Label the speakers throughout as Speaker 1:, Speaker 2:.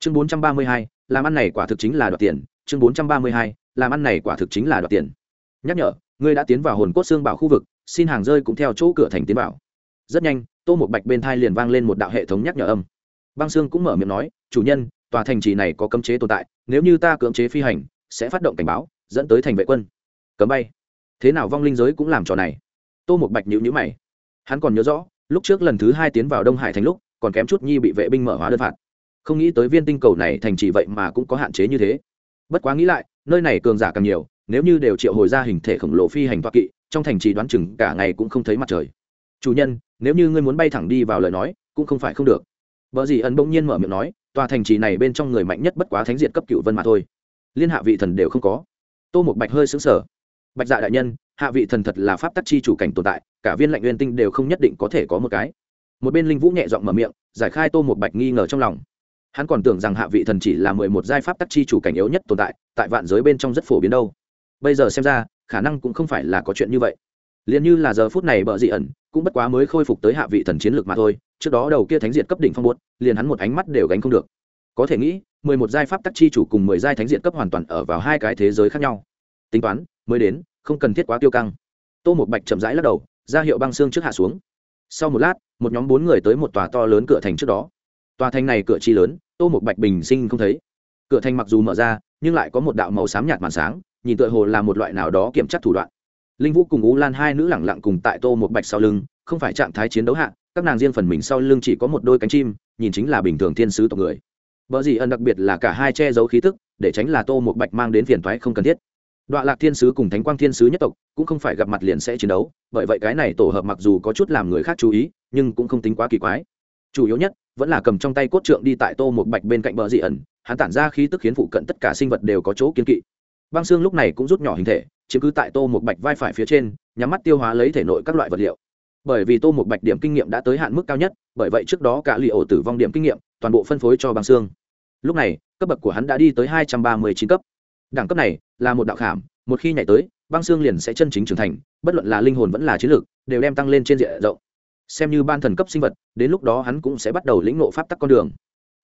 Speaker 1: chương bốn trăm ba mươi hai, làm ăn này quả thực chính là đoạt tiền. Chương bốn trăm ba mươi hai, làm ăn này quả thực chính là đoạt tiền. Nhắc nhở, ngươi đã tiến vào hồn cốt xương bảo khu vực, xin hàng rơi cũng theo chỗ cửa thành tiến bảo rất nhanh, tô một bạch bên thai liền vang lên một đạo hệ thống nhắc nhở âm. Băng sương cũng mở miệng nói, chủ nhân, tòa thành trì này có cấm chế tồn tại, nếu như ta cưỡng chế phi hành, sẽ phát động cảnh báo, dẫn tới thành vệ quân. Cấm bay. Thế nào vong linh giới cũng làm trò này. Tô một bạch nhữ nhữ mày. Hắn còn nhớ rõ, lúc trước lần thứ hai tiến vào đông hải thành lúc, còn kém chút nhi bị vệ binh mở hóa đơn phạt không nghĩ tới viên tinh cầu này thành trì vậy mà cũng có hạn chế như thế. Bất quá nghĩ lại, nơi này cường giả càng nhiều, nếu như đều triệu hồi ra hình thể khổng lồ phi hành toa kỵ, trong thành trì đoán chừng cả ngày cũng không thấy mặt trời. Chủ nhân, nếu như ngươi muốn bay thẳng đi vào lời nói, cũng không phải không được. Vợ gì ẩn bỗng nhiên mở miệng nói, tòa thành trì này bên trong người mạnh nhất bất quá thánh diệt cấp cựu vân mà thôi. Liên hạ vị thần đều không có. Tô một bạch hơi xứng sở bạch dạ đại nhân, hạ vị thần thật là pháp tắc chi chủ cảnh tồn tại, cả viên lạnh nguyên tinh đều không nhất định có thể có một cái. Một bên linh vũ nhẹ giọng mở miệng, giải khai tô một bạch nghi ngờ trong lòng hắn còn tưởng rằng hạ vị thần chỉ là mười một giai pháp tắc chi chủ cảnh yếu nhất tồn tại tại vạn giới bên trong rất phổ biến đâu. Bây giờ xem ra, khả năng cũng không phải là có chuyện như vậy. Liền như là giờ phút này bợ dị ẩn, cũng bất quá mới khôi phục tới hạ vị thần chiến lược mà thôi, trước đó đầu kia thánh diệt cấp đỉnh phong bột liền hắn một ánh mắt đều gánh không được. Có thể nghĩ, mười một giai pháp tắc chi chủ cùng mười giai thánh diệt cấp hoàn toàn ở vào hai cái thế giới khác nhau. Tính toán, mới đến, không cần thiết quá tiêu căng. Tô một bạch chậm rãi lắc đầu, ra hiệu băng xương trước hạ xuống. Sau một lát, một nhóm bốn người tới một tòa to lớn cửa thành trước đó tòa thành này cửa chi lớn, tô một bạch bình sinh không thấy. Cửa thành mặc dù mở ra, nhưng lại có một đạo màu xám nhạt màn sáng, nhìn tựa hồ là một loại nào đó kiểm chắc thủ đoạn. Linh vũ cùng ú lan hai nữ lẳng lặng cùng tại tô một bạch sau lưng, không phải trạng thái chiến đấu hạ, các nàng riêng phần mình sau lưng chỉ có một đôi cánh chim, nhìn chính là bình thường thiên sứ tộc người. Vợ gì ân đặc biệt là cả hai che giấu khí tức, để tránh là tô một bạch mang đến phiền thoái không cần thiết. Đoạn lạc thiên sứ cùng thánh quang thiên sứ nhất tộc cũng không phải gặp mặt liền sẽ chiến đấu, bởi vậy cái này tổ hợp mặc dù có chút làm người khác chú ý, nhưng cũng không tính quá kỳ quái chủ yếu nhất, vẫn là cầm trong tay cốt trượng đi tại tô một bạch bên cạnh bờ dị ẩn, hắn tản ra khí tức khiến phụ cận tất cả sinh vật đều có chỗ kiên kỵ. Băng xương lúc này cũng rút nhỏ hình thể, chiếm cứ tại tô một bạch vai phải phía trên, nhắm mắt tiêu hóa lấy thể nội các loại vật liệu. Bởi vì tô một bạch điểm kinh nghiệm đã tới hạn mức cao nhất, bởi vậy trước đó cả lì ổ tử vong điểm kinh nghiệm, toàn bộ phân phối cho băng xương. Lúc này, cấp bậc của hắn đã đi tới hai trăm ba mươi chín cấp. Đẳng cấp này là một đạo khảm, một khi nhảy tới, băng xương liền sẽ chân chính trưởng thành, bất luận là linh hồn vẫn là chiến lược đều đem tăng lên trên diện rộng xem như ban thần cấp sinh vật, đến lúc đó hắn cũng sẽ bắt đầu lĩnh ngộ pháp tắc con đường.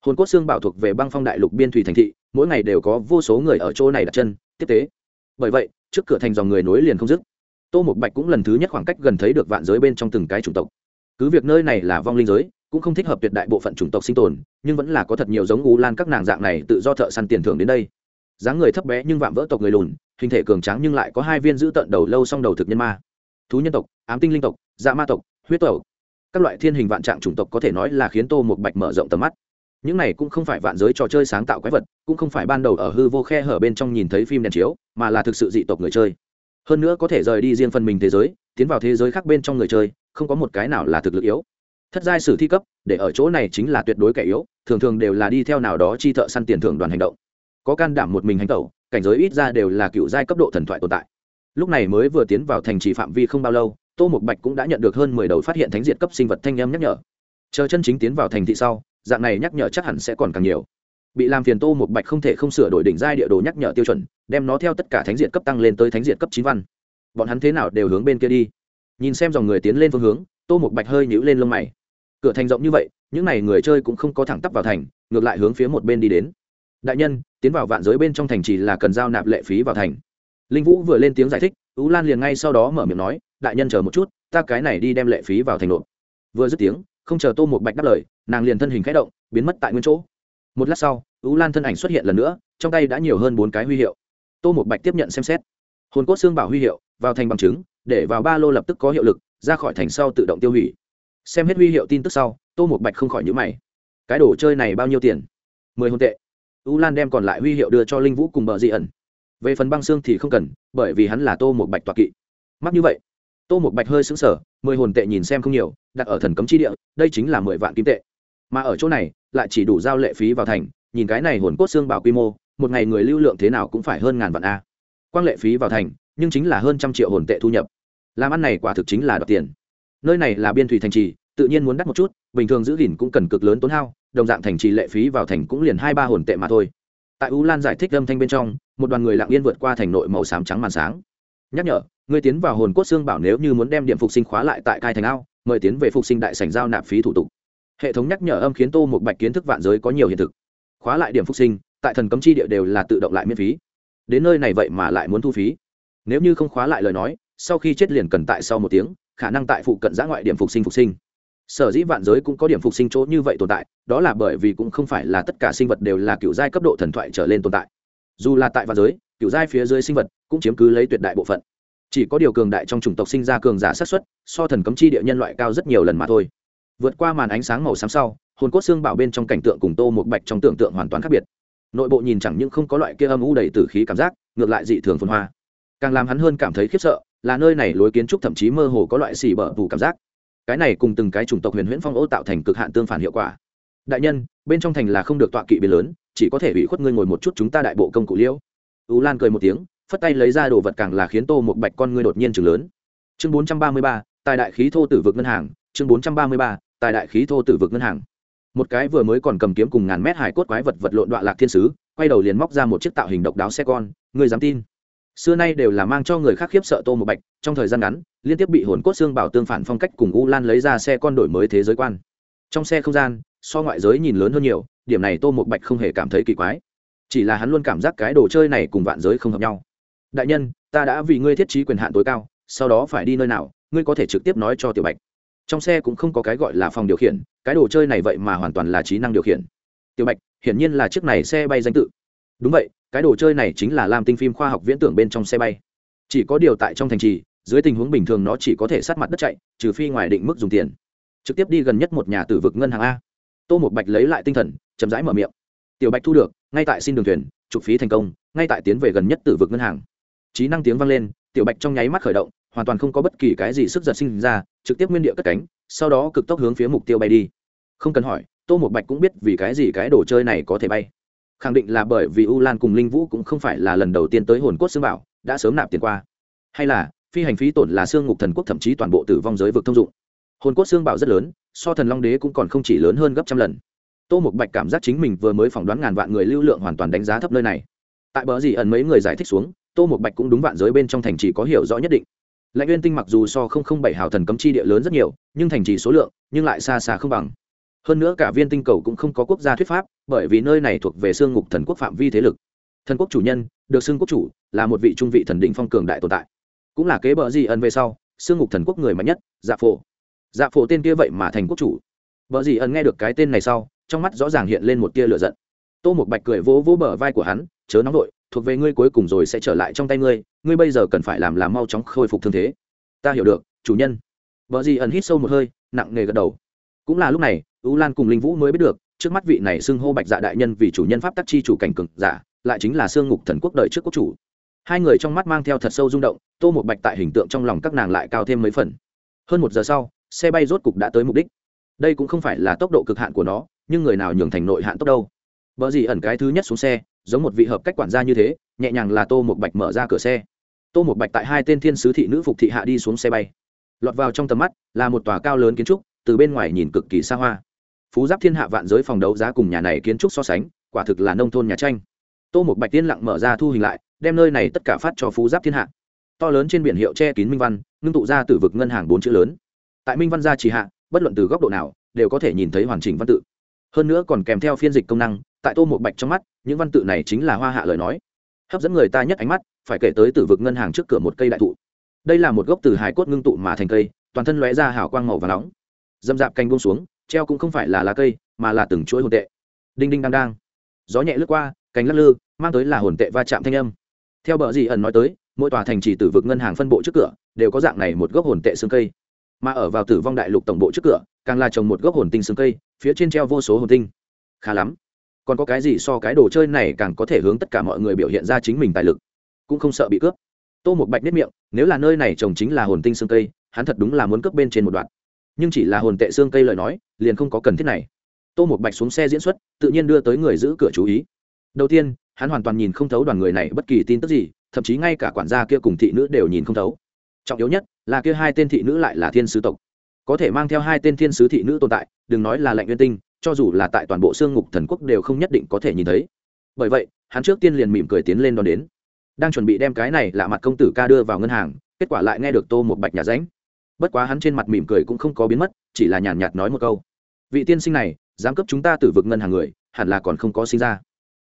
Speaker 1: Hồn cốt xương bảo thuộc về băng phong đại lục biên thủy thành thị, mỗi ngày đều có vô số người ở chỗ này đặt chân, tiếp tế. Bởi vậy, trước cửa thành dòng người nối liền không dứt. Tô một bạch cũng lần thứ nhất khoảng cách gần thấy được vạn giới bên trong từng cái chủng tộc. Cứ việc nơi này là vong linh giới, cũng không thích hợp tuyệt đại bộ phận chủng tộc sinh tồn, nhưng vẫn là có thật nhiều giống u lan các nàng dạng này tự do thợ săn tiền thưởng đến đây. Dáng người thấp bé nhưng vạm vỡ tộc người lùn, hình thể cường tráng nhưng lại có hai viên giữ tận đầu lâu song đầu thực nhân ma. Thú nhân tộc, ám tinh linh tộc dạ ma tộc, huyết tộc các loại thiên hình vạn trạng chủng tộc có thể nói là khiến tô một bạch mở rộng tầm mắt. Những này cũng không phải vạn giới trò chơi sáng tạo quái vật, cũng không phải ban đầu ở hư vô khe hở bên trong nhìn thấy phim đèn chiếu, mà là thực sự dị tộc người chơi. Hơn nữa có thể rời đi riêng phần mình thế giới, tiến vào thế giới khác bên trong người chơi, không có một cái nào là thực lực yếu. Thất giai sử thi cấp, để ở chỗ này chính là tuyệt đối kẻ yếu, thường thường đều là đi theo nào đó chi thợ săn tiền thưởng đoàn hành động. Có can đảm một mình hành tẩu, cảnh giới ít ra đều là cựu giai cấp độ thần thoại tồn tại. Lúc này mới vừa tiến vào thành trì phạm vi không bao lâu tô một bạch cũng đã nhận được hơn mười đầu phát hiện thánh diệt cấp sinh vật thanh em nhắc nhở. Chờ chân chính tiến vào thành thị sau, dạng này nhắc nhở chắc hẳn sẽ còn càng nhiều. Bị làm phiền tô một bạch không thể không sửa đổi đỉnh giai địa đồ nhắc nhở tiêu chuẩn, đem nó theo tất cả thánh diệt cấp tăng lên tới thánh diệt cấp chín văn. Bọn hắn thế nào đều hướng bên kia đi. Nhìn xem dòng người tiến lên phương hướng, tô một bạch hơi nhũ lên lông mày. Cửa thành rộng như vậy, những n à y người chơi cũng không có thẳng tắp vào thành, ngược lại hướng phía một bên đi đến. Đại nhân, tiến vào vạn giới bên trong thành chỉ là cần giao nạp lệ phí vào thành. Linh vũ vừa lên tiếng giải thích ú lan liền ngay sau đó mở miệng nói, đại nhân chờ một chút, ta cái này đi đem lệ phí vào thành nộp. Vừa dứt tiếng, không chờ tô một bạch đáp lời, nàng liền thân hình khẽ động, biến mất tại nguyên chỗ. Một lát sau ú lan thân ảnh xuất hiện lần nữa, trong tay đã nhiều hơn bốn cái huy hiệu. Tô một bạch tiếp nhận xem xét. Hồn cốt xương bảo huy hiệu, vào thành bằng chứng, để vào ba lô lập tức có hiệu lực, ra khỏi thành sau tự động tiêu hủy. Xem hết huy hiệu tin tức sau, tô một bạch không khỏi nhữ mày. Cái đồ chơi này bao nhiêu tiền? Mười hồn tệ. U lan đem còn lại huy hiệu đưa cho linh vũ cùng bờ dị ẩn về phần băng xương thì không cần, bởi vì hắn là tô một bạch toạ kỵ. Mắc như vậy, tô một bạch hơi xứng sở mười hồn tệ nhìn xem không nhiều, đặt ở thần cấm chi địa, đây chính là mười vạn kim tệ. Mà ở chỗ này, lại chỉ đủ giao lệ phí vào thành, nhìn cái này hồn cốt xương bảo quy mô, một ngày người lưu lượng thế nào cũng phải hơn ngàn vạn a. Quang lệ phí vào thành, nhưng chính là hơn trăm triệu hồn tệ thu nhập. Làm ăn này quả thực chính là đoạt tiền. Nơi này là biên thủy thành trì, tự nhiên muốn đắt một chút, bình thường giữ gìn cũng cần cực lớn tốn hao, đồng dạng thành trì lệ phí vào thành cũng liền hai ba hồn tệ mà thôi. Tại u lan giải thích âm thanh bên trong một đoàn người lặng yên vượt qua thành nội màu xám trắng màn sáng. Nhắc nhở, người tiến vào hồn cốt xương bảo nếu như muốn đem điểm phục sinh khóa lại tại cai thành ao, mời tiến về phục sinh đại sảnh giao nạp phí thủ tục. Hệ thống nhắc nhở âm khiến tô một bạch kiến thức vạn giới có nhiều hiện thực. Khóa lại điểm phục sinh, tại thần cấm chi địa đều là tự động lại miễn phí. Đến nơi này vậy mà lại muốn thu phí. Nếu như không khóa lại lời nói, sau khi chết liền cần tại sau một tiếng, khả năng tại phụ cận giã ngoại điểm phục sinh phục sinh. Sở dĩ vạn giới cũng có điểm phục sinh chỗ như vậy tồn tại, đó là bởi vì cũng không phải là tất cả sinh vật đều là kiểu giai cấp độ thần thoại trở lên tồn tại dù là tại vạn giới cựu giai phía dưới sinh vật cũng chiếm cứ lấy tuyệt đại bộ phận. Chỉ có điều cường đại trong chủng tộc sinh ra cường giả sát xuất so thần cấm chi địa nhân loại cao rất nhiều lần mà thôi. Vượt qua màn ánh sáng màu xám sau, hồn cốt xương bảo bên trong cảnh tượng cùng tô một bạch trong tưởng tượng hoàn toàn khác biệt. Nội bộ nhìn chẳng những không có loại kia âm u đầy tử khí cảm giác, ngược lại dị thường phồn hoa. Càng làm hắn hơn cảm thấy khiếp sợ, là nơi này lối kiến trúc thậm chí mơ hồ có loại xì bở tù cảm giác. Cái này cùng từng cái chủng tộc huyền huyễn phong ô tạo thành cực hạn tương phản hiệu quả. Đại nhân, bên trong thành là không được tọa kỵ biến lớn chỉ có thể ủy khuất ngươi ngồi một chút chúng ta đại bộ công cụ liễu. U lan cười một tiếng, phất tay lấy ra đồ vật càng là khiến tô một bạch con ngươi đột nhiên chừng lớn. Chương bốn trăm ba mươi ba, tài đại khí thô tử vực ngân hàng, chương bốn trăm ba mươi ba, tài đại khí thô tử vực ngân hàng. Một cái vừa mới còn cầm kiếm cùng ngàn mét hải cốt quái vật vật lộn đoạn lạc thiên sứ, quay đầu liền móc ra một chiếc tạo hình độc đáo xe con, ngươi dám tin? Xưa nay đều là mang cho người khác khiếp sợ tô một bạch, trong thời gian ngắn, liên tiếp bị hồn cốt xương bảo tương phản phong cách cùng u lan lấy ra xe con đổi mới thế giới quan. Trong xe không gian, so ngoại giới nhìn lớn hơn nhiều điểm này tô một bạch không hề cảm thấy kỳ quái. Chỉ là hắn luôn cảm giác cái đồ chơi này cùng vạn giới không hợp nhau. Đại nhân, ta đã vì ngươi thiết trí quyền hạn tối cao, sau đó phải đi nơi nào, ngươi có thể trực tiếp nói cho tiểu bạch. Trong xe cũng không có cái gọi là phòng điều khiển, cái đồ chơi này vậy mà hoàn toàn là trí năng điều khiển. Tiểu bạch, hiển nhiên là chiếc này xe bay danh tự. Đúng vậy, cái đồ chơi này chính là làm tinh phim khoa học viễn tưởng bên trong xe bay. Chỉ có điều tại trong thành trì, dưới tình huống bình thường nó chỉ có thể sát mặt đất chạy, trừ phi ngoài định mức dùng tiền. Trực tiếp đi gần nhất một nhà tử vực ngân hàng a. Tô một bạch lấy lại tinh thần chậm rãi mở miệng. Tiểu bạch thu được, ngay tại xin đường thuyền, trục phí thành công, ngay tại tiến về gần nhất từ vực ngân hàng. Trí năng tiếng vang lên, tiểu bạch trong nháy mắt khởi động, hoàn toàn không có bất kỳ cái gì sức giật sinh ra, trực tiếp nguyên địa cất cánh, sau đó cực tốc hướng phía mục tiêu bay đi. Không cần hỏi, tô một bạch cũng biết vì cái gì cái đồ chơi này có thể bay. Khẳng định là bởi vì u lan cùng linh vũ cũng không phải là lần đầu tiên tới hồn cốt xương bảo, đã sớm nạp tiền qua. Hay là, phi hành phí tổn là xương ngục thần quốc thậm chí toàn bộ tử vong giới vực thông dụng. Hồn cốt xương bảo rất lớn, so thần long đế cũng còn không chỉ lớn hơn gấp trăm lần tô một bạch cảm giác chính mình vừa mới phỏng đoán ngàn vạn người lưu lượng hoàn toàn đánh giá thấp nơi này. Tại bờ gì ẩn mấy người giải thích xuống, tô một bạch cũng đúng vạn giới bên trong thành trì có hiểu rõ nhất định. Lãnh nguyên tinh mặc dù so không không bảy hào thần cấm chi địa lớn rất nhiều, nhưng thành trì số lượng, nhưng lại xa xa không bằng. Hơn nữa cả viên tinh cầu cũng không có quốc gia thuyết pháp, bởi vì nơi này thuộc về xương ngục thần quốc phạm vi thế lực. Thần quốc chủ nhân, được xưng quốc chủ, là một vị trung vị thần định phong cường đại tồn tại. Cũng là kế bờ gì ẩn về sau, xương ngục thần quốc người mạnh nhất dạ phổ. Dạ phổ tên kia vậy mà thành quốc chủ. Vợ gì ẩn nghe được cái tên này sau trong mắt rõ ràng hiện lên một tia lửa giận. Tô một bạch cười vỗ vỗ bờ vai của hắn, chớ nóng vội, thuộc về ngươi cuối cùng rồi sẽ trở lại trong tay ngươi ngươi bây giờ cần phải làm là mau chóng khôi phục thương thế. Ta hiểu được, chủ nhân. Vợ gì ẩn hít sâu một hơi, nặng nề gật đầu. Cũng là lúc này, u lan cùng linh vũ mới biết được, trước mắt vị này xưng hô bạch dạ đại nhân vì chủ nhân pháp tắc chi chủ cảnh cực giả, lại chính là xương ngục thần quốc đời trước quốc chủ. Hai người trong mắt mang theo thật sâu rung động, tô một bạch tại hình tượng trong lòng các nàng lại cao thêm mấy phần. Hơn một giờ sau, xe bay rốt cục đã tới mục đích. Đây cũng không phải là tốc độ cực hạn của nó nhưng người nào nhường thành nội hạn tốc đâu? Vợ gì ẩn cái thứ nhất xuống xe, giống một vị hợp cách quản gia như thế, nhẹ nhàng là tô một bạch mở ra cửa xe. Tô một bạch tại hai tên thiên sứ thị nữ phục thị hạ đi xuống xe bay. Lọt vào trong tầm mắt, là một tòa cao lớn kiến trúc, từ bên ngoài nhìn cực kỳ xa hoa. Phú giáp thiên hạ vạn giới phòng đấu giá cùng nhà này kiến trúc so sánh, quả thực là nông thôn nhà tranh. Tô một bạch tiên lặng mở ra thu hình lại, đem nơi này tất cả phát cho phú giáp thiên hạ. To lớn trên biển hiệu che kín minh văn, ngưng tụ ra từ vực ngân hàng bốn chữ lớn. Tại minh văn gia trì hạ, bất luận từ góc độ nào, đều có thể nhìn thấy hoàn chỉnh văn tự hơn nữa còn kèm theo phiên dịch công năng, tại tô một bạch trong mắt, những văn tự này chính là hoa hạ lời nói. Hấp dẫn người ta nhất ánh mắt, phải kể tới từ vực ngân hàng trước cửa một cây đại thụ. Đây là một gốc từ hải cốt ngưng tụ mà thành cây, toàn thân lóe ra hào quang màu và nóng. Dâm dạp canh buông xuống, treo cũng không phải là lá cây, mà là từng chuỗi hồn tệ. Đinh đinh đang đang. Gió nhẹ lướt qua cánh lắc lư, mang tới là hồn tệ va chạm thanh âm. Theo bờ gì ẩn nói tới, mỗi tòa thành trì tử vực ngân hàng phân bộ trước cửa, đều có dạng này một gốc hồn tệ xương cây. Mà ở vào tử vong đại lục tổng bộ trước cửa càng là trồng một gốc hồn tinh xương cây, phía trên treo vô số hồn tinh. Khá lắm. Còn có cái gì so cái đồ chơi này càng có thể hướng tất cả mọi người biểu hiện ra chính mình tài lực? Cũng không sợ bị cướp. Tô một bạch nếp miệng, nếu là nơi này trồng chính là hồn tinh xương cây, hắn thật đúng là muốn cướp bên trên một đoạn. Nhưng chỉ là hồn tệ xương cây lời nói, liền không có cần thiết này. Tô một bạch xuống xe diễn xuất, tự nhiên đưa tới người giữ cửa chú ý. Đầu tiên, hắn hoàn toàn nhìn không thấu đoàn người này bất kỳ tin tức gì, thậm chí ngay cả quản gia kia cùng thị nữ đều nhìn không thấu. Trọng yếu nhất là kia hai tên thị nữ lại là thiên sứ tộc có thể mang theo hai tên thiên sứ thị nữ tồn tại, đừng nói là lệnh nguyên tinh, cho dù là tại toàn bộ xương ngục thần quốc đều không nhất định có thể nhìn thấy. Bởi vậy, hắn trước tiên liền mỉm cười tiến lên đón đến. Đang chuẩn bị đem cái này lạ mặt công tử ca đưa vào ngân hàng, kết quả lại nghe được tô một bạch nhà ránh. Bất quá hắn trên mặt mỉm cười cũng không có biến mất, chỉ là nhàn nhạt nói một câu. Vị tiên sinh này, dám cấp chúng ta tử vực ngân hàng người, hẳn là còn không có sinh ra.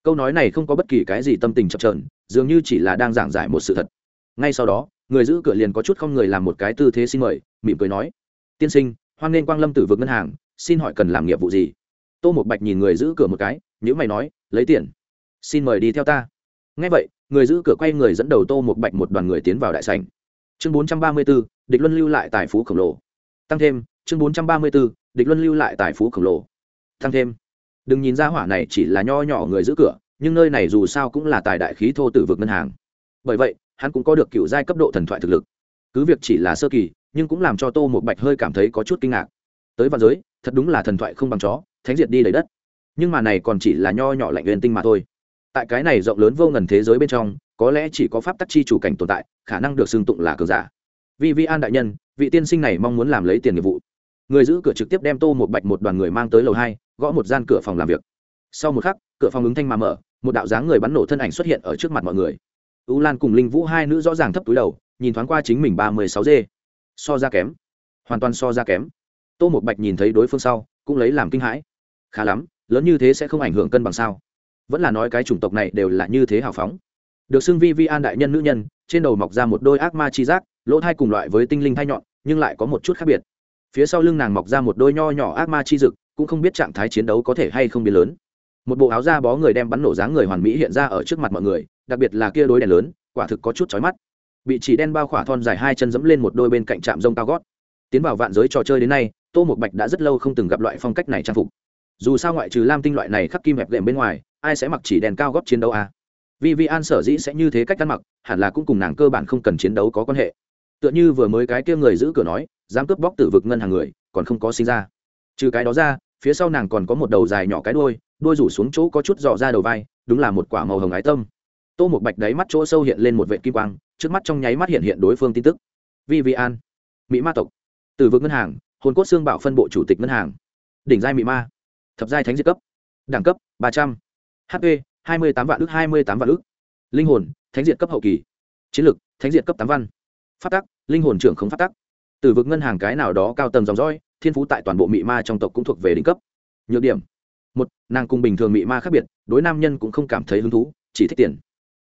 Speaker 1: Câu nói này không có bất kỳ cái gì tâm tình chập trờn dường như chỉ là đang giảng giải một sự thật. Ngay sau đó, người giữ cửa liền có chút không người làm một cái tư thế xin mời, mỉm cười nói tiên sinh, hoan nên quang lâm tử vực ngân hàng, xin hỏi cần làm nghiệp vụ gì? Tô một bạch nhìn người giữ cửa một cái nhữ mày nói, lấy tiền. Xin mời đi theo ta. Ngay vậy, người giữ cửa quay người dẫn đầu tô một bạch một đoàn người tiến vào đại sảnh. Chương bốn trăm ba mươi b ố địch luân lưu lại tài phú khổng lồ. Tăng thêm, chương bốn trăm ba mươi b ố địch luân lưu lại tài phú khổng lồ. Tăng thêm. Đừng nhìn ra hỏa này chỉ là nho nhỏ người giữ cửa, nhưng nơi này dù sao cũng là tài đại khí thô tử vực ngân hàng. Bởi vậy, hắn cũng có được cựu giai cấp độ thần thoại thực lực cứ việc chỉ là sơ kỳ, nhưng cũng làm cho tô một bạch hơi cảm thấy có chút kinh ngạc. Tới vạn giới, thật đúng là thần thoại không bằng chó, thánh diệt đi lấy đất. Nhưng mà này còn chỉ là nho nhỏ lạnh huyền tinh mà thôi. Tại cái này rộng lớn vô ngần thế giới bên trong, có lẽ chỉ có pháp tắc chi chủ cảnh tồn tại, khả năng được xưng tụng là cường giả. Vì vi an đại nhân, vị tiên sinh này mong muốn làm lấy tiền nghiệp vụ. Người giữ cửa trực tiếp đem tô một bạch một đoàn người mang tới lầu hai, gõ một gian cửa phòng làm việc. Sau một khắc, cửa phòng ứng thanh mà mở, một đạo dáng người bắn nổ thân ảnh xuất hiện ở trước mặt mọi người. U lan cùng linh vũ hai nữ rõ ràng thấp túi đầu nhìn thoáng qua chính mình ba mươi sáu dê. So ra kém. Hoàn toàn so ra kém. Tô một bạch nhìn thấy đối phương sau, cũng lấy làm kinh hãi. Khá lắm, lớn như thế sẽ không ảnh hưởng cân bằng sao? Vẫn là nói cái chủng tộc này đều là như thế hào phóng. Được xưng vi vi an đại nhân nữ nhân, trên đầu mọc ra một đôi ác ma chi giác, lỗ thai cùng loại với tinh linh thai nhọn, nhưng lại có một chút khác biệt. Phía sau lưng nàng mọc ra một đôi nho nhỏ ác ma chi dực, cũng không biết trạng thái chiến đấu có thể hay không biến lớn. Một bộ áo da bó người đem bắn nổ dáng người hoàn mỹ hiện ra ở trước mặt mọi người, đặc biệt là kia đôi đèn lớn, quả thực có chút chói mắt bị chỉ đen bao khỏa thon dài hai chân dẫm lên một đôi bên cạnh trạm rông cao gót. Tiến vào vạn giới trò chơi đến nay, tô một bạch đã rất lâu không từng gặp loại phong cách này trang phục. Dù sao ngoại trừ lam tinh loại này khắc kim hẹp đệm bên ngoài, ai sẽ mặc chỉ đèn cao gót chiến đấu à? vì vi an sở dĩ sẽ như thế cách ăn mặc, hẳn là cũng cùng nàng cơ bản không cần chiến đấu có quan hệ. Tựa như vừa mới cái kia người giữ cửa nói, dám cướp bóc tử vực ngân hàng người, còn không có sinh ra. Trừ cái đó ra, phía sau nàng còn có một đầu dài nhỏ cái đôi đôi rủ xuống chỗ có chút dò ra đầu vai, đúng là một quả màu hồng ái tâm. Tô một bạch đáy mắt chỗ sâu hiện lên một vệ kim quang trước mắt trong nháy mắt hiện hiện đối phương tin tức. Vi vi an mỹ ma tộc. Từ vực ngân hàng, hồn cốt xương bảo phân bộ chủ tịch ngân hàng. Đỉnh giai mỹ ma. Thập giai thánh diệt cấp. Đẳng cấp, ba trăm. H p, hai mươi tám vạn ước hai mươi tám vạn ước linh hồn, thánh diệt cấp hậu kỳ. Chiến lược thánh diệt cấp tám văn. Phát tắc, linh hồn trưởng không phát tắc. Từ vực ngân hàng cái nào đó cao tầng dòng dõi, thiên phú tại toàn bộ mỹ ma trong tộc cũng thuộc về đỉnh cấp. Nhược điểm. Một, nàng cùng bình thường mỹ ma khác biệt, đối nam nhân cũng không cảm thấy hứng thú, chỉ thích tiền.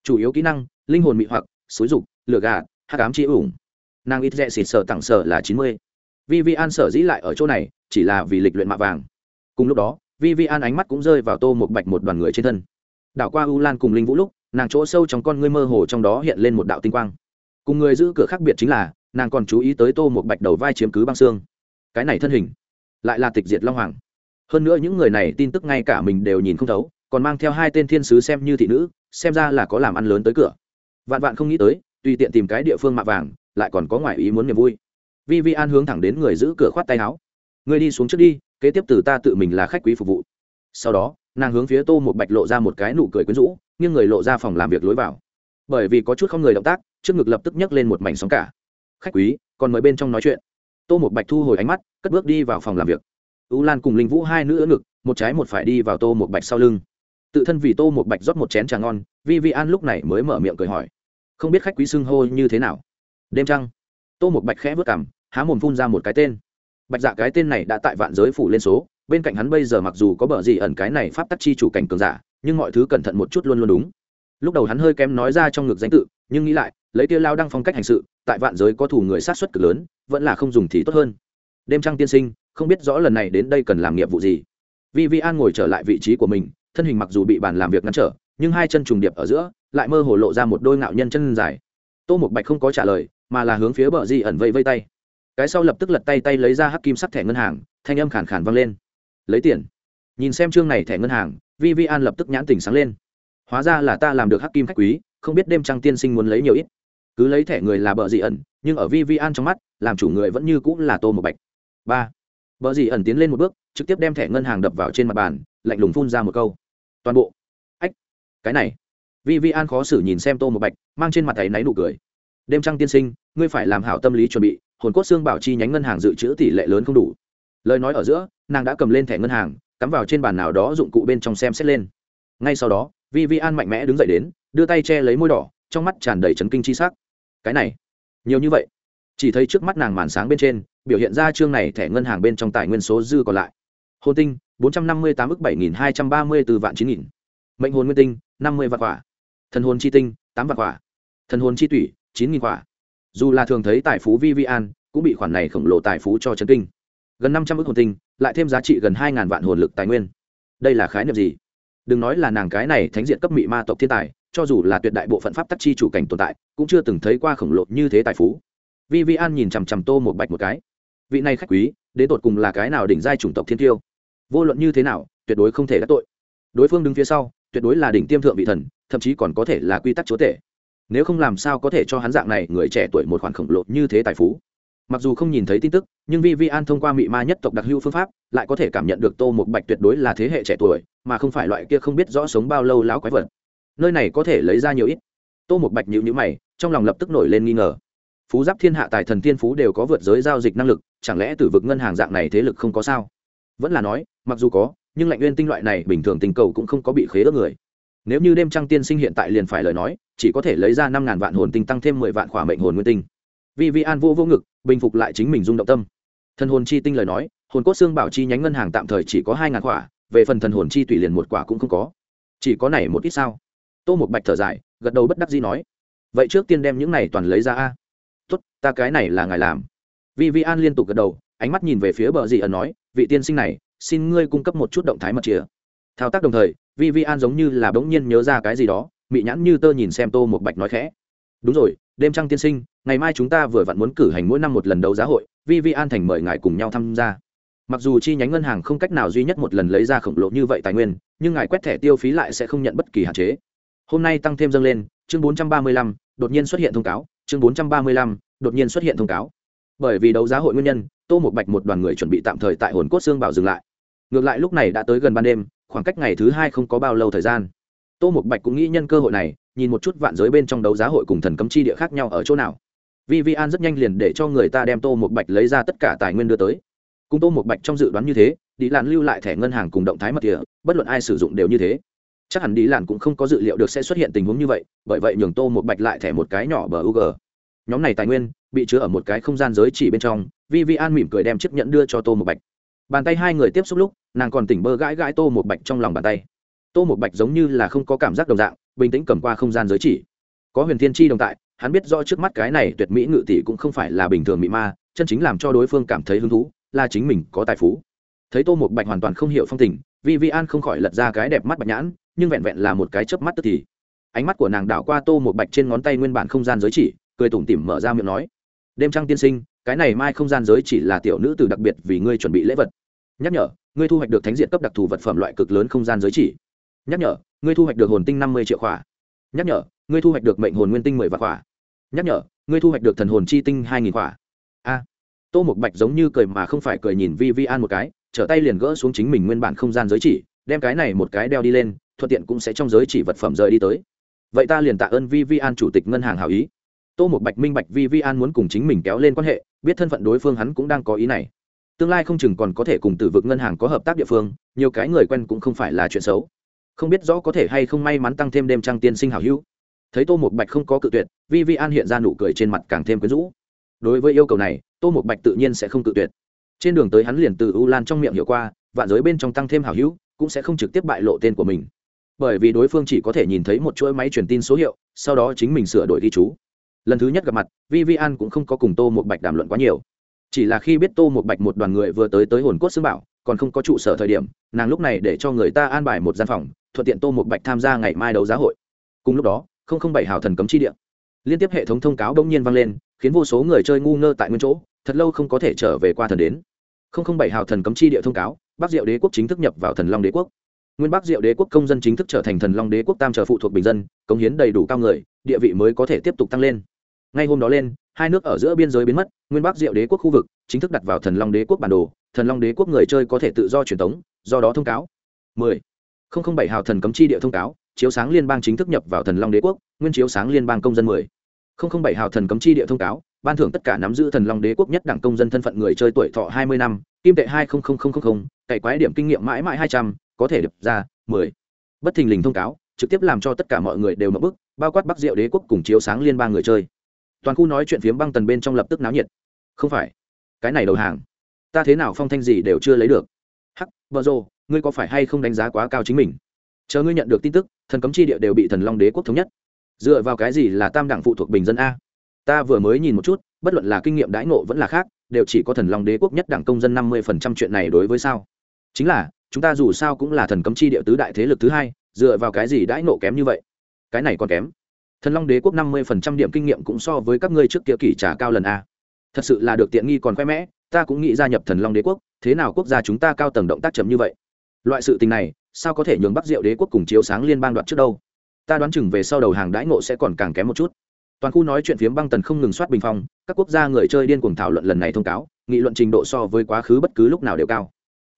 Speaker 1: Chủ yếu kỹ năng, linh hồn mị hoặc xúi rục lửa gà hát cám chi ủng. Nàng ít rẽ xịt sợ tặng sợ là chín mươi. Vi vi an sở dĩ lại ở chỗ này, chỉ là vì lịch luyện mạ vàng. Cùng lúc đó vi vi an ánh mắt cũng rơi vào tô một bạch một đoàn người trên thân. Đảo qua u lan cùng linh vũ lúc, nàng chỗ sâu trong con ngươi mơ hồ trong đó hiện lên một đạo tinh quang. Cùng người giữ cửa khác biệt chính là, nàng còn chú ý tới tô một bạch đầu vai chiếm cứ băng xương. Cái này thân hình, lại là tịch diệt long hoàng. Hơn nữa những người này tin tức ngay cả mình đều nhìn không thấu, còn mang theo hai tên thiên sứ xem như thị nữ, xem ra là có làm ăn lớn tới cửa vạn vạn không nghĩ tới, tùy tiện tìm cái địa phương mạ vàng, lại còn có ngoại ý muốn niềm vui. Vi vi an hướng thẳng đến người giữ cửa khoát tay áo. Người đi xuống trước đi, kế tiếp từ ta tự mình là khách quý phục vụ. Sau đó, nàng hướng phía tô một bạch lộ ra một cái nụ cười quyến rũ nhưng người lộ ra phòng làm việc lối vào. Bởi vì có chút không người động tác, trước ngực lập tức nhấc lên một mảnh sóng cả. Khách quý, còn mời bên trong nói chuyện. Tô một bạch thu hồi ánh mắt, cất bước đi vào phòng làm việc. U lan cùng linh vũ hai nữ ưỡn ngực, một trái một phải đi vào tô một bạch sau lưng tự thân vì tô một bạch rót một chén trà ngon vi vi an lúc này mới mở miệng cười hỏi. Không biết khách quý xưng hô như thế nào? Đêm trăng. Tô một bạch khẽ vớt cảm há mồm phun ra một cái tên. Bạch dạ cái tên này đã tại vạn giới phủ lên số, bên cạnh hắn bây giờ mặc dù có bờ gì ẩn cái này pháp tắc chi chủ cảnh cường giả, nhưng mọi thứ cẩn thận một chút luôn luôn đúng. Lúc đầu hắn hơi kém nói ra trong ngực danh tự, nhưng nghĩ lại, lấy tia lao đăng phong cách hành sự, tại vạn giới có thủ người sát xuất cực lớn, vẫn là không dùng thì tốt hơn. Đêm trăng tiên sinh, không biết rõ lần này đến đây cần làm nhiệm vụ gì. Vi vi an ngồi trở lại vị trí của mình thân hình mặc dù bị bàn làm việc ngăn trở, nhưng hai chân trùng điệp ở giữa, lại mơ hồ lộ ra một đôi ngạo nhân chân dài. Tô một bạch không có trả lời, mà là hướng phía bờ di ẩn vây vây tay. Cái sau lập tức lật tay tay lấy ra hắc kim sắc thẻ ngân hàng, thanh âm khàn khàn vang lên. Lấy tiền. Nhìn xem chương này thẻ ngân hàng vi vi an lập tức nhãn tỉnh sáng lên. Hóa ra là ta làm được hắc kim khách quý, không biết đêm trăng tiên sinh muốn lấy nhiều ít. Cứ lấy thẻ người là bờ dị ẩn, nhưng ở vi vi an trong mắt, làm chủ người vẫn như cũng là tô một bạch. Ba. Bờ dị ẩn tiến lên một bước, trực tiếp đem thẻ ngân hàng đập vào trên mặt bàn, lạnh lùng phun ra một câu toàn bộ. Ách, cái này. Vi vi an khó xử nhìn xem tô một bạch, mang trên mặt thầy náy nụ cười. Đêm trăng tiên sinh, ngươi phải làm hảo tâm lý chuẩn bị, hồn cốt xương bảo chi nhánh ngân hàng dự trữ tỷ lệ lớn không đủ. Lời nói ở giữa, nàng đã cầm lên thẻ ngân hàng, cắm vào trên bàn nào đó dụng cụ bên trong xem xét lên. Ngay sau đó vi vi an mạnh mẽ đứng dậy đến, đưa tay che lấy môi đỏ, trong mắt tràn đầy trấn kinh chi sắc. Cái này, nhiều như vậy. Chỉ thấy trước mắt nàng màn sáng bên trên, biểu hiện ra chương này thẻ ngân hàng bên trong tài nguyên số dư còn lại. Hôn tinh bốn trăm năm mươi tám ước bảy nghìn hai trăm ba mươi từ vạn chín nghìn. Mệnh hồn nguyên tinh, năm mươi vạn quả. Thần hồn chi tinh, tám vạn quả. Thần hồn chi tủy, chín nghìn quả. Dù là thường thấy tài phú vivian, cũng bị khoản này khổng lồ tài phú cho chấn kinh. Gần năm trăm ước hồn tinh, lại thêm giá trị gần hai ngàn vạn hồn lực tài nguyên. Đây là khái niệm gì? Đừng nói là nàng cái này thánh diện cấp mị ma tộc thiên tài, cho dù là tuyệt đại bộ phận pháp tắc chi chủ cảnh tồn tại, cũng chưa từng thấy qua khổng lồ như thế tài phú. Vivian nhìn chằm chằm tô một bạch một cái. Vị này khách quý, đến tột cùng là cái nào đỉnh giai chủng tộc thiên tiêu? Vô luận như thế nào, tuyệt đối không thể đắc tội. Đối phương đứng phía sau, tuyệt đối là đỉnh tiêm thượng vị thần, thậm chí còn có thể là quy tắc chúa tể. Nếu không làm sao có thể cho hắn dạng này, người trẻ tuổi một khoản khổng lồ như thế tài phú. Mặc dù không nhìn thấy tin tức, nhưng vi vi an thông qua mị ma nhất tộc đặc hữu phương pháp, lại có thể cảm nhận được tô một bạch tuyệt đối là thế hệ trẻ tuổi, mà không phải loại kia không biết rõ sống bao lâu láo quái vật. Nơi này có thể lấy ra nhiều ít. Tô một bạch nhịu nhữ mày, trong lòng lập tức nổi lên nghi ngờ. Phú giáp thiên hạ tài thần tiên phú đều có vượt giới giao dịch năng lực, chẳng lẽ tử vực ngân hàng dạng này thế lực không có sao? Vẫn là nói mặc dù có, nhưng lạnh nguyên tinh loại này bình thường tình cầu cũng không có bị khế ước người. Nếu như đêm trăng tiên sinh hiện tại liền phải lời nói, chỉ có thể lấy ra năm ngàn vạn hồn tinh tăng thêm mười vạn khỏa mệnh hồn nguyên tinh. Vì vi an vô vô ngực, bình phục lại chính mình rung động tâm. Thần hồn chi tinh lời nói, hồn cốt xương bảo chi nhánh ngân hàng tạm thời chỉ có hai ngàn khỏa, về phần thần hồn chi tùy liền một quả cũng không có. Chỉ có này một ít sao? Tô một bạch thở dài, gật đầu bất đắc dĩ nói, vậy trước tiên đem những này toàn lấy ra a. Tốt, ta cái này là ngài làm. Vi vi an liên tục gật đầu, ánh mắt nhìn về phía bờ dị ẩn nói, vị tiên sinh này xin ngươi cung cấp một chút động thái mật chìa. Thao tác đồng thời vi vi an giống như là bỗng nhiên nhớ ra cái gì đó mị nhãn như tơ nhìn xem tô một bạch nói khẽ. Đúng rồi đêm trăng tiên sinh ngày mai chúng ta vừa vặn muốn cử hành mỗi năm một lần đấu giá hội vi vi an thành mời ngài cùng nhau tham gia. Mặc dù chi nhánh ngân hàng không cách nào duy nhất một lần lấy ra khổng lồ như vậy tài nguyên nhưng ngài quét thẻ tiêu phí lại sẽ không nhận bất kỳ hạn chế. Hôm nay tăng thêm dâng lên chương 435, đột nhiên xuất hiện thông cáo chương 435, đột nhiên xuất hiện thông cáo. Bởi vì đấu giá hội nguyên nhân tô một bạch một đoàn người chuẩn bị tạm thời tại hồn cốt xương bảo dừng lại ngược lại lúc này đã tới gần ban đêm, khoảng cách ngày thứ hai không có bao lâu thời gian. Tô một bạch cũng nghĩ nhân cơ hội này, nhìn một chút vạn giới bên trong đấu giá hội cùng thần cấm chi địa khác nhau ở chỗ nào. Vi vi an rất nhanh liền để cho người ta đem tô một bạch lấy ra tất cả tài nguyên đưa tới. Cùng tô một bạch trong dự đoán như thế đi làn lưu lại thẻ ngân hàng cùng động thái mật địa, bất luận ai sử dụng đều như thế. Chắc hẳn đi làn cũng không có dự liệu được sẽ xuất hiện tình huống như vậy, bởi vậy nhường tô một bạch lại thẻ một cái nhỏ bờ u g nhóm này tài nguyên bị chứa ở một cái không gian giới chỉ bên trong vi vi an mỉm cười đem chiếc nhẫn đưa cho tô một bạch bàn tay hai người tiếp xúc lúc, nàng còn tỉnh bơ gãi gãi tô một bạch trong lòng bàn tay. Tô một bạch giống như là không có cảm giác đồng dạng, bình tĩnh cầm qua không gian giới chỉ. Có huyền thiên chi đồng tại, hắn biết rõ trước mắt cái này tuyệt mỹ ngự tỷ cũng không phải là bình thường mỹ ma, chân chính làm cho đối phương cảm thấy hứng thú, là chính mình có tài phú. Thấy tô một bạch hoàn toàn không hiểu phong tình vì vi an không khỏi lật ra cái đẹp mắt bạch nhãn, nhưng vẹn vẹn là một cái chớp mắt tức thì. Ánh mắt của nàng đảo qua tô một bạch trên ngón tay nguyên bản không gian giới chỉ, cười tủm tỉm mở ra miệng nói, đêm trăng tiên sinh cái này mai không gian giới chỉ là tiểu nữ tử đặc biệt vì ngươi chuẩn bị lễ vật. Nhắc nhở, ngươi thu hoạch được thánh diện cấp đặc thù vật phẩm loại cực lớn không gian giới chỉ. Nhắc nhở, ngươi thu hoạch được hồn tinh năm mươi triệu khỏa. Nhắc nhở, ngươi thu hoạch được mệnh hồn nguyên tinh mười vạn khỏa. Nhắc nhở, ngươi thu hoạch được thần hồn chi tinh hai nghìn khỏa. A. Tô một bạch giống như cười mà không phải cười nhìn vi vi an một cái, trở tay liền gỡ xuống chính mình nguyên bản không gian giới chỉ, đem cái này một cái đeo đi lên, thuận tiện cũng sẽ trong giới chỉ vật phẩm rời đi tới. Vậy ta liền tạ ơn vi vi an chủ tịch ngân hàng hảo ý tô một bạch minh bạch vi vi an muốn cùng chính mình kéo lên quan hệ, biết thân phận đối phương hắn cũng đang có ý này. Tương lai không chừng còn có thể cùng từ vực ngân hàng có hợp tác địa phương, nhiều cái người quen cũng không phải là chuyện xấu. Không biết rõ có thể hay không may mắn tăng thêm đêm trăng tiên sinh hảo hữu. Thấy tô một bạch không có cự tuyệt, vi vi an hiện ra nụ cười trên mặt càng thêm quyến rũ. Đối với yêu cầu này, tô một bạch tự nhiên sẽ không cự tuyệt. Trên đường tới hắn liền từ u lan trong miệng hiểu qua, vạn giới bên trong tăng thêm hảo hữu, cũng sẽ không trực tiếp bại lộ tên của mình. Bởi vì đối phương chỉ có thể nhìn thấy một chuỗi máy truyền tin số hiệu, sau đó chính mình sửa đổi ghi chú lần thứ nhất gặp mặt vi vi an cũng không có cùng tô một bạch đàm luận quá nhiều. Chỉ là khi biết tô một bạch một đoàn người vừa tới tới hồn cốt xương bảo, còn không có trụ sở thời điểm, nàng lúc này để cho người ta an bài một gian phòng, thuận tiện tô một bạch tham gia ngày mai đấu giá hội. Cùng lúc đó, không không bảy hào thần cấm chi địa. Liên tiếp hệ thống thông cáo bỗng nhiên vang lên, khiến vô số người chơi ngu ngơ tại nguyên chỗ, thật lâu không có thể trở về qua thần đến. Không không bảy hào thần cấm chi địa thông cáo, bắc diệu đế quốc chính thức nhập vào thần long đế quốc. Nguyên bắc diệu đế quốc công dân chính thức trở thành thần long đế quốc tam trở phụ thuộc bình dân, cống hiến đầy đủ cao người, địa vị mới có thể tiếp tục tăng lên ngay hôm đó lên hai nước ở giữa biên giới biến mất nguyên bắc diệu đế quốc khu vực chính thức đặt vào thần long đế quốc bản đồ thần long đế quốc người chơi có thể tự do truyền tống do đó thông cáo 10. bảy hào thần cấm chi địa thông cáo chiếu sáng liên bang chính thức nhập vào thần long đế quốc nguyên chiếu sáng liên bang công dân 10. bảy hào thần cấm chi địa thông cáo ban thưởng tất cả nắm giữ thần long đế quốc nhất đẳng công dân thân phận người chơi tuổi thọ 20 năm kim tệ hai cày quái điểm kinh nghiệm mãi mãi 200, có thể được ra 10. bất thình lình thông cáo trực tiếp làm cho tất cả mọi người đều mở bức bao quát bắc diệu đế quốc cùng chiếu sáng liên bang người chơi toàn khu nói chuyện phiếm băng tần bên trong lập tức náo nhiệt. Không phải. Cái này đầu hàng. Ta thế nào phong thanh gì đều chưa lấy được. Hắc vợ rồ, ngươi có phải hay không đánh giá quá cao chính mình? Chờ ngươi nhận được tin tức, thần cấm chi địa đều bị thần long đế quốc thống nhất. Dựa vào cái gì là tam đẳng phụ thuộc bình dân a? Ta vừa mới nhìn một chút, bất luận là kinh nghiệm đãi ngộ vẫn là khác, đều chỉ có thần long đế quốc nhất đẳng công dân năm mươi phần trăm chuyện này đối với sao? Chính là, chúng ta dù sao cũng là thần cấm chi địa tứ đại thế lực thứ hai, dựa vào cái gì đãi ngộ kém như vậy? Cái này còn kém thần long đế quốc năm mươi phần trăm điểm kinh nghiệm cũng so với các ngươi trước kia kỷ trả cao lần a. Thật sự là được tiện nghi còn khoe mẽ, ta cũng nghĩ gia nhập thần long đế quốc, thế nào quốc gia chúng ta cao tầng động tác chậm như vậy? Loại sự tình này, sao có thể nhường bắc diệu đế quốc cùng chiếu sáng liên bang đoạt trước đâu? Ta đoán chừng về sau đầu hàng đãi ngộ sẽ còn càng kém một chút. Toàn khu nói chuyện phiếm băng tần không ngừng soát bình phong, các quốc gia người chơi điên cuồng thảo luận lần này thông cáo, nghị luận trình độ so với quá khứ bất cứ lúc nào đều cao.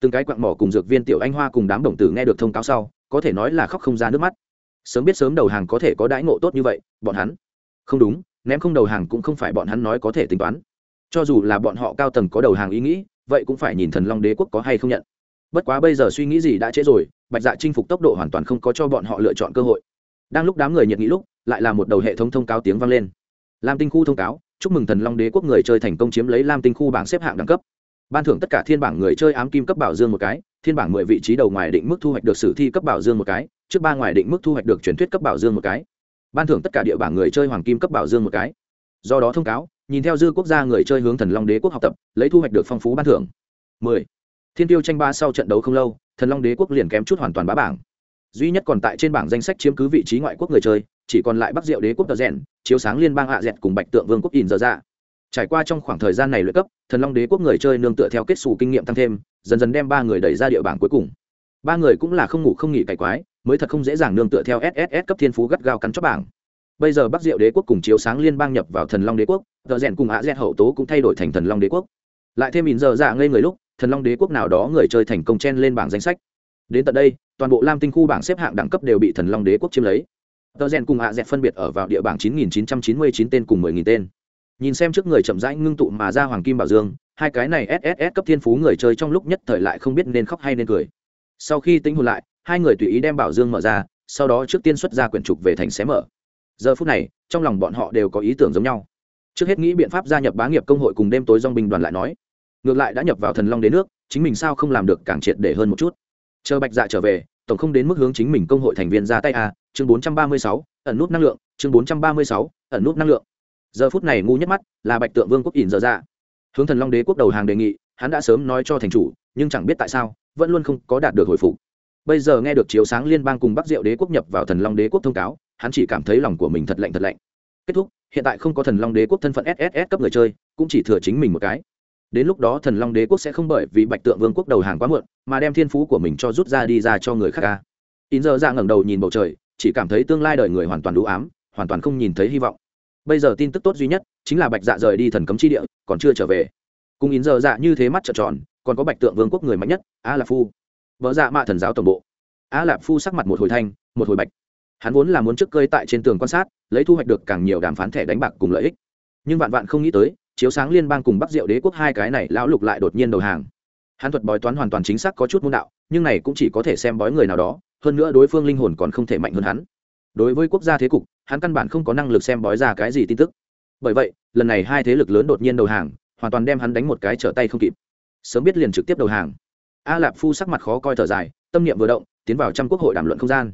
Speaker 1: Từng cái quặng mỏ cùng dược viên tiểu anh hoa cùng đám đồng tử nghe được thông cáo sau, có thể nói là khóc không ra nước mắt sớm biết sớm đầu hàng có thể có đãi ngộ tốt như vậy, bọn hắn. Không đúng, ném không đầu hàng cũng không phải bọn hắn nói có thể tính toán. Cho dù là bọn họ cao tầng có đầu hàng ý nghĩ, vậy cũng phải nhìn thần long đế quốc có hay không nhận. Bất quá bây giờ suy nghĩ gì đã trễ rồi, bạch dạ chinh phục tốc độ hoàn toàn không có cho bọn họ lựa chọn cơ hội. Đang lúc đám người nhiệt nghĩ lúc, lại là một đầu hệ thống thông cáo tiếng vang lên. Lam tinh khu thông cáo, chúc mừng thần long đế quốc người chơi thành công chiếm lấy lam tinh khu bảng xếp hạng đẳng cấp. Ban thưởng tất cả thiên bảng người chơi ám kim cấp bảo dương một cái, thiên bảng mười vị trí đầu ngoài định mức thu hoạch được sử thi cấp bảo dương một cái trước ba ngoài định mức thu hoạch được truyền thuyết cấp bảo dương một cái. Ban thưởng tất cả địa bảng người chơi hoàng kim cấp bảo dương một cái. Do đó thông cáo, nhìn theo dư quốc gia người chơi hướng thần long đế quốc học tập, lấy thu hoạch được phong phú ban thưởng. 10. thiên tiêu tranh ba sau trận đấu không lâu, thần long đế quốc liền kém chút hoàn toàn bá bảng. Duy nhất còn tại trên bảng danh sách chiếm cứ vị trí ngoại quốc người chơi, chỉ còn lại bắc diệu đế quốc tờ rèn, chiếu sáng liên bang hạ dẹt cùng bạch tượng vương quốc in giờ ra trải qua trong khoảng thời gian này luyện cấp, thần long đế quốc người chơi nương tựa theo kết xù kinh nghiệm tăng thêm, dần dần đem ba người đẩy ra địa bảng cuối cùng. Ba người cũng là không ngủ không nghỉ cày quái mới thật không dễ dàng nương tựa theo sss cấp thiên phú gắt gao cắn chót bảng. Bây giờ bắc diệu đế quốc cùng chiếu sáng liên bang nhập vào thần long đế quốc, tờ rèn cùng hạ dẹt hậu tố cũng thay đổi thành thần long đế quốc. Lại thêm mình giờ dạ ngây người lúc, thần long đế quốc nào đó người chơi thành công chen lên bảng danh sách. Đến tận đây, toàn bộ lam tinh khu bảng xếp hạng đẳng cấp đều bị thần long đế quốc chiếm lấy. Tờ rèn cùng hạ dẹt phân biệt ở vào địa bảng 9.999 tên cùng 10.000 tên. Nhìn xem trước người chậm rãi ngưng tụ mà ra hoàng kim bảo dương, hai cái này sss cấp thiên phú người chơi trong lúc nhất thời lại không biết nên khóc hay nên cười. Sau khi tính hồn lại hai người tùy ý đem bảo dương mở ra, sau đó trước tiên xuất ra quyển trục về thành xé mở. Giờ phút này, trong lòng bọn họ đều có ý tưởng giống nhau. Trước hết nghĩ biện pháp gia nhập bá nghiệp công hội cùng đêm tối dong binh đoàn lại nói. Ngược lại đã nhập vào thần long đến nước, chính mình sao không làm được càng triệt để hơn một chút. Chờ bạch dạ trở về, tổng không đến mức hướng chính mình công hội thành viên ra tay a chương bốn trăm ba mươi sáu, ẩn nút năng lượng, chương bốn trăm ba mươi sáu, ẩn nút năng lượng. Giờ phút này ngu nhất mắt là bạch tượng vương quốc ỉn dở ra hướng thần long đế quốc đầu hàng đề nghị, hắn đã sớm nói cho thành chủ, nhưng chẳng biết tại sao, vẫn luôn không có đạt được hồi phục bây giờ nghe được chiếu sáng liên bang cùng bắc diệu đế quốc nhập vào thần long đế quốc thông cáo, hắn chỉ cảm thấy lòng của mình thật lạnh thật lạnh. Kết thúc, hiện tại không có thần long đế quốc thân phận sss cấp người chơi, cũng chỉ thừa chính mình một cái. Đến lúc đó thần long đế quốc sẽ không bởi vì bạch tượng vương quốc đầu hàng quá muộn, mà đem thiên phú của mình cho rút ra đi ra cho người khác ca. In giờ ra ngẩng đầu nhìn bầu trời, chỉ cảm thấy tương lai đời người hoàn toàn đủ ám, hoàn toàn không nhìn thấy hy vọng. Bây giờ tin tức tốt duy nhất chính là bạch dạ rời đi thần cấm chi địa, còn chưa trở về. Cùng in giờ dạ như thế mắt trợn tròn, còn có bạch tượng vương quốc người mạnh nhất, a là phu vợ dạ mạ thần giáo tổng bộ. Á lạp phu sắc mặt một hồi thanh, một hồi bạch. Hắn vốn là muốn trước cơi tại trên tường quan sát, lấy thu hoạch được càng nhiều đàm phán thẻ đánh bạc cùng lợi ích. Nhưng vạn vạn không nghĩ tới, chiếu sáng liên bang cùng bắc diệu đế quốc hai cái này lão lục lại đột nhiên đầu hàng. Hắn thuật bói toán hoàn toàn chính xác có chút môn đạo, nhưng này cũng chỉ có thể xem bói người nào đó, hơn nữa đối phương linh hồn còn không thể mạnh hơn hắn. Đối với quốc gia thế cục, hắn căn bản không có năng lực xem bói ra cái gì tin tức. Bởi vậy, lần này hai thế lực lớn đột nhiên đầu hàng, hoàn toàn đem hắn đánh một cái trở tay không kịp. Sớm biết liền trực tiếp đầu hàng a lạp phu sắc mặt khó coi thở dài, tâm niệm vừa động, tiến vào trăm quốc hội đàm luận không gian.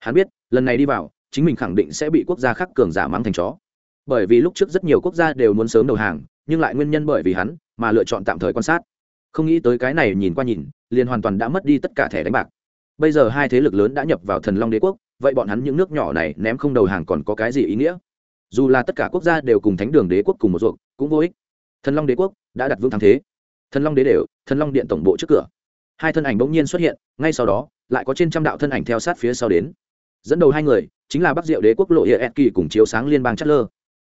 Speaker 1: Hắn biết, lần này đi vào, chính mình khẳng định sẽ bị quốc gia khác cường giả mắng thành chó. Bởi vì lúc trước rất nhiều quốc gia đều muốn sớm đầu hàng, nhưng lại nguyên nhân bởi vì hắn mà lựa chọn tạm thời quan sát. Không nghĩ tới cái này nhìn qua nhìn, liền hoàn toàn đã mất đi tất cả thẻ đánh bạc. Bây giờ hai thế lực lớn đã nhập vào thần long đế quốc, vậy bọn hắn những nước nhỏ này ném không đầu hàng còn có cái gì ý nghĩa? Dù là tất cả quốc gia đều cùng thánh đường đế quốc cùng một ruộng cũng vô ích. Thần long đế quốc đã đặt vương thắng thế. Thần long đế đều, thần long điện tổng bộ trước cửa hai thân ảnh bỗng nhiên xuất hiện, ngay sau đó, lại có trên trăm đạo thân ảnh theo sát phía sau đến. Dẫn đầu hai người, chính là bắc diệu đế quốc lộ địa ed kỳ cùng chiếu sáng liên bang chất lơ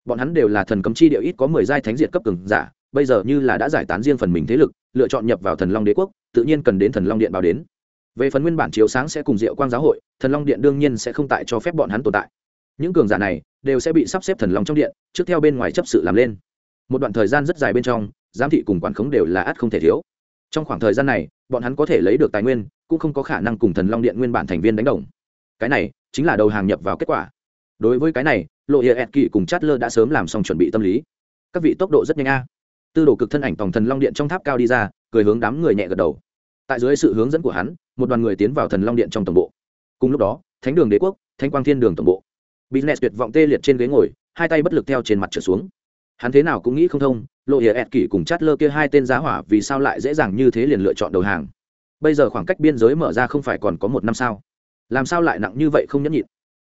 Speaker 1: bọn hắn đều là thần cấm chi điệu ít có mười giai thánh diệt cấp cường giả, bây giờ như là đã giải tán riêng phần mình thế lực, lựa chọn nhập vào thần long đế quốc, tự nhiên cần đến thần long điện báo đến. Về phần nguyên bản chiếu sáng sẽ cùng diệu quang giáo hội, thần long điện đương nhiên sẽ không tại cho phép bọn hắn tồn tại. Những cường giả này đều sẽ bị sắp xếp thần long trong điện, trước theo bên ngoài chấp sự làm lên. Một đoạn thời gian rất dài bên trong, giám thị cùng quản khống đều là ắt không thể thiếu. Trong khoảng thời gian này bọn hắn có thể lấy được tài nguyên, cũng không có khả năng cùng thần long điện nguyên bản thành viên đánh đồng. Cái này chính là đầu hàng nhập vào kết quả. Đối với cái này, lộ hiệa ẹt kỵ cùng chát lơ đã sớm làm xong chuẩn bị tâm lý. Các vị tốc độ rất nhanh a. Tư đồ cực thân ảnh tổng thần long điện trong tháp cao đi ra, cười hướng đám người nhẹ gật đầu. Tại dưới sự hướng dẫn của hắn, một đoàn người tiến vào thần long điện trong tổng bộ. Cùng lúc đó, thánh đường đế quốc, thánh quang thiên đường tổng bộ. Business tuyệt vọng tê liệt trên ghế ngồi, hai tay bất lực theo trên mặt trở xuống. Hắn thế nào cũng nghĩ không thông lộ hiệa ẹt kỷ cùng chát lơ kia hai tên giá hỏa vì sao lại dễ dàng như thế liền lựa chọn đầu hàng? Bây giờ khoảng cách biên giới mở ra không phải còn có một năm sao? Làm sao lại nặng như vậy không nhẫn nhịn?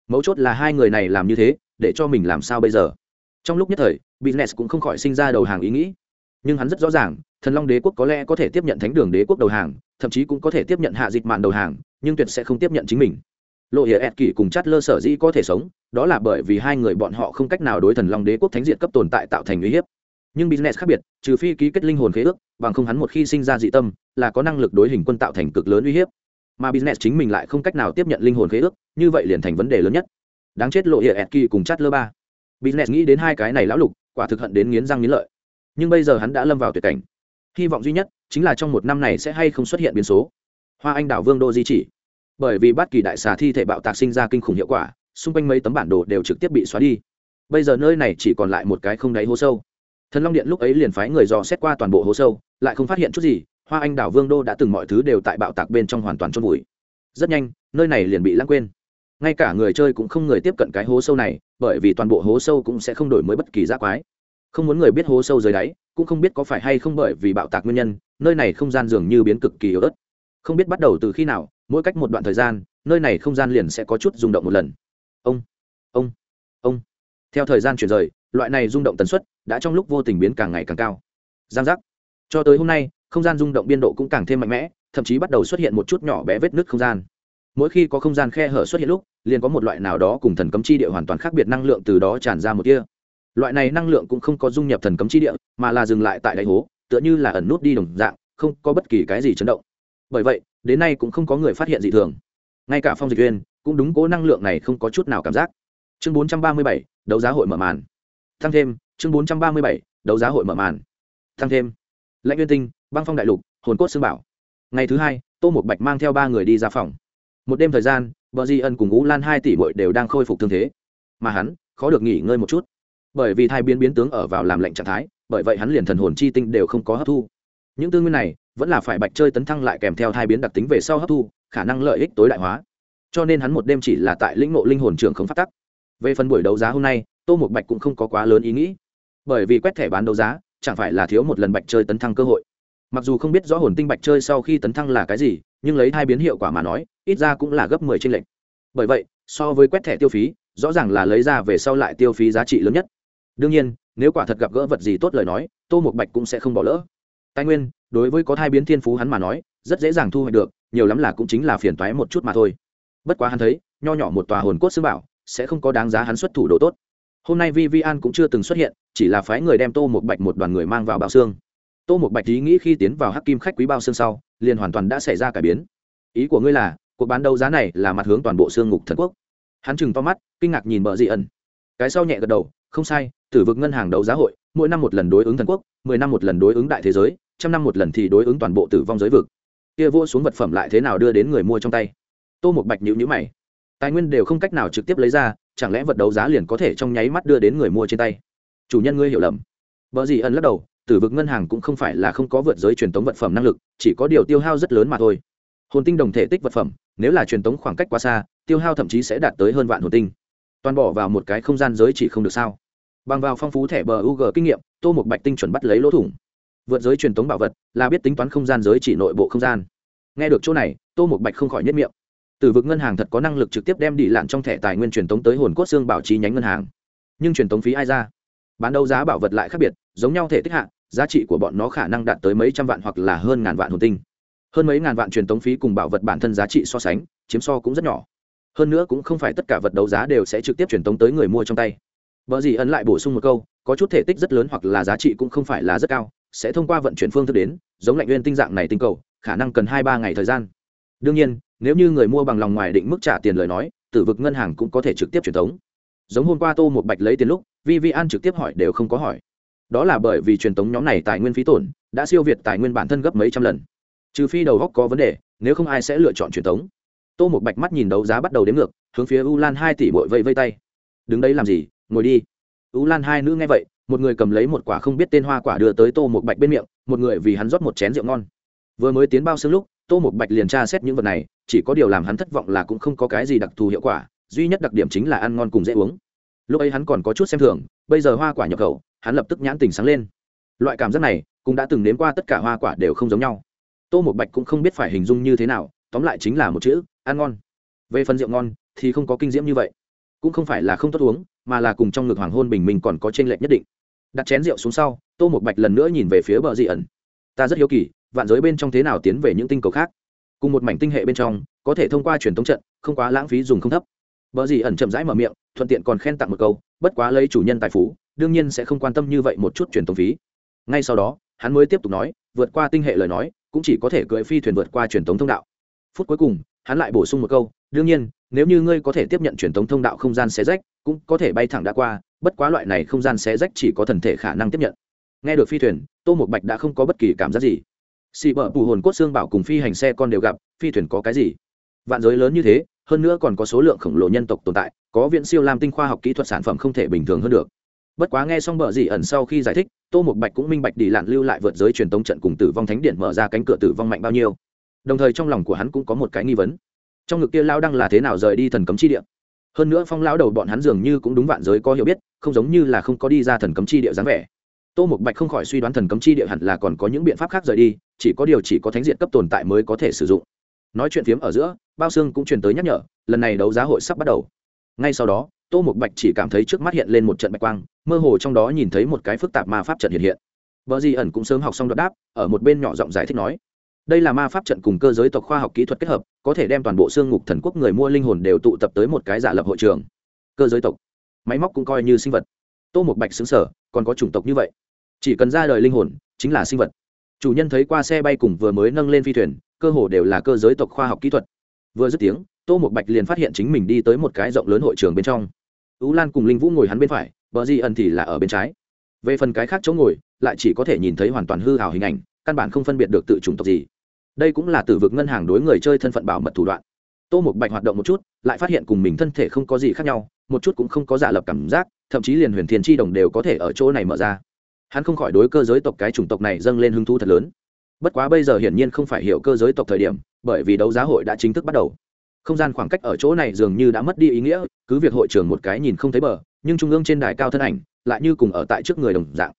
Speaker 1: Mấu chốt là hai người này làm như thế, để cho mình làm sao bây giờ? Trong lúc nhất thời, business cũng không khỏi sinh ra đầu hàng ý nghĩ. Nhưng hắn rất rõ ràng, thần long đế quốc có lẽ có thể tiếp nhận thánh đường đế quốc đầu hàng, thậm chí cũng có thể tiếp nhận hạ dịch mạn đầu hàng, nhưng tuyệt sẽ không tiếp nhận chính mình. Lộ hiệa ẹt kỷ cùng chát lơ sở dĩ có thể sống, đó là bởi vì hai người bọn họ không cách nào đối thần long đế quốc thánh diện cấp tồn tại tạo thành uy hiếp nhưng business khác biệt, trừ phi ký kết linh hồn khế ước, bằng không hắn một khi sinh ra dị tâm, là có năng lực đối hình quân tạo thành cực lớn uy hiếp. Mà business chính mình lại không cách nào tiếp nhận linh hồn khế ước, như vậy liền thành vấn đề lớn nhất. Đáng chết lộ hiệa ẹt kỳ cùng chát lơ ba. Business nghĩ đến hai cái này lão lục, quả thực hận đến nghiến răng nghiến lợi. Nhưng bây giờ hắn đã lâm vào tuyệt cảnh. Hy vọng duy nhất chính là trong một năm này sẽ hay không xuất hiện biến số. Hoa anh đảo vương đô di chỉ. Bởi vì bất kỳ đại xà thi thể bạo tạc sinh ra kinh khủng hiệu quả, xung quanh mấy tấm bản đồ đều trực tiếp bị xóa đi. Bây giờ nơi này chỉ còn lại một cái không đáy hố sâu thần long điện lúc ấy liền phái người dò xét qua toàn bộ hố sâu, lại không phát hiện chút gì, hoa anh đảo vương đô đã từng mọi thứ đều tại bạo tạc bên trong hoàn toàn trôn vùi. Rất nhanh, nơi này liền bị lãng quên. Ngay cả người chơi cũng không người tiếp cận cái hố sâu này, bởi vì toàn bộ hố sâu cũng sẽ không đổi mới bất kỳ giác quái. Không muốn người biết hố sâu dưới đáy, cũng không biết có phải hay không bởi vì bạo tạc nguyên nhân, nơi này không gian dường như biến cực kỳ yếu ớt. Không biết bắt đầu từ khi nào, mỗi cách một đoạn thời gian, nơi này không gian liền sẽ có chút rung động một lần. Ông ông ông. Theo thời gian chuyển rời loại này rung động tần suất đã trong lúc vô tình biến càng ngày càng cao. Giang giác. Cho tới hôm nay không gian rung động biên độ cũng càng thêm mạnh mẽ thậm chí bắt đầu xuất hiện một chút nhỏ bé vết nứt không gian. Mỗi khi có không gian khe hở xuất hiện lúc liền có một loại nào đó cùng thần cấm chi địa hoàn toàn khác biệt năng lượng từ đó tràn ra một kia loại này năng lượng cũng không có dung nhập thần cấm chi địa mà là dừng lại tại đáy hố tựa như là ẩn nút đi đồng dạng không có bất kỳ cái gì chấn động. Bởi vậy đến nay cũng không có người phát hiện gì thường. Ngay cả phong dịch viên cũng đúng cố năng lượng này không có chút nào cảm giác. Chương 437, đấu giá hội mở màn tăng thêm chương 437, đấu giá hội mở màn. Tăng thêm. Lãnh nguyên tinh băng phong đại lục hồn cốt xương bảo. Ngày thứ hai tô một bạch mang theo ba người đi ra phòng. Một đêm thời gian vợ di ân cùng ú lan hai tỷ bội đều đang khôi phục thương thế. Mà hắn khó được nghỉ ngơi một chút. Bởi vì thai biến biến tướng ở vào làm lệnh trạng thái bởi vậy hắn liền thần hồn chi tinh đều không có hấp thu. Những tư nguyên này vẫn là phải bạch chơi tấn thăng lại kèm theo thai biến đặc tính về sau hấp thu khả năng lợi ích tối đại hóa. Cho nên hắn một đêm chỉ là tại lĩnh ngộ linh hồn trường không phát tắc. Về phần buổi đấu giá hôm nay tô một bạch cũng không có quá lớn ý nghĩ. Bởi vì quét thẻ bán đấu giá, chẳng phải là thiếu một lần bạch chơi tấn thăng cơ hội. Mặc dù không biết rõ hồn tinh bạch chơi sau khi tấn thăng là cái gì, nhưng lấy hai biến hiệu quả mà nói, ít ra cũng là gấp mười trên lệnh bởi vậy, so với quét thẻ tiêu phí, rõ ràng là lấy ra về sau lại tiêu phí giá trị lớn nhất. Đương nhiên, nếu quả thật gặp gỡ vật gì tốt lời nói, tô một bạch cũng sẽ không bỏ lỡ. Tài nguyên, đối với có thai biến thiên phú hắn mà nói, rất dễ dàng thu hoạch được, nhiều lắm là cũng chính là phiền toái một chút mà thôi. Bất quá hắn thấy, nho nhỏ một tòa hồn cốt xương bảo, sẽ không có đáng giá hắn xuất thủ độ tốt hôm nay vi vi an cũng chưa từng xuất hiện, chỉ là phái người đem tô một bạch một đoàn người mang vào bao xương. Tô một bạch ý nghĩ khi tiến vào hắc kim khách quý bao xương sau, liền hoàn toàn đã xảy ra cải biến. Ý của ngươi là, cuộc bán đấu giá này là mặt hướng toàn bộ xương ngục thần quốc. Hắn chừng to mắt, kinh ngạc nhìn bờ dị ẩn. Cái sau nhẹ gật đầu, không sai, tử vực ngân hàng đấu giá hội, mỗi năm một lần đối ứng thần quốc, mười năm một lần đối ứng đại thế giới, trăm năm một lần thì đối ứng toàn bộ tử vong giới vực. Kia vua xuống vật phẩm lại thế nào đưa đến người mua trong tay? Tô một bạch nhữ nhữ mày. Tài nguyên đều không cách nào trực tiếp lấy ra chẳng lẽ vật đấu giá liền có thể trong nháy mắt đưa đến người mua trên tay? Chủ nhân ngươi hiểu lầm. Vợ gì ẩn lắc đầu, tử vực ngân hàng cũng không phải là không có vượt giới truyền tống vật phẩm năng lực, chỉ có điều tiêu hao rất lớn mà thôi. Hồn tinh đồng thể tích vật phẩm, nếu là truyền tống khoảng cách quá xa, tiêu hao thậm chí sẽ đạt tới hơn vạn hồn tinh. Toàn bỏ vào một cái không gian giới chỉ không được sao? Bằng vào phong phú thẻ bờ u g kinh nghiệm, tô một bạch tinh chuẩn bắt lấy lỗ thủng. Vượt giới truyền tống bảo vật là biết tính toán không gian giới chỉ nội bộ không gian. Nghe được chỗ này, tô một bạch không khỏi nhất miệng từ vực ngân hàng thật có năng lực trực tiếp đem đi lạn trong thẻ tài nguyên truyền tống tới hồn cốt xương bảo trí nhánh ngân hàng. Nhưng truyền tống phí ai ra? Bán đấu giá bảo vật lại khác biệt, giống nhau thể tích hạn giá trị của bọn nó khả năng đạt tới mấy trăm vạn hoặc là hơn ngàn vạn hồn tinh. Hơn mấy ngàn vạn truyền tống phí cùng bảo vật bản thân giá trị so sánh, chiếm so cũng rất nhỏ. Hơn nữa cũng không phải tất cả vật đấu giá đều sẽ trực tiếp truyền tống tới người mua trong tay. Vợ gì ấn lại bổ sung một câu, có chút thể tích rất lớn hoặc là giá trị cũng không phải là rất cao, sẽ thông qua vận chuyển phương thức đến, giống lạnh nguyên tinh dạng này tinh cầu, khả năng cần hai ba ngày thời gian. Đương nhiên nếu như người mua bằng lòng ngoài định mức trả tiền lời nói, tử vực ngân hàng cũng có thể trực tiếp truyền tống. Giống hôm qua tô một bạch lấy tiền lúc vi vi an trực tiếp hỏi đều không có hỏi. Đó là bởi vì truyền tống nhóm này tài nguyên phí tổn, đã siêu việt tài nguyên bản thân gấp mấy trăm lần. Trừ phi đầu góc có vấn đề, nếu không ai sẽ lựa chọn truyền tống. Tô một bạch mắt nhìn đấu giá bắt đầu đến ngược, hướng phía u lan hai tỷ bội vây vây tay. Đứng đấy làm gì? Ngồi đi. U lan hai nữ nghe vậy, một người cầm lấy một quả không biết tên hoa quả đưa tới tô một bạch bên miệng, một người vì hắn rót một chén rượu ngon. Vừa mới tiến bao xương lúc tô một bạch liền tra xét những vật này, chỉ có điều làm hắn thất vọng là cũng không có cái gì đặc thù hiệu quả, duy nhất đặc điểm chính là ăn ngon cùng dễ uống. Lúc ấy hắn còn có chút xem thường, bây giờ hoa quả nhập khẩu, hắn lập tức nhãn tình sáng lên. Loại cảm giác này cũng đã từng nếm qua tất cả hoa quả đều không giống nhau. Tô một bạch cũng không biết phải hình dung như thế nào, tóm lại chính là một chữ, ăn ngon. Về phần rượu ngon thì không có kinh diễm như vậy. Cũng không phải là không tốt uống, mà là cùng trong ngực hoàng hôn bình minh còn có t r ê n lệch nhất định. Đặt chén rượu xuống sau, tô một bạch lần nữa nhìn về phía bờ dị ẩn. Ta rất hiếu kỳ vạn giới bên trong thế nào tiến về những tinh cầu khác. Cùng một mảnh tinh hệ bên trong, có thể thông qua truyền thống trận, không quá lãng phí dùng không thấp. Vợ gì ẩn chậm rãi mở miệng, thuận tiện còn khen tặng một câu, bất quá lấy chủ nhân tài phú, đương nhiên sẽ không quan tâm như vậy một chút truyền thống phí. Ngay sau đó, hắn mới tiếp tục nói, vượt qua tinh hệ lời nói, cũng chỉ có thể cưỡi phi thuyền vượt qua truyền thống thông đạo. Phút cuối cùng, hắn lại bổ sung một câu, đương nhiên, nếu như ngươi có thể tiếp nhận truyền thống thông đạo không gian xé rách, cũng có thể bay thẳng đã qua, bất quá loại này không gian xé rách chỉ có thần thể khả năng tiếp nhận. Nghe được phi thuyền, tô một bạch đã không có bất kỳ cảm giác gì xì bờ bù hồn cốt xương bảo cùng phi hành xe con đều gặp, phi thuyền có cái gì? Vạn giới lớn như thế, hơn nữa còn có số lượng khổng lồ nhân tộc tồn tại, có viện siêu làm tinh khoa học kỹ thuật sản phẩm không thể bình thường hơn được. Bất quá nghe xong bờ dị ẩn sau khi giải thích, tô một bạch cũng minh bạch đi lạn lưu lại vượt giới truyền tống trận cùng tử vong thánh điện mở ra cánh cửa tử vong mạnh bao nhiêu. Đồng thời trong lòng của hắn cũng có một cái nghi vấn. Trong ngực kia lao đăng là thế nào rời đi thần cấm chi địa? Hơn nữa phong lão đầu bọn hắn dường như cũng đúng vạn giới có hiểu biết, không giống như là không có đi ra thần cấm chi địa dáng vẻ. Tô một bạch không khỏi suy đoán thần cấm chi địa hẳn là còn có những biện pháp khác rời đi chỉ có điều chỉ có thánh diện cấp tồn tại mới có thể sử dụng. Nói chuyện phiếm ở giữa, bao xương cũng truyền tới nhắc nhở, lần này đấu giá hội sắp bắt đầu. Ngay sau đó, tô một bạch chỉ cảm thấy trước mắt hiện lên một trận bạch quang, mơ hồ trong đó nhìn thấy một cái phức tạp ma pháp trận hiện hiện. Vợ di ẩn cũng sớm học xong đột đáp, ở một bên nhỏ giọng giải thích nói, đây là ma pháp trận cùng cơ giới tộc khoa học kỹ thuật kết hợp, có thể đem toàn bộ xương ngục thần quốc người mua linh hồn đều tụ tập tới một cái giả lập hội trường. Cơ giới tộc. Máy móc cũng coi như sinh vật. Tô một bạch xứng sở còn có chủng tộc như vậy? Chỉ cần ra đời linh hồn, chính là sinh vật chủ nhân thấy qua xe bay cùng vừa mới nâng lên phi thuyền, cơ hồ đều là cơ giới tộc khoa học kỹ thuật. Vừa dứt tiếng, tô một bạch liền phát hiện chính mình đi tới một cái rộng lớn hội trường bên trong. Tú lan cùng linh vũ ngồi hắn bên phải, bờ di ẩn thì là ở bên trái. Về phần cái khác chỗ ngồi, lại chỉ có thể nhìn thấy hoàn toàn hư hào hình ảnh, căn bản không phân biệt được tự chủng tộc gì. Đây cũng là từ vực ngân hàng đối người chơi thân phận bảo mật thủ đoạn. Tô một bạch hoạt động một chút, lại phát hiện cùng mình thân thể không có gì khác nhau, một chút cũng không có giả lập cảm giác, thậm chí liền huyền thiền tri đồng đều có thể ở chỗ này mở ra hắn không khỏi đối cơ giới tộc cái chủng tộc này dâng lên hứng thú thật lớn. Bất quá bây giờ hiển nhiên không phải hiểu cơ giới tộc thời điểm, bởi vì đấu giá hội đã chính thức bắt đầu. Không gian khoảng cách ở chỗ này dường như đã mất đi ý nghĩa, cứ việc hội trưởng một cái nhìn không thấy bờ, nhưng trung ương trên đài cao thân ảnh lại như cùng ở tại trước người đồng dạng.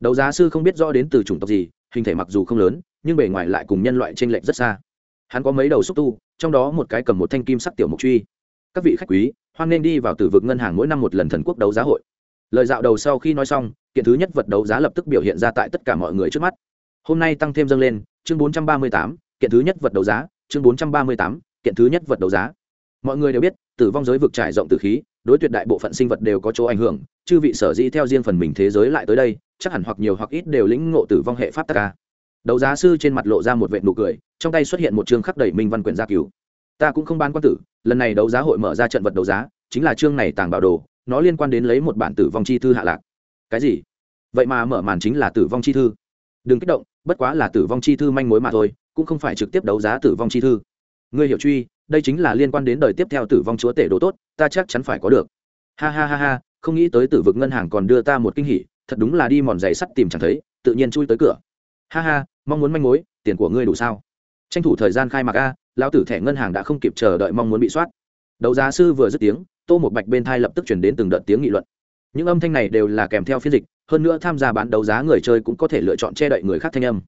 Speaker 1: Đấu giá sư không biết rõ đến từ chủng tộc gì, hình thể mặc dù không lớn, nhưng bề ngoài lại cùng nhân loại t r ê n lệch rất xa. Hắn có mấy đầu xúc tu, trong đó một cái cầm một thanh kim sắc tiểu mục truy. Các vị khách quý, hoan nên đi vào từ vực ngân hàng mỗi năm một lần thần quốc đấu giá hội lời dạo đầu sau khi nói xong, kiện thứ nhất vật đấu giá lập tức biểu hiện ra tại tất cả mọi người trước mắt. Hôm nay tăng thêm dâng lên, chương bốn trăm ba mươi tám, kiện thứ nhất vật đấu giá, chương bốn trăm ba mươi tám, kiện thứ nhất vật đấu giá. Mọi người đều biết, tử vong giới vực trải rộng từ khí, đối tuyệt đại bộ phận sinh vật đều có chỗ ảnh hưởng, chư vị sở dĩ theo riêng phần mình thế giới lại tới đây, chắc hẳn hoặc nhiều hoặc ít đều lĩnh ngộ tử vong hệ pháp tắc ca đấu giá sư trên mặt lộ ra một vệ nụ cười, trong tay xuất hiện một chương khắc đẩy minh văn quyển gia cứu ta cũng không bán quan tử, lần này đấu giá hội mở ra trận vật đấu giá, chính là chương này tàng bảo đồ nó liên quan đến lấy một bản tử vong chi thư hạ lạc. Cái gì? Vậy mà mở màn chính là tử vong chi thư. Đừng kích động, bất quá là tử vong chi thư manh mối mà thôi, cũng không phải trực tiếp đấu giá tử vong chi thư. Ngươi hiểu truy, đây chính là liên quan đến đời tiếp theo tử vong chúa tể đồ tốt, ta chắc chắn phải có được. Ha ha ha ha, không nghĩ tới tử vực ngân hàng còn đưa ta một kinh hỉ, thật đúng là đi mòn giày sắt tìm chẳng thấy, tự nhiên chui tới cửa. Ha ha, mong muốn manh mối, tiền của ngươi đủ sao? Tranh thủ thời gian khai mạc a, lão tử thẻ ngân hàng đã không kịp chờ đợi mong muốn bị soát. Đấu giá sư vừa dứt tiếng tô một bạch bên thai lập tức chuyển đến từng đợt tiếng nghị luận. Những âm thanh này đều là kèm theo phiên dịch, hơn nữa tham gia bán đấu giá người chơi cũng có thể lựa chọn che đậy người khác thanh âm.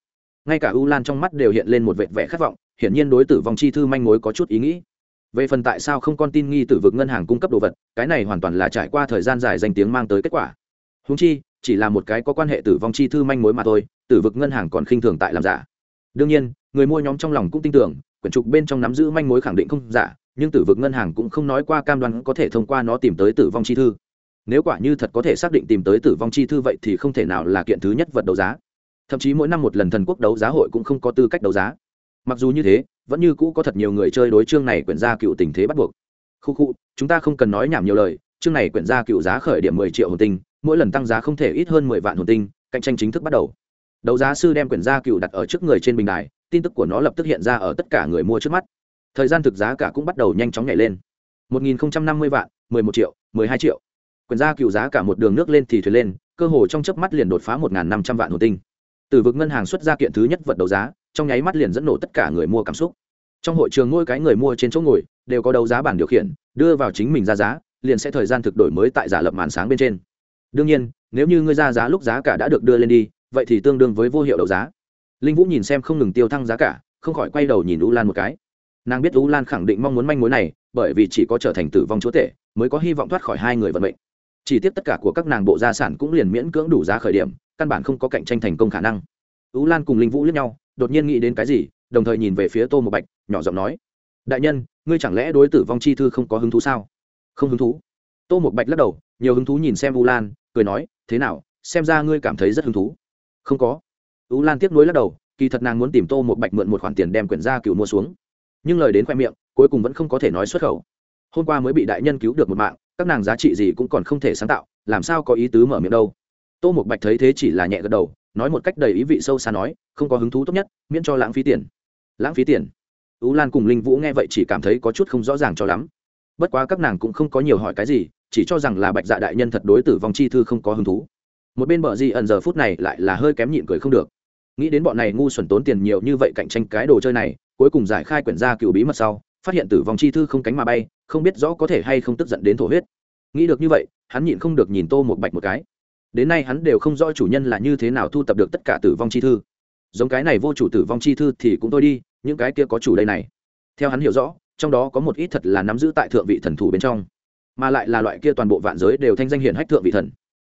Speaker 1: Ngay cả u lan trong mắt đều hiện lên một vệt vẻ khát vọng, hiển nhiên đối tử vong chi thư manh mối có chút ý nghĩ. Về phần tại sao không con tin nghi tử vực ngân hàng cung cấp đồ vật, cái này hoàn toàn là trải qua thời gian dài danh tiếng mang tới kết quả. Húng chi, chỉ là một cái có quan hệ tử vong chi thư manh mối mà thôi, tử vực ngân hàng còn khinh thường tại làm giả. Đương nhiên, người mua nhóm trong lòng cũng tin tưởng, quyển trục bên trong nắm giữ manh mối khẳng định không giả nhưng tử vực ngân hàng cũng không nói qua cam đoan có thể thông qua nó tìm tới tử vong chi thư. Nếu quả như thật có thể xác định tìm tới tử vong chi thư vậy thì không thể nào là kiện thứ nhất vật đấu giá. Thậm chí mỗi năm một lần thần quốc đấu giá hội cũng không có tư cách đấu giá. Mặc dù như thế, vẫn như cũ có thật nhiều người chơi đối chương này quyển ra cựu tình thế bắt buộc. Khu khu, chúng ta không cần nói nhảm nhiều lời, chương này quyển ra cựu giá khởi điểm mười triệu hồn tinh, mỗi lần tăng giá không thể ít hơn mười vạn hồn tinh, cạnh tranh chính thức bắt đầu. Đấu giá sư đem quyển gia cựu đặt ở trước người trên bình đài, tin tức của nó lập tức hiện ra ở tất cả người mua trước mắt thời gian thực giá cả cũng bắt đầu nhanh chóng nhảy lên. một nghìn năm mươi vạn, mười một triệu, mười hai triệu. Quyền gia cựu giá cả một đường nước lên thì thuyền lên, cơ hồ trong chớp mắt liền đột phá một năm trăm vạn hồ tinh. Từ vực ngân hàng xuất ra kiện thứ nhất vật đấu giá, trong nháy mắt liền dẫn nổ tất cả người mua cảm xúc. Trong hội trường mỗi cái người mua trên chỗ ngồi đều có đấu giá bản điều khiển, đưa vào chính mình ra giá, liền sẽ thời gian thực đổi mới tại giả lập màn sáng bên trên. Đương nhiên, nếu như ngươi ra giá lúc giá cả đã được đưa lên đi, vậy thì tương đương với vô hiệu đấu giá. Linh vũ nhìn xem không ngừng tiêu thăng giá cả, không khỏi quay đầu nhìn u lan một cái nàng biết u lan khẳng định mong muốn manh mối này, bởi vì chỉ có trở thành tử vong chúa tể mới có hy vọng thoát khỏi hai người vận mệnh. Chỉ tiếp tất cả của các nàng bộ gia sản cũng liền miễn cưỡng đủ giá khởi điểm, căn bản không có cạnh tranh thành công khả năng. U lan cùng linh vũ lướt nhau, đột nhiên nghĩ đến cái gì, đồng thời nhìn về phía tô một bạch, nhỏ giọng nói, đại nhân, ngươi chẳng lẽ đối tử vong chi thư không có hứng thú sao? Không hứng thú. Tô một bạch lắc đầu, nhiều hứng thú nhìn xem u lan, cười nói, thế nào, xem ra ngươi cảm thấy rất hứng thú. Không có. U lan tiếp nối lắc đầu, kỳ thật nàng muốn tìm tô một bạch mượn một khoản tiền đem quyển gia cựu mua xuống nhưng lời đến khoe miệng, cuối cùng vẫn không có thể nói xuất khẩu. Hôm qua mới bị đại nhân cứu được một mạng, các nàng giá trị gì cũng còn không thể sáng tạo, làm sao có ý tứ mở miệng đâu. Tô một bạch thấy thế chỉ là nhẹ gật đầu, nói một cách đầy ý vị sâu xa nói, không có hứng thú tốt nhất, miễn cho lãng phí tiền. Lãng phí tiền? Ú lan cùng linh vũ nghe vậy chỉ cảm thấy có chút không rõ ràng cho lắm. Bất quá các nàng cũng không có nhiều hỏi cái gì, chỉ cho rằng là bạch dạ đại nhân thật đối tử vong chi thư không có hứng thú. Một bên bờ di ẩn giờ phút này lại là hơi kém nhịn cười không được. Nghĩ đến bọn này ngu xuẩn tốn tiền nhiều như vậy cạnh tranh cái đồ chơi này cuối cùng giải khai quyển ra cựu bí mật sau, phát hiện tử vong chi thư không cánh mà bay, không biết rõ có thể hay không tức giận đến thổ huyết. Nghĩ được như vậy, hắn nhịn không được nhìn tô một bạch một cái. Đến nay hắn đều không rõ chủ nhân là như thế nào thu tập được tất cả tử vong chi thư. Giống cái này vô chủ tử vong chi thư thì cũng thôi đi, những cái kia có chủ đây này. Theo hắn hiểu rõ, trong đó có một ít thật là nắm giữ tại thượng vị thần thủ bên trong, mà lại là loại kia toàn bộ vạn giới đều thanh danh hiển hách thượng vị thần.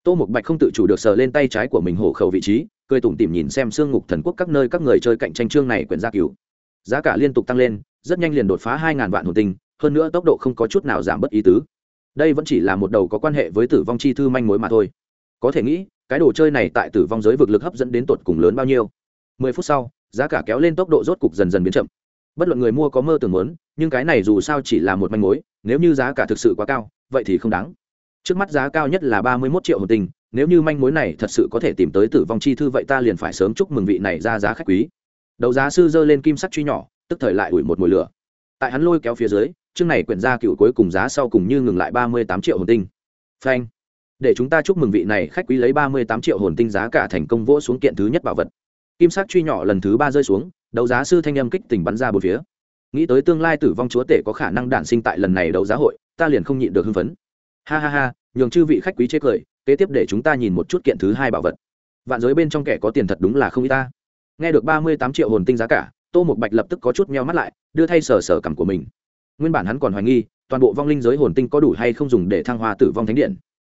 Speaker 1: Tô một bạch không tự chủ được sờ lên tay trái của mình hổ khẩu vị trí, cười tủm tỉm nhìn xem xương ngục thần quốc các nơi các người chơi cạnh tranh chương này quyển gia cứu giá cả liên tục tăng lên, rất nhanh liền đột phá hai ngàn vạn hồn tinh, hơn nữa tốc độ không có chút nào giảm bất ý tứ. Đây vẫn chỉ là một đầu có quan hệ với tử vong chi thư manh mối mà thôi. Có thể nghĩ, cái đồ chơi này tại tử vong giới vực lực hấp dẫn đến tột cùng lớn bao nhiêu. Mười phút sau, giá cả kéo lên tốc độ rốt cục dần dần biến chậm. Bất luận người mua có mơ tưởng muốn, nhưng cái này dù sao chỉ là một manh mối, nếu như giá cả thực sự quá cao, vậy thì không đáng. Trước mắt giá cao nhất là ba mươi mốt triệu hồn tinh, nếu như manh mối này thật sự có thể tìm tới tử vong chi thư vậy ta liền phải sớm chúc mừng vị này ra giá khách quý đầu giá sư giơ lên kim sắt truy nhỏ, tức thời lại ủi một mùi lửa. Tại hắn lôi kéo phía dưới chương này quyển ra cựu cuối cùng giá sau cùng như ngừng lại ba mươi tám triệu hồn tinh. Phanh. Để chúng ta chúc mừng vị này khách quý lấy ba mươi tám triệu hồn tinh giá cả thành công vỗ xuống kiện thứ nhất bảo vật. Kim sắc truy nhỏ lần thứ ba rơi xuống, đấu giá sư thanh âm kích tỉnh bắn ra bốn phía. Nghĩ tới tương lai tử vong chúa tể có khả năng đản sinh tại lần này đấu giá hội, ta liền không nhịn được hưng phấn. Ha ha ha, nhường chư vị khách quý chế cười, kế tiếp để chúng ta nhìn một chút kiện thứ hai bảo vật. Vạn giới bên trong kẻ có tiền thật đúng là không y ta nghe được ba mươi tám triệu hồn tinh giá cả, tô một bạch lập tức có chút meo mắt lại, đưa thay sở sở cảm của mình. Nguyên bản hắn còn hoài nghi, toàn bộ vong linh giới hồn tinh có đủ hay không dùng để thăng hoa tử vong thánh điện.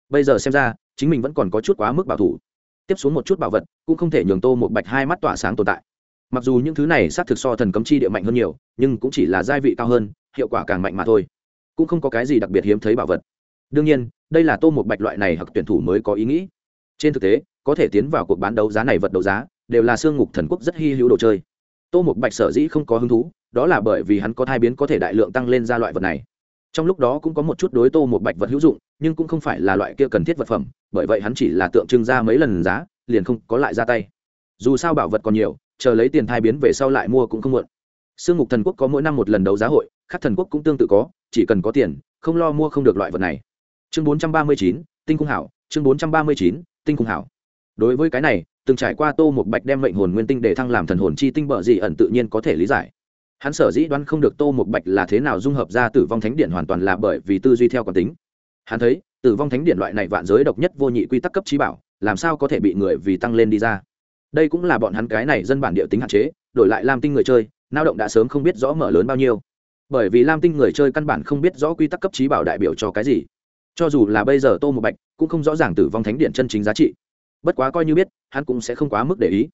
Speaker 1: Bây giờ xem ra, chính mình vẫn còn có chút quá mức bảo thủ. Tiếp xuống một chút bảo vật, cũng không thể nhường tô một bạch hai mắt tỏa sáng tồn tại. Mặc dù những thứ này xác thực so thần cấm chi địa mạnh hơn nhiều, nhưng cũng chỉ là gia vị cao hơn, hiệu quả càng mạnh mà thôi. Cũng không có cái gì đặc biệt hiếm thấy bảo vật. Đương nhiên, đây là tô một bạch loại này hoặc tuyển thủ mới có ý nghĩ. Trên thực tế, có thể tiến vào cuộc bán đấu giá này vật đấu giá đều là xương ngục thần quốc rất hy hữu đồ chơi. Tô Mục bạch sở dĩ không có hứng thú, đó là bởi vì hắn có thai biến có thể đại lượng tăng lên ra loại vật này. Trong lúc đó cũng có một chút đối tô một bạch vật hữu dụng, nhưng cũng không phải là loại kia cần thiết vật phẩm, bởi vậy hắn chỉ là tượng trưng ra mấy lần giá, liền không có lại ra tay. Dù sao bảo vật còn nhiều, chờ lấy tiền thai biến về sau lại mua cũng không muộn. Sương mục thần quốc có mỗi năm một lần đấu giá hội các thần quốc cũng tương tự có, chỉ cần có tiền, không lo mua không được loại vật này. Chương bốn trăm ba mươi chín, tinh cung hảo, chương bốn trăm ba mươi chín, tinh cung hảo đối với cái này, từng trải qua tô một bạch đem mệnh hồn nguyên tinh để thăng làm thần hồn chi tinh bợ gì ẩn tự nhiên có thể lý giải. Hắn sở dĩ đoán không được tô một bạch là thế nào dung hợp ra tử vong thánh điện hoàn toàn là bởi vì tư duy theo quán tính. Hắn thấy, tử vong thánh điện loại này vạn giới độc nhất vô nhị quy tắc cấp trí bảo, làm sao có thể bị người vì tăng lên đi ra? Đây cũng là bọn hắn cái này dân bản địa tính hạn chế, đổi lại lam tinh người chơi lao động đã sớm không biết rõ mở lớn bao nhiêu. Bởi vì lam tinh người chơi căn bản không biết rõ quy tắc cấp trí bảo đại biểu cho cái gì. Cho dù là bây giờ tô một bạch cũng không rõ ràng tử vong thánh điện chân chính giá trị bất quá coi như biết, hắn cũng sẽ không quá mức để ý.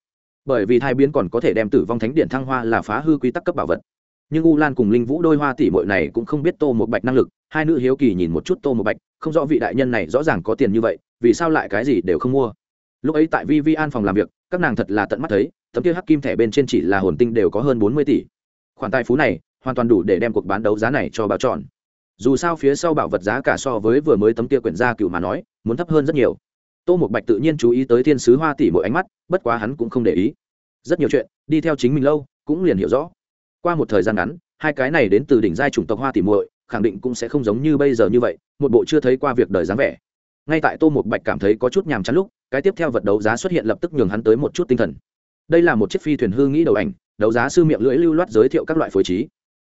Speaker 1: Bởi vì thai biến còn có thể đem tử vong thánh điện thăng hoa là phá hư quy tắc cấp bảo vật. Nhưng u lan cùng linh vũ đôi hoa tỷ mội này cũng không biết tô một bạch năng lực, hai nữ hiếu kỳ nhìn một chút tô một bạch, không rõ vị đại nhân này rõ ràng có tiền như vậy, vì sao lại cái gì đều không mua. Lúc ấy tại vi vi an phòng làm việc, các nàng thật là tận mắt thấy, tấm kia hắc kim thẻ bên trên chỉ là hồn tinh đều có hơn bốn mươi tỷ. Khoản tài phú này, hoàn toàn đủ để đem cuộc bán đấu giá này cho bảo tròn dù sao phía sau bảo vật giá cả so với vừa mới tấm kia quyển gia cựu mà nói, muốn thấp hơn rất nhiều tô một bạch tự nhiên chú ý tới thiên sứ hoa tỷ mỗi ánh mắt, bất quá hắn cũng không để ý. Rất nhiều chuyện, đi theo chính mình lâu, cũng liền hiểu rõ. Qua một thời gian ngắn, hai cái này đến từ đỉnh giai chủng tộc hoa tỷ muội, khẳng định cũng sẽ không giống như bây giờ như vậy, một bộ chưa thấy qua việc đời dáng vẻ. Ngay tại tô một bạch cảm thấy có chút nhàm chán lúc, cái tiếp theo vật đấu giá xuất hiện lập tức nhường hắn tới một chút tinh thần. Đây là một chiếc phi thuyền hư nghĩ đầu ảnh, đấu giá sư miệng lưỡi lưu loát giới thiệu các loại phối trí.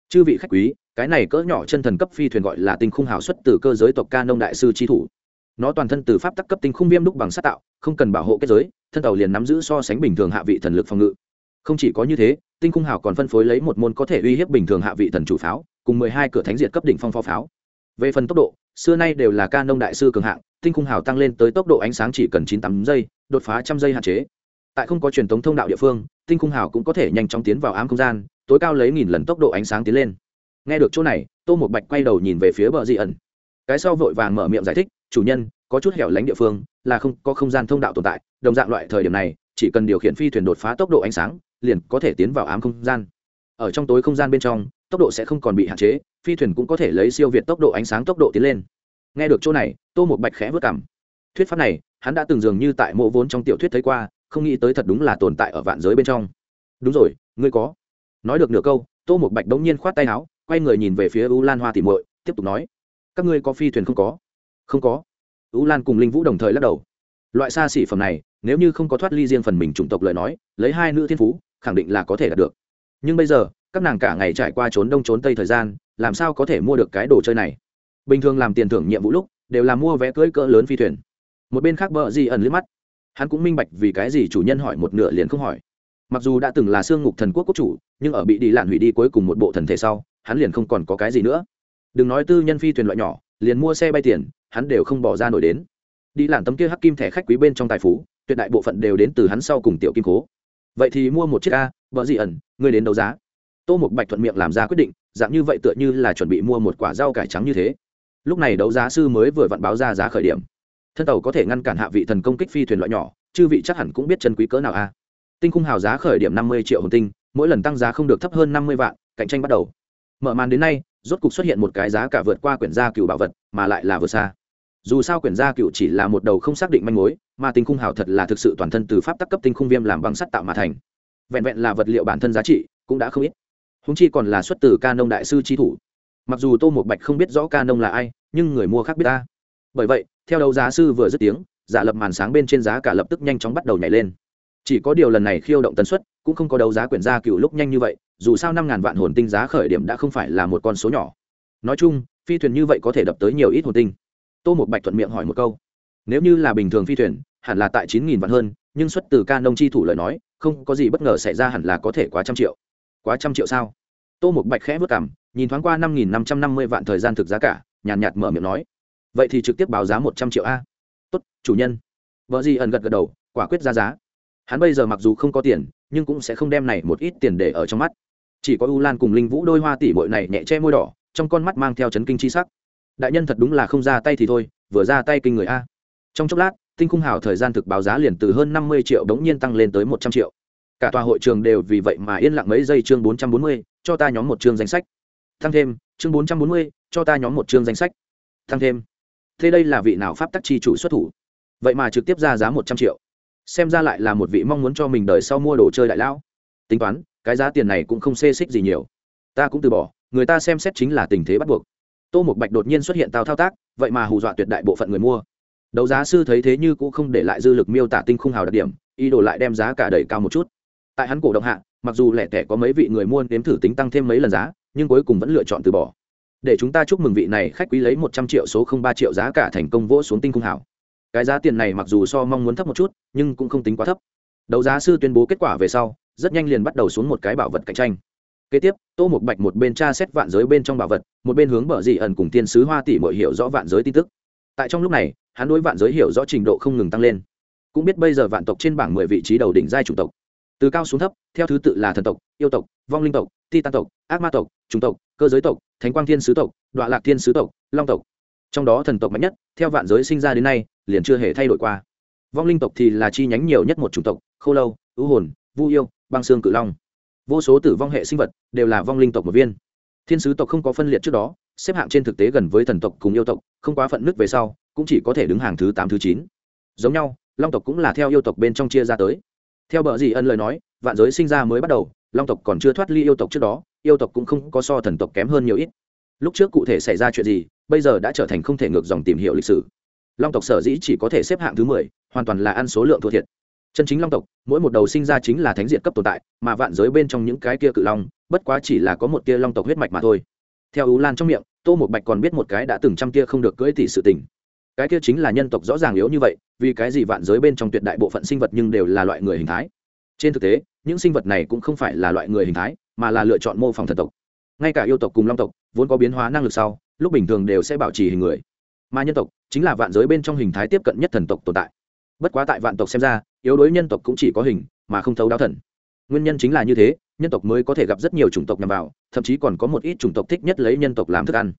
Speaker 1: Chư vị khách quý, cái này cỡ nhỏ chân thần cấp phi thuyền gọi là tinh khung hào xuất từ cơ giới tộc ca nông đại sư tri thủ nó toàn thân từ pháp tắc cấp tinh khung viêm đúc bằng sát tạo, không cần bảo hộ kết giới, thân tàu liền nắm giữ so sánh bình thường hạ vị thần lực phòng ngự. Không chỉ có như thế, tinh khung hào còn phân phối lấy một môn có thể uy hiếp bình thường hạ vị thần chủ pháo, cùng mười hai cửa thánh diệt cấp đỉnh phong phó pháo. Về phần tốc độ, xưa nay đều là ca nông đại sư cường hạng, tinh khung hào tăng lên tới tốc độ ánh sáng chỉ cần chín tám giây, đột phá trăm giây hạn chế. Tại không có truyền thống thông đạo địa phương, tinh khung hào cũng có thể nhanh chóng tiến vào ám không gian, tối cao lấy nghìn lần tốc độ ánh sáng tiến lên. Nghe được chỗ này, tô một bạch quay đầu nhìn về phía bờ di ẩn. Cái sau vội vàng mở miệng giải thích chủ nhân, có chút hẻo lánh địa phương, là không, có không gian thông đạo tồn tại, đồng dạng loại thời điểm này, chỉ cần điều khiển phi thuyền đột phá tốc độ ánh sáng, liền có thể tiến vào ám không gian. Ở trong tối không gian bên trong, tốc độ sẽ không còn bị hạn chế, phi thuyền cũng có thể lấy siêu việt tốc độ ánh sáng tốc độ tiến lên. Nghe được chỗ này, tô một bạch khẽ vất cảm thuyết pháp này, hắn đã từng dường như tại mộ vốn trong tiểu thuyết thấy qua, không nghĩ tới thật đúng là tồn tại ở vạn giới bên trong. Đúng rồi, ngươi có. Nói được nửa câu, tô một bạch đống nhiên khoát tay áo, quay người nhìn về phía u lan hoa tỉ muội, tiếp tục nói, các ngươi có phi thuyền không có? Không có. U lan cùng linh vũ đồng thời lắc đầu. Loại xa xỉ phẩm này, nếu như không có thoát ly riêng phần mình chủng tộc lời nói, lấy hai nữ thiên phú, khẳng định là có thể đạt được. Nhưng bây giờ, các nàng cả ngày trải qua trốn đông trốn tây thời gian, làm sao có thể mua được cái đồ chơi này? Bình thường làm tiền thưởng nhiệm vụ lúc, đều là mua vé cưỡi cỡ lớn phi thuyền. Một bên khác bờ di ẩn liếc mắt. Hắn cũng minh bạch vì cái gì chủ nhân hỏi một nửa liền không hỏi. Mặc dù đã từng là xương ngục thần quốc quốc chủ, nhưng ở bị đi lạn hủy đi cuối cùng một bộ thần thể sau, hắn liền không còn có cái gì nữa. Đừng nói tư nhân phi thuyền loại nhỏ liền mua xe bay tiền, hắn đều không bỏ ra nổi đến. Đi làm tấm kia hắc kim thẻ khách quý bên trong tài phú, tuyệt đại bộ phận đều đến từ hắn sau cùng tiểu kim cố. Vậy thì mua một chiếc a vợ gì ẩn, ngươi đến đấu giá. Tô một bạch thuận miệng làm ra quyết định, dạng như vậy tựa như là chuẩn bị mua một quả rau cải trắng như thế. Lúc này đấu giá sư mới vừa vặn báo ra giá khởi điểm. Thân tàu có thể ngăn cản hạ vị thần công kích phi thuyền loại nhỏ, chư vị chắc hẳn cũng biết chân quý cỡ nào a. Tinh khung hào giá khởi điểm năm mươi triệu hồn tinh, mỗi lần tăng giá không được thấp hơn năm mươi vạn, cạnh tranh bắt đầu. Mở màn đến nay rốt cục xuất hiện một cái giá cả vượt qua quyển gia cựu bảo vật, mà lại là vượt xa. Dù sao quyển gia cựu chỉ là một đầu không xác định manh mối, mà tinh khung hào thật là thực sự toàn thân từ pháp tắc cấp tinh khung viêm làm bằng sắt tạo mà thành. Vẹn vẹn là vật liệu bản thân giá trị, cũng đã không ít. Húng chi còn là xuất từ ca nông đại sư tri thủ. Mặc dù tô một bạch không biết rõ ca nông là ai, nhưng người mua khác biết ta. Bởi vậy, theo đấu giá sư vừa dứt tiếng, giả lập màn sáng bên trên giá cả lập tức nhanh chóng bắt đầu nhảy lên. Chỉ có điều lần này khiêu động tần suất, cũng không có đấu giá quyển gia cựu lúc nhanh như vậy dù sao năm ngàn vạn hồn tinh giá khởi điểm đã không phải là một con số nhỏ. Nói chung, phi thuyền như vậy có thể đập tới nhiều ít hồn tinh. Tô một bạch thuận miệng hỏi một câu. Nếu như là bình thường phi thuyền, hẳn là tại chín nghìn vạn hơn, nhưng xuất từ ca nông chi thủ lời nói, không có gì bất ngờ xảy ra hẳn là có thể quá trăm triệu. Quá trăm triệu sao? Tô một bạch khẽ vất cảm nhìn thoáng qua năm nghìn năm trăm năm mươi vạn thời gian thực giá cả, nhàn nhạt mở miệng nói. Vậy thì trực tiếp báo giá một trăm triệu a. Tốt, chủ nhân. Vợ gì ẩn gật gật đầu, quả quyết ra giá. Hắn bây giờ mặc dù không có tiền, nhưng cũng sẽ không đem này một ít tiền để ở trong mắt chỉ có u lan cùng linh vũ đôi hoa tỷ bội này nhẹ che môi đỏ, trong con mắt mang theo chấn kinh chi sắc. Đại nhân thật đúng là không ra tay thì thôi, vừa ra tay kinh người a. Trong chốc lát, tinh khung hào thời gian thực báo giá liền từ hơn năm mươi triệu đống nhiên tăng lên tới một trăm triệu. Cả tòa hội trường đều vì vậy mà yên lặng mấy giây chương bốn trăm bốn mươi, cho ta nhóm một chương danh sách. Tăng thêm, chương bốn trăm bốn mươi, cho ta nhóm một chương danh sách. Tăng thêm. Thế đây là vị nào pháp tắc chi chủ xuất thủ? Vậy mà trực tiếp ra giá một trăm triệu. Xem ra lại là một vị mong muốn cho mình đời sau mua đồ chơi đại lão. Tính toán cái giá tiền này cũng không xê xích gì nhiều. Ta cũng từ bỏ, người ta xem xét chính là tình thế bắt buộc. Tô một bạch đột nhiên xuất hiện tao thao tác, vậy mà hù dọa tuyệt đại bộ phận người mua. Đấu giá sư thấy thế như cũng không để lại dư lực miêu tả tinh khung hào đặc điểm, ý đồ lại đem giá cả đẩy cao một chút. Tại hắn cổ động hạ, mặc dù lẻ tẻ có mấy vị người mua nếm thử tính tăng thêm mấy lần giá, nhưng cuối cùng vẫn lựa chọn từ bỏ. Để chúng ta chúc mừng vị này, khách quý lấy một trăm triệu số không ba triệu giá cả thành công vỗ xuống tinh khung hào. Cái giá tiền này mặc dù so mong muốn thấp một chút, nhưng cũng không tính quá thấp. Đấu giá sư tuyên bố kết quả về sau rất nhanh liền bắt đầu xuống một cái bảo vật cạnh tranh. Kế tiếp, tô một bạch một bên tra xét vạn giới bên trong bảo vật, một bên hướng bờ dị ẩn cùng tiên sứ hoa tỷ mọi hiểu rõ vạn giới tin tức. Tại trong lúc này, hắn đối vạn giới hiểu rõ trình độ không ngừng tăng lên. Cũng biết bây giờ vạn tộc trên bảng mười vị trí đầu đỉnh giai chủng tộc. Từ cao xuống thấp, theo thứ tự là thần tộc, yêu tộc, vong linh tộc ti tan tộc, ác ma tộc, chủng tộc, cơ giới tộc, thánh quang thiên sứ tộc đoạn lạc thiên sứ tộc, long tộc. Trong đó thần tộc mạnh nhất, theo vạn giới sinh ra đến nay, liền chưa hề thay đổi qua. Vong linh tộc thì là chi nhánh nhiều nhất một chủng tộc khâu lâu, ưu hồn, vu yêu băng xương cự long. Vô số tử vong hệ sinh vật đều là vong linh tộc một viên. Thiên sứ tộc không có phân liệt trước đó, xếp hạng trên thực tế gần với thần tộc cùng yêu tộc, không quá phận nước về sau, cũng chỉ có thể đứng hàng thứ tám, thứ chín. Giống nhau, long tộc cũng là theo yêu tộc bên trong chia ra tới. Theo bờ dì ân lời nói, vạn giới sinh ra mới bắt đầu, long tộc còn chưa thoát ly yêu tộc trước đó, yêu tộc cũng không có so thần tộc kém hơn nhiều ít. Lúc trước cụ thể xảy ra chuyện gì, bây giờ đã trở thành không thể ngược dòng tìm hiểu lịch sử. Long tộc sở dĩ chỉ có thể xếp hạng thứ mười, hoàn toàn là ăn số lượng thua thiệt chân chính long tộc, mỗi một đầu sinh ra chính là thánh diện cấp tồn tại, mà vạn giới bên trong những cái kia cự long, bất quá chỉ là có một tia long tộc huyết mạch mà thôi. Theo ú lan trong miệng, tô một bạch còn biết một cái đã từng trăm tia không được cưỡi tỷ sự tình. Cái kia chính là nhân tộc rõ ràng yếu như vậy, vì cái gì vạn giới bên trong tuyệt đại bộ phận sinh vật nhưng đều là loại người hình thái? Trên thực tế, những sinh vật này cũng không phải là loại người hình thái, mà là lựa chọn mô phỏng thần tộc. Ngay cả yêu tộc cùng long tộc, vốn có biến hóa năng lực sau, lúc bình thường đều sẽ bảo trì hình người. Mà nhân tộc, chính là vạn giới bên trong hình thái tiếp cận nhất thần tộc tồn tại. Bất quá tại vạn tộc xem ra yếu đối nhân tộc cũng chỉ có hình, mà không thấu đáo thần. Nguyên nhân chính là như thế, nhân tộc mới có thể gặp rất nhiều chủng tộc nhằm vào, thậm chí còn có một ít chủng tộc thích nhất lấy nhân tộc làm thức ăn.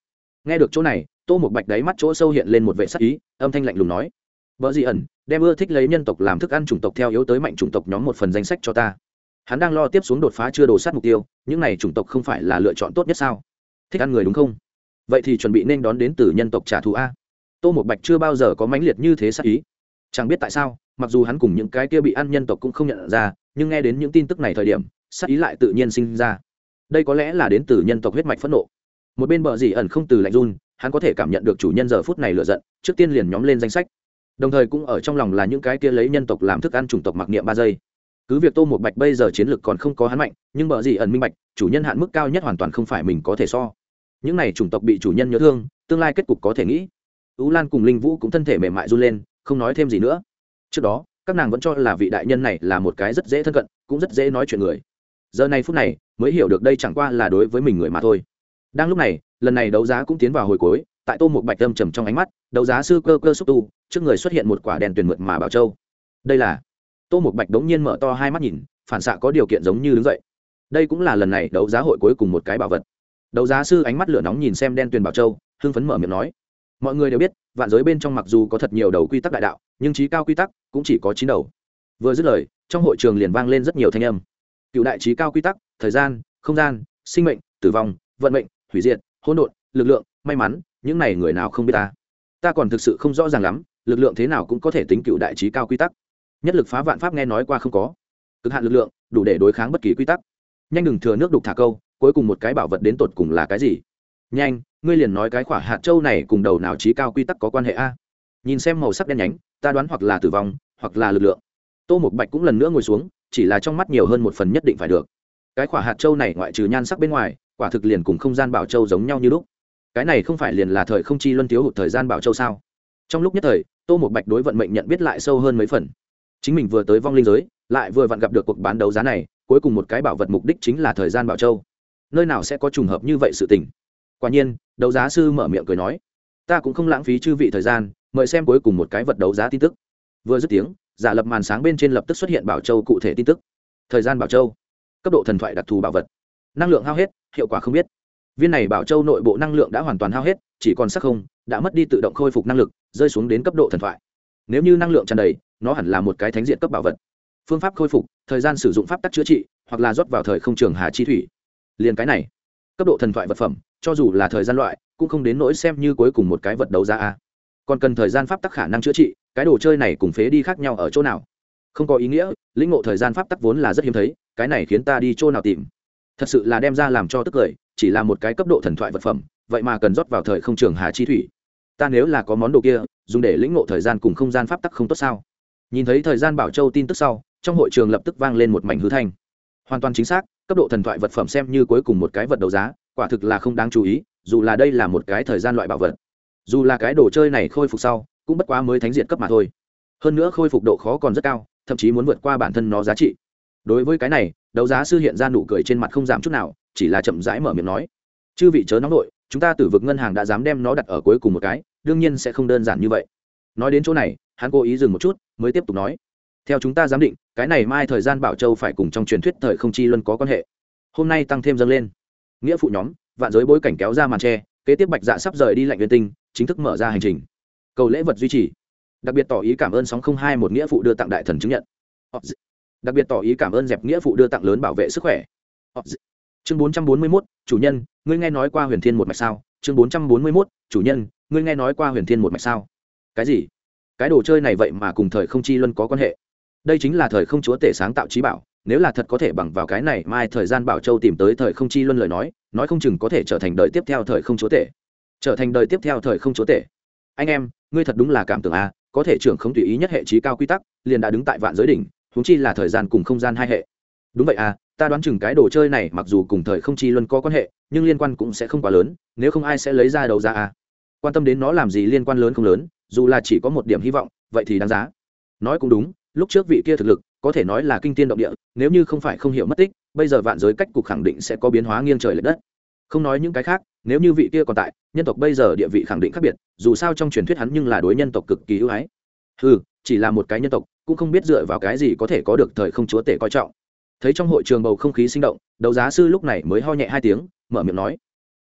Speaker 1: Nghe được chỗ này, tô một bạch đáy mắt chỗ sâu hiện lên một vệ sắc ý, âm thanh lạnh lùng nói vợ dị ẩn, đem ưa thích lấy nhân tộc làm thức ăn chủng tộc theo yếu tới mạnh chủng tộc nhóm một phần danh sách cho ta. Hắn đang lo tiếp xuống đột phá chưa đồ sát mục tiêu, những này chủng tộc không phải là lựa chọn tốt nhất sao? Thích ăn người đúng không? Vậy thì chuẩn bị nên đón đến từ nhân tộc trả thù a. Tô một bạch chưa bao giờ có mãnh liệt như thế sắc ý chẳng biết tại sao, mặc dù hắn cùng những cái kia bị ăn nhân tộc cũng không nhận ra, nhưng nghe đến những tin tức này thời điểm sắc ý lại tự nhiên sinh ra. Đây có lẽ là đến từ nhân tộc huyết mạch phẫn nộ. Một bên bờ dì ẩn không từ lạnh run, hắn có thể cảm nhận được chủ nhân giờ phút này lựa giận, trước tiên liền nhóm lên danh sách. Đồng thời cũng ở trong lòng là những cái kia lấy nhân tộc làm thức ăn chủng tộc mặc niệm ba giây. Cứ việc tô một bạch bây giờ chiến lược còn không có hắn mạnh, nhưng bờ dì ẩn minh bạch, chủ nhân hạn mức cao nhất hoàn toàn không phải mình có thể so. Những này chủng tộc bị chủ nhân nhớ thương, tương lai kết cục có thể nghĩ. Ú lan cùng linh vũ cũng thân thể mềm mại run lên không nói thêm gì nữa. Trước đó, các nàng vẫn cho là vị đại nhân này là một cái rất dễ thân cận, cũng rất dễ nói chuyện người. Giờ này phút này, mới hiểu được đây chẳng qua là đối với mình người mà thôi. Đang lúc này, lần này đấu giá cũng tiến vào hồi cuối, tại tô một bạch tâm trầm trong ánh mắt, đấu giá sư cơ cơ xúc tu, trước người xuất hiện một quả đèn tuyển mượt mà bảo châu. Đây là, tô một bạch đống nhiên mở to hai mắt nhìn, phản xạ có điều kiện giống như đứng dậy. Đây cũng là lần này đấu giá hội cuối cùng một cái bảo vật. Đấu giá sư ánh mắt lửa nóng nhìn xem đen tuyền bảo châu, hưng phấn mở miệng nói mọi người đều biết, vạn giới bên trong mặc dù có thật nhiều đầu quy tắc đại đạo, nhưng trí cao quy tắc cũng chỉ có chín đầu. Vừa dứt lời, trong hội trường liền vang lên rất nhiều thanh âm. Cựu đại trí cao quy tắc, thời gian, không gian, sinh mệnh, tử vong, vận mệnh, hủy diệt, hỗn độn, lực lượng, may mắn, những này người nào không biết ta? Ta còn thực sự không rõ ràng lắm, lực lượng thế nào cũng có thể tính cựu đại trí cao quy tắc. Nhất lực phá vạn pháp nghe nói qua không có. Cực hạn lực lượng, đủ để đối kháng bất kỳ quy tắc. Nhanh đừng thừa nước đục thả câu, cuối cùng một cái bảo vật đến tột cùng là cái gì? Nhanh ngươi liền nói cái khỏa hạt châu này cùng đầu nào trí cao quy tắc có quan hệ a? Nhìn xem màu sắc đen nhánh, ta đoán hoặc là tử vong, hoặc là lực lượng. Tô một bạch cũng lần nữa ngồi xuống, chỉ là trong mắt nhiều hơn một phần nhất định phải được. Cái khỏa hạt châu này ngoại trừ nhan sắc bên ngoài, quả thực liền cùng không gian bảo châu giống nhau như lúc. Cái này không phải liền là thời không chi luân thiếu hụt thời gian bảo châu sao? Trong lúc nhất thời, tô một bạch đối vận mệnh nhận biết lại sâu hơn mấy phần. Chính mình vừa tới vong linh giới, lại vừa vặn gặp được cuộc bán đấu giá này, cuối cùng một cái bảo vật mục đích chính là thời gian bảo châu. Nơi nào sẽ có trùng hợp như vậy sự tình? Quả nhiên, đấu giá sư mở miệng cười nói, ta cũng không lãng phí chư vị thời gian, mời xem cuối cùng một cái vật đấu giá tin tức. Vừa dứt tiếng, giả lập màn sáng bên trên lập tức xuất hiện bảo châu cụ thể tin tức. Thời gian bảo châu, cấp độ thần thoại đặc thù bảo vật. Năng lượng hao hết, hiệu quả không biết. Viên này bảo châu nội bộ năng lượng đã hoàn toàn hao hết, chỉ còn sắc không, đã mất đi tự động khôi phục năng lực, rơi xuống đến cấp độ thần thoại. Nếu như năng lượng tràn đầy, nó hẳn là một cái thánh diện cấp bảo vật. Phương pháp khôi phục, thời gian sử dụng pháp tắc chữa trị, hoặc là rót vào thời không trường hà chi thủy. Liền cái này, cấp độ thần thoại vật phẩm cho dù là thời gian loại, cũng không đến nỗi xem như cuối cùng một cái vật đấu ra a. Còn cần thời gian pháp tắc khả năng chữa trị, cái đồ chơi này cùng phế đi khác nhau ở chỗ nào? Không có ý nghĩa, lĩnh ngộ thời gian pháp tắc vốn là rất hiếm thấy, cái này khiến ta đi chỗ nào tìm? Thật sự là đem ra làm cho tức cười, chỉ là một cái cấp độ thần thoại vật phẩm, vậy mà cần rót vào thời không trường hà chi thủy. Ta nếu là có món đồ kia, dùng để lĩnh ngộ thời gian cùng không gian pháp tắc không tốt sao? Nhìn thấy thời gian bảo châu tin tức sau, trong hội trường lập tức vang lên một mảnh hư thanh. Hoàn toàn chính xác, cấp độ thần thoại vật phẩm xem như cuối cùng một cái vật đấu giá quả thực là không đáng chú ý, dù là đây là một cái thời gian loại bảo vật, dù là cái đồ chơi này khôi phục sau, cũng bất quá mới thánh diện cấp mà thôi. Hơn nữa khôi phục độ khó còn rất cao, thậm chí muốn vượt qua bản thân nó giá trị. Đối với cái này, đấu giá sư hiện ra nụ cười trên mặt không giảm chút nào, chỉ là chậm rãi mở miệng nói, chư vị chớ nóng nội chúng ta từ vực ngân hàng đã dám đem nó đặt ở cuối cùng một cái, đương nhiên sẽ không đơn giản như vậy. Nói đến chỗ này, hắn cố ý dừng một chút, mới tiếp tục nói, theo chúng ta giám định, cái này mai thời gian bảo châu phải cùng trong truyền thuyết thời không chi luân có quan hệ. Hôm nay tăng thêm dâng lên nghĩa phụ nhóm, vạn giới bối cảnh kéo ra màn tre, kế tiếp bạch dạ sắp rời đi lạnh nguyên tinh, chính thức mở ra hành trình. Cầu lễ vật duy trì. Đặc biệt tỏ ý cảm ơn sóng không hai một nghĩa phụ đưa tặng đại thần chứng nhận. Đặc biệt tỏ ý cảm ơn dẹp nghĩa phụ đưa tặng lớn bảo vệ sức khỏe. Chương bốn trăm bốn mươi mốt, chủ nhân, ngươi nghe nói qua huyền thiên một mạch sao? Chương bốn trăm bốn mươi mốt, chủ nhân, ngươi nghe nói qua huyền thiên một mạch sao? Cái gì? Cái đồ chơi này vậy mà cùng thời không chi luân có quan hệ. Đây chính là thời không chúa tể sáng tạo trí bảo nếu là thật có thể bằng vào cái này, mai thời gian bảo châu tìm tới thời không chi luân lời nói nói không chừng có thể trở thành đời tiếp theo thời không chúa tể. Trở thành đời tiếp theo thời không chúa tể. Anh em, ngươi thật đúng là cảm tưởng a, có thể trưởng không tùy ý nhất hệ trí cao quy tắc, liền đã đứng tại vạn giới đỉnh, huống chi là thời gian cùng không gian hai hệ. Đúng vậy à ta đoán chừng cái đồ chơi này mặc dù cùng thời không chi luân có quan hệ, nhưng liên quan cũng sẽ không quá lớn, nếu không ai sẽ lấy ra đầu ra à quan tâm đến nó làm gì liên quan lớn không lớn, dù là chỉ có một điểm hy vọng, vậy thì đáng giá. Nói cũng đúng, lúc trước vị kia thực lực có thể nói là kinh tiên động địa, nếu như không phải không hiểu mất tích, bây giờ vạn giới cách cục khẳng định sẽ có biến hóa nghiêng trời l ệ đất. Không nói những cái khác, nếu như vị kia còn tại, nhân tộc bây giờ địa vị khẳng định khác biệt, dù sao trong truyền thuyết hắn nhưng là đối nhân tộc cực kỳ ưu ái. Ừ chỉ là một cái nhân tộc, cũng không biết dựa vào cái gì có thể có được thời không chúa tể coi trọng. Thấy trong hội trường bầu không khí sinh động, đấu giá sư lúc này mới ho nhẹ hai tiếng, mở miệng nói,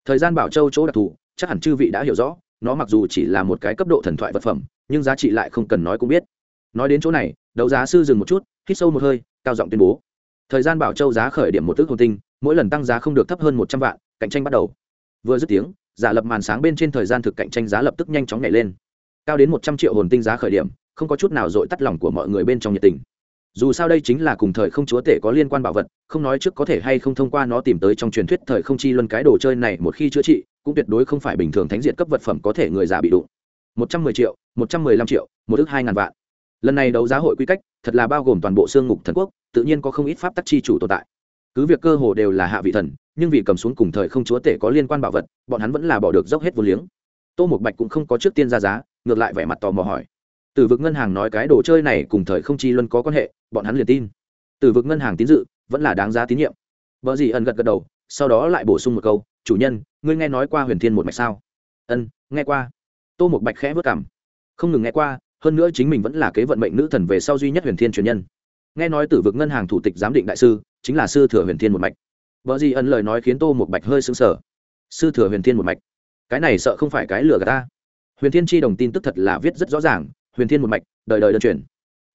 Speaker 1: thời gian bảo châu chỗ đặc thù, chắc hẳn chư vị đã hiểu rõ, nó mặc dù chỉ là một cái cấp độ thần thoại vật phẩm, nhưng giá trị lại không cần nói cũng biết. Nói đến chỗ này, đấu giá sư dừng một chút hít sâu một hơi, cao giọng tuyên bố. Thời gian bảo châu giá khởi điểm một thước hồn tinh, mỗi lần tăng giá không được thấp hơn một trăm vạn, cạnh tranh bắt đầu. Vừa dứt tiếng, giả lập màn sáng bên trên thời gian thực cạnh tranh giá lập tức nhanh chóng nhảy lên. Cao đến một trăm triệu hồn tinh giá khởi điểm, không có chút nào dội tắt lòng của mọi người bên trong nhiệt tình. Dù sao đây chính là cùng thời không chúa tể có liên quan bảo vật, không nói trước có thể hay không thông qua nó tìm tới trong truyền thuyết thời không chi luân cái đồ chơi này một khi chữa trị, cũng tuyệt đối không phải bình thường thánh diện cấp vật phẩm có thể người già bị đụng. Một trăm mười triệu, một trăm mười lăm triệu, một ước hai ngàn vạn lần này đấu giá hội quy cách, thật là bao gồm toàn bộ xương ngục thần quốc, tự nhiên có không ít pháp tắc chi chủ tồn tại. Cứ việc cơ hồ đều là hạ vị thần, nhưng vì cầm xuống cùng thời không chúa tể có liên quan bảo vật, bọn hắn vẫn là bỏ được dốc hết vô liếng. Tô một bạch cũng không có trước tiên ra giá, ngược lại vẻ mặt tò mò hỏi. Từ vực ngân hàng nói cái đồ chơi này cùng thời không chi luân có quan hệ, bọn hắn liền tin. Từ vực ngân hàng tín dự, vẫn là đáng giá tín nhiệm. Vợ gì ân gật gật đầu, sau đó lại bổ sung một câu, chủ nhân, ngươi nghe nói qua huyền thiên một mạch sao? Ân, nghe qua. Tô một bạch khẽ vất cảm không ngừng nghe qua hơn nữa chính mình vẫn là kế vận mệnh nữ thần về sau duy nhất huyền thiên truyền nhân. Nghe nói tử vực ngân hàng thủ tịch giám định đại sư, chính là sư thừa huyền thiên một mạch. Vợ gì ân lời nói khiến tô một bạch hơi sững sờ. Sư thừa huyền thiên một mạch? Cái này sợ không phải cái lừa gạt ta. Huyền thiên chi đồng tin tức thật là viết rất rõ ràng, huyền thiên một mạch, đời đời đơn truyền.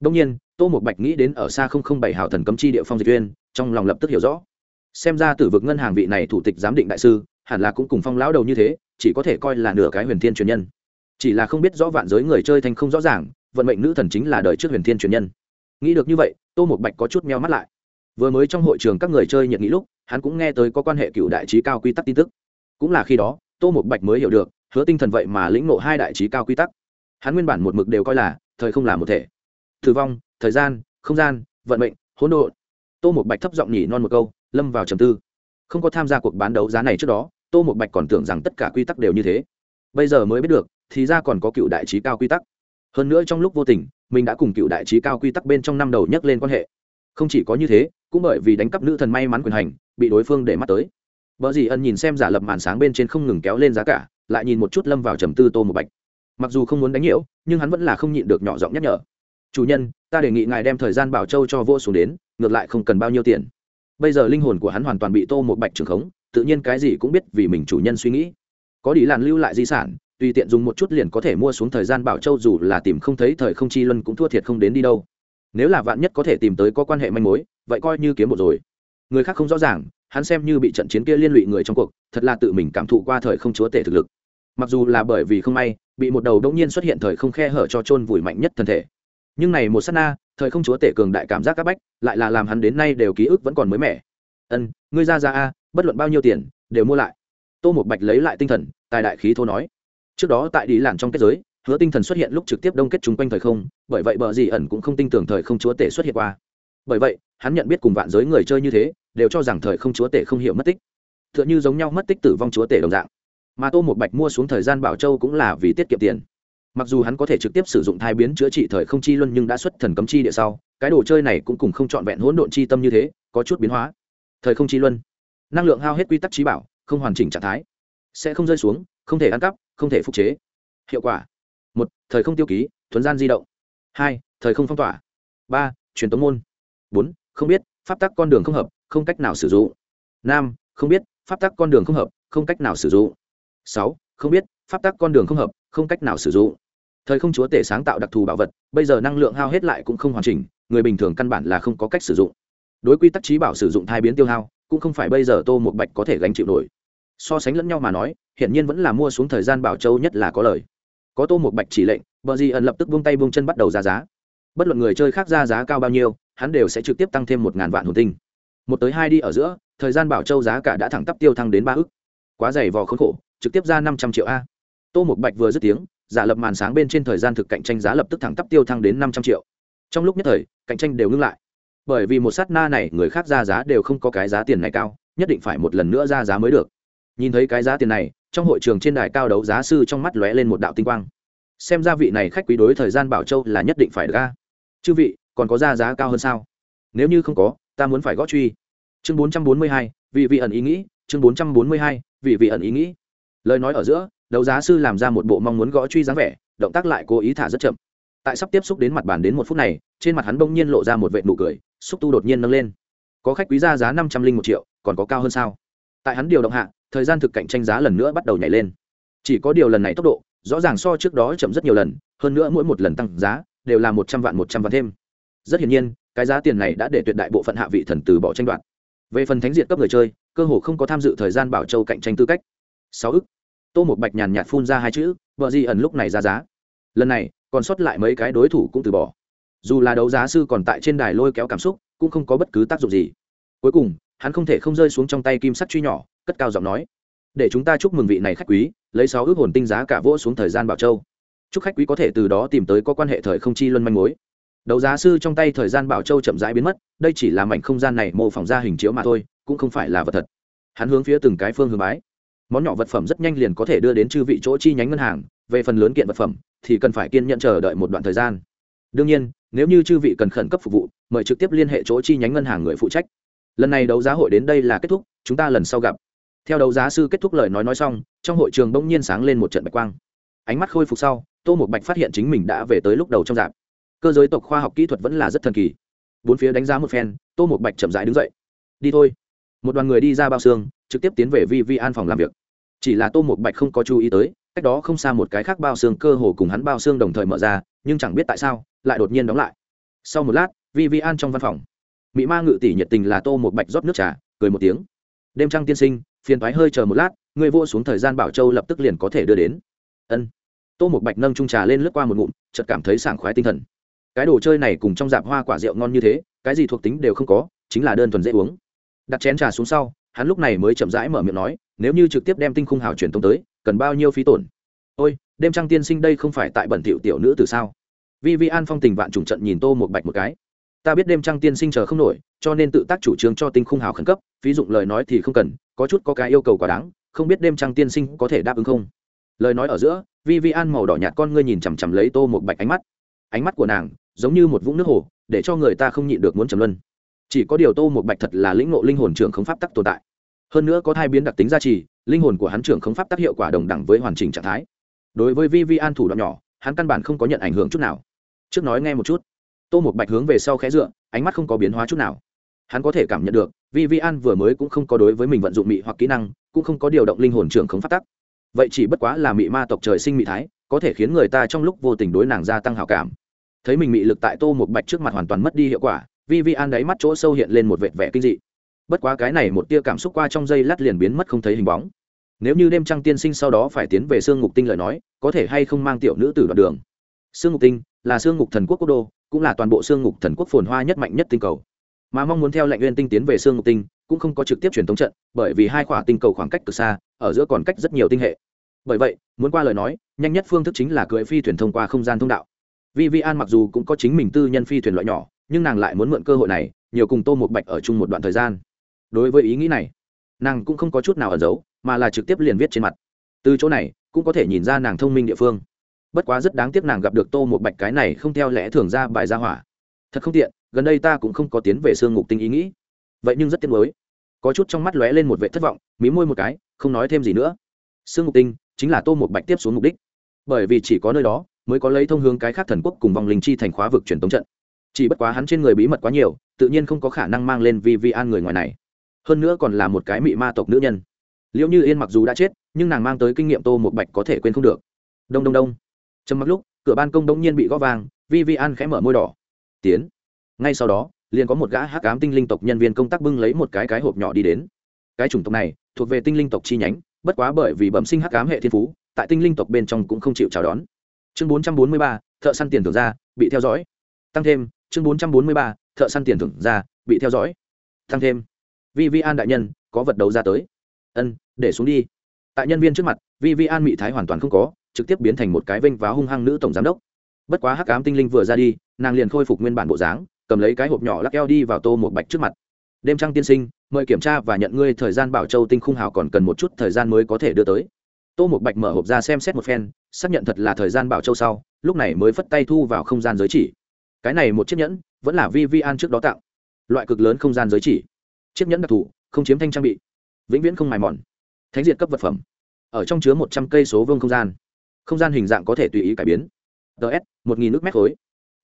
Speaker 1: Đông nhiên, tô một bạch nghĩ đến ở xa không không bảy hảo thần cấm chi địa phong dịch uyên trong lòng lập tức hiểu rõ. Xem ra tử vực ngân hàng vị này thủ tịch giám định đại sư, hẳn là cũng cùng phong lão đầu như thế, chỉ có thể coi là nửa cái huyền thiên truyền nhân chỉ là không biết rõ vạn giới người chơi thành không rõ ràng, vận mệnh nữ thần chính là đời trước huyền thiên truyền nhân. Nghĩ được như vậy, tô một bạch có chút meo mắt lại. Vừa mới trong hội trường các người chơi nhận nghĩ lúc, hắn cũng nghe tới có quan hệ cựu đại trí cao quy tắc tin tức. Cũng là khi đó, tô một bạch mới hiểu được, hứa tinh thần vậy mà lĩnh ngộ hai đại trí cao quy tắc. Hắn nguyên bản một mực đều coi là, thời không là một thể. Thử vong, thời gian, không gian, vận mệnh, hỗn độn. Tô một bạch thấp giọng nhỉ non một câu, lâm vào trầm tư. Không có tham gia cuộc bán đấu giá này trước đó, tô một bạch còn tưởng rằng tất cả quy tắc đều như thế. Bây giờ mới biết được thì ra còn có cựu đại trí cao quy tắc. Hơn nữa trong lúc vô tình, mình đã cùng cựu đại trí cao quy tắc bên trong năm đầu nhắc lên quan hệ. Không chỉ có như thế, cũng bởi vì đánh cắp nữ thần may mắn quyền hành, bị đối phương để mắt tới. Vợ dì ân nhìn xem giả lập màn sáng bên trên không ngừng kéo lên giá cả, lại nhìn một chút lâm vào trầm tư tô một bạch. Mặc dù không muốn đánh nhiễu, nhưng hắn vẫn là không nhịn được nhỏ giọng nhắc nhở. Chủ nhân, ta đề nghị ngài đem thời gian bảo châu cho vô xuống đến, ngược lại không cần bao nhiêu tiền. Bây giờ linh hồn của hắn hoàn toàn bị tô một bạch trường khống, tự nhiên cái gì cũng biết vì mình chủ nhân suy nghĩ. Có đi làn lưu lại di sản tùy tiện dùng một chút liền có thể mua xuống thời gian bảo châu dù là tìm không thấy thời không chi luân cũng thua thiệt không đến đi đâu. Nếu là vạn nhất có thể tìm tới có quan hệ manh mối, vậy coi như kiếm một rồi. Người khác không rõ ràng, hắn xem như bị trận chiến kia liên lụy người trong cuộc, thật là tự mình cảm thụ qua thời không chúa tể thực lực. Mặc dù là bởi vì không may, bị một đầu đống nhiên xuất hiện thời không khe hở cho chôn vùi mạnh nhất thân thể. Nhưng này một sát na, thời không chúa tể cường đại cảm giác áp bách, lại là làm hắn đến nay đều ký ức vẫn còn mới mẻ. Ân, ngươi ra ra a, bất luận bao nhiêu tiền, đều mua lại. Tô một bạch lấy lại tinh thần, tài đại khí thô nói trước đó tại đi làn trong kết giới, hứa tinh thần xuất hiện lúc trực tiếp đông kết chung quanh thời không, bởi vậy bờ gì ẩn cũng không tin tưởng thời không chúa tể xuất hiện qua. Bởi vậy, hắn nhận biết cùng vạn giới người chơi như thế, đều cho rằng thời không chúa tể không hiểu mất tích. T h ư ợ n h ư giống nhau mất tích tử vong chúa tể đồng dạng. Mà tô một bạch mua xuống thời gian bảo châu cũng là vì tiết kiệm tiền. Mặc dù hắn có thể trực tiếp sử dụng thai biến chữa trị thời không chi luân nhưng đã xuất thần cấm chi địa sau, cái đồ chơi này cũng cùng không trọn vẹn hỗn độn chi tâm như thế, có chút biến hóa. Thời không chi luân, năng lượng hao hết quy tắc trí bảo, không hoàn chỉnh trạng thái, sẽ không rơi xuống, không thể ăn cắp không thể phục chế. Hiệu quả. Một, thời không tiêu ký, thuấn gian di động. Hai, thời không phong tỏa. Ba, truyền tống môn. Bốn, không biết, pháp tắc con đường không hợp, không cách nào sử dụng. Năm, không biết, pháp tắc con đường không hợp, không cách nào sử dụng. Sáu, không biết, pháp tắc con đường không hợp, không cách nào sử dụng. Thời không chúa tể sáng tạo đặc thù bảo vật, bây giờ năng lượng hao hết lại cũng không hoàn chỉnh, người bình thường căn bản là không có cách sử dụng. Đối quy tắc trí bảo sử dụng thai biến tiêu hao, cũng không phải bây giờ tô một bạch có thể gánh chịu nổi so sánh lẫn nhau mà nói, hiển nhiên vẫn là mua xuống thời gian bảo châu nhất là có lời. Có tô một bạch chỉ lệnh, bờ di ẩn lập tức buông tay buông chân bắt đầu ra giá. Bất luận người chơi khác ra giá cao bao nhiêu, hắn đều sẽ trực tiếp tăng thêm một ngàn vạn hồn tinh. Một tới hai đi ở giữa, thời gian bảo châu giá cả đã thẳng tắp tiêu thăng đến ba ức. Quá dày vò khốn khổ, trực tiếp ra năm trăm triệu a. Tô một bạch vừa dứt tiếng, giả lập màn sáng bên trên thời gian thực cạnh tranh giá lập tức thẳng tắp tiêu thăng đến năm trăm triệu. Trong lúc nhất thời, cạnh tranh đều ngưng lại. Bởi vì một sát na này, người khác ra giá đều không có cái giá tiền này cao, nhất định phải một lần nữa ra giá mới được nhìn thấy cái giá tiền này, trong hội trường trên đài cao đấu giá sư trong mắt lóe lên một đạo tinh quang. Xem ra vị này khách quý đối thời gian bảo châu là nhất định phải ra chư vị, còn có ra giá cao hơn sao? Nếu như không có, ta muốn phải gót truy. Chương bốn trăm bốn mươi hai, vị vị ẩn ý nghĩ, chương bốn trăm bốn mươi hai, vị vị ẩn ý nghĩ. Lời nói ở giữa, đấu giá sư làm ra một bộ mong muốn gõ truy dáng vẻ, động tác lại cố ý thả rất chậm. Tại sắp tiếp xúc đến mặt bàn đến một phút này, trên mặt hắn bỗng nhiên lộ ra một vệ nụ cười, xúc tu đột nhiên nâng lên. Có khách quý ra giá năm trăm linh một triệu, còn có cao hơn sao? Tại hắn điều động hạ thời gian thực cạnh tranh giá lần nữa bắt đầu nhảy lên. Chỉ có điều lần này tốc độ, rõ ràng so trước đó chậm rất nhiều lần, hơn nữa mỗi một lần tăng giá đều là một trăm vạn, một trăm vạn thêm. Rất hiển nhiên, cái giá tiền này đã để tuyệt đại bộ phận hạ vị thần từ bỏ tranh đoạt. Về phần thánh diện cấp người chơi, cơ hồ không có tham dự thời gian bảo châu cạnh tranh tư cách. Sáu ức. Tô một bạch nhàn nhạt phun ra hai chữ, vợ di ẩn lúc này ra giá. Lần này, còn sót lại mấy cái đối thủ cũng từ bỏ. Dù là đấu giá sư còn tại trên đài lôi kéo cảm xúc, cũng không có bất cứ tác dụng gì. Cuối cùng, hắn không thể không rơi xuống trong tay kim sắt truy nhỏ cất cao giọng nói, để chúng ta chúc mừng vị này khách quý, lấy sáu ước hồn tinh giá cả vỗ xuống thời gian bảo châu. Chúc khách quý có thể từ đó tìm tới có quan hệ thời không chi luân manh mối. Đấu giá sư trong tay thời gian bảo châu chậm rãi biến mất, đây chỉ là mảnh không gian này mô phỏng ra hình chiếu mà thôi, cũng không phải là vật thật. Hắn hướng phía từng cái phương hướng bái. Món nhỏ vật phẩm rất nhanh liền có thể đưa đến chư vị chỗ chi nhánh ngân hàng, về phần lớn kiện vật phẩm, thì cần phải kiên nhận chờ đợi một đoạn thời gian. Đương nhiên, nếu như chư vị cần khẩn cấp phục vụ, mời trực tiếp liên hệ chỗ chi nhánh ngân hàng người phụ trách. Lần này đấu giá hội đến đây là kết thúc, chúng ta lần sau gặp theo đấu giá sư kết thúc lời nói nói xong, trong hội trường bỗng nhiên sáng lên một trận bạch quang. Ánh mắt khôi phục sau, tô một bạch phát hiện chính mình đã về tới lúc đầu trong dạp cơ giới tộc khoa học kỹ thuật vẫn là rất thần kỳ. Bốn phía đánh giá một phen, tô một bạch chậm rãi đứng dậy. Đi thôi. Một đoàn người đi ra bao xương, trực tiếp tiến về vi vi an phòng làm việc. Chỉ là tô một bạch không có chú ý tới, cách đó không xa một cái khác bao xương cơ hồ cùng hắn bao xương đồng thời mở ra, nhưng chẳng biết tại sao, lại đột nhiên đóng lại. Sau một lát, vi vi an trong văn phòng. Mỹ ma ngự tỷ nhiệt tình là tô một bạch rót nước trà, cười một tiếng. Đêm trăng tiên sinh phiền thoái hơi chờ một lát người vô xuống thời gian bảo châu lập tức liền có thể đưa đến. Ân. Tô một bạch nâng trung trà lên lướt qua một ngụm, chợt cảm thấy sảng khoái tinh thần. Cái đồ chơi này cùng trong dạp hoa quả rượu ngon như thế, cái gì thuộc tính đều không có, chính là đơn thuần dễ uống. Đặt chén trà xuống sau, hắn lúc này mới chậm rãi mở miệng nói, nếu như trực tiếp đem tinh khung hào truyền tống tới, cần bao nhiêu phí tổn? Ôi, đêm trăng tiên sinh đây không phải tại bẩn tiểu tiểu nữ từ sao? Vi vi an phong tình vạn trùng trận nhìn tô một bạch một cái ta biết đêm trăng tiên sinh chờ không nổi, cho nên tự tác chủ trương cho tinh khung hào khẩn cấp, ví dụ lời nói thì không cần, có chút có cái yêu cầu quá đáng, không biết đêm trăng tiên sinh có thể đáp ứng không? Lời nói ở giữa vi vi an màu đỏ nhạt con ngươi nhìn chằm chằm lấy tô một bạch ánh mắt. Ánh mắt của nàng giống như một vũng nước hồ, để cho người ta không nhịn được muốn trầm luân. Chỉ có điều tô một bạch thật là lĩnh ngộ linh hồn trưởng không pháp tắc tồn tại. Hơn nữa có hai biến đặc tính gia trì, linh hồn của hắn trưởng không pháp tác hiệu quả đồng đẳng với hoàn chỉnh trạng thái. Đối với vi vi an thủ đoạn nhỏ, hắn căn bản không có nhận ảnh hưởng chút nào. Trước nói nghe một chút tô một bạch hướng về sau khẽ dựa, ánh mắt không có biến hóa chút nào. Hắn có thể cảm nhận được vi vi an vừa mới cũng không có đối với mình vận dụng mị hoặc kỹ năng, cũng không có điều động linh hồn trưởng không phát tắc. Vậy chỉ bất quá là mị ma tộc trời sinh mị thái, có thể khiến người ta trong lúc vô tình đối nàng gia tăng hào cảm. Thấy mình mị lực tại tô một bạch trước mặt hoàn toàn mất đi hiệu quả vi vi an đáy mắt chỗ sâu hiện lên một vệt vẻ kinh dị. Bất quá cái này một tia cảm xúc qua trong dây lát liền biến mất không thấy hình bóng. Nếu như đêm trăng tiên sinh sau đó phải tiến về sương ngục tinh lời nói, có thể hay không mang tiểu nữ từ đoạn đường? Sương ngục tinh là sương ngục thần quốc quốc đô cũng là toàn bộ xương ngục thần quốc phồn hoa nhất mạnh nhất tinh cầu. Mà mong muốn theo lệnh nguyên tinh tiến về xương ngục tinh, cũng không có trực tiếp truyền thống trận, bởi vì hai khỏa tinh cầu khoảng cách cực xa, ở giữa còn cách rất nhiều tinh hệ. Bởi vậy, muốn qua lời nói, nhanh nhất phương thức chính là cưỡi phi thuyền thông qua không gian thông đạo. Vi vi an mặc dù cũng có chính mình tư nhân phi thuyền loại nhỏ, nhưng nàng lại muốn mượn cơ hội này, nhiều cùng tô một bạch ở chung một đoạn thời gian. Đối với ý nghĩ này, nàng cũng không có chút nào ẩn giấu, mà là trực tiếp liền viết trên mặt. Từ chỗ này, cũng có thể nhìn ra nàng thông minh địa phương bất quá rất đáng tiếc nàng gặp được tô một bạch cái này không theo lẽ thường ra bài ra hỏa. Thật không tiện, gần đây ta cũng không có tiến về sương ngục tinh ý nghĩ. Vậy nhưng rất tiếc mới có chút trong mắt lóe lên một vệ thất vọng, mí môi một cái, không nói thêm gì nữa. Sương ngục tinh chính là tô một bạch tiếp xuống mục đích. Bởi vì chỉ có nơi đó mới có lấy thông hướng cái khác thần quốc cùng vòng linh chi thành khóa vực truyền tống trận. Chỉ bất quá hắn trên người bí mật quá nhiều, tự nhiên không có khả năng mang lên vi vi an người ngoài này. Hơn nữa còn là một cái mị ma tộc nữ nhân. Liệu như yên mặc dù đã chết, nhưng nàng mang tới kinh nghiệm tô một bạch có thể quên không được. Đông đông đông trầm mặc lúc, cửa ban công đống nhiên bị gõ vàng vi vi an khẽ mở môi đỏ. Tiến. Ngay sau đó, liền có một gã hắc ám tinh linh tộc nhân viên công tác bưng lấy một cái cái hộp nhỏ đi đến. Cái chủng tộc này, thuộc về tinh linh tộc chi nhánh, bất quá bởi vì bẩm sinh hắc ám hệ thiên phú, tại tinh linh tộc bên trong cũng không chịu chào đón. Chương bốn trăm bốn mươi ba, thợ săn tiền thưởng ra, bị theo dõi. Tăng thêm, chương bốn trăm bốn mươi ba, thợ săn tiền thưởng ra, bị theo dõi. Tăng thêm. Vi vi an đại nhân, có vật đấu ra tới. Ân, để xuống đi. Tại nhân viên trước mặt, vi vi an mỹ thái hoàn toàn không có trực tiếp biến thành một cái vênh váo hung hăng nữ tổng giám đốc. Bất quá hắc ám tinh linh vừa ra đi, nàng liền khôi phục nguyên bản bộ dáng, cầm lấy cái hộp nhỏ lắc eo đi vào tô một bạch trước mặt. Đêm trăng tiên sinh, mời kiểm tra và nhận ngươi thời gian bảo châu tinh khung hào còn cần một chút thời gian mới có thể đưa tới. Tô một bạch mở hộp ra xem xét một phen, xác nhận thật là thời gian bảo châu sau, lúc này mới phất tay thu vào không gian giới chỉ. Cái này một chiếc nhẫn, vẫn là vi vi an trước đó tạo loại cực lớn không gian giới chỉ. Chiếc nhẫn đặc thù, không chiếm thanh trang bị. Vĩnh viễn không mài mòn. Thánh diệt cấp vật phẩm. Ở trong chứa một trăm cây số vương không gian không gian hình dạng có thể tùy ý cải biến. Ts một nghìn nước mét khối.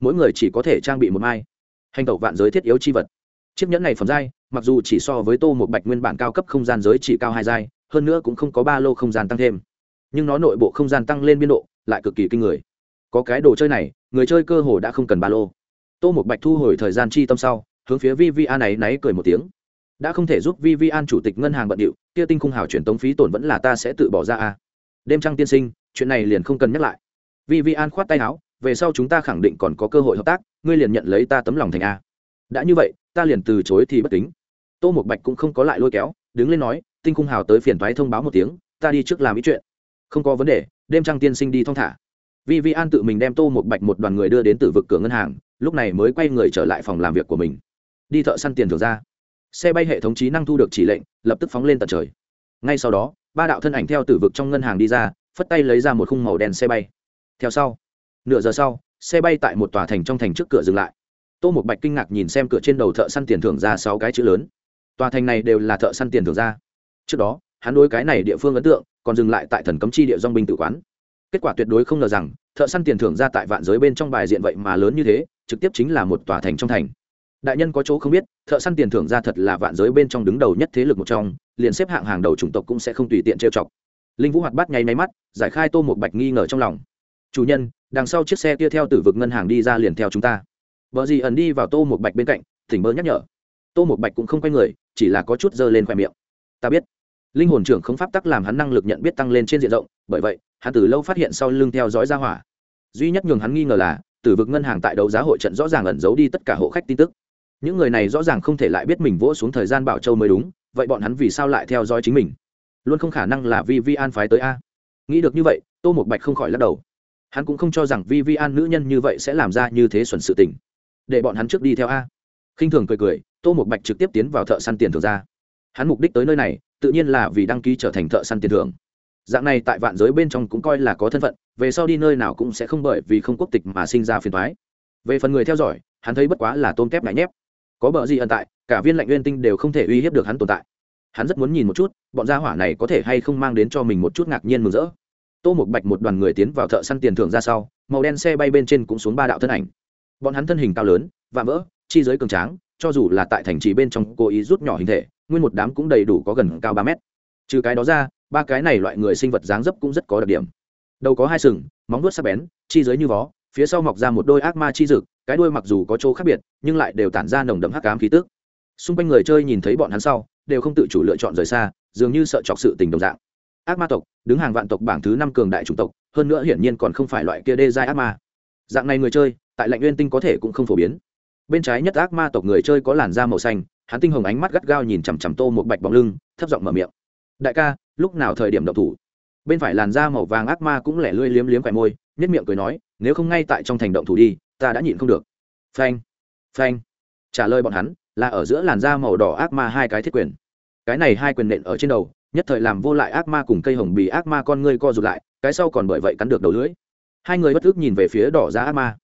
Speaker 1: Mỗi người chỉ có thể trang bị một mai. Hành tẩu vạn giới thiết yếu chi vật. Chiếc nhẫn này phẩm giai, mặc dù chỉ so với tô một bạch nguyên bản cao cấp không gian giới chỉ cao hai giai, hơn nữa cũng không có ba lô không gian tăng thêm. Nhưng nó nội bộ không gian tăng lên biên độ, lại cực kỳ kinh người. Có cái đồ chơi này, người chơi cơ hồ đã không cần ba lô. Tô một bạch thu hồi thời gian chi tâm sau, hướng phía vi vi an này náy cười một tiếng. Đã không thể giúp vi vi an chủ tịch ngân hàng bận điệu, kia tinh khung hào chuyển tống phí tổn vẫn là ta sẽ tự bỏ ra a đêm trăng tiên sinh chuyện này liền không cần nhắc lại. Vi vi an khoát tay áo, về sau chúng ta khẳng định còn có cơ hội hợp tác, ngươi liền nhận lấy ta tấm lòng thành a. Đã như vậy, ta liền từ chối thì bất kính. Tô một bạch cũng không có lại lôi kéo, đứng lên nói, tinh khung hào tới phiền thoái thông báo một tiếng, ta đi trước làm ý chuyện. Không có vấn đề, đêm trăng tiên sinh đi thong thả. Vi vi an tự mình đem tô một bạch một đoàn người đưa đến từ vực cửa ngân hàng, lúc này mới quay người trở lại phòng làm việc của mình. Đi thợ săn tiền thường ra. Xe bay hệ thống trí năng thu được chỉ lệnh, lập tức phóng lên tận trời. Ngay sau đó, ba đạo thân ảnh theo tử vực trong ngân hàng đi ra phất tay lấy ra một khung màu đen xe bay. Theo sau, nửa giờ sau, xe bay tại một tòa thành trong thành trước cửa dừng lại. Tô một bạch kinh ngạc nhìn xem cửa trên đầu thợ săn tiền thưởng ra sáu cái chữ lớn. Tòa thành này đều là thợ săn tiền thưởng ra. Trước đó, hắn đối cái này địa phương ấn tượng, còn dừng lại tại thần cấm chi địa dong binh tự quán. Kết quả tuyệt đối không ngờ rằng, thợ săn tiền thưởng ra tại vạn giới bên trong bài diện vậy mà lớn như thế, trực tiếp chính là một tòa thành trong thành. Đại nhân có chỗ không biết, thợ săn tiền thưởng ra thật là vạn giới bên trong đứng đầu nhất thế lực một trong, liền xếp hạng hàng đầu chủng tộc cũng sẽ không tùy tiện trêu chọc linh vũ hoạt bắt nháy máy mắt, giải khai tô một bạch nghi ngờ trong lòng. Chủ nhân, đằng sau chiếc xe kia theo tử vực ngân hàng đi ra liền theo chúng ta. Vợ gì ẩn đi vào tô một bạch bên cạnh tỉnh bơ nhắc nhở. Tô một bạch cũng không quay người, chỉ là có chút dơ lên khoe miệng. Ta biết. Linh hồn trưởng không pháp tắc làm hắn năng lực nhận biết tăng lên trên diện rộng, bởi vậy, hắn từ lâu phát hiện sau lưng theo dõi ra hỏa. Duy nhất nhường hắn nghi ngờ là, tử vực ngân hàng tại đấu giá hội trận rõ ràng ẩn giấu đi tất cả hộ khách tin tức. Những người này rõ ràng không thể lại biết mình vỗ xuống thời gian bảo châu mới đúng, vậy bọn hắn vì sao lại theo dõi chính mình? Luôn không khả năng là vi vi an phái tới a. Nghĩ được như vậy, tô một bạch không khỏi lắc đầu. Hắn cũng không cho rằng vi vi an nữ nhân như vậy sẽ làm ra như thế xuẩn sự tình. Để bọn hắn trước đi theo a. Khinh thường cười cười, tô một bạch trực tiếp tiến vào thợ săn tiền thường ra. Hắn mục đích tới nơi này, tự nhiên là vì đăng ký trở thành thợ săn tiền thưởng. Dạng này tại vạn giới bên trong cũng coi là có thân phận, về sau đi nơi nào cũng sẽ không bởi vì không quốc tịch mà sinh ra phiền thoái về phần người theo dõi, hắn thấy bất quá là tôm tép ngại nhép. Có bờ gì ẩn tại, cả viên lạnh nguyên tinh đều không thể uy hiếp được hắn tồn tại hắn rất muốn nhìn một chút, bọn gia hỏa này có thể hay không mang đến cho mình một chút ngạc nhiên mừng rỡ. Tô một bạch một đoàn người tiến vào thợ săn tiền thưởng ra sau, màu đen xe bay bên trên cũng xuống ba đạo thân ảnh. Bọn hắn thân hình cao lớn và vỡ, chi giới cường tráng, cho dù là tại thành trì bên trong cố ý rút nhỏ hình thể, nguyên một đám cũng đầy đủ có gần cao ba mét. Trừ cái đó ra, ba cái này loại người sinh vật dáng dấp cũng rất có đặc điểm. Đầu có hai sừng, móng vuốt sắc bén, chi giới như vó, phía sau mọc ra một đôi ác ma chi dực, cái đuôi mặc dù có chỗ khác biệt, nhưng lại đều tản ra nồng đậm hắc ám khí tức xung quanh người chơi nhìn thấy bọn hắn sau, đều không tự chủ lựa chọn rời xa, dường như sợ chọc sự tình đồng dạng. Ác ma tộc, đứng hàng vạn tộc bảng thứ năm cường đại chủng tộc, hơn nữa hiển nhiên còn không phải loại kia đê giai ác ma. Dạng này người chơi, tại lạnh nguyên tinh có thể cũng không phổ biến. Bên trái nhất ác ma tộc người chơi có làn da màu xanh, hắn tinh hồng ánh mắt gắt gao nhìn chằm chằm tô một bạch bóng lưng, thấp giọng mở miệng. Đại ca, lúc nào thời điểm độc thủ? Bên phải làn da màu vàng ác ma cũng lẻ lươi liếm liếm khỏe môi nhất miệng cười nói, nếu không ngay tại trong thành động thủ đi, ta đã nhịn không được. Phanh phanh, trả lời bọn hắn là ở giữa làn da màu đỏ ác ma hai cái thiết quyền. Cái này hai quyền nện ở trên đầu, nhất thời làm vô lại ác ma cùng cây hồng bì ác ma con ngươi co rụt lại, cái sau còn bởi vậy cắn được đầu lưỡi. Hai người bất ước nhìn về phía đỏ ra ác ma.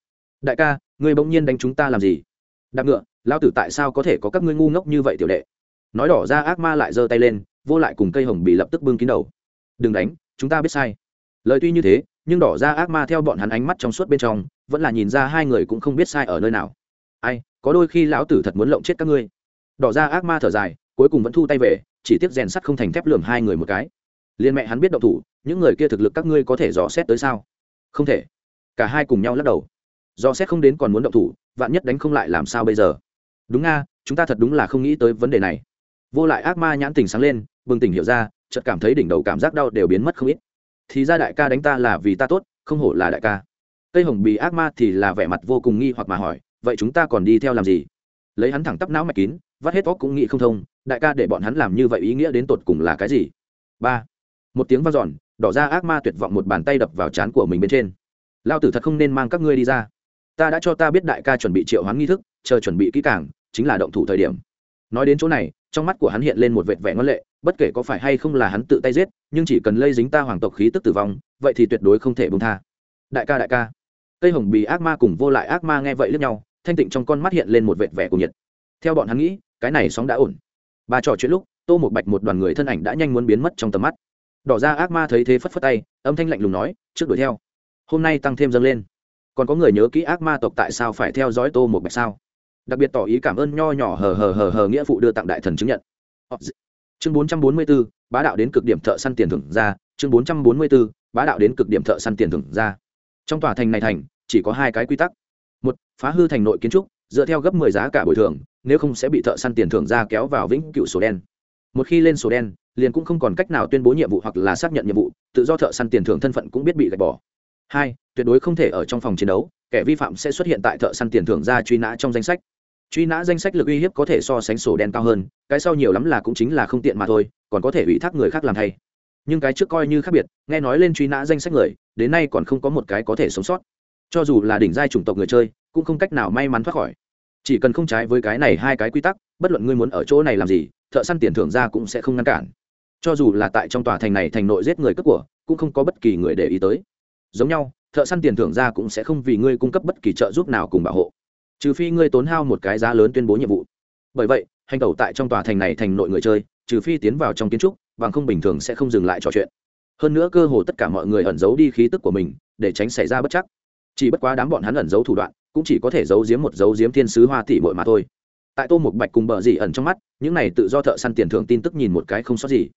Speaker 1: Đại ca, ngươi bỗng nhiên đánh chúng ta làm gì? Đạp ngựa lao tử tại sao có thể có các ngươi ngu ngốc như vậy tiểu đệ? Nói đỏ ra ác ma lại giơ tay lên, vô lại cùng cây hồng bì lập tức bưng kín đầu. Đừng đánh, chúng ta biết sai. Lời tuy như thế, nhưng đỏ ra ác ma theo bọn hắn ánh mắt trong suốt bên trong, vẫn là nhìn ra hai người cũng không biết sai ở nơi nào. Ai có đôi khi lão tử thật muốn lộng chết các ngươi. Đỏ ra ác ma thở dài, cuối cùng vẫn thu tay về, chỉ tiếc rèn sắt không thành thép lườm hai người một cái. Liên mẹ hắn biết động thủ, những người kia thực lực các ngươi có thể dò xét tới sao? Không thể. Cả hai cùng nhau lắc đầu. Dò xét không đến còn muốn động thủ, vạn nhất đánh không lại làm sao bây giờ? Đúng nga, chúng ta thật đúng là không nghĩ tới vấn đề này. Vô lại ác ma nhãn tình sáng lên, bừng tỉnh hiểu ra, chợt cảm thấy đỉnh đầu cảm giác đau đều biến mất không ít. Thì ra đại ca đánh ta là vì ta tốt, không hổ là đại ca. Cây hồng bì ác ma thì là vẻ mặt vô cùng nghi hoặc mà hỏi vậy chúng ta còn đi theo làm gì? Lấy hắn thẳng tắp não mạch kín, vắt hết óc cũng nghĩ không thông, đại ca để bọn hắn làm như vậy ý nghĩa đến tột cùng là cái gì? Ba. Một tiếng vang dọn, đỏ ra ác ma tuyệt vọng một bàn tay đập vào trán của mình bên trên. Lao tử thật không nên mang các ngươi đi ra. Ta đã cho ta biết đại ca chuẩn bị triệu hoán nghi thức, chờ chuẩn bị kỹ càng, chính là động thủ thời điểm. Nói đến chỗ này, trong mắt của hắn hiện lên một vệt vẻ ngân lệ, bất kể có phải hay không là hắn tự tay giết, nhưng chỉ cần lây dính ta hoàng tộc khí tức tử vong, vậy thì tuyệt đối không thể bông tha. Đại ca đại ca. Cây hồng bì ác ma cùng vô lại ác ma nghe vậy lướt nhau thanh tịnh trong con mắt hiện lên một vệt vẻ của nhiệt. Theo bọn hắn nghĩ, cái này sóng đã ổn. Bà trò chuyện lúc, tô một bạch một đoàn người thân ảnh đã nhanh muốn biến mất trong tầm mắt. Đỏ ra ác ma thấy thế phất phất tay, âm thanh lạnh lùng nói, trước đuổi theo. Hôm nay tăng thêm dâng lên. Còn có người nhớ kỹ ác ma tộc tại sao phải theo dõi tô một bạch sao? Đặc biệt tỏ ý cảm ơn nho nhỏ hờ hờ hờ hờ nghĩa phụ đưa tặng đại thần chứng nhận. Chương bốn trăm bốn mươi b ố bá đạo đến cực điểm thợ săn tiền thưởng ra. Chương bốn trăm bốn mươi b ố bá đạo đến cực điểm thợ săn tiền thưởng ra. Trong tòa thành này thành, chỉ có hai cái quy tắc một, phá hư thành nội kiến trúc, dựa theo gấp mười giá cả bồi thường, nếu không sẽ bị thợ săn tiền thưởng ra kéo vào vĩnh cựu sổ đen. Một khi lên sổ đen, liền cũng không còn cách nào tuyên bố nhiệm vụ hoặc là xác nhận nhiệm vụ, tự do thợ săn tiền thưởng thân phận cũng biết bị gạch bỏ. Hai, tuyệt đối không thể ở trong phòng chiến đấu, kẻ vi phạm sẽ xuất hiện tại thợ săn tiền thưởng ra truy nã trong danh sách. Truy nã danh sách lực uy hiếp có thể so sánh sổ đen cao hơn, cái sau nhiều lắm là cũng chính là không tiện mà thôi, còn có thể ủy thác người khác làm thay. Nhưng cái trước coi như khác biệt, nghe nói lên truy nã danh sách người, đến nay còn không có một cái có thể sống sót cho dù là đỉnh giai chủng tộc người chơi, cũng không cách nào may mắn thoát khỏi. Chỉ cần không trái với cái này hai cái quy tắc, bất luận ngươi muốn ở chỗ này làm gì, thợ săn tiền thưởng ra cũng sẽ không ngăn cản. Cho dù là tại trong tòa thành này thành nội giết người cướp của, cũng không có bất kỳ người để ý tới. Giống nhau, thợ săn tiền thưởng ra cũng sẽ không vì ngươi cung cấp bất kỳ trợ giúp nào cùng bảo hộ. Trừ phi ngươi tốn hao một cái giá lớn tuyên bố nhiệm vụ. Bởi vậy, hành tẩu tại trong tòa thành này thành nội người chơi, trừ phi tiến vào trong kiến trúc, bằng không bình thường sẽ không dừng lại trò chuyện. Hơn nữa cơ hồ tất cả mọi người ẩn giấu đi khí tức của mình, để tránh xảy ra bất chắc chỉ bất quá đám bọn hắn ẩn giấu thủ đoạn, cũng chỉ có thể giấu giếm một giấu giếm thiên sứ hoa tỷ bội mà thôi. Tại tô một bạch cùng bờ dì ẩn trong mắt, những này tự do thợ săn tiền thưởng tin tức nhìn một cái không sót gì.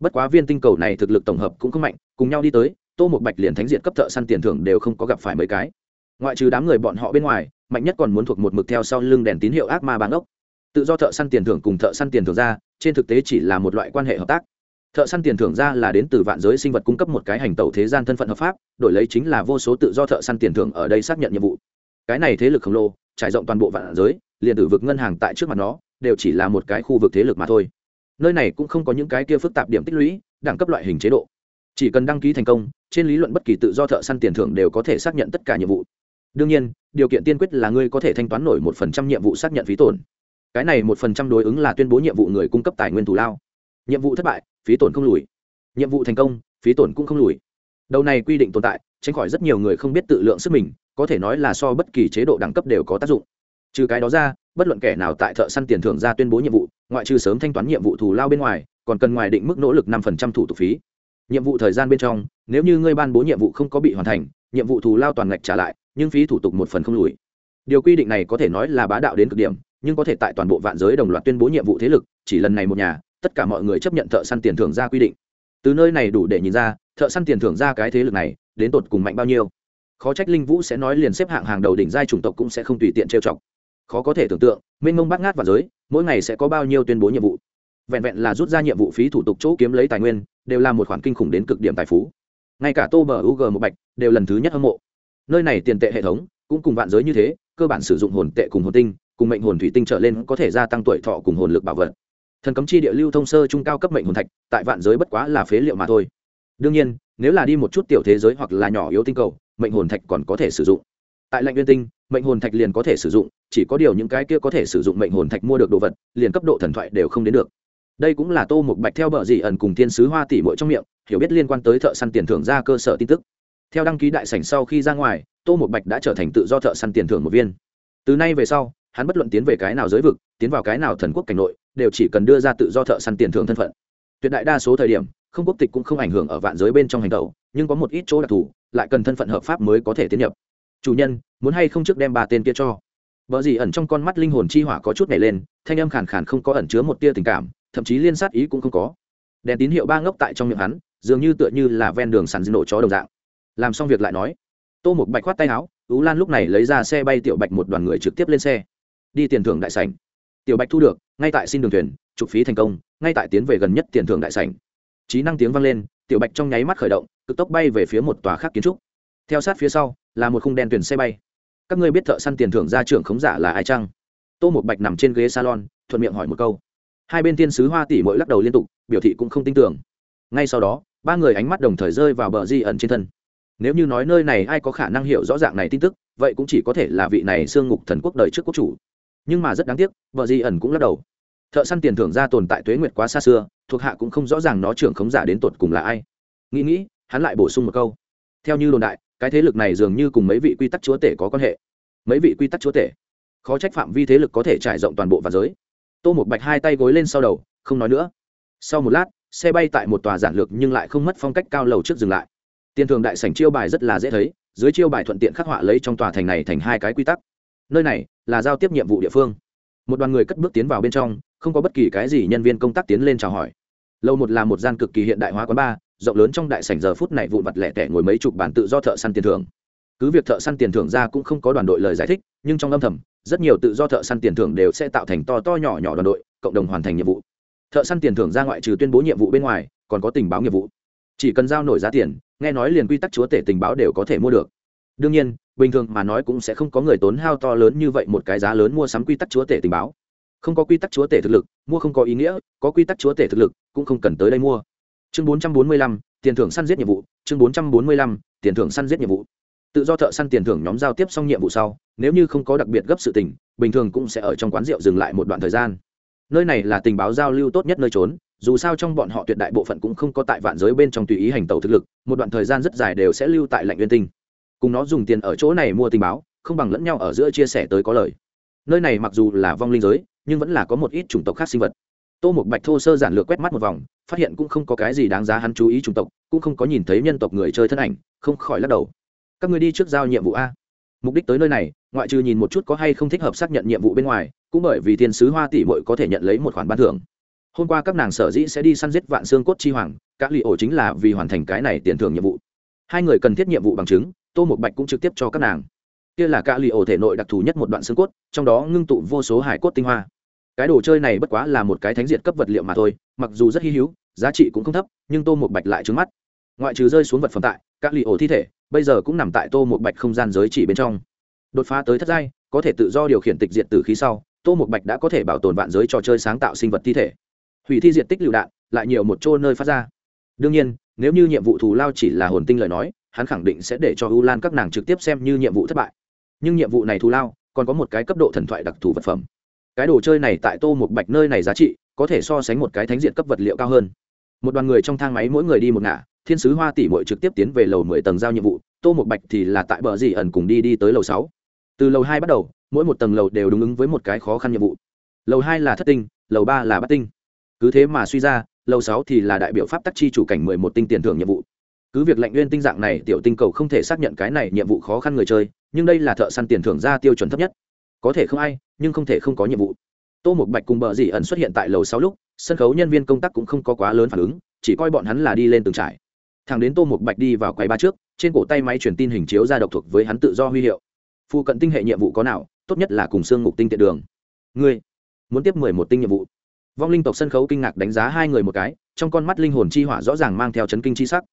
Speaker 1: Bất quá viên tinh cầu này thực lực tổng hợp cũng không mạnh, cùng nhau đi tới, tô một bạch liền thánh diện cấp thợ săn tiền thưởng đều không có gặp phải mấy cái. Ngoại trừ đám người bọn họ bên ngoài, mạnh nhất còn muốn thuộc một mực theo sau lưng đèn tín hiệu ác ma bán ốc. Tự do thợ săn tiền thưởng cùng thợ săn tiền thưởng ra, trên thực tế chỉ là một loại quan hệ hợp tác thợ săn tiền thưởng ra là đến từ vạn giới sinh vật cung cấp một cái hành tẩu thế gian thân phận hợp pháp, đổi lấy chính là vô số tự do thợ săn tiền thưởng ở đây xác nhận nhiệm vụ. Cái này thế lực khổng lồ, trải rộng toàn bộ vạn giới, liền tử vực ngân hàng tại trước mặt nó, đều chỉ là một cái khu vực thế lực mà thôi. Nơi này cũng không có những cái kia phức tạp điểm tích lũy, đẳng cấp loại hình chế độ. Chỉ cần đăng ký thành công, trên lý luận bất kỳ tự do thợ săn tiền thưởng đều có thể xác nhận tất cả nhiệm vụ. Đương nhiên, điều kiện tiên quyết là ngươi có thể thanh toán nổi một phần trăm nhiệm vụ xác nhận phí tổn. Cái này một phần trăm đối ứng là tuyên bố nhiệm vụ người cung cấp tài nguyên thù lao. Nhiệm vụ thất bại phí tổn không lùi. Nhiệm vụ thành công, phí tổn cũng không lùi. Đầu này quy định tồn tại, tránh khỏi rất nhiều người không biết tự lượng sức mình, có thể nói là so bất kỳ chế độ đẳng cấp đều có tác dụng. Trừ cái đó ra, bất luận kẻ nào tại thợ săn tiền thưởng ra tuyên bố nhiệm vụ, ngoại trừ sớm thanh toán nhiệm vụ thù lao bên ngoài, còn cần ngoài định mức nỗ lực năm phần trăm thủ tục phí. Nhiệm vụ thời gian bên trong, nếu như ngươi ban bố nhiệm vụ không có bị hoàn thành, nhiệm vụ thù lao toàn ngạch trả lại, nhưng phí thủ tục một phần không lùi. Điều quy định này có thể nói là bá đạo đến cực điểm, nhưng có thể tại toàn bộ vạn giới đồng loạt tuyên bố nhiệm vụ thế lực, chỉ lần này một nhà tất cả mọi người chấp nhận thợ săn tiền thưởng ra quy định. Từ nơi này đủ để nhìn ra, thợ săn tiền thưởng ra cái thế lực này, đến tột cùng mạnh bao nhiêu. Khó trách linh vũ sẽ nói liền xếp hạng hàng đầu đỉnh giai chủng tộc cũng sẽ không tùy tiện trêu chọc. Khó có thể tưởng tượng, mênh mông bát ngát và giới, mỗi ngày sẽ có bao nhiêu tuyên bố nhiệm vụ. Vẹn vẹn là rút ra nhiệm vụ phí thủ tục chỗ kiếm lấy tài nguyên, đều là một khoản kinh khủng đến cực điểm tài phú. Ngay cả tô bờ ug một bạch, đều lần thứ nhất hâm mộ. Nơi này tiền tệ hệ thống, cũng cùng vạn giới như thế, cơ bản sử dụng hồn tệ cùng hồn tinh, cùng mệnh hồn thủy tinh trở lên có thể gia tăng tuổi thọ cùng hồn lực bảo vật thần cấm chi địa lưu thông sơ trung cao cấp mệnh hồn thạch, tại vạn giới bất quá là phế liệu mà thôi. Đương nhiên, nếu là đi một chút tiểu thế giới hoặc là nhỏ yếu tinh cầu, mệnh hồn thạch còn có thể sử dụng. Tại lạnh nguyên tinh, mệnh hồn thạch liền có thể sử dụng, chỉ có điều những cái kia có thể sử dụng mệnh hồn thạch mua được đồ vật, liền cấp độ thần thoại đều không đến được. Đây cũng là tô một bạch theo bờ dị ẩn cùng thiên sứ hoa tỷ mỗi trong miệng, hiểu biết liên quan tới thợ săn tiền thưởng ra cơ sở tin tức. Theo đăng ký đại sảnh sau khi ra ngoài, tô một bạch đã trở thành tự do thợ săn tiền thưởng một viên. Từ nay về sau, hắn bất luận tiến về cái nào giới vực, tiến vào cái nào thần quốc cảnh nội đều chỉ cần đưa ra tự do thợ săn tiền thưởng thân phận. Tuyệt đại đa số thời điểm, không quốc tịch cũng không ảnh hưởng ở vạn giới bên trong hành tẩu, nhưng có một ít chỗ đặc thù, lại cần thân phận hợp pháp mới có thể tiến nhập. Chủ nhân, muốn hay không trước đem ba tên kia cho? Vợ gì ẩn trong con mắt linh hồn chi hỏa có chút nhảy lên, thanh âm khàn khàn không có ẩn chứa một tia tình cảm, thậm chí liên sát ý cũng không có. Đèn tín hiệu ba ngốc tại trong miệng hắn, dường như tựa như là ven đường sàn dư nổ chó đồng dạng. Làm xong việc lại nói, tô một bạch khoát tay áo ú lan lúc này lấy ra xe bay tiểu bạch một đoàn người trực tiếp lên xe. Đi tiền thưởng đại sảnh tiểu bạch thu được, ngay tại xin đường thuyền, trục phí thành công, ngay tại tiến về gần nhất tiền thưởng đại sảnh. Trí năng tiếng vang lên, tiểu bạch trong nháy mắt khởi động, cực tốc bay về phía một tòa khác kiến trúc. Theo sát phía sau, là một khung đen tuyển xe bay. Các ngươi biết thợ săn tiền thưởng ra trưởng khống giả là ai chăng? Tô một bạch nằm trên ghế salon, thuận miệng hỏi một câu. Hai bên tiên sứ hoa tỷ mỗi lắc đầu liên tục, biểu thị cũng không tin tưởng. Ngay sau đó, ba người ánh mắt đồng thời rơi vào bờ di ẩn trên thân. Nếu như nói nơi này ai có khả năng hiểu rõ ràng này tin tức, vậy cũng chỉ có thể là vị này xương ngục thần quốc đời trước quốc chủ nhưng mà rất đáng tiếc, vợ di ẩn cũng lắc đầu. Thợ săn tiền thưởng ra tồn tại tuế nguyệt quá xa xưa, thuộc hạ cũng không rõ ràng nó trưởng khống giả đến tột cùng là ai. Nghĩ nghĩ, hắn lại bổ sung một câu. Theo như đồn đại, cái thế lực này dường như cùng mấy vị quy tắc chúa tể có quan hệ. Mấy vị quy tắc chúa tể? Khó trách phạm vi thế lực có thể trải rộng toàn bộ và giới. Tô một bạch hai tay gối lên sau đầu, không nói nữa. Sau một lát, xe bay tại một tòa giản lược nhưng lại không mất phong cách cao lầu trước dừng lại. Tiền thường đại sảnh chiêu bài rất là dễ thấy, dưới chiêu bài thuận tiện khắc họa lấy trong tòa thành này thành hai cái quy tắc nơi này là giao tiếp nhiệm vụ địa phương. Một đoàn người cất bước tiến vào bên trong, không có bất kỳ cái gì nhân viên công tác tiến lên chào hỏi. Lâu một là một gian cực kỳ hiện đại hóa quán bar, rộng lớn trong đại sảnh giờ phút này vụn vặt lẻ tẻ ngồi mấy chục bản tự do thợ săn tiền thưởng. Cứ việc thợ săn tiền thưởng ra cũng không có đoàn đội lời giải thích, nhưng trong âm thầm, rất nhiều tự do thợ săn tiền thưởng đều sẽ tạo thành to to nhỏ nhỏ đoàn đội, cộng đồng hoàn thành nhiệm vụ. Thợ săn tiền thưởng ra ngoại trừ tuyên bố nhiệm vụ bên ngoài, còn có tình báo nghiệp vụ. Chỉ cần giao nổi giá tiền, nghe nói liền quy tắc chúa tể tình báo đều có thể mua được đương nhiên, bình thường mà nói cũng sẽ không có người tốn hao to lớn như vậy một cái giá lớn mua sắm quy tắc chúa tể tình báo. Không có quy tắc chúa tể thực lực, mua không có ý nghĩa, có quy tắc chúa tể thực lực, cũng không cần tới đây mua. Chương bốn trăm bốn mươi lăm, tiền thưởng săn giết nhiệm vụ, chương bốn trăm bốn mươi lăm, tiền thưởng săn giết nhiệm vụ. Tự do thợ săn tiền thưởng nhóm giao tiếp xong nhiệm vụ sau, nếu như không có đặc biệt gấp sự tình, bình thường cũng sẽ ở trong quán rượu dừng lại một đoạn thời gian. Nơi này là tình báo giao lưu tốt nhất nơi trốn, dù sao trong bọn họ tuyệt đại bộ phận cũng không có tại vạn giới bên trong tùy ý hành tàu thực lực, một đoạn thời gian rất dài đều sẽ lưu tại lạnh uyên tinh cùng nó dùng tiền ở chỗ này mua tình báo, không bằng lẫn nhau ở giữa chia sẻ tới có lời. Nơi này mặc dù là vong linh giới, nhưng vẫn là có một ít chủng tộc khác sinh vật. Tô một bạch thô sơ giản lược quét mắt một vòng, phát hiện cũng không có cái gì đáng giá hắn chú ý chủng tộc, cũng không có nhìn thấy nhân tộc người chơi thân ảnh, không khỏi lắc đầu. Các người đi trước giao nhiệm vụ a. Mục đích tới nơi này, ngoại trừ nhìn một chút có hay không thích hợp xác nhận nhiệm vụ bên ngoài, cũng bởi vì thiên sứ hoa tỷ mội có thể nhận lấy một khoản ban thưởng. Hôm qua các nàng sở dĩ sẽ đi săn giết vạn xương cốt chi hoàng các lì ổ chính là vì hoàn thành cái này tiền thưởng nhiệm vụ. Hai người cần thiết nhiệm vụ bằng chứng tô một bạch cũng trực tiếp cho các nàng. Kia là cả lì ổ thể nội đặc thù nhất một đoạn xương cốt, trong đó ngưng tụ vô số hải cốt tinh hoa. Cái đồ chơi này bất quá là một cái thánh diệt cấp vật liệu mà thôi, mặc dù rất hy hữu, giá trị cũng không thấp, nhưng tô một bạch lại trứng mắt. Ngoại trừ rơi xuống vật phẩm tại các lì ổ thi thể, bây giờ cũng nằm tại tô một bạch không gian giới chỉ bên trong. Đột phá tới thất giai, có thể tự do điều khiển tịch diệt từ khí sau, tô một bạch đã có thể bảo tồn vạn giới trò chơi sáng tạo sinh vật thi thể. Hủy thi diện tích lựu đạn, lại nhiều một chỗ nơi phát ra. Đương nhiên, nếu như nhiệm vụ thù lao chỉ là hồn tinh lời nói hắn khẳng định sẽ để cho u lan các nàng trực tiếp xem như nhiệm vụ thất bại. Nhưng nhiệm vụ này thù lao, còn có một cái cấp độ thần thoại đặc thù vật phẩm. Cái đồ chơi này tại tô một bạch nơi này giá trị, có thể so sánh một cái thánh diện cấp vật liệu cao hơn. Một đoàn người trong thang máy mỗi người đi một ngả, thiên sứ hoa tỷ mội trực tiếp tiến về lầu mười tầng giao nhiệm vụ, tô một bạch thì là tại bờ dì ẩn cùng đi đi tới lầu sáu. Từ lầu hai bắt đầu, mỗi một tầng lầu đều đúng ứng với một cái khó khăn nhiệm vụ. Lầu hai là thất tinh, lầu ba là bát tinh. Cứ thế mà suy ra, lầu sáu thì là đại biểu pháp tắc chi chủ cảnh mười một tinh tiền thưởng nhiệm vụ cứ việc lệnh nguyên tinh dạng này, tiểu tinh cầu không thể xác nhận cái này nhiệm vụ khó khăn người chơi, nhưng đây là thợ săn tiền thưởng ra tiêu chuẩn thấp nhất. Có thể không ai, nhưng không thể không có nhiệm vụ. Tô một bạch cùng bờ dì ẩn xuất hiện tại lầu sáu lúc, sân khấu nhân viên công tác cũng không có quá lớn phản ứng, chỉ coi bọn hắn là đi lên từng trải. Thằng đến tô một bạch đi vào quầy ba trước, trên cổ tay máy truyền tin hình chiếu ra độc thuộc với hắn tự do huy hiệu. Phụ cận tinh hệ nhiệm vụ có nào, tốt nhất là cùng xương ngục tinh tiện đường. Ngươi, muốn tiếp mười một tinh nhiệm vụ. Vong linh tộc sân khấu kinh ngạc đánh giá hai người một cái, trong con mắt linh hồn chi hỏa rõ ràng mang theo chấn kinh chi sắc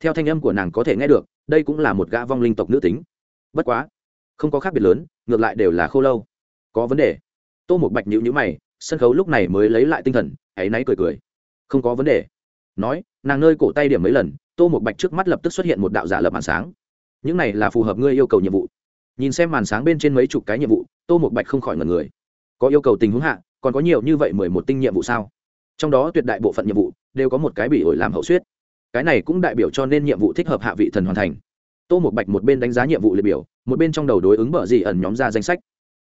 Speaker 1: theo thanh âm của nàng có thể nghe được, đây cũng là một gã vong linh tộc nữ tính. Bất quá, không có khác biệt lớn, ngược lại đều là khô lâu. Có vấn đề. Tô một bạch nhữ nhữ mày, sân khấu lúc này mới lấy lại tinh thần hãy náy cười cười. Không có vấn đề. Nói, nàng nơi cổ tay điểm mấy lần, tô một bạch trước mắt lập tức xuất hiện một đạo giả lập màn sáng. Những này là phù hợp ngươi yêu cầu nhiệm vụ. Nhìn xem màn sáng bên trên mấy chục cái nhiệm vụ, tô một bạch không khỏi ngần người. Có yêu cầu tình huống hạ, còn có nhiều như vậy mười một tinh nhiệm vụ sao? Trong đó tuyệt đại bộ phận nhiệm vụ đều có một cái bị ổi làm hậu suýt cái này cũng đại biểu cho nên nhiệm vụ thích hợp hạ vị thần hoàn thành. Tô một bạch một bên đánh giá nhiệm vụ liệt biểu, một bên trong đầu đối ứng bở gì ẩn nhóm ra danh sách.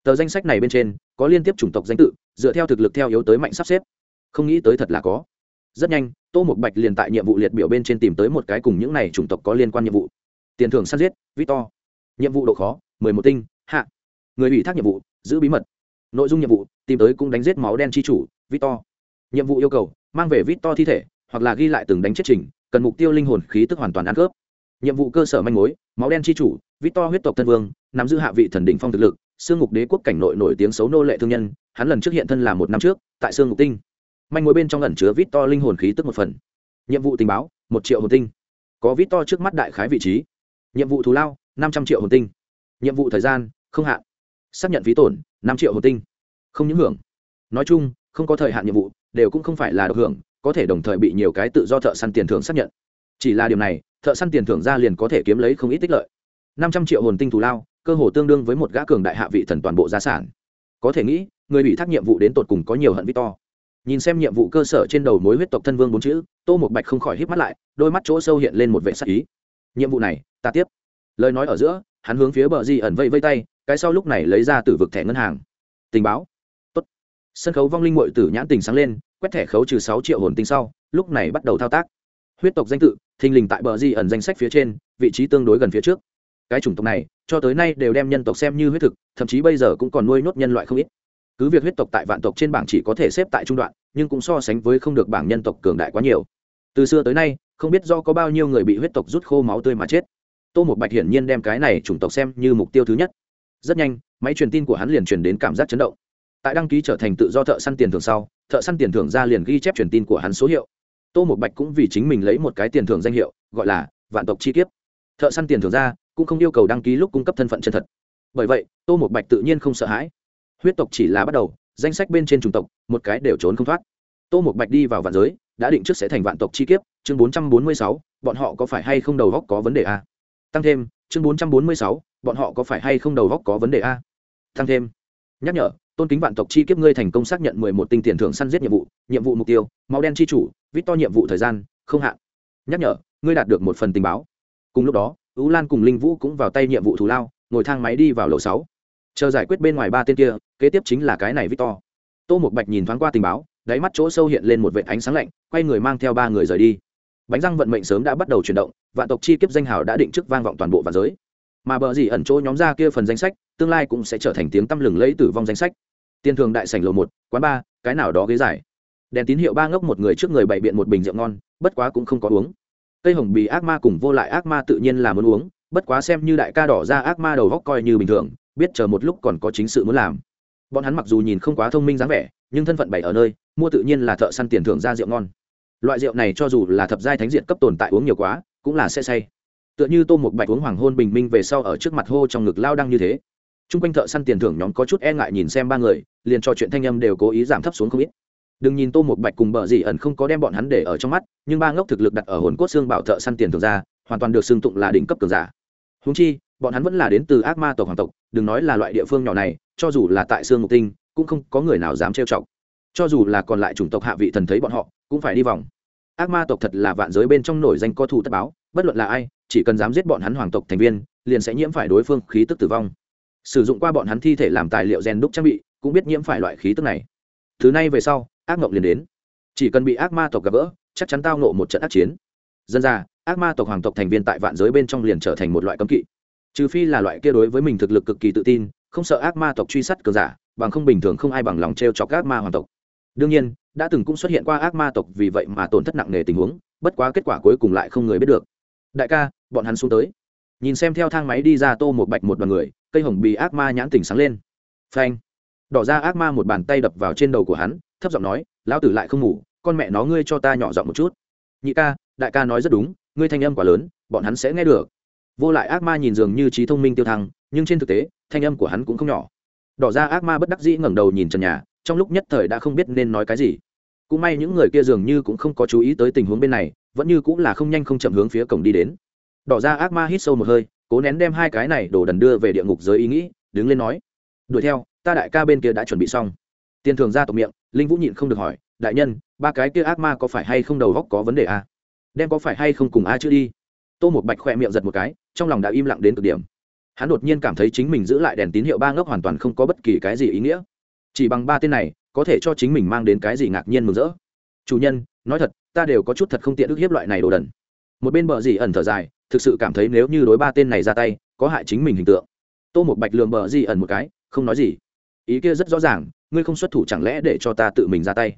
Speaker 1: Tờ danh sách này bên trên, có liên tiếp chủng tộc danh tự, dựa theo thực lực theo yếu tới mạnh sắp xếp. Không nghĩ tới thật là có. Rất nhanh, tô một bạch liền tại nhiệm vụ liệt biểu bên trên tìm tới một cái cùng những này chủng tộc có liên quan nhiệm vụ. Tiền thưởng săn giết, victor. Nhiệm vụ độ khó, mười một tinh, hạ. Người ủy thác nhiệm vụ, giữ bí mật. Nội dung nhiệm vụ, tìm tới cũng đánh giết máu đen chi chủ, victor. Nhiệm vụ yêu cầu, mang về victor thi thể, hoặc là ghi lại từng đánh chết trình cần mục tiêu linh hồn khí tức hoàn toàn ăn cướp nhiệm vụ cơ sở manh mối, máu đen chi chủ, victor huyết tộc thân vương, nắm giữ hạ vị thần đỉnh phong thực lực xương ngục đế quốc cảnh nội nổi tiếng xấu nô lệ thương nhân, hắn lần trước hiện thân là một năm trước, tại xương ngục tinh. Manh mối bên trong ẩn chứa victor linh hồn khí tức một phần. Nhiệm vụ tình báo, một triệu hồn tinh. Có victor trước mắt đại khái vị trí. Nhiệm vụ thù lao, năm trăm triệu hồn tinh. Nhiệm vụ thời gian, không hạn. Xác nhận phí tổn, năm triệu hồn tinh. Không những hưởng. Nói chung, không có thời hạn nhiệm vụ, đều cũng không phải là được hưởng có thể đồng thời bị nhiều cái tự do thợ săn tiền thưởng xác nhận. Chỉ là điều này, thợ săn tiền thưởng ra liền có thể kiếm lấy không ít tích lợi. Năm trăm triệu hồn tinh thù lao, cơ hồ tương đương với một gã cường đại hạ vị thần toàn bộ gia sản. Có thể nghĩ, người bị thác nhiệm vụ đến tột cùng có nhiều hận victor nhìn xem nhiệm vụ cơ sở trên đầu mối huyết tộc thân vương bốn chữ, tô một bạch không khỏi hít mắt lại, đôi mắt chỗ sâu hiện lên một vệ sắc ý. Nhiệm vụ này, ta tiếp. Lời nói ở giữa, hắn hướng phía bờ di ẩn vây vây tay, cái sau lúc này lấy ra từ vực thẻ ngân hàng. Tình báo. Tốt. sân khấu vong linh mội tử nhãn tình sáng lên quét thẻ khấu trừ sáu triệu hồn tinh sau, lúc này bắt đầu thao tác. Huyết tộc danh tự, thình lình tại bờ di ẩn danh sách phía trên, vị trí tương đối gần phía trước. Cái chủng tộc này, cho tới nay đều đem nhân tộc xem như huyết thực, thậm chí bây giờ cũng còn nuôi nốt nhân loại không ít. Cứ việc huyết tộc tại vạn tộc trên bảng chỉ có thể xếp tại trung đoạn, nhưng cũng so sánh với không được bảng nhân tộc cường đại quá nhiều. Từ xưa tới nay, không biết do có bao nhiêu người bị huyết tộc rút khô máu tươi mà chết. Tô một bạch hiển nhiên đem cái này chủng tộc xem như mục tiêu thứ nhất. Rất nhanh, máy truyền tin của hắn liền truyền đến cảm giác chấn động tại đăng ký trở thành tự do thợ săn tiền thưởng sau, thợ săn tiền thưởng ra liền ghi chép truyền tin của hắn số hiệu. Tô một bạch cũng vì chính mình lấy một cái tiền thưởng danh hiệu, gọi là vạn tộc chi kiếp. Thợ săn tiền thưởng ra, cũng không yêu cầu đăng ký lúc cung cấp thân phận chân thật. Bởi vậy, tô một bạch tự nhiên không sợ hãi. Huyết tộc chỉ là bắt đầu, danh sách bên trên chủng tộc, một cái đều trốn không thoát. Tô một bạch đi vào vạn giới, đã định trước sẽ thành vạn tộc chi kiếp, chương bốn trăm bốn mươi sáu, bọn họ có phải hay không đầu góc có vấn đề a? Tăng thêm, chương bốn trăm bốn mươi sáu, bọn họ có phải hay không đầu góc có vấn đề a? Tăng thêm, nhắc nhở tôn kính vạn tộc chi kiếp ngươi thành công xác nhận mười một tinh tiền thưởng săn giết nhiệm vụ nhiệm vụ mục tiêu, máu đen chi chủ, vít to nhiệm vụ thời gian, không hạn. Nhắc nhở, ngươi đạt được một phần tình báo. Cùng lúc đó, ú lan cùng linh vũ cũng vào tay nhiệm vụ thù lao, ngồi thang máy đi vào lầu sáu. Chờ giải quyết bên ngoài ba tên kia, kế tiếp chính là cái này victor tô một bạch nhìn thoáng qua tình báo, đáy mắt chỗ sâu hiện lên một vệ ánh sáng lạnh, quay người mang theo ba người rời đi. Bánh răng vận mệnh sớm đã bắt đầu chuyển động, vạn tộc chi kiếp danh hào đã định trước vang vọng toàn bộ vạn giới. Mà bờ gì ẩn chỗ nhóm ra kia phần danh sách, tương lai cũng sẽ trở thành tiếng tăm lừng lẫy tử vong danh sách tiền thường đại sảnh lầu một, quán ba cái nào đó ghế dài. Đèn tín hiệu ba ngốc một người trước người bày biện một bình rượu ngon, bất quá cũng không có uống. Cây hồng bì ác ma cùng vô lại ác ma tự nhiên là muốn uống, bất quá xem như đại ca đỏ ra ác ma đầu góc coi như bình thường, biết chờ một lúc còn có chính sự muốn làm. Bọn hắn mặc dù nhìn không quá thông minh dáng vẻ, nhưng thân phận bày ở nơi, mua tự nhiên là thợ săn tiền thưởng ra rượu ngon. Loại rượu này cho dù là thập giai thánh diện cấp tồn tại uống nhiều quá, cũng là sẽ say. Tựa như tô một bạch uống hoàng hôn bình minh về sau ở trước mặt hô trong ngực lao đăng như thế t r u n g quanh thợ săn tiền thưởng nhóm có chút e ngại nhìn xem ba người, liền trò chuyện thanh âm đều cố ý giảm thấp xuống không ít. Đừng nhìn tô một bạch cùng bờ dị ẩn không có đem bọn hắn để ở trong mắt, nhưng ba ngốc thực lực đặt ở hồn cốt xương bảo thợ săn tiền thưởng ra, hoàn toàn được xương tụng là đỉnh cấp cường giả. Húng chi, bọn hắn vẫn là đến từ ác ma tộc hoàng tộc, đừng nói là loại địa phương nhỏ này, cho dù là tại xương mục tinh, cũng không có người nào dám trêu chọc. Cho dù là còn lại chủng tộc hạ vị thần thấy bọn họ, cũng phải đi vòng. Ác ma tộc thật là vạn giới bên trong nổi danh có thủ tất báo, bất luận là ai, chỉ cần dám giết bọn hắn hoàng tộc thành viên, liền sẽ nhiễm phải đối phương khí tức tử vong sử dụng qua bọn hắn thi thể làm tài liệu rèn đúc trang bị, cũng biết nhiễm phải loại khí tức này. Thứ này về sau, ác mộng liền đến. Chỉ cần bị ác ma tộc gặp gỡ, chắc chắn tao nộ một trận ác chiến. Dân ra, ác ma tộc hoàng tộc thành viên tại vạn giới bên trong liền trở thành một loại cấm kỵ. Trừ phi là loại kia đối với mình thực lực cực kỳ tự tin, không sợ ác ma tộc truy sát cờ giả, bằng không bình thường không ai bằng lòng t r e o chọc ác ma hoàng tộc. Đương nhiên, đã từng cũng xuất hiện qua ác ma tộc vì vậy mà tổn thất nặng nề tình huống, bất quá kết quả cuối cùng lại không người biết được. Đại ca, bọn hắn xuống tới. Nhìn xem theo thang máy đi ra tô một bạch một đoàn người cây hồng bì ác ma nhãn tỉnh sáng lên. Phanh. Đỏ ra ác ma một bàn tay đập vào trên đầu của hắn, thấp giọng nói, lão tử lại không ngủ, con mẹ nó ngươi cho ta nhỏ giọng một chút. Nhị ca, đại ca nói rất đúng, ngươi thanh âm quá lớn, bọn hắn sẽ nghe được. Vô lại ác ma nhìn dường như trí thông minh tiêu thăng, nhưng trên thực tế, thanh âm của hắn cũng không nhỏ. Đỏ ra ác ma bất đắc dĩ ngẩng đầu nhìn trần nhà, trong lúc nhất thời đã không biết nên nói cái gì. Cũng may những người kia dường như cũng không có chú ý tới tình huống bên này, vẫn như cũng là không nhanh không chậm hướng phía cổng đi đến. Đỏ ra ác ma hít sâu một hơi cố nén đem hai cái này đổ đần đưa về địa ngục giới ý nghĩ, đứng lên nói, đuổi theo, ta đại ca bên kia đã chuẩn bị xong. Tiền thường ra tộc miệng, linh vũ nhịn không được hỏi, đại nhân, ba cái kia ác ma có phải hay không đầu góc có vấn đề à? đem có phải hay không cùng a chữ đi. Tô một bạch khoe miệng giật một cái, trong lòng đã im lặng đến cực điểm. Hắn đột nhiên cảm thấy chính mình giữ lại đèn tín hiệu ba ngốc hoàn toàn không có bất kỳ cái gì ý nghĩa. Chỉ bằng ba tên này, có thể cho chính mình mang đến cái gì ngạc nhiên mừng rỡ. Chủ nhân, nói thật, ta đều có chút thật không tiện ức hiếp loại này đồ đần. Một bên bờ dì ẩn thở dài thực sự cảm thấy nếu như đối ba tên này ra tay, có hại chính mình hình tượng. Tô một bạch lường bờ di ẩn một cái, không nói gì. Ý kia rất rõ ràng, ngươi không xuất thủ chẳng lẽ để cho ta tự mình ra tay?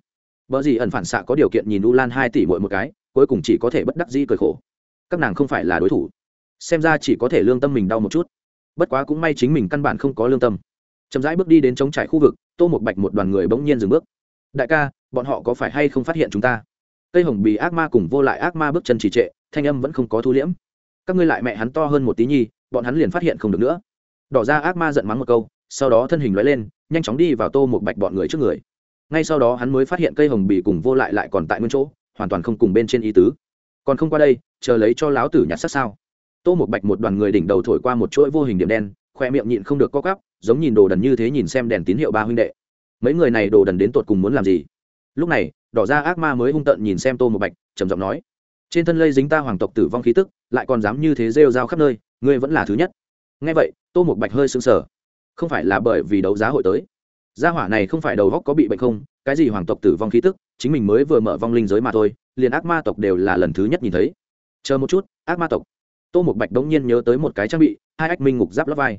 Speaker 1: Bờ di ẩn phản xạ có điều kiện nhìn u lan hai tỷ mỗi một cái, cuối cùng chỉ có thể bất đắc dĩ cười khổ. Các nàng không phải là đối thủ. Xem ra chỉ có thể lương tâm mình đau một chút. Bất quá cũng may chính mình căn bản không có lương tâm. Chậm rãi bước đi đến chống trải khu vực, tô một bạch một đoàn người bỗng nhiên dừng bước. Đại ca, bọn họ có phải hay không phát hiện chúng ta? Cây hồng bì ác ma cùng vô lại ác ma bước chân trì trệ, thanh âm vẫn không có thu liễm các ngươi lại mẹ hắn to hơn một tí nhi, bọn hắn liền phát hiện không được nữa. Đỏ ra ác ma giận mắng một câu, sau đó thân hình loại lên, nhanh chóng đi vào tô một bạch bọn người trước người. Ngay sau đó hắn mới phát hiện cây hồng bì cùng vô lại lại còn tại nguyên chỗ, hoàn toàn không cùng bên trên ý tứ. Còn không qua đây, chờ lấy cho láo tử nhặt sát sao. Tô một bạch một đoàn người đỉnh đầu thổi qua một chuỗi vô hình điểm đen, khoe miệng nhịn không được co cắp giống nhìn đồ đần như thế nhìn xem đèn tín hiệu ba huynh đệ. Mấy người này đồ đần đến tột cùng muốn làm gì? Lúc này, đỏ ra ác ma mới hung tợn nhìn xem tô một bạch, trầm giọng nói trên thân lây dính ta hoàng tộc tử vong khí tức, lại còn dám như thế rêu rao khắp nơi, ngươi vẫn là thứ nhất. Ngay vậy, tô một bạch hơi sững sờ. Không phải là bởi vì đấu giá hội tới. Gia hỏa này không phải đầu góc có bị bệnh không, cái gì hoàng tộc tử vong khí tức, chính mình mới vừa mở vong linh giới mà thôi, liền ác ma tộc đều là lần thứ nhất nhìn thấy. Chờ một chút, ác ma tộc. Tô một bạch đống nhiên nhớ tới một cái trang bị, hai ách minh ngục giáp lấp vai.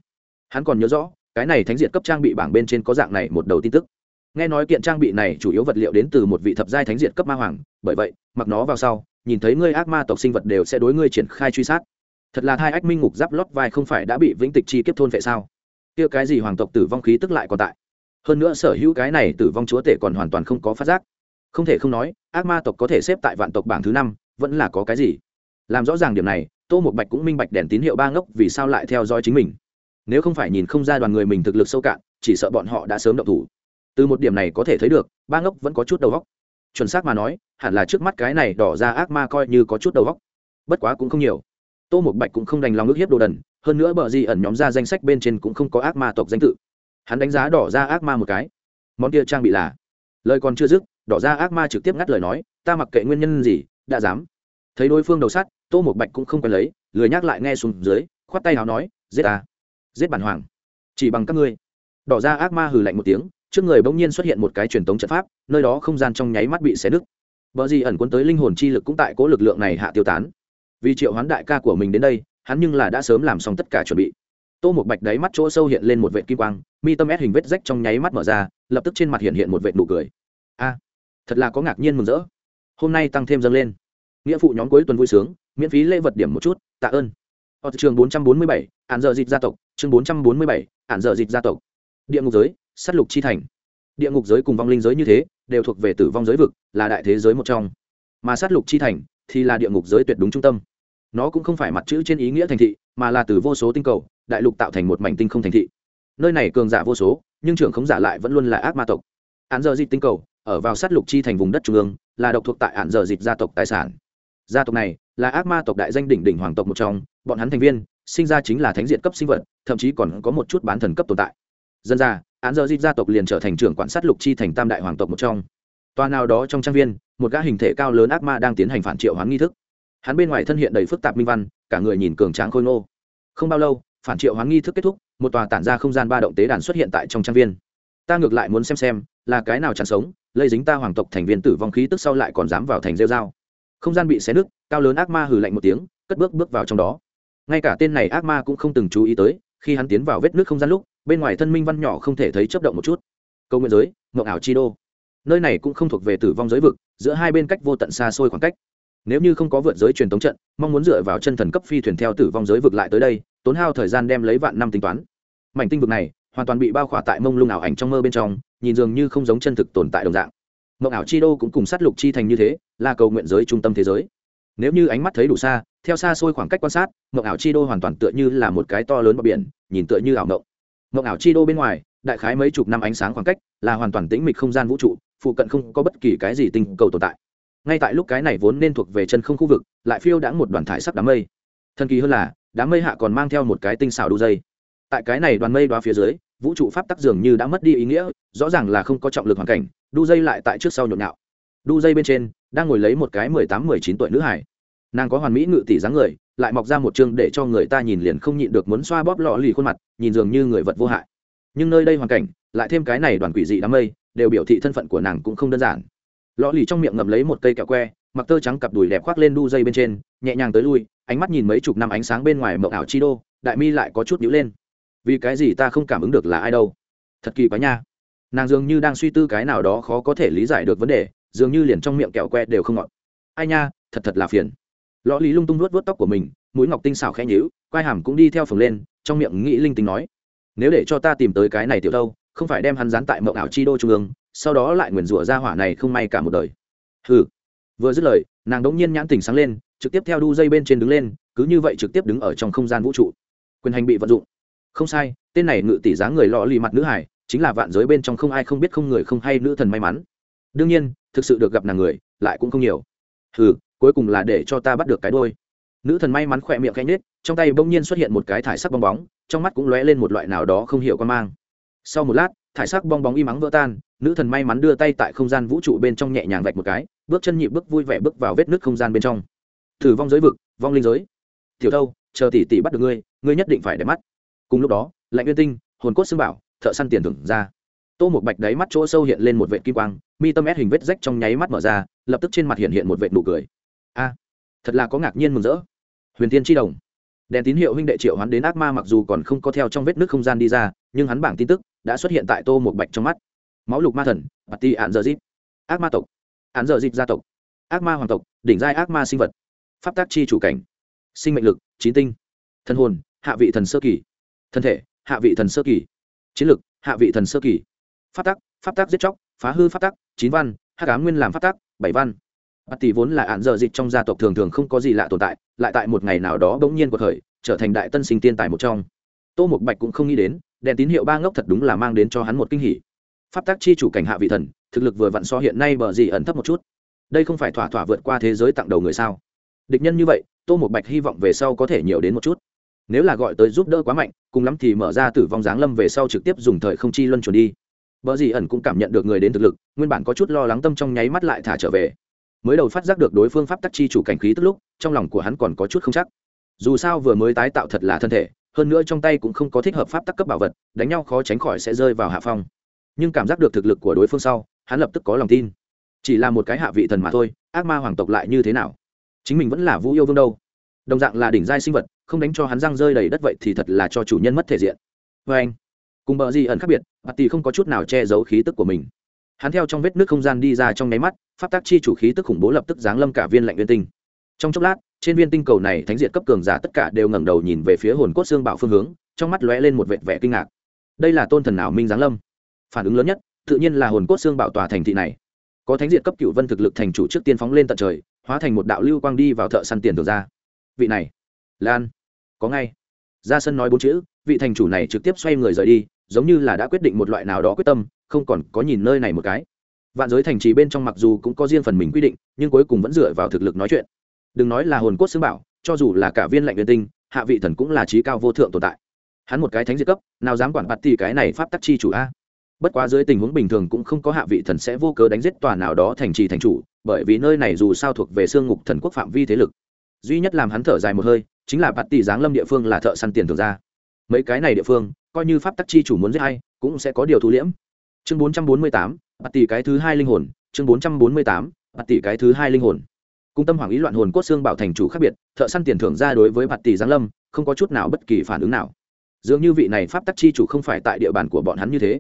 Speaker 1: Hắn còn nhớ rõ, cái này thánh diệt cấp trang bị bảng bên trên có dạng này một đầu tin tức. Nghe nói kiện trang bị này chủ yếu vật liệu đến từ một vị thập giai thánh diệt cấp ma hoàng, bởi vậy, mặc nó vào sau nhìn thấy ngươi ác ma tộc sinh vật đều sẽ đối ngươi triển khai truy sát. Thật là hai ách minh ngục giáp lót vai không phải đã bị vĩnh tịch chi kiếp thôn vệ sao? Kia cái gì hoàng tộc tử vong khí tức lại còn tại? Hơn nữa sở hữu cái này tử vong chúa tể còn hoàn toàn không có phát giác. Không thể không nói, ác ma tộc có thể xếp tại vạn tộc bảng thứ năm, vẫn là có cái gì? Làm rõ ràng điểm này, tô một bạch cũng minh bạch đèn tín hiệu ba ngốc vì sao lại theo dõi chính mình. Nếu không phải nhìn không ra đoàn người mình thực lực sâu cạn, chỉ sợ bọn họ đã sớm động thủ. Từ một điểm này có thể thấy được, ba ngốc vẫn có chút đầu góc chuẩn xác mà nói, hẳn là trước mắt cái này đỏ ra ác ma coi như có chút đầu góc bất quá cũng không nhiều. Tô một bạch cũng không đành lòng ước hiếp đồ đần, hơn nữa bờ di ẩn nhóm ra danh sách bên trên cũng không có ác ma tộc danh tự. Hắn đánh giá đỏ ra ác ma một cái. Món kia trang bị là? Lời còn chưa dứt, đỏ ra ác ma trực tiếp ngắt lời nói, ta mặc kệ nguyên nhân gì, đã dám. Thấy đối phương đầu sắt, tô một bạch cũng không quen lấy, lười nhắc lại nghe xuống dưới, khoát tay nào nói, giết ta. Giết bản hoàng. Chỉ bằng các ngươi. Đỏ ra ác ma hừ lạnh một tiếng trước người bỗng nhiên xuất hiện một cái truyền tống trận pháp, nơi đó không gian trong nháy mắt bị xé nứt. Vợ gì ẩn cuốn tới linh hồn chi lực cũng tại cố lực lượng này hạ tiêu tán. Vì triệu hoán đại ca của mình đến đây, hắn nhưng là đã sớm làm xong tất cả chuẩn bị. Tô một bạch đáy mắt chỗ sâu hiện lên một vệ kim quang, mi tâm ép hình vết rách trong nháy mắt mở ra, lập tức trên mặt hiện hiện một vệ nụ cười. A, thật là có ngạc nhiên mừng rỡ. Hôm nay tăng thêm dâng lên. Nghĩa phụ nhóm cuối tuần vui sướng, miễn phí lễ vật điểm một chút, tạ ơn. Ở trường bốn trăm bốn mươi bảy ạn dịch gia tộc, chương bốn trăm bốn mươi bảy ạn dịch gia tộc. Địa ngục giới s á t lục chi thành. Địa ngục giới cùng vong linh giới như thế, đều thuộc về tử vong giới vực, là đại thế giới một trong. Mà s á t lục chi thành thì là địa ngục giới tuyệt đúng trung tâm. Nó cũng không phải mặt chữ trên ý nghĩa thành thị, mà là từ vô số tinh cầu, đại lục tạo thành một mảnh tinh không thành thị. Nơi này cường giả vô số, nhưng trưởng khống giả lại vẫn luôn là ác ma tộc. Án giờ dịch tinh cầu, ở vào sát lục chi thành vùng đất trung ương, là độc thuộc tại án giờ dịch gia tộc tài sản. Gia tộc này là ác ma tộc đại danh đỉnh đỉnh hoàng tộc một trong, bọn hắn thành viên, sinh ra chính là thánh diện cấp sinh vật, thậm chí còn có một chút bán thần cấp tồn tại. Dân ra án giờ dịp gia tộc liền trở thành trưởng quản sát lục chi thành tam đại hoàng tộc một trong. Toa nào đó trong trang viên, một gã hình thể cao lớn ác ma đang tiến hành phản triệu hoán nghi thức. Hắn bên ngoài thân hiện đầy phức tạp minh văn, cả người nhìn cường tráng khôi ngô. Không bao lâu, phản triệu hoán nghi thức kết thúc, một tòa tản ra không gian ba động tế đàn xuất hiện tại trong trang viên. Ta ngược lại muốn xem xem, là cái nào chẳng sống, lây dính ta hoàng tộc thành viên tử vong khí tức sau lại còn dám vào thành rêu dao không gian bị xé nứt, cao lớn ác ma hừ lạnh một tiếng, cất bước bước vào trong đó. Ngay cả tên này ác ma cũng không từng chú ý tới, khi hắn tiến vào vết nước không gian lúc bên ngoài thân minh văn nhỏ không thể thấy chấp động một chút. Câu nguyện giới ngộng ảo chi đô. Nơi này cũng không thuộc về tử vong giới vực, giữa hai bên cách vô tận xa xôi khoảng cách. Nếu như không có vượt giới truyền thống trận, mong muốn dựa vào chân thần cấp phi thuyền theo tử vong giới vực lại tới đây, tốn hao thời gian đem lấy vạn năm tính toán. Mảnh tinh vực này, hoàn toàn bị bao khỏa tại mông lung ảo ảnh trong mơ bên trong, nhìn dường như không giống chân thực tồn tại đồng dạng. Mộng ảo chi đô cũng cùng sát lục chi thành như thế, là cầu nguyện giới trung tâm thế giới. Nếu như ánh mắt thấy đủ xa, theo xa xôi khoảng cách quan sát mộng ảo chi đô hoàn toàn tựa như là một cái to lớn bờ biển, nhìn tựa như ảo mộng mộng ảo chi đô bên ngoài, đại khái mấy chục năm ánh sáng khoảng cách, là hoàn toàn tĩnh mịch không gian vũ trụ, phụ cận không có bất kỳ cái gì tinh cầu tồn tại. Ngay tại lúc cái này vốn nên thuộc về chân không khu vực, lại phiêu đã một đoàn thải sắc đám mây. Thần kỳ hơn là, đám mây hạ còn mang theo một cái tinh xảo đu dây. Tại cái này đoàn mây đoá phía dưới, vũ trụ pháp tắc dường như đã mất đi ý nghĩa, rõ ràng là không có trọng lực hoàn cảnh, đu dây lại tại trước sau nhộn nhạo. Đu dây bên trên, đang ngồi lấy một cái mười tám, mười chín tuổi nữ hải nàng có hoàn mỹ ngự tỷ dáng người, lại mọc ra một chương để cho người ta nhìn liền không nhịn được muốn xoa bóp lọ lì khuôn mặt, nhìn dường như người vật vô hại. Nhưng nơi đây hoàn cảnh, lại thêm cái này đoàn quỷ dị đám mây, đều biểu thị thân phận của nàng cũng không đơn giản. Lọ lì trong miệng ngậm lấy một cây kẹo que, mặc tơ trắng cặp đùi đẹp khoác lên đu dây bên trên, nhẹ nhàng tới lui, ánh mắt nhìn mấy chục năm ánh sáng bên ngoài mộng ảo chi đô, đại mi lại có chút nhữ lên. Vì cái gì ta không cảm ứng được là ai đâu? Thật kỳ quá nha. Nàng dường như đang suy tư cái nào đó khó có thể lý giải được vấn đề, dường như liền trong miệng kẹo que đều không ngọt. Ai nha, thật thật là phiền lõ lý lung tung nuốt vớt tóc của mình, mũi ngọc tinh xảo khẽ nhíu, quai hàm cũng đi theo phồng lên, trong miệng nghĩ linh tính nói, nếu để cho ta tìm tới cái này tiểu đâu không phải đem hắn dán tại mộng ảo chi đô trung ương, sau đó lại nguyền rủa ra hỏa này không may cả một đời. Hừ. Vừa dứt lời, nàng đống nhiên nhãn tỉnh sáng lên, trực tiếp theo đu dây bên trên đứng lên, cứ như vậy trực tiếp đứng ở trong không gian vũ trụ. Quyền hành bị vận dụng. Không sai, tên này ngự tỷ giá người lọ lì mặt nữ hải, chính là vạn giới bên trong không ai không biết không người không hay nữ thần may mắn. Đương nhiên, thực sự được gặp nàng người, lại cũng không nhiều. Hừ cuối cùng là để cho ta bắt được cái đôi. Nữ thần may mắn khỏe miệng khẽ nhết trong tay bỗng nhiên xuất hiện một cái thải sắc bong bóng, trong mắt cũng lóe lên một loại nào đó không hiểu con mang. Sau một lát, thải sắc bong bóng im mắng vỡ tan, nữ thần may mắn đưa tay tại không gian vũ trụ bên trong nhẹ nhàng vạch một cái, bước chân nhịp bước vui vẻ bước vào vết nước không gian bên trong. Thử vong giới vực, vong linh giới. Tiểu thâu, chờ tỷ tỷ bắt được ngươi ngươi nhất định phải để mắt. Cùng lúc đó, lạnh uyên tinh, hồn cốt xương bảo, thợ săn tiền thưởng ra. Tô một bạch đáy mắt chỗ sâu hiện lên một vệ kim quang, mi tâm ép hình vết rách trong nháy mắt mở ra, lập tức trên mặt hiện hiện một vệ nụ cười a, thật là có ngạc nhiên mừng rỡ. Huyền tiên tri đồng. Đèn tín hiệu huynh đệ triệu hắn đến ác ma mặc dù còn không có theo trong vết nước không gian đi ra, nhưng hắn bảng tin tức đã xuất hiện tại tô một bạch trong mắt. Máu lục ma thần bà ti ạn dợ dịp. Ác ma tộc ạn dợ dịp gia tộc. Ác ma hoàng tộc, đỉnh giai ác ma sinh vật. Pháp tác chi chủ cảnh. Sinh mệnh lực, chín tinh. Thân hồn, hạ vị thần sơ kỳ. Thân thể, hạ vị thần sơ kỳ. Chiến lực, hạ vị thần sơ kỳ. Pháp tắc pháp tắc giết chóc, phá hư pháp tắc chín văn hát cá nguyên làm pháp tắc bảy văn bát tỷ vốn là ạn dở dịch trong gia tộc thường thường không có gì lạ tồn tại lại tại một ngày nào đó bỗng nhiên cuộc khởi trở thành đại tân sinh tiên tài một trong. Tô một bạch cũng không nghĩ đến đèn tín hiệu ba ngốc thật đúng là mang đến cho hắn một kinh hỉ. Pháp tắc chi chủ cảnh hạ vị thần thực lực vừa vặn so hiện nay bờ gì ẩn thấp một chút. Đây không phải thỏa thỏa vượt qua thế giới tặng đầu người sao? Địch nhân như vậy tô một bạch hy vọng về sau có thể nhiều đến một chút. Nếu là gọi tới giúp đỡ quá mạnh cùng lắm thì mở ra tử vong giáng lâm về sau trực tiếp dùng thời không chi luân chuẩn đi. Bờ gì ẩn cũng cảm nhận được người đến thực lực, nguyên bản có chút lo lắng tâm trong nháy mắt lại thả trở về. Mới đầu phát giác được đối phương pháp tắc chi chủ cảnh khí tức lúc, trong lòng của hắn còn có chút không chắc. Dù sao vừa mới tái tạo thật là thân thể, hơn nữa trong tay cũng không có thích hợp pháp tắc cấp bảo vật, đánh nhau khó tránh khỏi sẽ rơi vào hạ phong. Nhưng cảm giác được thực lực của đối phương sau, hắn lập tức có lòng tin. Chỉ là một cái hạ vị thần mà thôi, ác ma hoàng tộc lại như thế nào? Chính mình vẫn là Vũ yêu vương đâu. Đồng dạng là đỉnh giai sinh vật, không đánh cho hắn răng rơi đầy đất vậy thì thật là cho chủ nhân mất thể diện. vê anh, cùng bờ gì ẩn khác biệt bà tì không có chút nào che giấu khí tức của mình hắn theo trong vết nước không gian đi ra trong nháy mắt, pháp tác chi chủ khí tức khủng bố lập tức giáng lâm cả viên lạnh viên tinh. Trong chốc lát, trên viên tinh cầu này thánh diệt cấp cường giả tất cả đều ngẩng đầu nhìn về phía hồn cốt xương bảo phương hướng, trong mắt lóe lên một vệt vẻ kinh ngạc. Đây là tôn thần nào minh giáng lâm? Phản ứng lớn nhất, tự nhiên là hồn cốt xương bảo tòa thành thị này. Có thánh diệt cấp cựu vân thực lực thành chủ trước tiên phóng lên tận trời, hóa thành một đạo lưu quang đi vào thợ săn tiền được ra. Vị này, lan, có ngay. Ra sân nói bốn chữ, vị thành chủ này trực tiếp xoay người rời đi giống như là đã quyết định một loại nào đó quyết tâm, không còn có nhìn nơi này một cái. Vạn giới thành trì bên trong mặc dù cũng có riêng phần mình quy định, nhưng cuối cùng vẫn dựa vào thực lực nói chuyện. Đừng nói là hồn cốt xương bảo, cho dù là cả viên lệnh viên tinh, hạ vị thần cũng là trí cao vô thượng tồn tại. Hắn một cái thánh diệt cấp, nào dám quản bạt thì cái này pháp tắc chi chủ a? Bất quá dưới tình huống bình thường cũng không có hạ vị thần sẽ vô cớ đánh giết tòa nào đó thành trì thành chủ, bởi vì nơi này dù sao thuộc về xương ngục thần quốc phạm vi thế lực. Duy nhất làm hắn thở dài một hơi, chính là bạt tỷ giáng lâm địa phương là thợ săn tiền thường ra mấy cái này địa phương, coi như pháp tắc chi chủ muốn giết hay cũng sẽ có điều thu liễm. Chương bốn trăm bốn mươi tám bạt tỷ cái thứ hai linh hồn. Chương bốn trăm bốn mươi tám bạt tỷ cái thứ hai linh hồn. Cung tâm hoàng ý loạn hồn cốt xương bảo thành chủ khác biệt, thợ săn tiền thưởng ra đối với bạt tỷ giáng lâm, không có chút nào bất kỳ phản ứng nào. Dường như vị này pháp tắc chi chủ không phải tại địa bàn của bọn hắn như thế.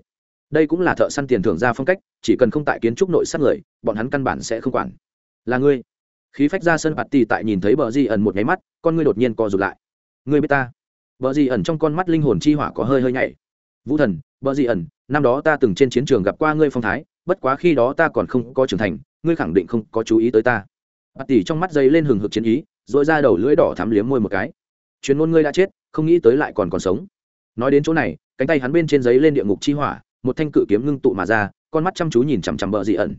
Speaker 1: Đây cũng là thợ săn tiền thưởng ra phong cách, chỉ cần không tại kiến trúc nội sát người, bọn hắn căn bản sẽ không quản. Là ngươi. Khí phách ra sân bạt tỷ tại nhìn thấy bờ di ẩn một nháy mắt, con ngươi đột nhiên co rụt lại. Ngươi biết ta? Bờ gì ẩn trong con mắt linh hồn chi hỏa có hơi hơi nhảy. Vũ thần, bờ gì ẩn, năm đó ta từng trên chiến trường gặp qua ngươi phong thái, bất quá khi đó ta còn không có trưởng thành, ngươi khẳng định không có chú ý tới ta. Bạt tỷ trong mắt dây lên hừng hực chiến ý dội ra đầu lưỡi đỏ thắm liếm môi một cái. Chuyến ngôn ngươi đã chết, không nghĩ tới lại còn còn sống. Nói đến chỗ này, cánh tay hắn bên trên giấy lên địa ngục chi hỏa, một thanh cự kiếm ngưng tụ mà ra, con mắt chăm chú nhìn chằm chằm bờ dị ẩn.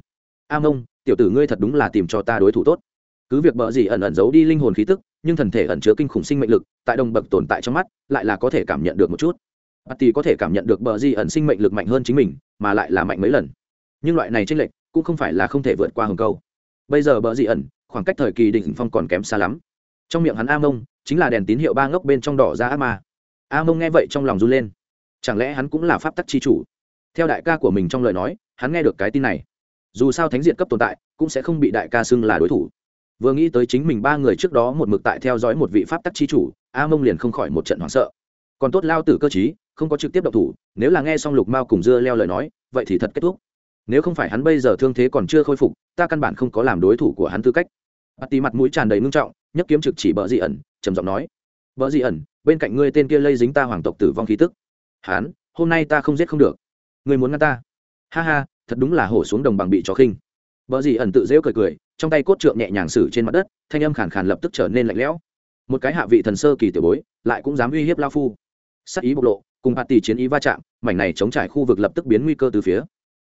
Speaker 1: A mông, tiểu tử ngươi thật đúng là tìm cho ta đối thủ tốt cứ việc bờ gì ẩn ẩn giấu đi linh hồn khí tức, nhưng thần thể ẩn chứa kinh khủng sinh mệnh lực, tại đồng bậc tồn tại trong mắt, lại là có thể cảm nhận được một chút. Bà tỷ có thể cảm nhận được bờ gì ẩn sinh mệnh lực mạnh hơn chính mình, mà lại là mạnh mấy lần. Nhưng loại này tranh lệch, cũng không phải là không thể vượt qua hồng câu. Bây giờ bờ gì ẩn, khoảng cách thời kỳ đỉnh phong còn kém xa lắm. Trong miệng hắn a mông, chính là đèn tín hiệu ba ngốc bên trong đỏ ra ác ma. A mông nghe vậy trong lòng run lên. Chẳng lẽ hắn cũng là pháp tắc chi chủ? Theo đại ca của mình trong lời nói, hắn nghe được cái tin này. Dù sao thánh diện cấp tồn tại, cũng sẽ không bị đại ca xưng là đối thủ vừa nghĩ tới chính mình ba người trước đó một mực tại theo dõi một vị pháp tắc chi chủ, a mông liền không khỏi một trận hoảng sợ. Còn tốt lao tử cơ chí không có trực tiếp độc thủ, nếu là nghe xong lục mao cùng dưa leo lời nói, vậy thì thật kết thúc. Nếu không phải hắn bây giờ thương thế còn chưa khôi phục, ta căn bản không có làm đối thủ của hắn tư cách. Bà tì mặt mũi tràn đầy ngưng trọng, nhấc kiếm trực chỉ bờ dị ẩn, trầm giọng nói bờ dị ẩn, bên cạnh ngươi tên kia lây dính ta hoàng tộc tử vong khí tức. Hắn hôm nay ta không giết không được. Ngươi muốn ngăn ta. Ha ha, thật đúng là hổ xuống đồng bằng bị chó khinh. Bờ dị ẩn tự dễu cười cười trong tay cốt trượng nhẹ nhàng xử trên mặt đất, thanh âm khàn khàn lập tức trở nên lạnh lẽo. Một cái hạ vị thần sơ kỳ tiểu bối, lại cũng dám uy hiếp lao phu. Sắc ý bộc lộ, cùng hạt tỷ chiến ý va chạm, mảnh này chống trải khu vực lập tức biến nguy cơ từ phía.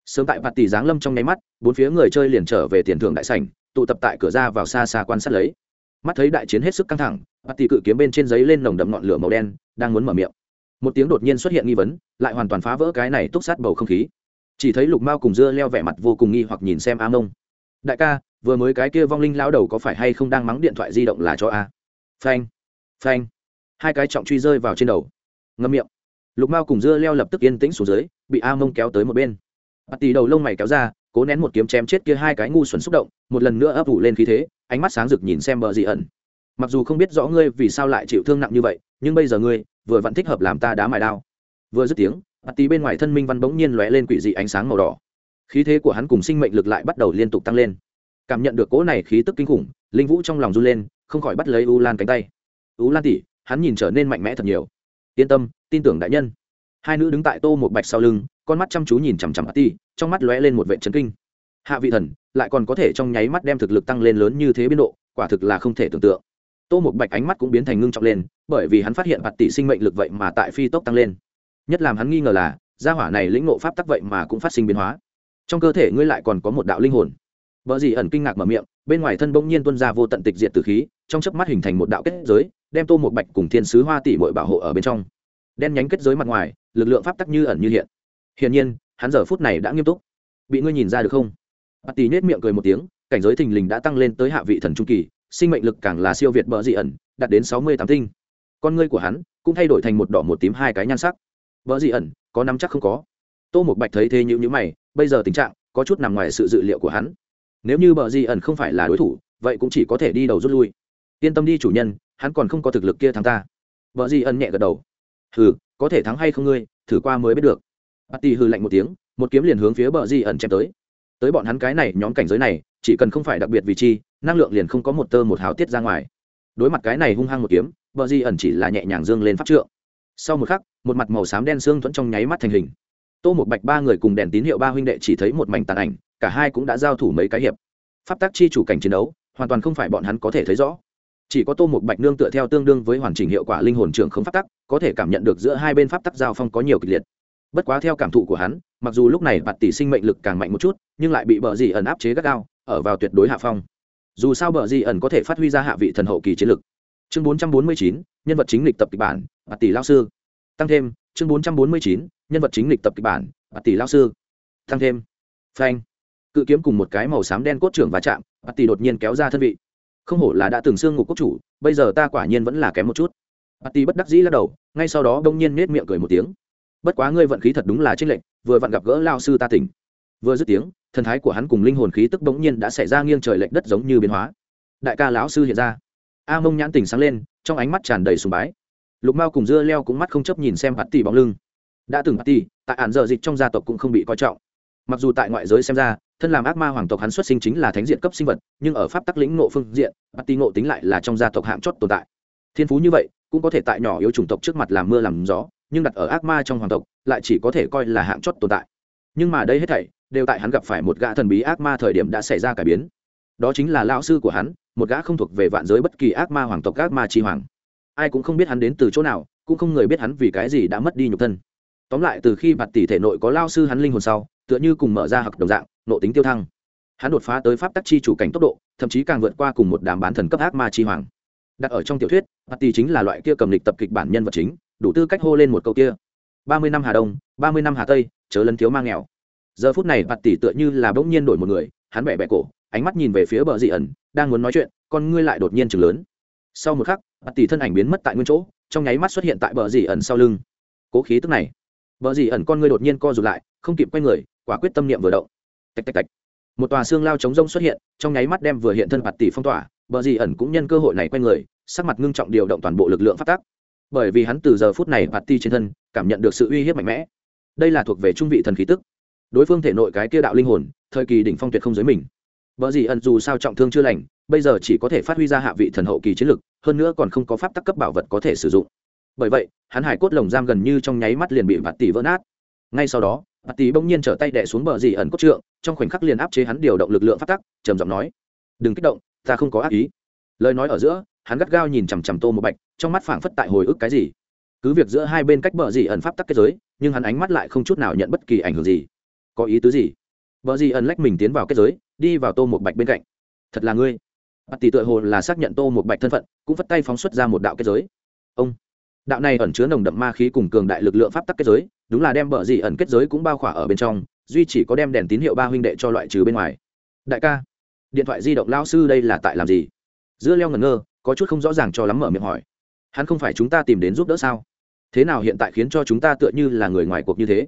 Speaker 1: Sớm tại bạt tỷ giáng lâm trong nháy mắt, bốn phía người chơi liền trở về tiền thưởng đại sảnh, tụ tập tại cửa ra vào xa xa quan sát lấy. Mắt thấy đại chiến hết sức căng thẳng, bạt tỷ cự kiếm bên trên giấy lên nồng đậm ngọn lửa màu đen, đang muốn mở miệng. Một tiếng đột nhiên xuất hiện nghi vấn, lại hoàn toàn phá vỡ cái này túc sát bầu không khí. Chỉ thấy lục mao cùng dưa leo vẻ mặt vô cùng nghi hoặc nhìn xem a mông. Đại ca vừa mới cái kia vong linh lão đầu có phải hay không đang mắng điện thoại di động là cho a? Phanh phanh. Hai cái trọng truy rơi vào trên đầu. Ngâm miệng. Lục mao cùng dưa leo lập tức yên tĩnh xuống dưới, bị a mông kéo tới một bên. Bà tì đầu lông mày kéo ra, cố nén một kiếm chém chết kia hai cái ngu xuẩn xúc động, một lần nữa ấp ủ lên khí thế, ánh mắt sáng rực nhìn xem bờ dị ẩn. Mặc dù không biết rõ ngươi vì sao lại chịu thương nặng như vậy, nhưng bây giờ ngươi vừa vẫn thích hợp làm ta đá mài đao. Vừa dứt tiếng bà tì bên ngoài thân minh văn bỗng nhiên lóe lên quỷ dị ánh sáng màu đỏ. Khí thế của hắn cùng sinh mệnh lực lại bắt đầu liên tục tăng lên cảm nhận được cỗ này khí tức kinh khủng, linh vũ trong lòng run lên, không khỏi bắt lấy u lan cánh tay. U lan tỷ, hắn nhìn trở nên mạnh mẽ thật nhiều. Yên tâm, tin tưởng đại nhân. Hai nữ đứng tại tô một bạch sau lưng, con mắt chăm chú nhìn chằm chằm ti trong mắt lóe lên một vệ trấn kinh. Hạ vị thần, lại còn có thể trong nháy mắt đem thực lực tăng lên lớn như thế biên độ, quả thực là không thể tưởng tượng. Tô một bạch ánh mắt cũng biến thành ngưng trọng lên, bởi vì hắn phát hiện mặt tỷ sinh mệnh lực vậy mà tại phi tốc tăng lên. Nhất làm hắn nghi ngờ là, gia hỏa này lĩnh ngộ pháp tắc vậy mà cũng phát sinh biến hóa. Trong cơ thể ngươi lại còn có một đạo linh hồn vợ gì ẩn kinh ngạc mở miệng, bên ngoài thân bỗng nhiên tuân ra vô tận tịch diệt từ khí, trong chớp mắt hình thành một đạo kết giới, đem tô một bạch cùng thiên sứ hoa tỷ bội bảo hộ ở bên trong. Đen nhánh kết giới mặt ngoài, lực lượng pháp tắc như ẩn như hiện. Hiển nhiên, hắn giờ phút này đã nghiêm túc. Bị ngươi nhìn ra được không? Bà tỷ nết miệng cười một tiếng, cảnh giới thình lình đã tăng lên tới hạ vị thần trung kỳ, sinh mệnh lực càng là siêu việt bờ dị ẩn, đạt đến sáu mươi tám tinh. Con ngươi của hắn cũng thay đổi thành một đỏ một tím hai cái nhan sắc. Bờ dị ẩn, có nắm chắc không có? Tô một bạch thấy thế nhíu nhữ mày, bây giờ tình trạng có chút nằm ngoài sự dự liệu của hắn nếu như bờ Di ẩn không phải là đối thủ, vậy cũng chỉ có thể đi đầu rút lui. Yên tâm đi chủ nhân, hắn còn không có thực lực kia thắng ta. Bờ Di ẩn nhẹ gật đầu. Hừ, có thể thắng hay không ngươi, thử qua mới biết được. Bà tì hừ lạnh một tiếng, một kiếm liền hướng phía bờ di ẩn chém tới. Tới bọn hắn cái này, nhóm cảnh giới này, chỉ cần không phải đặc biệt vì chi, năng lượng liền không có một tơ một hào tiết ra ngoài. Đối mặt cái này hung hăng một kiếm, bờ di ẩn chỉ là nhẹ nhàng dương lên pháp trượng. Sau một khắc, một mặt màu xám đen xương thuẫn trong nháy mắt thành hình. Tô một bạch ba người cùng đèn tín hiệu ba huynh đệ chỉ thấy một mảnh tàn ảnh cả hai cũng đã giao thủ mấy cái hiệp. Pháp tác chi chủ cảnh chiến đấu, hoàn toàn không phải bọn hắn có thể thấy rõ. Chỉ có tô một bạch nương tựa theo tương đương với hoàn chỉnh hiệu quả linh hồn trưởng không pháp tắc, có thể cảm nhận được giữa hai bên pháp tắc giao phong có nhiều kịch liệt. Bất quá theo cảm thụ của hắn, mặc dù lúc này bạt tỷ sinh mệnh lực càng mạnh một chút, nhưng lại bị bờ dị ẩn áp chế gắt gao, ở vào tuyệt đối hạ phong. Dù sao bờ dị ẩn có thể phát huy ra hạ vị thần hậu kỳ chiến lực. Chương bốn trăm bốn mươi chín, nhân vật chính lịch tập kịch bản, bạt tỷ lao sư. Tăng thêm, chương bốn trăm bốn mươi chín, nhân vật chính lịch tập kịch bản, bạt tỷ lao sư. Tăng thêm. Phanh cự kiếm cùng một cái màu xám đen cốt trưởng va chạm bạt tỷ đột nhiên kéo ra thân vị. Không hổ là đã từng xương ngục quốc chủ, bây giờ ta quả nhiên vẫn là kém một chút. Bạt tỷ bất đắc dĩ lắc đầu, ngay sau đó đông nhiên nết miệng cười một tiếng. Bất quá ngươi vận khí thật đúng là trích lệnh vừa vặn gặp gỡ lao sư ta tỉnh. Vừa dứt tiếng, thần thái của hắn cùng linh hồn khí tức bỗng nhiên đã xảy ra nghiêng trời lệnh đất giống như biến hóa. Đại ca lão sư hiện ra. A mông nhãn tỉnh sáng lên, trong ánh mắt tràn đầy sùng bái. Lục mao cùng dưa leo cũng mắt không chấp nhìn xem bạt tỷ bóng lưng. Đã từng bạt tỷ tại ản dợ dịch trong gia tộc cũng không bị coi trọng mặc dù tại ngoại giới xem ra, thân làm ác ma hoàng tộc hắn xuất sinh chính là thánh diện cấp sinh vật, nhưng ở pháp tắc lĩnh ngộ phương diện bắt tỷ ngộ tính lại là trong gia tộc hạng chót tồn tại. Thiên phú như vậy, cũng có thể tại nhỏ yếu chủng tộc trước mặt làm mưa làm gió, nhưng đặt ở ác ma trong hoàng tộc, lại chỉ có thể coi là hạng chót tồn tại. Nhưng mà đây hết thảy, đều tại hắn gặp phải một gã thần bí ác ma thời điểm đã xảy ra cải biến. Đó chính là lão sư của hắn, một gã không thuộc về vạn giới bất kỳ ác ma hoàng tộc ác ma chi hoàng. Ai cũng không biết hắn đến từ chỗ nào, cũng không người biết hắn vì cái gì đã mất đi nhục thân tóm lại, từ khi bạt tỷ thể nội có lao sư hắn linh hồn sau, tựa như cùng mở ra hặc đồng dạng, nộ tính tiêu thăng. Hắn đột phá tới pháp tắc chi chủ cảnh tốc độ, thậm chí càng vượt qua cùng một đám bán thần cấp ác ma chi hoàng. Đặt ở trong tiểu thuyết, bạt tỷ chính là loại kia cầm lịch tập kịch bản nhân vật chính, đủ tư cách hô lên một câu kia. Ba mươi năm hà đông, ba mươi năm hà tây, chớ lấn thiếu mang nghèo. Giờ phút này, bạt tỷ tựa như là bỗng nhiên đổi một người, hắn bẹ bẹ cổ, ánh mắt nhìn về phía bờ dị ẩn, đang muốn nói chuyện, con ngươi lại đột nhiên chừng lớn. Sau một khắc, bạt tỷ thân ảnh biến mất tại nguyên chỗ, trong nháy mắt xuất hiện tại bờ dị ẩn sau lưng. Cố khí tức này bờ gì ẩn con ngươi đột nhiên co rụt lại, không kịp quay người, quả quyết tâm niệm vừa động. Tạch tạch tạch. Một tòa xương lao chống rông xuất hiện, trong nháy mắt đem vừa hiện thân mặt tỷ phong tỏa, bờ gì ẩn cũng nhân cơ hội này quay người, sắc mặt ngưng trọng điều động toàn bộ lực lượng phát tác. Bởi vì hắn từ giờ phút này mặt ti trên thân, cảm nhận được sự uy hiếp mạnh mẽ. Đây là thuộc về trung vị thần khí tức. Đối phương thể nội cái kia đạo linh hồn, thời kỳ đỉnh phong tuyệt không giới mình. Bờ gì ẩn dù sao trọng thương chưa lành, bây giờ chỉ có thể phát huy ra hạ vị thần hậu kỳ chiến lực, hơn nữa còn không có pháp tắc cấp bảo vật có thể sử dụng bởi vậy, hắn hải cốt lồng giam gần như trong nháy mắt liền bị bạt tỷ vỡ nát. Ngay sau đó bạt tỷ bỗng nhiên trở tay đẻ xuống bờ dì ẩn cốt trượng, trong khoảnh khắc liền áp chế hắn điều động lực lượng pháp tắc, trầm giọng nói, đừng kích động, ta không có ác ý. Lời nói ở giữa, hắn gắt gao nhìn chằm chằm tô một bạch, trong mắt phảng phất tại hồi ức cái gì. Cứ việc giữa hai bên cách bờ dì ẩn pháp tắc kết giới, nhưng hắn ánh mắt lại không chút nào nhận bất kỳ ảnh hưởng gì. Có ý tứ gì? Bờ dì ẩn lách mình tiến vào kết giới, đi vào tô một bạch bên cạnh. Thật là ngươi. Bạt tỷ tựa hồ là xác nhận tô một bạch thân phận, cũng vất tay phóng xuất ra một đạo kết giới. Ông đạo này ẩn chứa nồng đậm ma khí cùng cường đại lực lượng pháp tắc kết giới, đúng là đem bờ gì ẩn kết giới cũng bao khỏa ở bên trong, duy chỉ có đem đèn tín hiệu ba huynh đệ cho loại trừ bên ngoài. Đại ca, điện thoại di động lao sư đây là tại làm gì? Giữa leo ngẩn ngơ, có chút không rõ ràng cho lắm mở miệng hỏi. Hắn không phải chúng ta tìm đến giúp đỡ sao? Thế nào hiện tại khiến cho chúng ta tựa như là người ngoài cuộc như thế?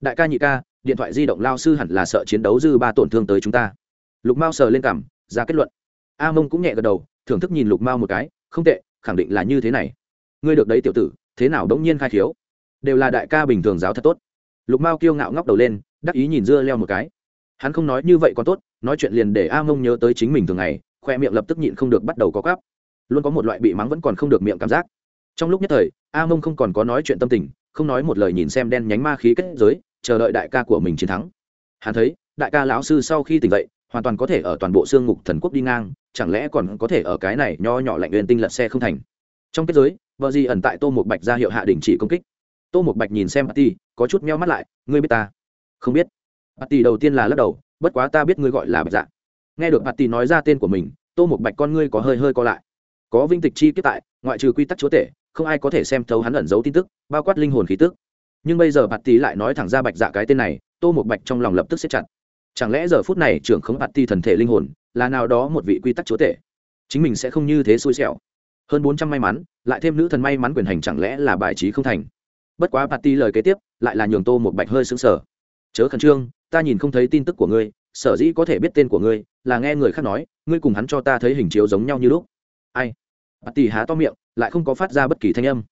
Speaker 1: Đại ca nhị ca, điện thoại di động lao sư hẳn là sợ chiến đấu dư ba tổn thương tới chúng ta. Lục mao sờ lên cảm ra kết luận. A mông cũng nhẹ gật đầu, thưởng thức nhìn lục mao một cái, không tệ, khẳng định là như thế này ngươi được đấy tiểu tử thế nào đống nhiên khai khiếu? Đều là đại ca bình thường giáo thật tốt. Lục mao kiêu ngạo ngóc đầu lên đắc ý nhìn dưa leo một cái. Hắn không nói như vậy còn tốt nói chuyện liền để a mông nhớ tới chính mình thường ngày khoe miệng lập tức nhịn không được bắt đầu có cắp, luôn có một loại bị mắng vẫn còn không được miệng cảm giác. Trong lúc nhất thời a mông không còn có nói chuyện tâm tình không nói một lời nhìn xem đen nhánh ma khí kết giới chờ đợi đại ca của mình chiến thắng. Hắn thấy đại ca lão sư sau khi tỉnh dậy hoàn toàn có thể ở toàn bộ xương ngục thần quốc đi ngang chẳng lẽ còn có thể ở cái này nho nhỏ lạnh uyên tinh lật xe không thành. Trong kết giới vợ gì ẩn tại tô một bạch ra hiệu hạ đình chỉ công kích. Tô một bạch nhìn xem patty, có chút meo mắt lại, ngươi biết ta? Không biết. Patty đầu tiên là lắc đầu, bất quá ta biết ngươi gọi là bạch dạ. Nghe được patty nói ra tên của mình, tô một bạch con ngươi có hơi hơi co lại. Có vinh tịch chi kiếp tại, ngoại trừ quy tắc chúa tể, không ai có thể xem thấu hắn ẩn giấu tin tức, bao quát linh hồn khí tức. Nhưng bây giờ bạt tý lại nói thẳng ra bạch dạ cái tên này, tô một bạch trong lòng lập tức xếp chặt. Chẳng lẽ giờ phút này trưởng khống bạt tý thần thể linh hồn, là nào đó một vị quy tắc chúa tể? Chính mình sẽ không như thế xui xẻo hơn bốn trăm may mắn, lại thêm nữ thần may mắn quyền hành chẳng lẽ là bài trí không thành? Bất quá bạt ti lời kế tiếp, lại là nhường tô một bạch hơi xứng sở chớ khẩn trương, ta nhìn không thấy tin tức của ngươi, sở dĩ có thể biết tên của ngươi, là nghe người khác nói, ngươi cùng hắn cho ta thấy hình chiếu giống nhau như lúc. Ai? Bạt ti há to miệng, lại không có phát ra bất kỳ thanh âm.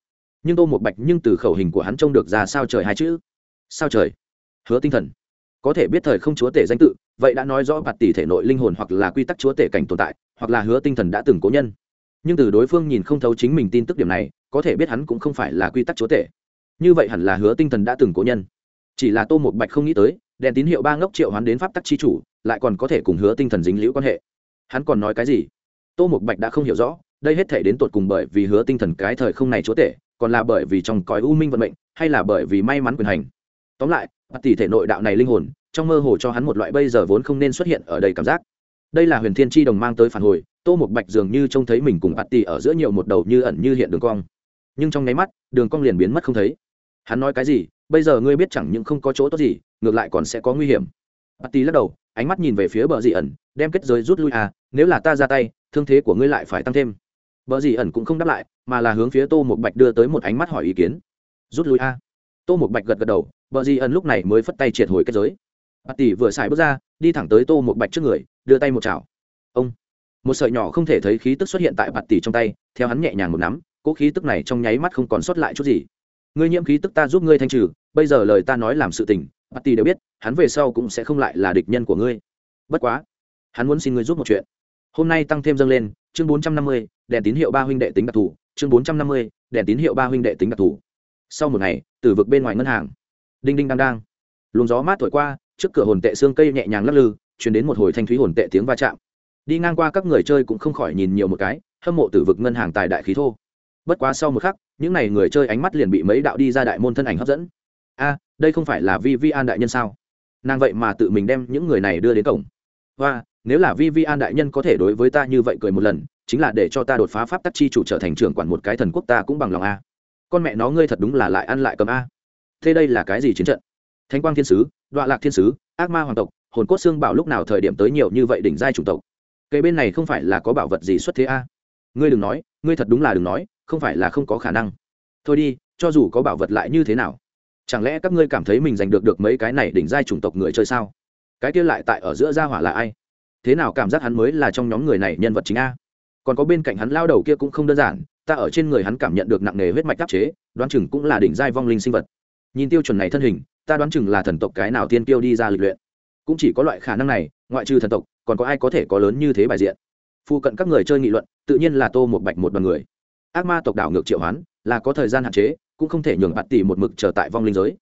Speaker 1: Nhưng tô một bạch nhưng từ khẩu hình của hắn trông được ra sao trời hai chữ. Sao trời? Hứa tinh thần. Có thể biết thời không chúa tể danh tự, vậy đã nói rõ bạt tỷ thể nội linh hồn hoặc là quy tắc chúa tể cảnh tồn tại, hoặc là hứa tinh thần đã từng cố nhân nhưng từ đối phương nhìn không thấu chính mình tin tức điểm này, có thể biết hắn cũng không phải là quy tắc chúa tể. Như vậy hẳn là hứa tinh thần đã từng cố nhân. Chỉ là tô một bạch không nghĩ tới, đèn tín hiệu ba ngốc triệu hắn đến pháp tắc chi chủ, lại còn có thể cùng hứa tinh thần dính liễu quan hệ. Hắn còn nói cái gì? Tô một bạch đã không hiểu rõ, đây hết thể đến tột cùng bởi vì hứa tinh thần cái thời không này chúa tể, còn là bởi vì trong cõi u minh vận mệnh, hay là bởi vì may mắn quyền hành? Tóm lại bạt tỷ thể nội đạo này linh hồn, trong mơ hồ cho hắn một loại bây giờ vốn không nên xuất hiện ở đây cảm giác đây là huyền thiên tri đồng mang tới phản hồi tô một bạch dường như trông thấy mình cùng bạt tỷ ở giữa nhiều một đầu như ẩn như hiện đường cong nhưng trong nháy mắt đường cong liền biến mất không thấy hắn nói cái gì bây giờ ngươi biết chẳng những không có chỗ tốt gì ngược lại còn sẽ có nguy hiểm bạt tỷ lắc đầu ánh mắt nhìn về phía bờ dị ẩn đem kết giới rút lui à nếu là ta ra tay thương thế của ngươi lại phải tăng thêm Bờ dị ẩn cũng không đáp lại, mà là hướng phía Tô Mục Bạch đưa tới một ánh mắt hỏi ý kiến. Rút lui a. Tô Mục Bạch gật gật đầu, Bờ dị ẩn lúc này mới phất tay triệt hồi kết giới. Bạt tỷ vừa xài bước ra, đi thẳng tới Tô Mục Bạch trước người, đưa tay một chảo. Ông. Một sợi nhỏ không thể thấy khí tức xuất hiện tại bạt tỷ trong tay, theo hắn nhẹ nhàng một nắm, cỗ khí tức này trong nháy mắt không còn sót lại chút gì. Ngươi nhiễm khí tức ta giúp ngươi thanh trừ, bây giờ lời ta nói làm sự tình, bạt tỷ đều biết, hắn về sau cũng sẽ không lại là địch nhân của ngươi. Bất quá, hắn muốn xin ngươi giúp một chuyện. Hôm nay tăng thêm dâng lên, chương bốn trăm năm mươi đèn tín hiệu ba huynh đệ tính đặc thù chương bốn trăm năm mươi đèn tín hiệu ba huynh đệ tính đặc thù sau một ngày từ vực bên ngoài ngân hàng đinh đinh đang đang luồng gió mát thổi qua trước cửa hồn tệ xương cây nhẹ nhàng lắc lư chuyển đến một hồi thanh thúy hồn tệ tiếng va chạm. Đi ngang qua các người chơi cũng không khỏi nhìn nhiều một cái, hâm mộ tử vực ngân hàng tài đại khí thô. Bất quá sau một khắc, những n à y người chơi ánh mắt liền bị mấy đạo đi ra đại môn thân ảnh hấp dẫn. A, đây không phải là vi vi an đại nhân sao? Nàng vậy mà tự mình đem những người này đưa đến cổng. Và nếu là vi vi an đại nhân có thể đối với ta như vậy cười một lần, chính là để cho ta đột phá pháp tắc chi chủ trở thành trưởng quản một cái thần quốc ta cũng bằng lòng a. Con mẹ nó ngươi thật đúng là lại ăn lại cầm a. Thế đây là cái gì chiến trận? Thánh quang thiên sứ đoạn lạc thiên sứ, ác ma hoàng tộc hồn cốt xương bảo lúc nào thời điểm tới nhiều như vậy đỉnh giai chủng tộc. Cây bên này không phải là có bảo vật gì xuất thế a? Ngươi đừng nói, ngươi thật đúng là đừng nói, không phải là không có khả năng. Thôi đi, cho dù có bảo vật lại như thế nào? Chẳng lẽ các ngươi cảm thấy mình giành được được mấy cái này đỉnh giai chủng tộc người chơi sao? Cái kia lại tại ở giữa gia hỏa là ai? Thế nào cảm giác hắn mới là trong nhóm người này nhân vật chính a? Còn có bên cạnh hắn lao đầu kia cũng không đơn giản, ta ở trên người hắn cảm nhận được nặng nề huyết mạch đắc chế, đoán chừng cũng là đỉnh giai vong linh sinh vật. Nhìn tiêu chuẩn này thân hình, ta đoán chừng là thần tộc cái nào tiên tiêu đi ra lịch luyện cũng chỉ có loại khả năng này, ngoại trừ thần tộc, còn có ai có thể có lớn như thế bài diện? Phụ cận các người chơi nghị luận, tự nhiên là tô một bạch một đoàn người. Ác ma tộc đảo ngược triệu hoán, là có thời gian hạn chế, cũng không thể nhường bạt tỷ một mực trở tại vong linh giới.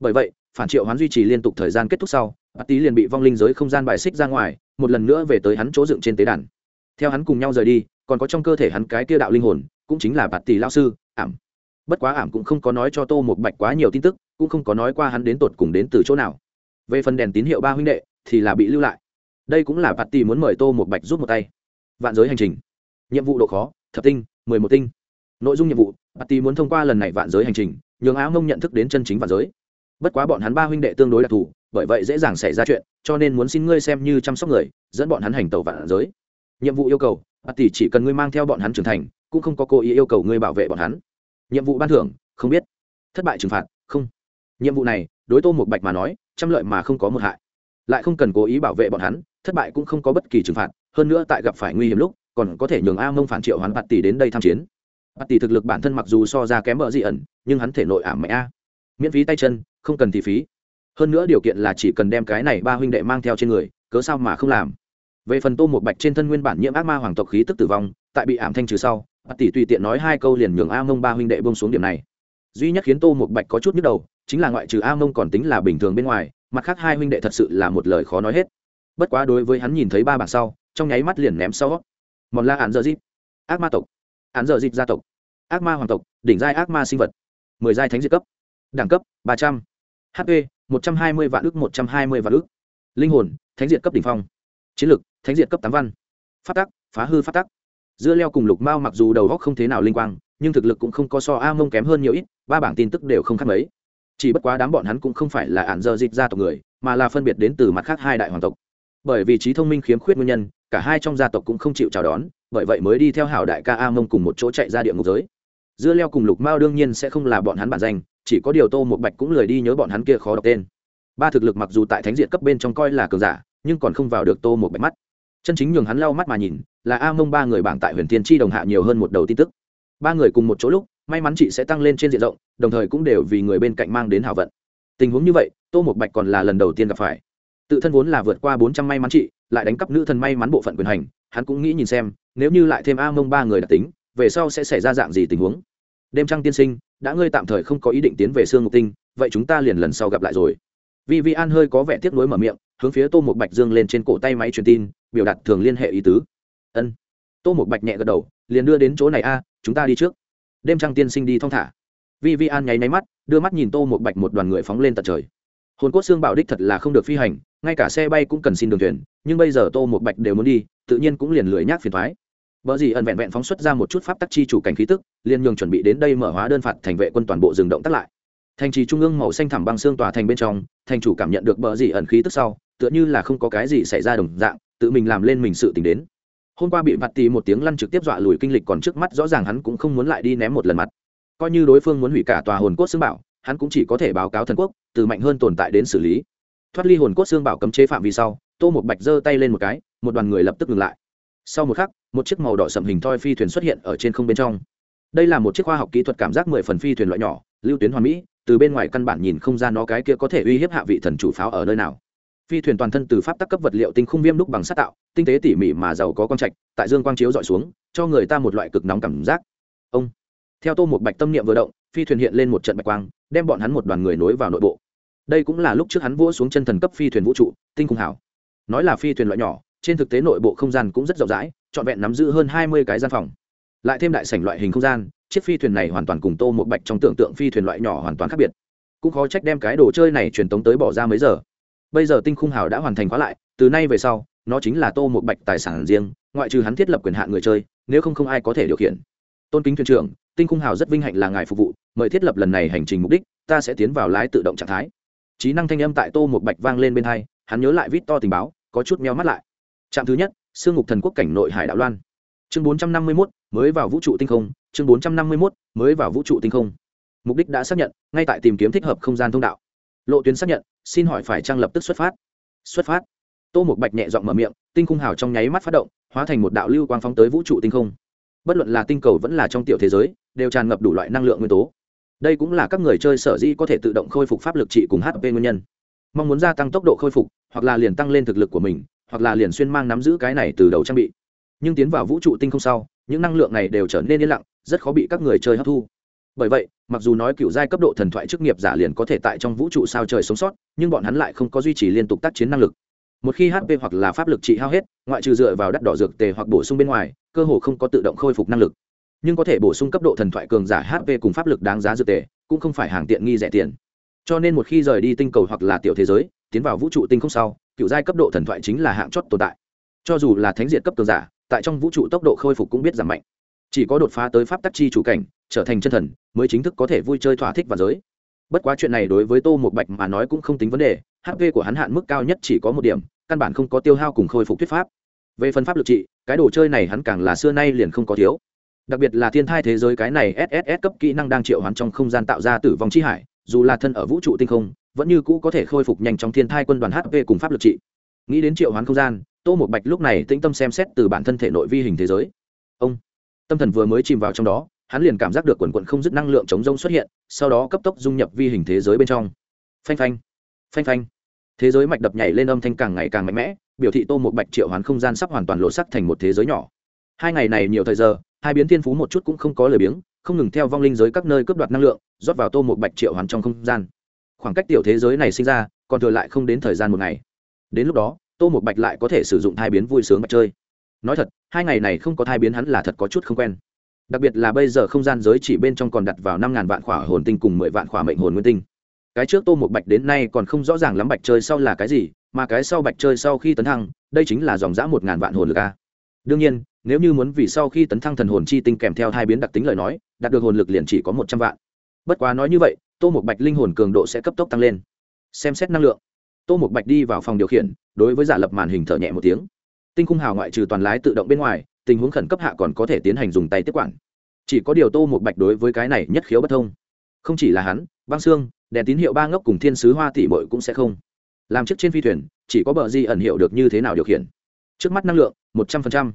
Speaker 1: Bởi vậy, phản triệu hoán duy trì liên tục thời gian kết thúc sau, bạt tỷ liền bị vong linh giới không gian bài xích ra ngoài, một lần nữa về tới hắn chỗ dựng trên tế đàn. Theo hắn cùng nhau rời đi, còn có trong cơ thể hắn cái kia đạo linh hồn, cũng chính là bạt tỷ lao sư, ảm. Bất quá ảm cũng không có nói cho tô một bạch quá nhiều tin tức, cũng không có nói qua hắn đến tột cùng đến từ chỗ nào về phần đèn tín hiệu ba huynh đệ, thì là bị lưu lại. Đây cũng là bạt tỷ muốn mời tô một bạch giúp một tay. Vạn giới hành trình. Nhiệm vụ độ khó, thập tinh, mười một tinh. Nội dung nhiệm vụ bạt tỷ muốn thông qua lần này vạn giới hành trình, nhường á mông nhận thức đến chân chính vạn giới. Bất quá bọn hắn ba huynh đệ tương đối đặc thù, bởi vậy dễ dàng xảy ra chuyện, cho nên muốn xin ngươi xem như chăm sóc người, dẫn bọn hắn hành tàu vạn giới. Nhiệm vụ yêu cầu bạt tỷ chỉ cần ngươi mang theo bọn hắn trưởng thành, cũng không có cố ý yêu cầu ngươi bảo vệ bọn hắn. Nhiệm vụ ban thưởng, không biết. Thất bại trừng phạt, không nhiệm vụ này, đối tô một bạch mà nói, trăm lợi mà không có một hại. Lại không cần cố ý bảo vệ bọn hắn, thất bại cũng không có bất kỳ trừng phạt, hơn nữa tại gặp phải nguy hiểm lúc, còn có thể nhường a mông phản triệu hắn bạt tỷ đến đây tham chiến. Bạt tỷ thực lực bản thân mặc dù so ra kém bờ dị ẩn, nhưng hắn thể nội ảm mạnh a. Miễn phí tay chân, không cần thì phí. Hơn nữa điều kiện là chỉ cần đem cái này ba huynh đệ mang theo trên người, cớ sao mà không làm. Về phần tô một bạch trên thân nguyên bản nhiễm ác ma hoàng tộc khí tức tử vong, tại bị ảm thanh trừ sau, bạt tỷ tùy tiện nói hai câu liền nhường a mông ba huynh đệ bông xuống điểm này. Duy nhất khiến tô một bạch có chút nhức đầu chính là ngoại trừ a mông còn tính là bình thường bên ngoài, mặt khác hai huynh đệ thật sự là một lời khó nói hết. Bất quá đối với hắn nhìn thấy ba bảng sau, trong nháy mắt liền ném sau. Mòn la ạn dợ dịp. Ác ma tộc. Ạn dợ dịp gia tộc. Ác ma hoàng tộc, đỉnh giai ác ma sinh vật. Mười giai thánh diệt cấp. Đẳng cấp, ba trăm. H p, một trăm hai mươi vạn ước một trăm hai mươi vạn ước linh hồn, thánh diệt cấp đỉnh phong. Chiến lực, thánh diệt cấp tám văn. Phát tắc, phá hư phát tắc. Dưa leo cùng lục mao mặc dù đầu góc không thế nào linh quang, nhưng thực lực cũng không có so a mông kém hơn nhiều ít, ba bảng tin tức đều không khác mấy chỉ bất quá đám bọn hắn cũng không phải là ạn dơ dịch gia tộc người, mà là phân biệt đến từ mặt khác hai đại hoàng tộc. Bởi vì trí thông minh khiếm khuyết nguyên nhân, cả hai trong gia tộc cũng không chịu chào đón, bởi vậy mới đi theo hảo đại ca a mông cùng một chỗ chạy ra địa ngục giới. Dưa leo cùng lục mao đương nhiên sẽ không là bọn hắn bản danh, chỉ có điều tô một bạch cũng lười đi nhớ bọn hắn kia khó đọc tên. Ba thực lực mặc dù tại thánh diện cấp bên trong coi là cường giả, nhưng còn không vào được tô một bạch mắt. Chân chính nhường hắn lau mắt mà nhìn, là a mông ba người bảng tại huyền tiên tri đồng hạ nhiều hơn một đầu tin tức. Ba người cùng một chỗ lúc may mắn chị sẽ tăng lên trên diện rộng, đồng thời cũng đều vì người bên cạnh mang đến hào vận. Tình huống như vậy, tô một bạch còn là lần đầu tiên gặp phải. Tự thân vốn là vượt qua bốn trăm may mắn chị, lại đánh cắp nữ thần may mắn bộ phận quyền hành, hắn cũng nghĩ nhìn xem, nếu như lại thêm a mông ba người đặc tính, về sau sẽ xảy ra dạng gì tình huống? Đêm trăng tiên sinh, đã ngươi tạm thời không có ý định tiến về sương ngục tinh, vậy chúng ta liền lần sau gặp lại rồi. Vì vi an hơi có vẻ tiếc nuối mở miệng, hướng phía tô một bạch dương lên trên cổ tay máy truyền tin, biểu đạt thường liên hệ ý tứ. Ân. Tô một bạch nhẹ gật đầu, liền đưa đến chỗ này, a, chúng ta đi trước đêm trăng tiên sinh đi thong thả vi vi an nháy máy mắt đưa mắt nhìn tô một bạch một đoàn người phóng lên tận trời hồn cốt xương bảo đích thật là không được phi hành ngay cả xe bay cũng cần xin đường thuyền nhưng bây giờ tô một bạch đều muốn đi tự nhiên cũng liền lười nhác phiền thoái Bở gì ẩn vẹn vẹn phóng xuất ra một chút pháp tắc chi chủ cảnh khí tức, liền nhường chuẩn bị đến đây mở hóa đơn phạt thành vệ quân toàn bộ dừng động tắt lại. Thành trì trung ương màu xanh thẳm băng xương tòa thành bên trong, thành chủ cảm nhận được bờ gì ẩn khí tức sau, tựa như là không có cái gì xảy ra đồng dạng, tự mình làm lên mình sự tình đến. Hôm qua bị vặt tì một tiếng lăn trực tiếp dọa lùi kinh lịch còn trước mắt rõ ràng hắn cũng không muốn lại đi ném một lần mặt. Coi như đối phương muốn hủy cả tòa hồn cốt xương bảo, hắn cũng chỉ có thể báo cáo thần quốc, từ mạnh hơn tồn tại đến xử lý. Thoát ly hồn cốt xương bảo cấm chế phạm vi sau, Tô một Bạch giơ tay lên một cái, một đoàn người lập tức ngừng lại sau một khắc một chiếc màu đỏ sậm hình thoi phi thuyền xuất hiện ở trên không bên trong đây là một chiếc khoa học kỹ thuật cảm giác mười phần phi thuyền loại nhỏ lưu tuyến hoàn mỹ từ bên ngoài căn bản nhìn không ra nó cái kia có thể uy hiếp hạ vị thần chủ pháo ở nơi nào phi thuyền toàn thân từ pháp tắc cấp vật liệu tinh khung viêm đúc bằng sắt tạo, tinh tế tỉ mỉ mà giàu có con trạch, tại dương quang chiếu dọi xuống, cho người ta một loại cực nóng cảm giác. Ông. Theo tô một bạch tâm niệm vừa động, phi thuyền hiện lên một trận bạch quang, đem bọn hắn một đoàn người nối vào nội bộ. Đây cũng là lúc trước hắn vỗ xuống chân thần cấp phi thuyền vũ trụ, tinh khung hảo. Nói là phi thuyền loại nhỏ, trên thực tế nội bộ không gian cũng rất rộng rãi, trọn vẹn nắm giữ hơn hai mươi cái gian phòng. Lại thêm đại sảnh loại hình không gian, chiếc phi thuyền này hoàn toàn cùng tô một bạch trong tưởng tượng phi thuyền loại nhỏ hoàn toàn khác biệt. Cũng khó trách đem cái đồ chơi này truyền tống tới bỏ ra mấy giờ bây giờ tinh khung hào đã hoàn thành khóa lại, từ nay về sau, nó chính là tô một bạch tài sản riêng, ngoại trừ hắn thiết lập quyền hạn người chơi, nếu không không ai có thể điều khiển. Tôn kính thuyền trưởng, tinh khung hào rất vinh hạnh là ngài phục vụ, mời thiết lập lần này hành trình mục đích, ta sẽ tiến vào lái tự động trạng thái. Trí năng thanh âm tại tô một bạch vang lên bên hai, hắn nhớ lại vít to tình báo, có chút meo mắt lại. Trạm thứ nhất, sương ngục thần quốc cảnh nội hải đạo loan. Chương bốn trăm năm mươi mốt, mới vào vũ trụ tinh không, chương bốn trăm năm mươi mốt, mới vào vũ trụ tinh không. Mục đích đã xác nhận, ngay tại tìm kiếm thích hợp không gian thông đạo. Lộ tuyến xác nhận xin hỏi phải trang lập tức xuất phát? Xuất phát. Tô một bạch nhẹ giọng mở miệng, tinh khung hào trong nháy mắt phát động, hóa thành một đạo lưu quang phóng tới vũ trụ tinh không. Bất luận là tinh cầu vẫn là trong tiểu thế giới, đều tràn ngập đủ loại năng lượng nguyên tố. Đây cũng là các người chơi sở di có thể tự động khôi phục pháp lực trị cùng hp nguyên nhân. Mong muốn gia tăng tốc độ khôi phục, hoặc là liền tăng lên thực lực của mình, hoặc là liền xuyên mang nắm giữ cái này từ đầu trang bị. Nhưng tiến vào vũ trụ tinh không sau, những năng lượng này đều trở nên yên lặng, rất khó bị các người chơi hấp thu bởi vậy, mặc dù nói cựu giai cấp độ thần thoại chức nghiệp giả liền có thể tại trong vũ trụ sao trời sống sót, nhưng bọn hắn lại không có duy trì liên tục tác chiến năng lực. Một khi hp hoặc là pháp lực trị hao hết, ngoại trừ dựa vào đắt đỏ dược tề hoặc bổ sung bên ngoài, cơ hồ không có tự động khôi phục năng lực. Nhưng có thể bổ sung cấp độ thần thoại cường giả hp cùng pháp lực đáng giá dược tề, cũng không phải hàng tiện nghi rẻ tiền. Cho nên một khi rời đi tinh cầu hoặc là tiểu thế giới, tiến vào vũ trụ tinh không sau, cựu giai cấp độ thần thoại chính là hạng chót tồn tại. Cho dù là thánh diệt cấp cường giả, tại trong vũ trụ tốc độ khôi phục cũng biết giảm mạnh chỉ có đột phá tới pháp tắc chi chủ cảnh, trở thành chân thần, mới chính thức có thể vui chơi thỏa thích và giới. Bất quá chuyện này đối với tô một bạch mà nói cũng không tính vấn đề hp của hắn hạn mức cao nhất chỉ có một điểm, căn bản không có tiêu hao cùng khôi phục thuyết pháp. Về phần pháp lực trị, cái đồ chơi này hắn càng là xưa nay liền không có thiếu. Đặc biệt là thiên thai thế giới cái này sss cấp kỹ năng đang triệu hắn trong không gian tạo ra tử vong chi hải, dù là thân ở vũ trụ tinh không, vẫn như cũ có thể khôi phục nhanh trong thiên thai quân đoàn hp cùng pháp lực trị. Nghĩ đến triệu hoán không gian, tô một bạch lúc này tĩnh tâm xem xét từ bản thân thể nội vi hình thế giới tâm thần vừa mới chìm vào trong đó, hắn liền cảm giác được quần quận không dứt năng lượng chống rông xuất hiện, sau đó cấp tốc dung nhập vi hình thế giới bên trong. Phanh phanh phanh phanh. Thế giới mạch đập nhảy lên âm thanh càng ngày càng mạnh mẽ, biểu thị tô một bạch triệu hoán không gian sắp hoàn toàn lộ sắc thành một thế giới nhỏ. Hai ngày này nhiều thời giờ, hai biến thiên phú một chút cũng không có lời biếng, không ngừng theo vong linh giới các nơi cướp đoạt năng lượng, rót vào tô một bạch triệu hoán trong không gian. Khoảng cách tiểu thế giới này sinh ra, còn thừa lại không đến thời gian một ngày. Đến lúc đó, tô một bạch lại có thể sử dụng thai biến vui sướng mặt chơi nói thật, hai ngày này không có thai biến hắn là thật có chút không quen. Đặc biệt là bây giờ không gian giới chỉ bên trong còn đặt vào năm ngàn vạn khỏa hồn tinh cùng mười vạn khỏa mệnh hồn nguyên tinh. Cái trước tô một bạch đến nay còn không rõ ràng lắm bạch chơi sau là cái gì, mà cái sau bạch chơi sau khi tấn thăng, đây chính là dòng giã một ngàn vạn hồn lực a. Đương nhiên, nếu như muốn vì sau khi tấn thăng thần hồn chi tinh kèm theo hai biến đặc tính lời nói, đạt được hồn lực liền chỉ có một trăm vạn. Bất quá nói như vậy, tô một bạch linh hồn cường độ sẽ cấp tốc tăng lên. Xem xét năng lượng, tô một bạch đi vào phòng điều khiển, đối với giả lập màn hình thở nhẹ một tiếng tinh khung hào ngoại trừ toàn lái tự động bên ngoài, tình huống khẩn cấp hạ còn có thể tiến hành dùng tay tiếp quản. Chỉ có điều tô một bạch đối với cái này nhất khiếu bất thông. Không chỉ là hắn, băng xương, đèn tín hiệu ba ngốc cùng thiên sứ hoa tỷ bội cũng sẽ không. Làm chiếc trên phi thuyền, chỉ có bờ di ẩn hiệu được như thế nào điều khiển. Trước mắt năng lượng, một trăm phần trăm.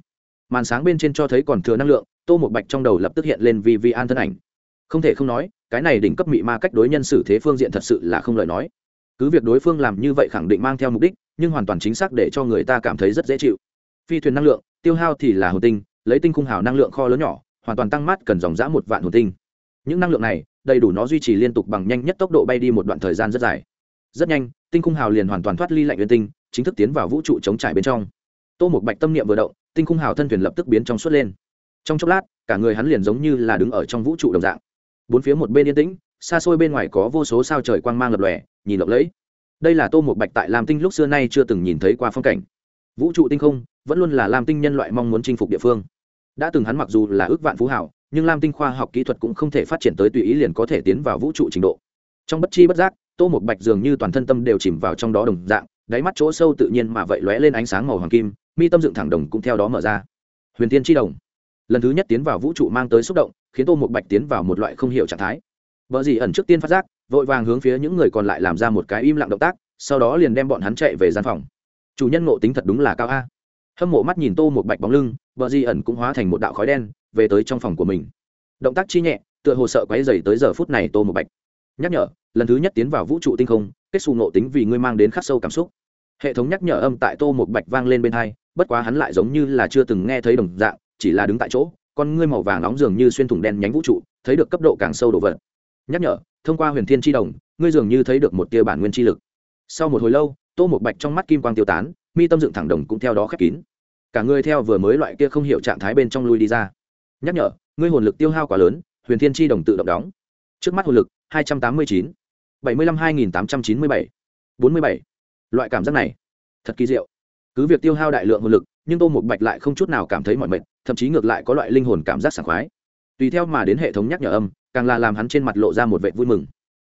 Speaker 1: màn sáng bên trên cho thấy còn thừa năng lượng, tô một bạch trong đầu lập tức hiện lên vì vi an thân ảnh. Không thể không nói, cái này đỉnh cấp mị ma cách đối nhân xử thế phương diện thật sự là không lời nói. Cứ việc đối phương làm như vậy khẳng định mang theo mục đích, nhưng hoàn toàn chính xác để cho người ta cảm thấy rất dễ chịu phi thuyền năng lượng, tiêu hao thì là hồn tinh, lấy tinh khung hào năng lượng kho lớn nhỏ, hoàn toàn tăng mát cần dòng giã một vạn hồn tinh. Những năng lượng này, đầy đủ nó duy trì liên tục bằng nhanh nhất tốc độ bay đi một đoạn thời gian rất dài. Rất nhanh, tinh khung hào liền hoàn toàn thoát ly lạnh nguyên tinh, chính thức tiến vào vũ trụ chống trải bên trong. Tô một bạch tâm niệm vừa động, tinh khung hào thân thuyền lập tức biến trong suốt lên. Trong chốc lát, cả người hắn liền giống như là đứng ở trong vũ trụ đồng dạng. Bốn phía một bên yên tĩnh, xa xôi bên ngoài có vô số sao trời quang mang lập lòe, nhìn lộng lẫy. Đây là tô một bạch tại lam tinh lúc xưa nay chưa từng nhìn thấy qua phong cảnh. Vũ trụ tinh không vẫn luôn là lam tinh nhân loại mong muốn chinh phục địa phương. Đã từng hắn mặc dù là ước vạn phú hảo, nhưng lam tinh khoa học kỹ thuật cũng không thể phát triển tới tùy ý liền có thể tiến vào vũ trụ trình độ. Trong bất chi bất giác, tô một bạch dường như toàn thân tâm đều chìm vào trong đó đồng dạng, đáy mắt chỗ sâu tự nhiên mà vậy lóe lên ánh sáng màu hoàng kim, mi tâm dựng thẳng đồng cũng theo đó mở ra. Huyền tiên tri đồng. Lần thứ nhất tiến vào vũ trụ mang tới xúc động, khiến tô một bạch tiến vào một loại không hiểu trạng thái. Vợ gì ẩn trước tiên phát giác, vội vàng hướng phía những người còn lại làm ra một cái im lặng động tác, sau đó liền đem bọn hắn chạy về gian phòng. Chủ nhân ngộ tính thật đúng là cao a hâm mộ mắt nhìn tô một bạch bóng lưng vợ di ẩn cũng hóa thành một đạo khói đen, về tới trong phòng của mình. Động tác chi nhẹ, tựa hồ sợ quáy dày tới giờ phút này tô một bạch. Nhắc nhở, lần thứ nhất tiến vào vũ trụ tinh không, kết xù nộ tính vì ngươi mang đến khắc sâu cảm xúc. Hệ thống nhắc nhở âm tại tô một bạch vang lên bên hai, bất quá hắn lại giống như là chưa từng nghe thấy đồng dạng, chỉ là đứng tại chỗ, con ngươi màu vàng nóng dường như xuyên thủng đen nhánh vũ trụ, thấy được cấp độ càng sâu đồ vật. Nhắc nhở, thông qua huyền thiên tri đồng, ngươi dường như thấy được một tia bản nguyên chi lực. Sau một hồi lâu, tô một bạch trong mắt kim quang tiêu tán mi tâm dựng thẳng đồng cũng theo đó khép kín. Cả ngươi theo vừa mới loại kia không hiểu trạng thái bên trong lui đi ra. Nhắc nhở, ngươi hồn lực tiêu hao quá lớn, huyền thiên tri đồng tự động đóng. Trước mắt hồn lực, hai trăm tám mươi chín, bảy mươi lăm hai nghìn tám trăm chín mươi bảy, bốn mươi bảy. Loại cảm giác này, thật kỳ diệu. Cứ việc tiêu hao đại lượng hồn lực, nhưng tô một bạch lại không chút nào cảm thấy mọi mệt, thậm chí ngược lại có loại linh hồn cảm giác sảng khoái. Tùy theo mà đến hệ thống nhắc nhở âm, càng là làm hắn trên mặt lộ ra một vệ vui mừng.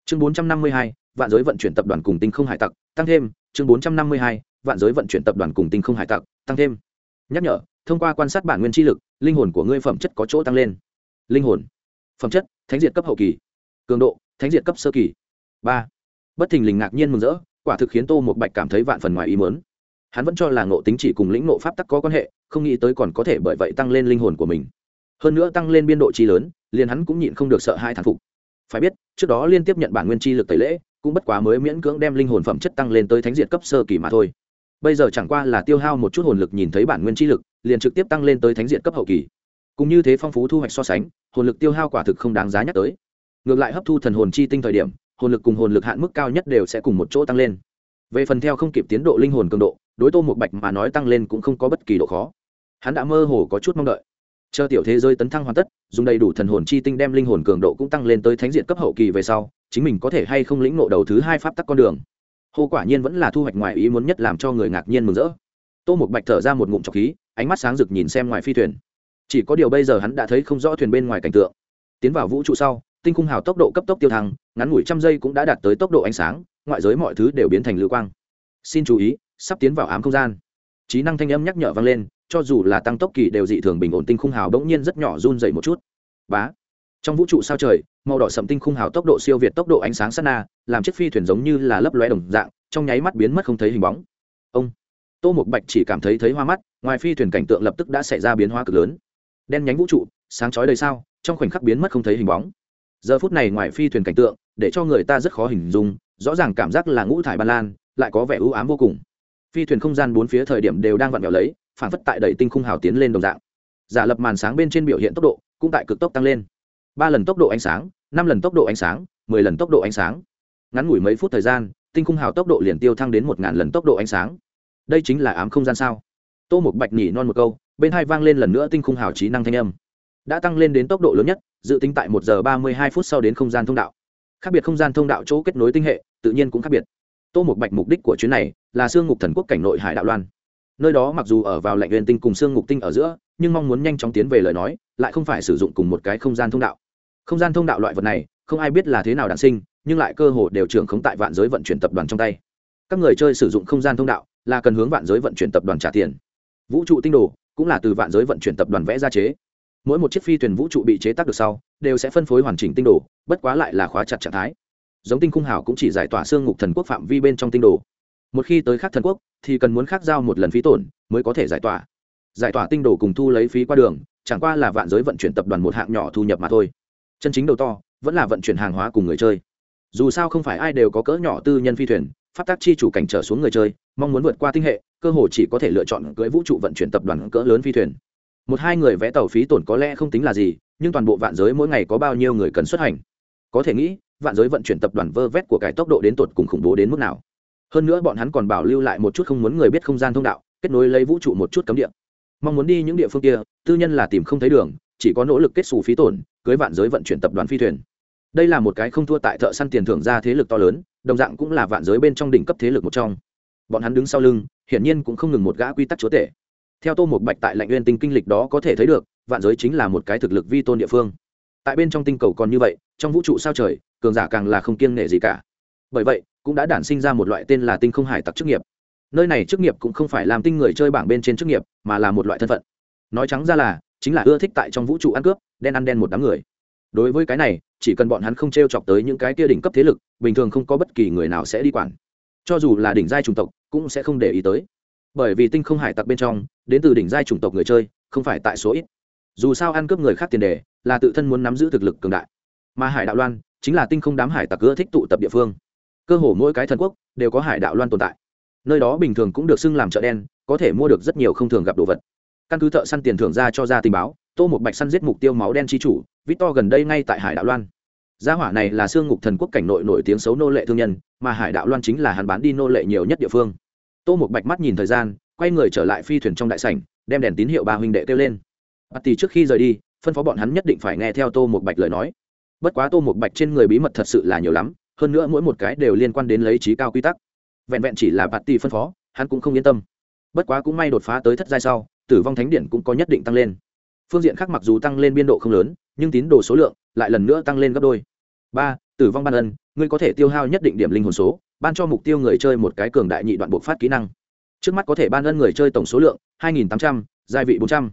Speaker 1: Chương bốn trăm năm mươi hai, vạn giới vận chuyển tập đoàn cùng tinh không hải tặc, tăng thêm, chương bốn trăm năm mươi hai vạn giới vận chuyển tập đoàn cùng tinh không hải tặc, tăng thêm. Nhắc nhở, thông qua quan sát bản nguyên chi lực, linh hồn của ngươi phẩm chất có chỗ tăng lên. Linh hồn. Phẩm chất, thánh diệt cấp hậu kỳ. Cường độ, thánh diệt cấp sơ kỳ. Ba. Bất thình lình ngạc nhiên mừng rỡ, quả thực khiến tô một bạch cảm thấy vạn phần ngoài ý mớn hắn vẫn cho là ngộ tính chỉ cùng lĩnh ngộ pháp tắc có quan hệ, không nghĩ tới còn có thể bởi vậy tăng lên linh hồn của mình. Hơn nữa tăng lên biên độ chi lớn, liền hắn cũng nhịn không được sợ hai thán phục. Phải biết, trước đó liên tiếp nhận bản nguyên chi lực tẩy lễ, cũng bất quá mới miễn cưỡng đem linh hồn phẩm chất tăng lên tới thánh diệt cấp sơ kỳ mà thôi bây giờ chẳng qua là tiêu hao một chút hồn lực nhìn thấy bản nguyên chi lực, liền trực tiếp tăng lên tới thánh diện cấp hậu kỳ. Cũng như thế phong phú thu hoạch so sánh, hồn lực tiêu hao quả thực không đáng giá nhắc tới. Ngược lại hấp thu thần hồn chi tinh thời điểm, hồn lực cùng hồn lực hạn mức cao nhất đều sẽ cùng một chỗ tăng lên. Về phần theo không kịp tiến độ linh hồn cường độ, đối tô một bạch mà nói tăng lên cũng không có bất kỳ độ khó. Hắn đã mơ hồ có chút mong đợi. Chờ tiểu thế giới tấn thăng hoàn tất, dùng đầy đủ thần hồn chi tinh đem linh hồn cường độ cũng tăng lên tới thánh diện cấp hậu kỳ về sau, chính mình có thể hay không lĩnh ngộ đầu thứ hai pháp tắc con đường hô quả nhiên vẫn là thu hoạch ngoài ý muốn nhất làm cho người ngạc nhiên mừng rỡ. Tô một bạch thở ra một ngụm trọc khí, ánh mắt sáng rực nhìn xem ngoài phi thuyền. Chỉ có điều bây giờ hắn đã thấy không rõ thuyền bên ngoài cảnh tượng. Tiến vào vũ trụ sau, tinh khung hào tốc độ cấp tốc tiêu thăng, ngắn ngủi trăm giây cũng đã đạt tới tốc độ ánh sáng, ngoại giới mọi thứ đều biến thành lưu quang. Xin chú ý, sắp tiến vào ám không gian. Trí năng thanh âm nhắc nhở vang lên, cho dù là tăng tốc kỳ đều dị thường bình ổn, tinh khung hào bỗng nhiên rất nhỏ run dày một chút. Bá trong vũ trụ sao trời, màu đỏ sậm tinh khung hào tốc độ siêu việt tốc độ ánh sáng sát na, làm chiếc phi thuyền giống như là lấp lóe đồng dạng, trong nháy mắt biến mất không thấy hình bóng. Ông. Tô một bạch chỉ cảm thấy thấy hoa mắt, ngoài phi thuyền cảnh tượng lập tức đã xảy ra biến hóa cực lớn. Đen nhánh vũ trụ, sáng chói đầy sao, trong khoảnh khắc biến mất không thấy hình bóng. Giờ phút này ngoài phi thuyền cảnh tượng, để cho người ta rất khó hình dung, rõ ràng cảm giác là ngũ thải ban lan, lại có vẻ ưu ám vô cùng. Phi thuyền không gian bốn phía thời điểm đều đang vặn vẹo lấy, phản phất tại đẩy tinh khung hào tiến lên đồng dạng. Giả lập màn sáng bên trên biểu hiện tốc độ, cũng tại cực tốc tăng lên ba lần tốc độ ánh sáng, năm lần tốc độ ánh sáng, mười lần tốc độ ánh sáng. Ngắn ngủi mấy phút thời gian, tinh khung hào tốc độ liền tiêu thăng đến một ngàn lần tốc độ ánh sáng. Đây chính là ám không gian sao? Tô một bạch nhỉ non một câu, bên hai vang lên lần nữa tinh khung hào trí năng thanh âm. Đã tăng lên đến tốc độ lớn nhất, dự tính tại một giờ ba mươi hai phút sau đến không gian thông đạo. Khác biệt không gian thông đạo chỗ kết nối tinh hệ, tự nhiên cũng khác biệt. Tô một bạch mục đích của chuyến này là sương ngục thần quốc cảnh nội hải đạo loan. Nơi đó mặc dù ở vào lệnh huyền tinh cùng sương ngục tinh ở giữa, nhưng mong muốn nhanh chóng tiến về lời nói, lại không phải sử dụng cùng một cái không gian thông đạo không gian thông đạo loại vật này, không ai biết là thế nào đản sinh, nhưng lại cơ hồ đều trưởng khống tại vạn giới vận chuyển tập đoàn trong tay. Các người chơi sử dụng không gian thông đạo là cần hướng vạn giới vận chuyển tập đoàn trả tiền. Vũ trụ tinh đồ cũng là từ vạn giới vận chuyển tập đoàn vẽ ra chế. Mỗi một chiếc phi thuyền vũ trụ bị chế tác được sau, đều sẽ phân phối hoàn chỉnh tinh đồ, bất quá lại là khóa chặt trạng thái. Giống tinh khung hào cũng chỉ giải tỏa xương ngục thần quốc phạm vi bên trong tinh đồ. Một khi tới khác thần quốc, thì cần muốn khác giao một lần phí tổn mới có thể giải tỏa. Giải tỏa tinh đồ cùng thu lấy phí qua đường, chẳng qua là vạn giới vận chuyển tập đoàn một hạng nhỏ thu nhập mà thôi chân chính đầu to, vẫn là vận chuyển hàng hóa cùng người chơi. Dù sao không phải ai đều có cỡ nhỏ tư nhân phi thuyền phát tác chi chủ cảnh trở xuống người chơi, mong muốn vượt qua tinh hệ, cơ hồ chỉ có thể lựa chọn cưỡi vũ trụ vận chuyển tập đoàn cỡ lớn phi thuyền. Một hai người vẽ tàu phí tổn có lẽ không tính là gì, nhưng toàn bộ vạn giới mỗi ngày có bao nhiêu người cần xuất hành? Có thể nghĩ, vạn giới vận chuyển tập đoàn vơ vét của cải tốc độ đến tột cùng khủng bố đến mức nào. Hơn nữa bọn hắn còn bảo lưu lại một chút không muốn người biết không gian thông đạo, kết nối lấy vũ trụ một chút cấm địa. Mong muốn đi những địa phương kia, tư nhân là tìm không thấy đường chỉ có nỗ lực kết xù phí tổn, cưới vạn giới vận chuyển tập đoàn phi thuyền. Đây là một cái không thua tại thợ săn tiền thưởng ra thế lực to lớn, đồng dạng cũng là vạn giới bên trong đỉnh cấp thế lực một trong. Bọn hắn đứng sau lưng, hiển nhiên cũng không ngừng một gã quy tắc chúa tể. Theo tô một bạch tại lạnh nguyên tinh kinh lịch đó có thể thấy được, vạn giới chính là một cái thực lực vi tôn địa phương. Tại bên trong tinh cầu còn như vậy, trong vũ trụ sao trời, cường giả càng là không kiêng nể gì cả. Bởi vậy, cũng đã đản sinh ra một loại tên là tinh không hải tặc chức nghiệp. Nơi này chức nghiệp cũng không phải làm tinh người chơi bảng bên trên chức nghiệp, mà là một loại thân phận. Nói trắng ra là chính là ưa thích tại trong vũ trụ ăn cướp, đen ăn đen một đám người. Đối với cái này, chỉ cần bọn hắn không t r e o chọc tới những cái kia đỉnh cấp thế lực, bình thường không có bất kỳ người nào sẽ đi quản. Cho dù là đỉnh giai chủng tộc, cũng sẽ không để ý tới. Bởi vì tinh không hải tặc bên trong, đến từ đỉnh giai chủng tộc người chơi, không phải tại số ít. Dù sao ăn cướp người khác tiền đề, là tự thân muốn nắm giữ thực lực cường đại. Mà hải đạo loan, chính là tinh không đám hải tặc ưa thích tụ tập địa phương. Cơ hồ mỗi cái thần quốc, đều có hải đạo loan tồn tại. Nơi đó bình thường cũng được xưng làm chợ đen, có thể mua được rất nhiều không thường gặp đồ vật căn cứ thợ săn tiền thưởng ra cho ra tình báo, tô một bạch săn giết mục tiêu máu đen chi chủ, victor gần đây ngay tại hải đạo loan. Gia hỏa này là xương ngục thần quốc cảnh nội nổi tiếng xấu nô lệ thương nhân, mà hải đạo loan chính là hắn bán đi nô lệ nhiều nhất địa phương. Tô một bạch mắt nhìn thời gian, quay người trở lại phi thuyền trong đại sảnh, đem đèn tín hiệu ba huynh đệ kêu lên. Bà tì trước khi rời đi, phân phó bọn hắn nhất định phải nghe theo tô một bạch lời nói. Bất quá tô một bạch trên người bí mật thật sự là nhiều lắm, hơn nữa mỗi một cái đều liên quan đến lấy trí cao quy tắc. Vẹn vẹn chỉ là bạt tì phân phó, hắn cũng không yên tâm. Bất quá cũng may đột phá tới thất giai sau tử vong thánh điện cũng có nhất định tăng lên. Phương diện khác mặc dù tăng lên biên độ không lớn, nhưng tín đồ số lượng lại lần nữa tăng lên gấp đôi. Ba, tử vong ban ân, ngươi có thể tiêu hao nhất định điểm linh hồn số, ban cho mục tiêu người chơi một cái cường đại nhị đoạn buộc phát kỹ năng. Trước mắt có thể ban ân người chơi tổng số lượng hai nghìn tám trăm gia vị bốn trăm.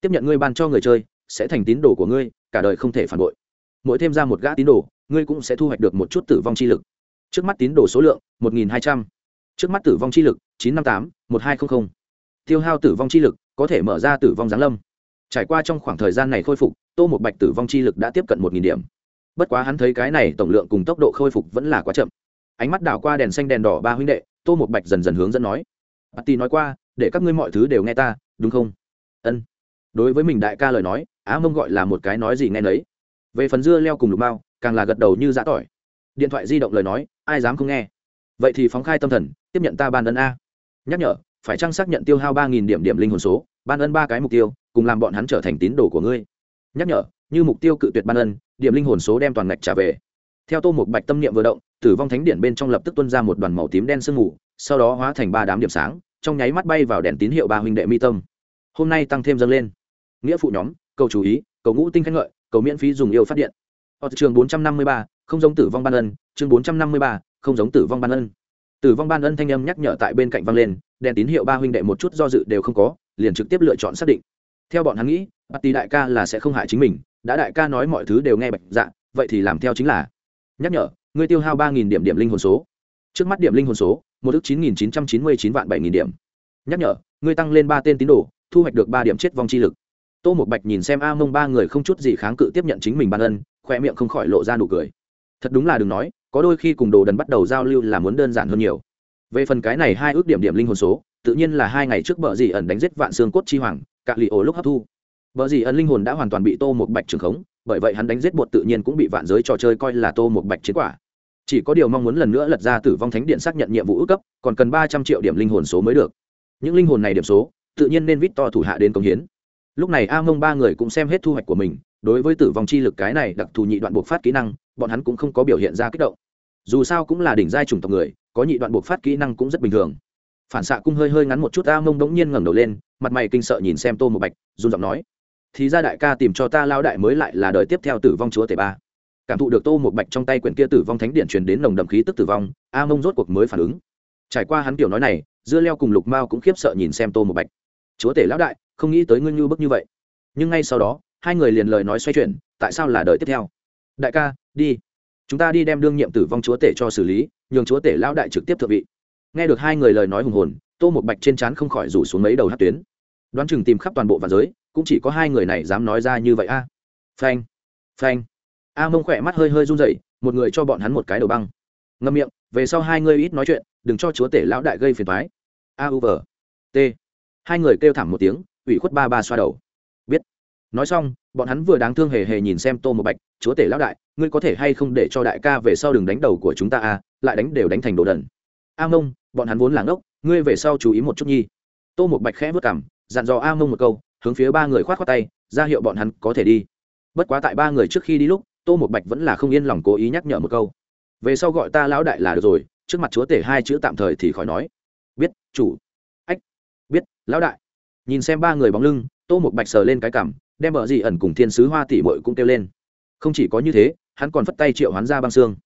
Speaker 1: Tiếp nhận ngươi ban cho người chơi, sẽ thành tín đồ của ngươi, cả đời không thể phản bội. Mỗi thêm ra một gã tín đồ, ngươi cũng sẽ thu hoạch được một chút tử vong chi lực. Trước mắt tín đồ số lượng một nghìn hai trăm. Trước mắt tử vong chi lực chín trăm năm mươi tám, một hai trăm linh tiêu hao tử vong chi lực có thể mở ra tử vong giáng lâm. Trải qua trong khoảng thời gian này khôi phục tô một bạch tử vong chi lực đã tiếp cận một nghìn điểm. Bất quá hắn thấy cái này tổng lượng cùng tốc độ khôi phục vẫn là quá chậm. Ánh mắt đảo qua đèn xanh đèn đỏ ba huynh đệ tô một bạch dần dần hướng dẫn nói bà tì nói qua để các ngươi mọi thứ đều nghe ta đúng không? Ân. Đối với mình đại ca lời nói á mông gọi là một cái nói gì nghe nấy. Về phần dưa leo cùng lục mao, càng là gật đầu như giã tỏi. Điện thoại di động lời nói ai dám không nghe? Vậy thì phóng khai tâm thần tiếp nhận ta ban ân a. Nhắc nhở phải chăng xác nhận tiêu hao ba nghìn điểm điểm linh hồn số, ban ân ba cái mục tiêu, cùng làm bọn hắn trở thành tín đồ của ngươi. Nhắc nhở, như mục tiêu cự tuyệt ban ân, điểm linh hồn số đem toàn ngạch trả về. Theo tô một bạch tâm niệm vừa động, tử vong thánh điện bên trong lập tức tuân ra một đoàn màu tím đen sương mù, sau đó hóa thành ba đám điểm sáng, trong nháy mắt bay vào đèn tín hiệu ba huynh đệ mi tâm. Hôm nay tăng thêm dâng lên. Nghĩa phụ nhóm, cầu chú ý, cầu ngũ tinh khen ngợi, cầu miễn phí dùng yêu phát điện. Ở trường bốn trăm năm mươi ba, không giống tử vong ban ân, chương bốn trăm năm mươi ba, không giống tử vong ban ân tử vong ban ân thanh âm nhắc nhở tại bên cạnh vang lên, đèn tín hiệu ba huynh đệ một chút do dự đều không có, liền trực tiếp lựa chọn xác định. Theo bọn hắn nghĩ, bát tì đại ca là sẽ không hại chính mình, đã đại ca nói mọi thứ đều nghe bạch dạ vậy thì làm theo chính là. Nhắc nhở, ngươi tiêu hao ba nghìn điểm điểm linh hồn số. Trước mắt điểm linh hồn số, một ước chín nghìn chín trăm chín mươi chín vạn bảy nghìn điểm. Nhắc nhở, ngươi tăng lên ba tên tín đồ, thu hoạch được ba điểm chết vong chi lực. Tô một bạch nhìn xem a mông ba người không chút gì kháng cự tiếp nhận chính mình ban ân khoe miệng không khỏi lộ ra nụ cười. Thật đúng là đừng nói có đôi khi cùng đồ đần bắt đầu giao lưu là muốn đơn giản hơn nhiều. Về phần cái này hai ước điểm điểm linh hồn số, tự nhiên là hai ngày trước bờ dì ẩn đánh giết vạn xương cốt chi hoàng cạ lì ổ lúc hấp thu. Bờ dì ẩn linh hồn đã hoàn toàn bị tô một bạch trường khống, bởi vậy hắn đánh giết bột tự nhiên cũng bị vạn giới trò chơi coi là tô một bạch chiến quả. Chỉ có điều mong muốn lần nữa lật ra tử vong thánh điện xác nhận nhiệm vụ ước cấp, còn cần ba trăm triệu điểm linh hồn số mới được. Những linh hồn này điểm số, tự nhiên nên vít to thủ hạ đến công hiến. Lúc này a mông ba người cũng xem hết thu hoạch của mình, đối với tử vong chi lực cái này đặc thù nhị đoạn buộc phát kỹ năng, bọn hắn cũng không có biểu hiện ra kích động dù sao cũng là đỉnh giai chủng tộc người, có nhị đoạn buộc phát kỹ năng cũng rất bình thường. Phản xạ cung hơi hơi ngắn một chút, a mông đống nhiên ngẩng đầu lên, mặt mày kinh sợ nhìn xem tô một bạch, run giọng nói, thì ra đại ca tìm cho ta lao đại mới lại là đời tiếp theo tử vong chúa tể ba. Cảm thụ được tô một bạch trong tay quyển kia tử vong thánh điện truyền đến nồng đậm khí tức tử vong, a mông rốt cuộc mới phản ứng. Trải qua hắn kiểu nói này, dưa leo cùng lục mao cũng khiếp sợ nhìn xem tô một bạch. Chúa tể lão đại, không nghĩ tới ngươi như bức như vậy. Nhưng ngay sau đó, hai người liền lời nói xoay chuyển, tại sao là đời tiếp theo? Đại ca, đi chúng ta đi đem đương nhiệm tử vong chúa tể cho xử lý, nhường chúa tể lão đại trực tiếp thượng vị. Nghe được hai người lời nói hùng hồn, tô một bạch trên trán không khỏi rủ xuống mấy đầu hát tuyến. Đoán chừng tìm khắp toàn bộ và giới, cũng chỉ có hai người này dám nói ra như vậy a. Phanh phanh. A mông khỏe mắt hơi hơi run rẩy, một người cho bọn hắn một cái đầu băng. Ngâm miệng, về sau hai người ít nói chuyện, đừng cho chúa tể lão đại gây phiền thoái a u v, t. Hai người kêu thảm một tiếng, ủy khuất ba ba xoa đầu. Biết. Nói xong, bọn hắn vừa đáng thương hề hề nhìn xem tô một bạch chúa tể lão đại, ngươi có thể hay không để cho đại ca về sau đừng đánh đầu của chúng ta à lại đánh đều đánh thành đồ đần. A mông bọn hắn vốn là ngốc, ngươi về sau chú ý một chút nhi. Tô một bạch khẽ vất cảm dặn dò a mông một câu, hướng phía ba người khoát khoác tay, ra hiệu bọn hắn có thể đi. Bất quá tại ba người trước khi đi lúc, tô một bạch vẫn là không yên lòng cố ý nhắc nhở một câu. Về sau gọi ta lão đại là được rồi, trước mặt chúa tể hai chữ tạm thời thì khỏi nói. Biết, chủ. Ách, biết, lão đại. Nhìn xem ba người bóng lưng, tô một bạch sờ lên cái cảm đem vợ gì ẩn cùng thiên sứ hoa tỷ mội cũng kêu lên không chỉ có như thế, hắn còn phất tay triệu hắn ra băng xương.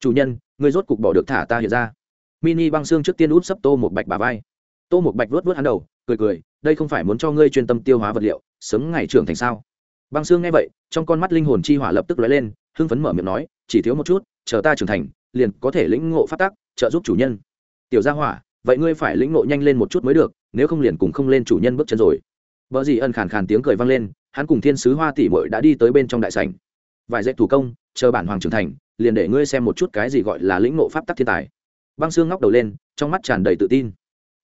Speaker 1: Chủ nhân người rốt cục bỏ được thả ta hiện ra. Mini băng xương trước tiên út sấp tô một bạch bà vai. Tô một bạch vớt vớt hắn đầu, cười cười, đây không phải muốn cho ngươi chuyên tâm tiêu hóa vật liệu, sớm ngày trưởng thành sao? Băng xương nghe vậy, trong con mắt linh hồn chi hỏa lập tức lóe lên, hưng phấn mở miệng nói, chỉ thiếu một chút, chờ ta trưởng thành, liền có thể lĩnh ngộ phát tác trợ giúp chủ nhân. Tiểu gia hỏa, vậy ngươi phải lĩnh ngộ nhanh lên một chút mới được, nếu không liền cùng không lên chủ nhân bước chân rồi. Vợ gì ân khàn khàn tiếng cười vang lên, hắn cùng thiên sứ hoa tỷ mội đã đi tới bên trong đại sảnh vài dạy thủ công, chờ bản hoàng trưởng thành, liền để ngươi xem một chút cái gì gọi là lĩnh ngộ pháp tắc thiên tài. Băng xương ngóc đầu lên, trong mắt tràn đầy tự tin.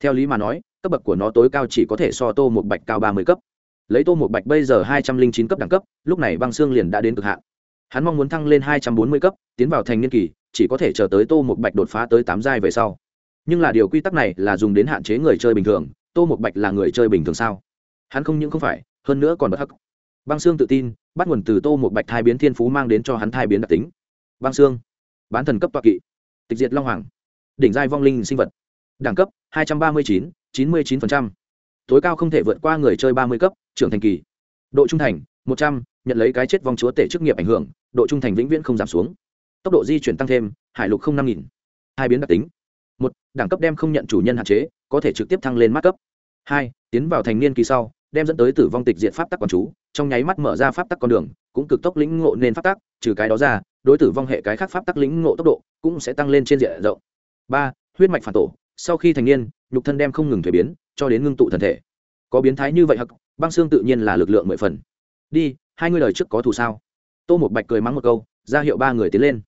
Speaker 1: Theo lý mà nói, cấp bậc của nó tối cao chỉ có thể so tô một bạch cao ba mươi cấp. Lấy tô một bạch bây giờ hai trăm linh chín cấp đẳng cấp, lúc này băng xương liền đã đến cực hạn. Hắn mong muốn thăng lên hai trăm bốn mươi cấp, tiến vào thành niên kỳ, chỉ có thể chờ tới tô một bạch đột phá tới tám giai về sau. Nhưng là điều quy tắc này là dùng đến hạn chế người chơi bình thường, tô một bạch là người chơi bình thường sao? Hắn không những không phải, hơn nữa còn bất hắc băng xương tự tin bắt nguồn từ tô một bạch thai biến thiên phú mang đến cho hắn thai biến đặc tính. Băng xương bán thần cấp toa kỵ tịch diệt long hoàng đỉnh giai vong linh sinh vật đẳng cấp 239, 99%. tối cao không thể vượt qua người chơi 30 cấp trưởng thành kỳ. Độ trung thành 100, nhận lấy cái chết vong chúa tể chức nghiệp ảnh hưởng độ trung thành vĩnh viễn không giảm xuống. Tốc độ di chuyển tăng thêm hải lục không năm nghìn. Hai biến đặc tính. Một đẳng cấp đem không nhận chủ nhân hạn chế có thể trực tiếp thăng lên mắt cấp. Hai tiến vào thành niên kỳ sau đem dẫn tới tử vong tịch diện pháp tắc quán chú, trong nháy mắt mở ra pháp tắc con đường, cũng cực tốc lĩnh ngộ nên pháp tắc, trừ cái đó ra, đối tử vong hệ cái khác pháp tắc lĩnh ngộ tốc độ cũng sẽ tăng lên trên diện rộng. Ba, huyết mạch phản tổ, sau khi thành niên, nhục thân đem không ngừng thuế biến, cho đến ngưng tụ thần thể. Có biến thái như vậy hắc, băng xương tự nhiên là lực lượng mười phần. Đi, hai người lời trước có thù sao? Tô một bạch cười mắng một câu, ra hiệu ba người tiến lên.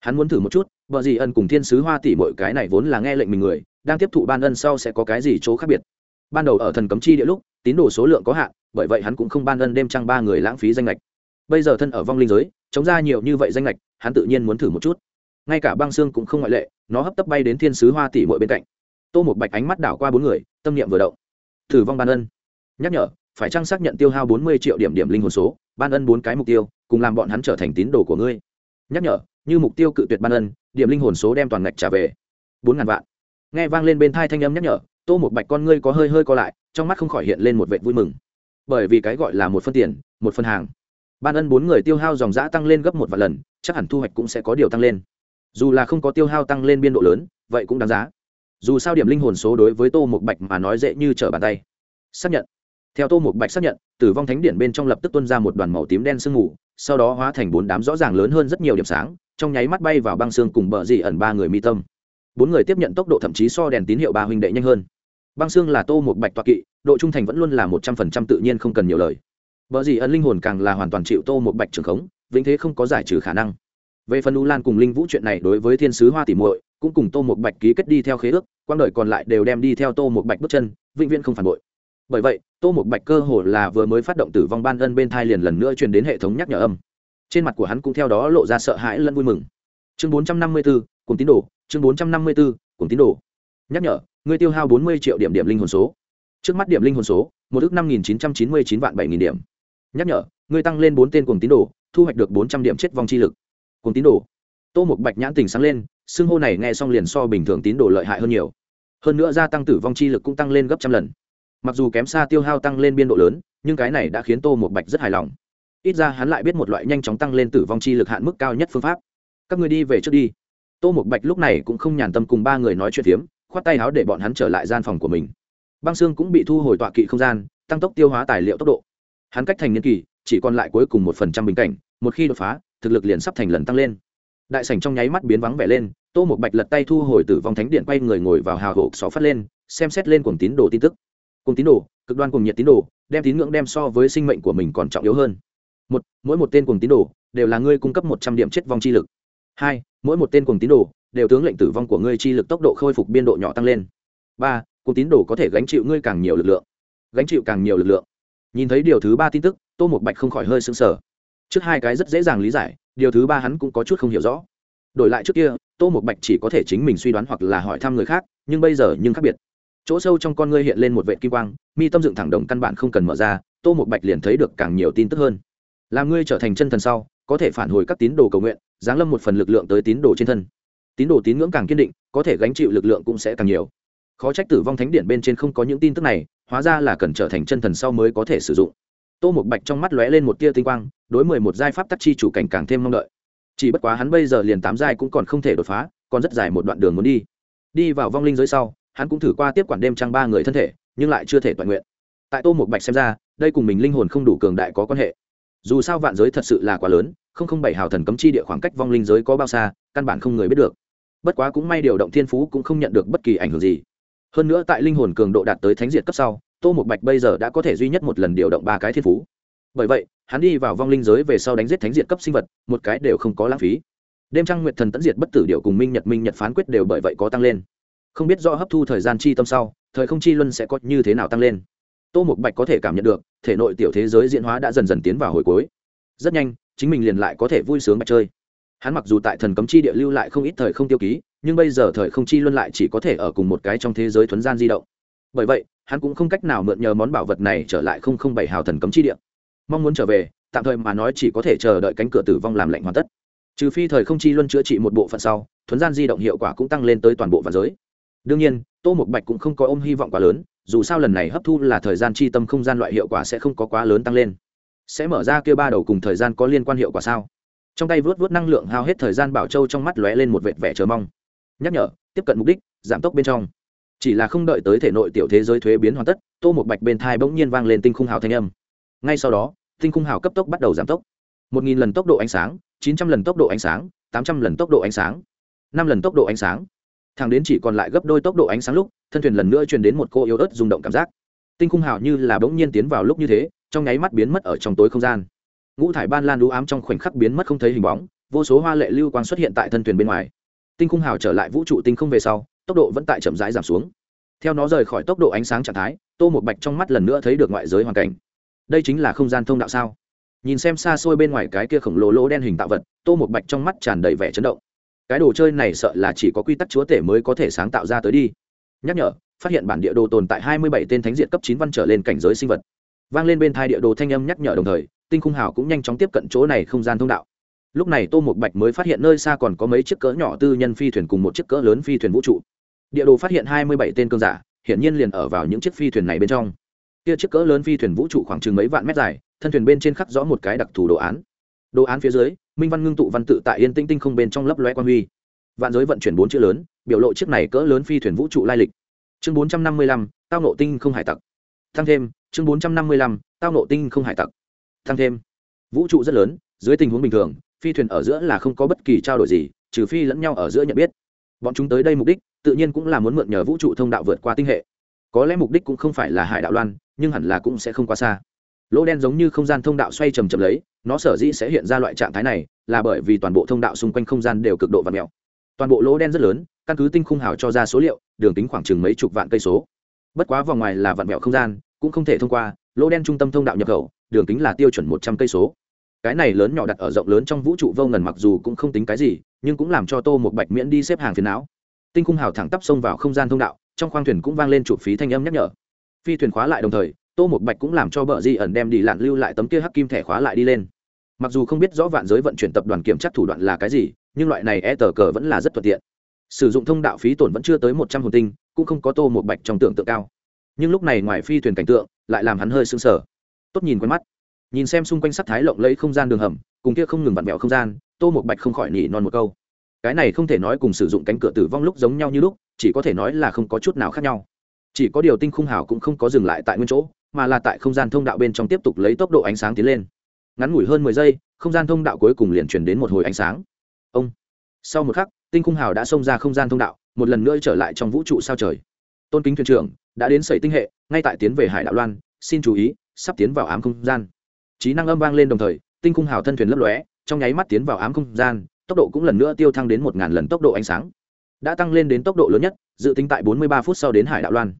Speaker 1: Hắn muốn thử một chút, vợ gì ân cùng thiên sứ hoa tỷ mọi cái này vốn là nghe lệnh mình người, đang tiếp thụ ban ân sau sẽ có cái gì chỗ khác biệt? Ban đầu ở thần cấm chi địa lúc tín đồ số lượng có hạn, bởi vậy hắn cũng không ban ân đêm trăng ba người lãng phí danh lệch bây giờ thân ở vong linh giới, chống ra nhiều như vậy danh lệch hắn tự nhiên muốn thử một chút. Ngay cả băng xương cũng không ngoại lệ, nó hấp tấp bay đến thiên sứ hoa tỷ mội bên cạnh. Tô một bạch ánh mắt đảo qua bốn người, tâm niệm vừa động. Thử vong ban ân. Nhắc nhở, phải chăng xác nhận tiêu hao bốn mươi triệu điểm điểm linh hồn số, ban ân bốn cái mục tiêu, cùng làm bọn hắn trở thành tín đồ của ngươi. Nhắc nhở, như mục tiêu cự tuyệt ban ân, điểm linh hồn số đem toàn ngạch trả về. Bốn ngàn vạn. Nghe vang lên bên thai thanh âm nhắc nhở tô một bạch con ngươi có hơi hơi co lại, trong mắt không khỏi hiện lên một vệ vui mừng. Bởi vì cái gọi là một phân tiền, một phân hàng. Ban ân bốn người tiêu hao dòng giã tăng lên gấp một vài lần, chắc hẳn thu hoạch cũng sẽ có điều tăng lên. Dù là không có tiêu hao tăng lên biên độ lớn, vậy cũng đáng giá. Dù sao điểm linh hồn số đối với tô một bạch mà nói dễ như trở bàn tay. Xác nhận. Theo tô một bạch xác nhận, tử vong thánh điện bên trong lập tức tuân ra một đoàn màu tím đen sương mù, sau đó hóa thành bốn đám rõ ràng lớn hơn rất nhiều điểm sáng, trong nháy mắt bay vào băng xương cùng bờ dị ẩn ba người mi tâm. Bốn người tiếp nhận tốc độ thậm chí so đèn tín hiệu ba huynh đệ nhanh hơn băng xương là tô một bạch toạc kỵ độ trung thành vẫn luôn là một trăm phần trăm tự nhiên không cần nhiều lời. Vợ gì ân linh hồn càng là hoàn toàn chịu tô một bạch trường khống vĩnh thế không có giải trừ khả năng. Về phần u lan cùng linh vũ chuyện này đối với thiên sứ hoa tỉ muội cũng cùng tô một bạch ký kết đi theo khế ước quang đời còn lại đều đem đi theo tô một bạch bước chân vĩnh viễn không phản bội. Bởi vậy tô một bạch cơ hồ là vừa mới phát động tử vong ban ân bên thai liền lần nữa truyền đến hệ thống nhắc nhở âm. Trên mặt của hắn cũng theo đó lộ ra sợ hãi lẫn vui mừng. Chương bốn trăm năm mươi 454, cùng tín đồ chương bốn trăm năm mươi 454, cùng tín đồ nhắc nhở người tiêu hao bốn mươi triệu điểm điểm linh hồn số. Trước mắt điểm linh hồn số, một ước năm nghìn chín trăm chín mươi chín vạn bảy nghìn điểm. Nhắc nhở người tăng lên bốn tên cùng tín đồ, thu hoạch được bốn trăm điểm chết vong chi lực. Cùng tín đồ. Tô một bạch nhãn tình sáng lên, xưng hô này nghe xong liền so bình thường tín đồ lợi hại hơn nhiều. Hơn nữa gia tăng tử vong chi lực cũng tăng lên gấp trăm lần. Mặc dù kém xa tiêu hao tăng lên biên độ lớn, nhưng cái này đã khiến tô một bạch rất hài lòng. Ít ra hắn lại biết một loại nhanh chóng tăng lên tử vong chi lực hạn mức cao nhất phương pháp. Các người đi về trước đi. Tô một bạch lúc này cũng không nhàn tâm cùng ba người nói chuyện phiếm khoát tay áo để bọn hắn trở lại gian phòng của mình. Băng xương cũng bị thu hồi tọa kỵ không gian, tăng tốc tiêu hóa tài liệu tốc độ. Hắn cách thành niên kỳ, chỉ còn lại cuối cùng một phần trăm bình cảnh, một khi đột phá, thực lực liền sắp thành lần tăng lên. Đại sảnh trong nháy mắt biến vắng vẻ lên, tô một bạch lật tay thu hồi tử vong thánh điện quay người ngồi vào hào hộ xó phát lên, xem xét lên cuồng tín đồ tin tức. Cuồng tín đồ, cực đoan cùng nhiệt tín đồ, đem tín ngưỡng đem so với sinh mệnh của mình còn trọng yếu hơn. Một, mỗi một tên cuồng tín đồ đều là ngươi cung cấp một trăm điểm chết vong chi lực. Hai, mỗi một tên cuồng tín đồ đều tướng lệnh tử vong của ngươi chi lực tốc độ khôi phục biên độ nhỏ tăng lên. Ba cùng tín đồ có thể gánh chịu ngươi càng nhiều lực lượng. Gánh chịu càng nhiều lực lượng. Nhìn thấy điều thứ ba tin tức, tô một bạch không khỏi hơi sững sờ. Trước hai cái rất dễ dàng lý giải, điều thứ ba hắn cũng có chút không hiểu rõ. Đổi lại trước kia, tô một bạch chỉ có thể chính mình suy đoán hoặc là hỏi thăm người khác, nhưng bây giờ nhưng khác biệt. Chỗ sâu trong con ngươi hiện lên một vệ kim quang, mi tâm dựng thẳng đồng căn bản không cần mở ra, tô một bạch liền thấy được càng nhiều tin tức hơn. Làm ngươi trở thành chân thần sau, có thể phản hồi các tín đồ cầu nguyện, giáng lâm một phần lực lượng tới tín đồ trên thân tín đồ tín ngưỡng càng kiên định, có thể gánh chịu lực lượng cũng sẽ càng nhiều. Khó trách tử vong thánh điện bên trên không có những tin tức này, hóa ra là cần trở thành chân thần sau mới có thể sử dụng. Tô một bạch trong mắt lóe lên một tia tinh quang, đối mười một giai pháp tắc chi chủ cảnh càng thêm mong đợi. Chỉ bất quá hắn bây giờ liền tám giai cũng còn không thể đột phá, còn rất dài một đoạn đường muốn đi. Đi vào vong linh giới sau, hắn cũng thử qua tiếp quản đêm trăng ba người thân thể, nhưng lại chưa thể toàn nguyện. Tại tô một bạch xem ra, đây cùng mình linh hồn không đủ cường đại có quan hệ. Dù sao vạn giới thật sự là quá lớn, không không bảy hào thần cấm chi địa khoảng cách vong linh giới có bao xa, căn bản không người biết được bất quá cũng may điều động thiên phú cũng không nhận được bất kỳ ảnh hưởng gì. Hơn nữa tại linh hồn cường độ đạt tới thánh diệt cấp sau, tô một bạch bây giờ đã có thể duy nhất một lần điều động ba cái thiên phú. Bởi vậy, hắn đi vào vong linh giới về sau đánh giết thánh diệt cấp sinh vật, một cái đều không có lãng phí. Đêm trăng nguyệt thần tẫn diệt bất tử điệu cùng minh nhật minh nhật phán quyết đều bởi vậy có tăng lên. Không biết do hấp thu thời gian chi tâm sau, thời không chi luân sẽ có như thế nào tăng lên. Tô một bạch có thể cảm nhận được, thể nội tiểu thế giới diễn hóa đã dần dần tiến vào hồi cuối. Rất nhanh, chính mình liền lại có thể vui sướng bạch chơi hắn mặc dù tại thần cấm chi địa lưu lại không ít thời không tiêu ký, nhưng bây giờ thời không chi luân lại chỉ có thể ở cùng một cái trong thế giới thuấn gian di động. Bởi vậy, hắn cũng không cách nào mượn nhờ món bảo vật này trở lại không không bảy hào thần cấm chi địa. Mong muốn trở về, tạm thời mà nói chỉ có thể chờ đợi cánh cửa tử vong làm lạnh hoàn tất. Trừ phi thời không chi luân chữa trị một bộ phận sau, thuấn gian di động hiệu quả cũng tăng lên tới toàn bộ vạn giới. Đương nhiên, tô một bạch cũng không có ôm hy vọng quá lớn, dù sao lần này hấp thu là thời gian chi tâm không gian loại hiệu quả sẽ không có quá lớn tăng lên. Sẽ mở ra kia ba đầu cùng thời gian có liên quan hiệu quả sao? Trong tay vớt vớt năng lượng hao hết thời gian bảo châu trong mắt lóe lên một vệt vẻ chờ mong. Nhắc nhở, tiếp cận mục đích, giảm tốc bên trong. Chỉ là không đợi tới thể nội tiểu thế giới thuế biến hoàn tất, tô một bạch bên thai bỗng nhiên vang lên tinh khung hào thanh âm. Ngay sau đó, tinh khung hào cấp tốc bắt đầu giảm tốc. Một nghìn lần tốc độ ánh sáng, chín trăm lần tốc độ ánh sáng, tám trăm lần tốc độ ánh sáng, năm lần tốc độ ánh sáng. Thẳng đến chỉ còn lại gấp đôi tốc độ ánh sáng lúc, thân thuyền lần nữa truyền đến một cô yếu ớt rung động cảm giác. Tinh khung hào như là bỗng nhiên tiến vào lúc như thế, trong nháy mắt biến mất ở trong tối không gian ngũ thải ban lan đũ ám trong khoảnh khắc biến mất không thấy hình bóng, vô số hoa lệ lưu quang xuất hiện tại thân thuyền bên ngoài. Tinh khung hào trở lại vũ trụ tinh không về sau, tốc độ vẫn tại chậm rãi giảm xuống. Theo nó rời khỏi tốc độ ánh sáng trạng thái, tô một bạch trong mắt lần nữa thấy được ngoại giới hoàn cảnh. Đây chính là không gian thông đạo sao? Nhìn xem xa xôi bên ngoài cái kia khổng lồ lỗ đen hình tạo vật, tô một bạch trong mắt tràn đầy vẻ chấn động. Cái đồ chơi này sợ là chỉ có quy tắc chúa tể mới có thể sáng tạo ra tới đi. Nhắc nhở, phát hiện bản địa đồ tồn tại hai mươi bảy tên thánh diện cấp chín văn trở lên cảnh giới sinh vật. Vang lên bên thai địa đồ thanh âm nhắc nhở đồng thời tinh khung hào cũng nhanh chóng tiếp cận chỗ này không gian thông đạo. Lúc này tô một bạch mới phát hiện nơi xa còn có mấy chiếc cỡ nhỏ tư nhân phi thuyền cùng một chiếc cỡ lớn phi thuyền vũ trụ. Địa đồ phát hiện hai mươi bảy tên cơn giả, hiển nhiên liền ở vào những chiếc phi thuyền này bên trong. Kia chiếc cỡ lớn phi thuyền vũ trụ khoảng chừng mấy vạn mét dài, thân thuyền bên trên khắc rõ một cái đặc thù đồ án. Đồ án phía dưới, minh văn ngưng tụ văn tự tại yên tinh tinh không bên trong lấp loe quan huy. Vạn giới vận chuyển bốn chữ lớn, biểu lộ chiếc này cỡ lớn phi thuyền vũ trụ lai lịch. Chương bốn trăm năm mươi lăm, tao nộ tinh không hải tặc. Thăng thêm, chương bốn trăm năm mươi lăm, tao nộ tinh không hải tặc thăng thêm. Vũ trụ rất lớn, dưới tình huống bình thường, phi thuyền ở giữa là không có bất kỳ trao đổi gì, trừ phi lẫn nhau ở giữa nhận biết. Bọn chúng tới đây mục đích, tự nhiên cũng là muốn mượn nhờ vũ trụ thông đạo vượt qua tinh hệ. Có lẽ mục đích cũng không phải là hải đạo loan, nhưng hẳn là cũng sẽ không quá xa. Lỗ đen giống như không gian thông đạo xoay chầm chậm lấy, nó sở dĩ sẽ hiện ra loại trạng thái này là bởi vì toàn bộ thông đạo xung quanh không gian đều cực độ và mèo. Toàn bộ lỗ đen rất lớn, căn cứ tinh khung hào cho ra số liệu, đường kính khoảng chừng mấy chục vạn cây số. Bất quá vòng ngoài là vạn mẹo không gian, cũng không thể thông qua lỗ đen trung tâm thông đạo nhập khẩu, đường kính là tiêu chuẩn một trăm cây số. Cái này lớn nhỏ đặt ở rộng lớn trong vũ trụ vô ngần mặc dù cũng không tính cái gì, nhưng cũng làm cho tô một bạch miễn đi xếp hàng phiền não. Tinh khung hào thẳng tắp xông vào không gian thông đạo, trong khoang thuyền cũng vang lên chụp phí thanh âm nhắc nhở. Phi thuyền khóa lại đồng thời, tô một bạch cũng làm cho bờ di ẩn đem đi lặn lưu lại tấm kia hắc kim thẻ khóa lại đi lên. Mặc dù không biết rõ vạn giới vận chuyển tập đoàn kiểm tra thủ đoạn là cái gì, nhưng loại này e tờ cờ vẫn là rất thuận tiện. Sử dụng thông đạo phí tổn vẫn chưa tới một trăm hồn tinh, cũng không có tô một bạch trong tưởng tượng cao nhưng lúc này ngoài phi thuyền cảnh tượng lại làm hắn hơi sưng sờ. Tốt nhìn quen mắt. Nhìn xem xung quanh sắc thái lộng lẫy không gian đường hầm, cùng kia không ngừng vặn vẹo không gian, tô một bạch không khỏi nhỉ non một câu. Cái này không thể nói cùng sử dụng cánh cửa tử vong lúc giống nhau như lúc, chỉ có thể nói là không có chút nào khác nhau. Chỉ có điều tinh khung hào cũng không có dừng lại tại nguyên chỗ, mà là tại không gian thông đạo bên trong tiếp tục lấy tốc độ ánh sáng tiến lên. Ngắn ngủi hơn mười giây, không gian thông đạo cuối cùng liền truyền đến một hồi ánh sáng. Ông. Sau một khắc, tinh khung hào đã xông ra không gian thông đạo, một lần nữa trở lại trong vũ trụ sao trời. Tôn kính thuyền trưởng đã đến sẩy tinh hệ, ngay tại tiến về hải đạo loan, xin chú ý, sắp tiến vào ám không gian. Trí năng âm vang lên đồng thời, tinh khung hào thân thuyền lấp lóe, trong nháy mắt tiến vào ám không gian, tốc độ cũng lần nữa tiêu thăng đến một ngàn lần tốc độ ánh sáng. Đã tăng lên đến tốc độ lớn nhất, dự tính tại bốn mươi ba phút sau đến hải đạo loan.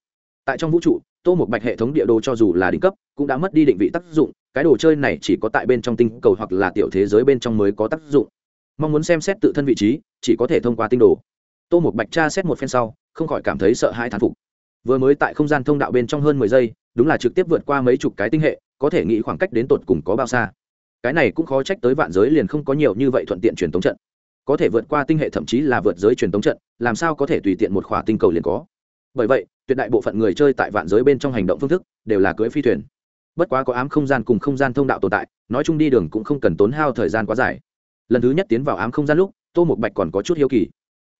Speaker 1: Tại trong vũ trụ, tô một bạch hệ thống địa đồ cho dù là đỉnh cấp, cũng đã mất đi định vị tác dụng, cái đồ chơi này chỉ có tại bên trong tinh cầu hoặc là tiểu thế giới bên trong mới có tác dụng. Mong muốn xem xét tự thân vị trí, chỉ có thể thông qua tinh đồ. Tô một bạch tra xét một phen sau, không khỏi cảm thấy sợ hãi thán phục vừa mới tại không gian thông đạo bên trong hơn mười giây, đúng là trực tiếp vượt qua mấy chục cái tinh hệ, có thể nghĩ khoảng cách đến tột cùng có bao xa. Cái này cũng khó trách tới vạn giới liền không có nhiều như vậy thuận tiện truyền tống trận. Có thể vượt qua tinh hệ thậm chí là vượt giới truyền tống trận, làm sao có thể tùy tiện một khỏa tinh cầu liền có? Bởi vậy, tuyệt đại bộ phận người chơi tại vạn giới bên trong hành động phương thức đều là cưỡi phi thuyền. Bất quá có ám không gian cùng không gian thông đạo tồn tại, nói chung đi đường cũng không cần tốn hao thời gian quá dài. Lần thứ nhất tiến vào ám không gian lúc, tô một bạch còn có chút hiếu kỳ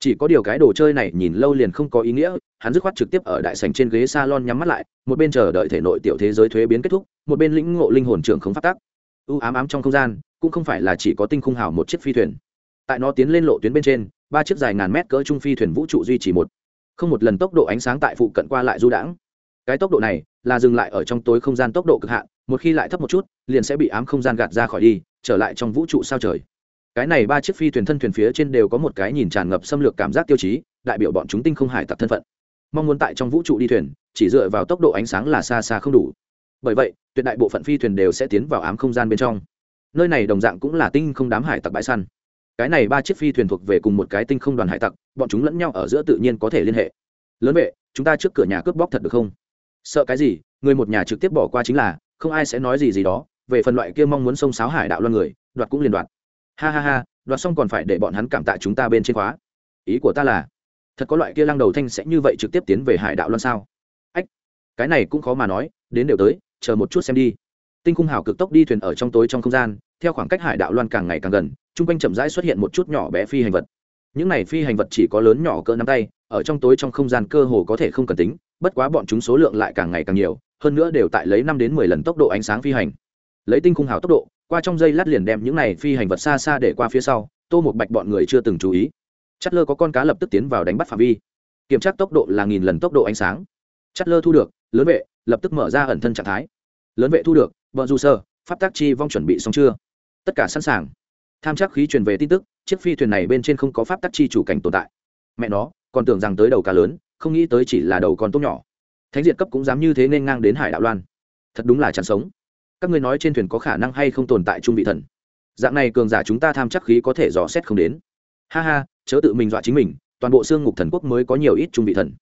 Speaker 1: chỉ có điều cái đồ chơi này nhìn lâu liền không có ý nghĩa, hắn dứt khoát trực tiếp ở đại sành trên ghế s a lon nhắm mắt lại, một bên chờ đợi thể nội tiểu thế giới thuế biến kết thúc, một bên lĩnh ngộ linh hồn trưởng không phát tác. Ưu ám ám trong không gian, cũng không phải là chỉ có tinh khung hào một chiếc phi thuyền. Tại nó tiến lên lộ tuyến bên trên, ba chiếc dài ngàn mét cỡ trung phi thuyền vũ trụ duy trì một. Không một lần tốc độ ánh sáng tại phụ cận qua lại du đãng. Cái tốc độ này là dừng lại ở trong tối không gian tốc độ cực hạn, một khi lại thấp một chút, liền sẽ bị ám không gian gạt ra khỏi đi, trở lại trong vũ trụ sao trời cái này ba chiếc phi thuyền thân thuyền phía trên đều có một cái nhìn tràn ngập xâm lược cảm giác tiêu chí, đại biểu bọn chúng tinh không hải tặc thân phận. Mong muốn tại trong vũ trụ đi thuyền, chỉ dựa vào tốc độ ánh sáng là xa xa không đủ. Bởi vậy, tuyệt đại bộ phận phi thuyền đều sẽ tiến vào ám không gian bên trong. Nơi này đồng dạng cũng là tinh không đám hải tặc bãi săn. Cái này ba chiếc phi thuyền thuộc về cùng một cái tinh không đoàn hải tặc, bọn chúng lẫn nhau ở giữa tự nhiên có thể liên hệ. Lớn vệ chúng ta trước cửa nhà cướp bóc thật được không? Sợ cái gì, người một nhà trực tiếp bỏ qua chính là, không ai sẽ nói gì gì đó, về phần loại kia mong muốn sông sáo hải đạo loan người, đoạt cũng liền đoạt ha ha ha, đoạt xong còn phải để bọn hắn cảm tạ chúng ta bên trên khóa. Ý của ta là, thật có loại kia lăng đầu thanh sẽ như vậy trực tiếp tiến về hải đạo loan sao? Ách, cái này cũng khó mà nói, đến đều tới, chờ một chút xem đi. Tinh khung hào cực tốc đi thuyền ở trong tối trong không gian, theo khoảng cách hải đạo loan càng ngày càng gần, chung quanh chậm rãi xuất hiện một chút nhỏ bé phi hành vật. Những này phi hành vật chỉ có lớn nhỏ cỡ nắm tay, ở trong tối trong không gian cơ hồ có thể không cần tính, bất quá bọn chúng số lượng lại càng ngày càng nhiều, hơn nữa đều tại lấy năm đến mười lần tốc độ ánh sáng phi hành. Lấy tinh khung hào tốc độ qua trong dây lát liền đem những này phi hành vật xa xa để qua phía sau, tô một bạch bọn người chưa từng chú ý. Chất lơ có con cá lập tức tiến vào đánh bắt phạm vi. Kiểm tra tốc độ là nghìn lần tốc độ ánh sáng. Chất lơ thu được, lớn vệ, lập tức mở ra ẩn thân trạng thái. Lớn vệ thu được vợ dù sơ, pháp tác chi vong chuẩn bị xong chưa? Tất cả sẵn sàng. Tham chắc khí truyền về tin tức, chiếc phi thuyền này bên trên không có pháp tác chi chủ cảnh tồn tại. Mẹ nó, còn tưởng rằng tới đầu cá lớn, không nghĩ tới chỉ là đầu con tốt nhỏ. Thánh diệt cấp cũng dám như thế nên ngang đến hải đạo loan. Thật đúng là chẳng sống các ngươi nói trên thuyền có khả năng hay không tồn tại trung vị thần? Dạng này cường giả chúng ta tham chắc khí có thể dò xét không đến. Ha ha, chớ tự mình dọa chính mình, toàn bộ xương ngục thần quốc mới có nhiều ít trung vị thần.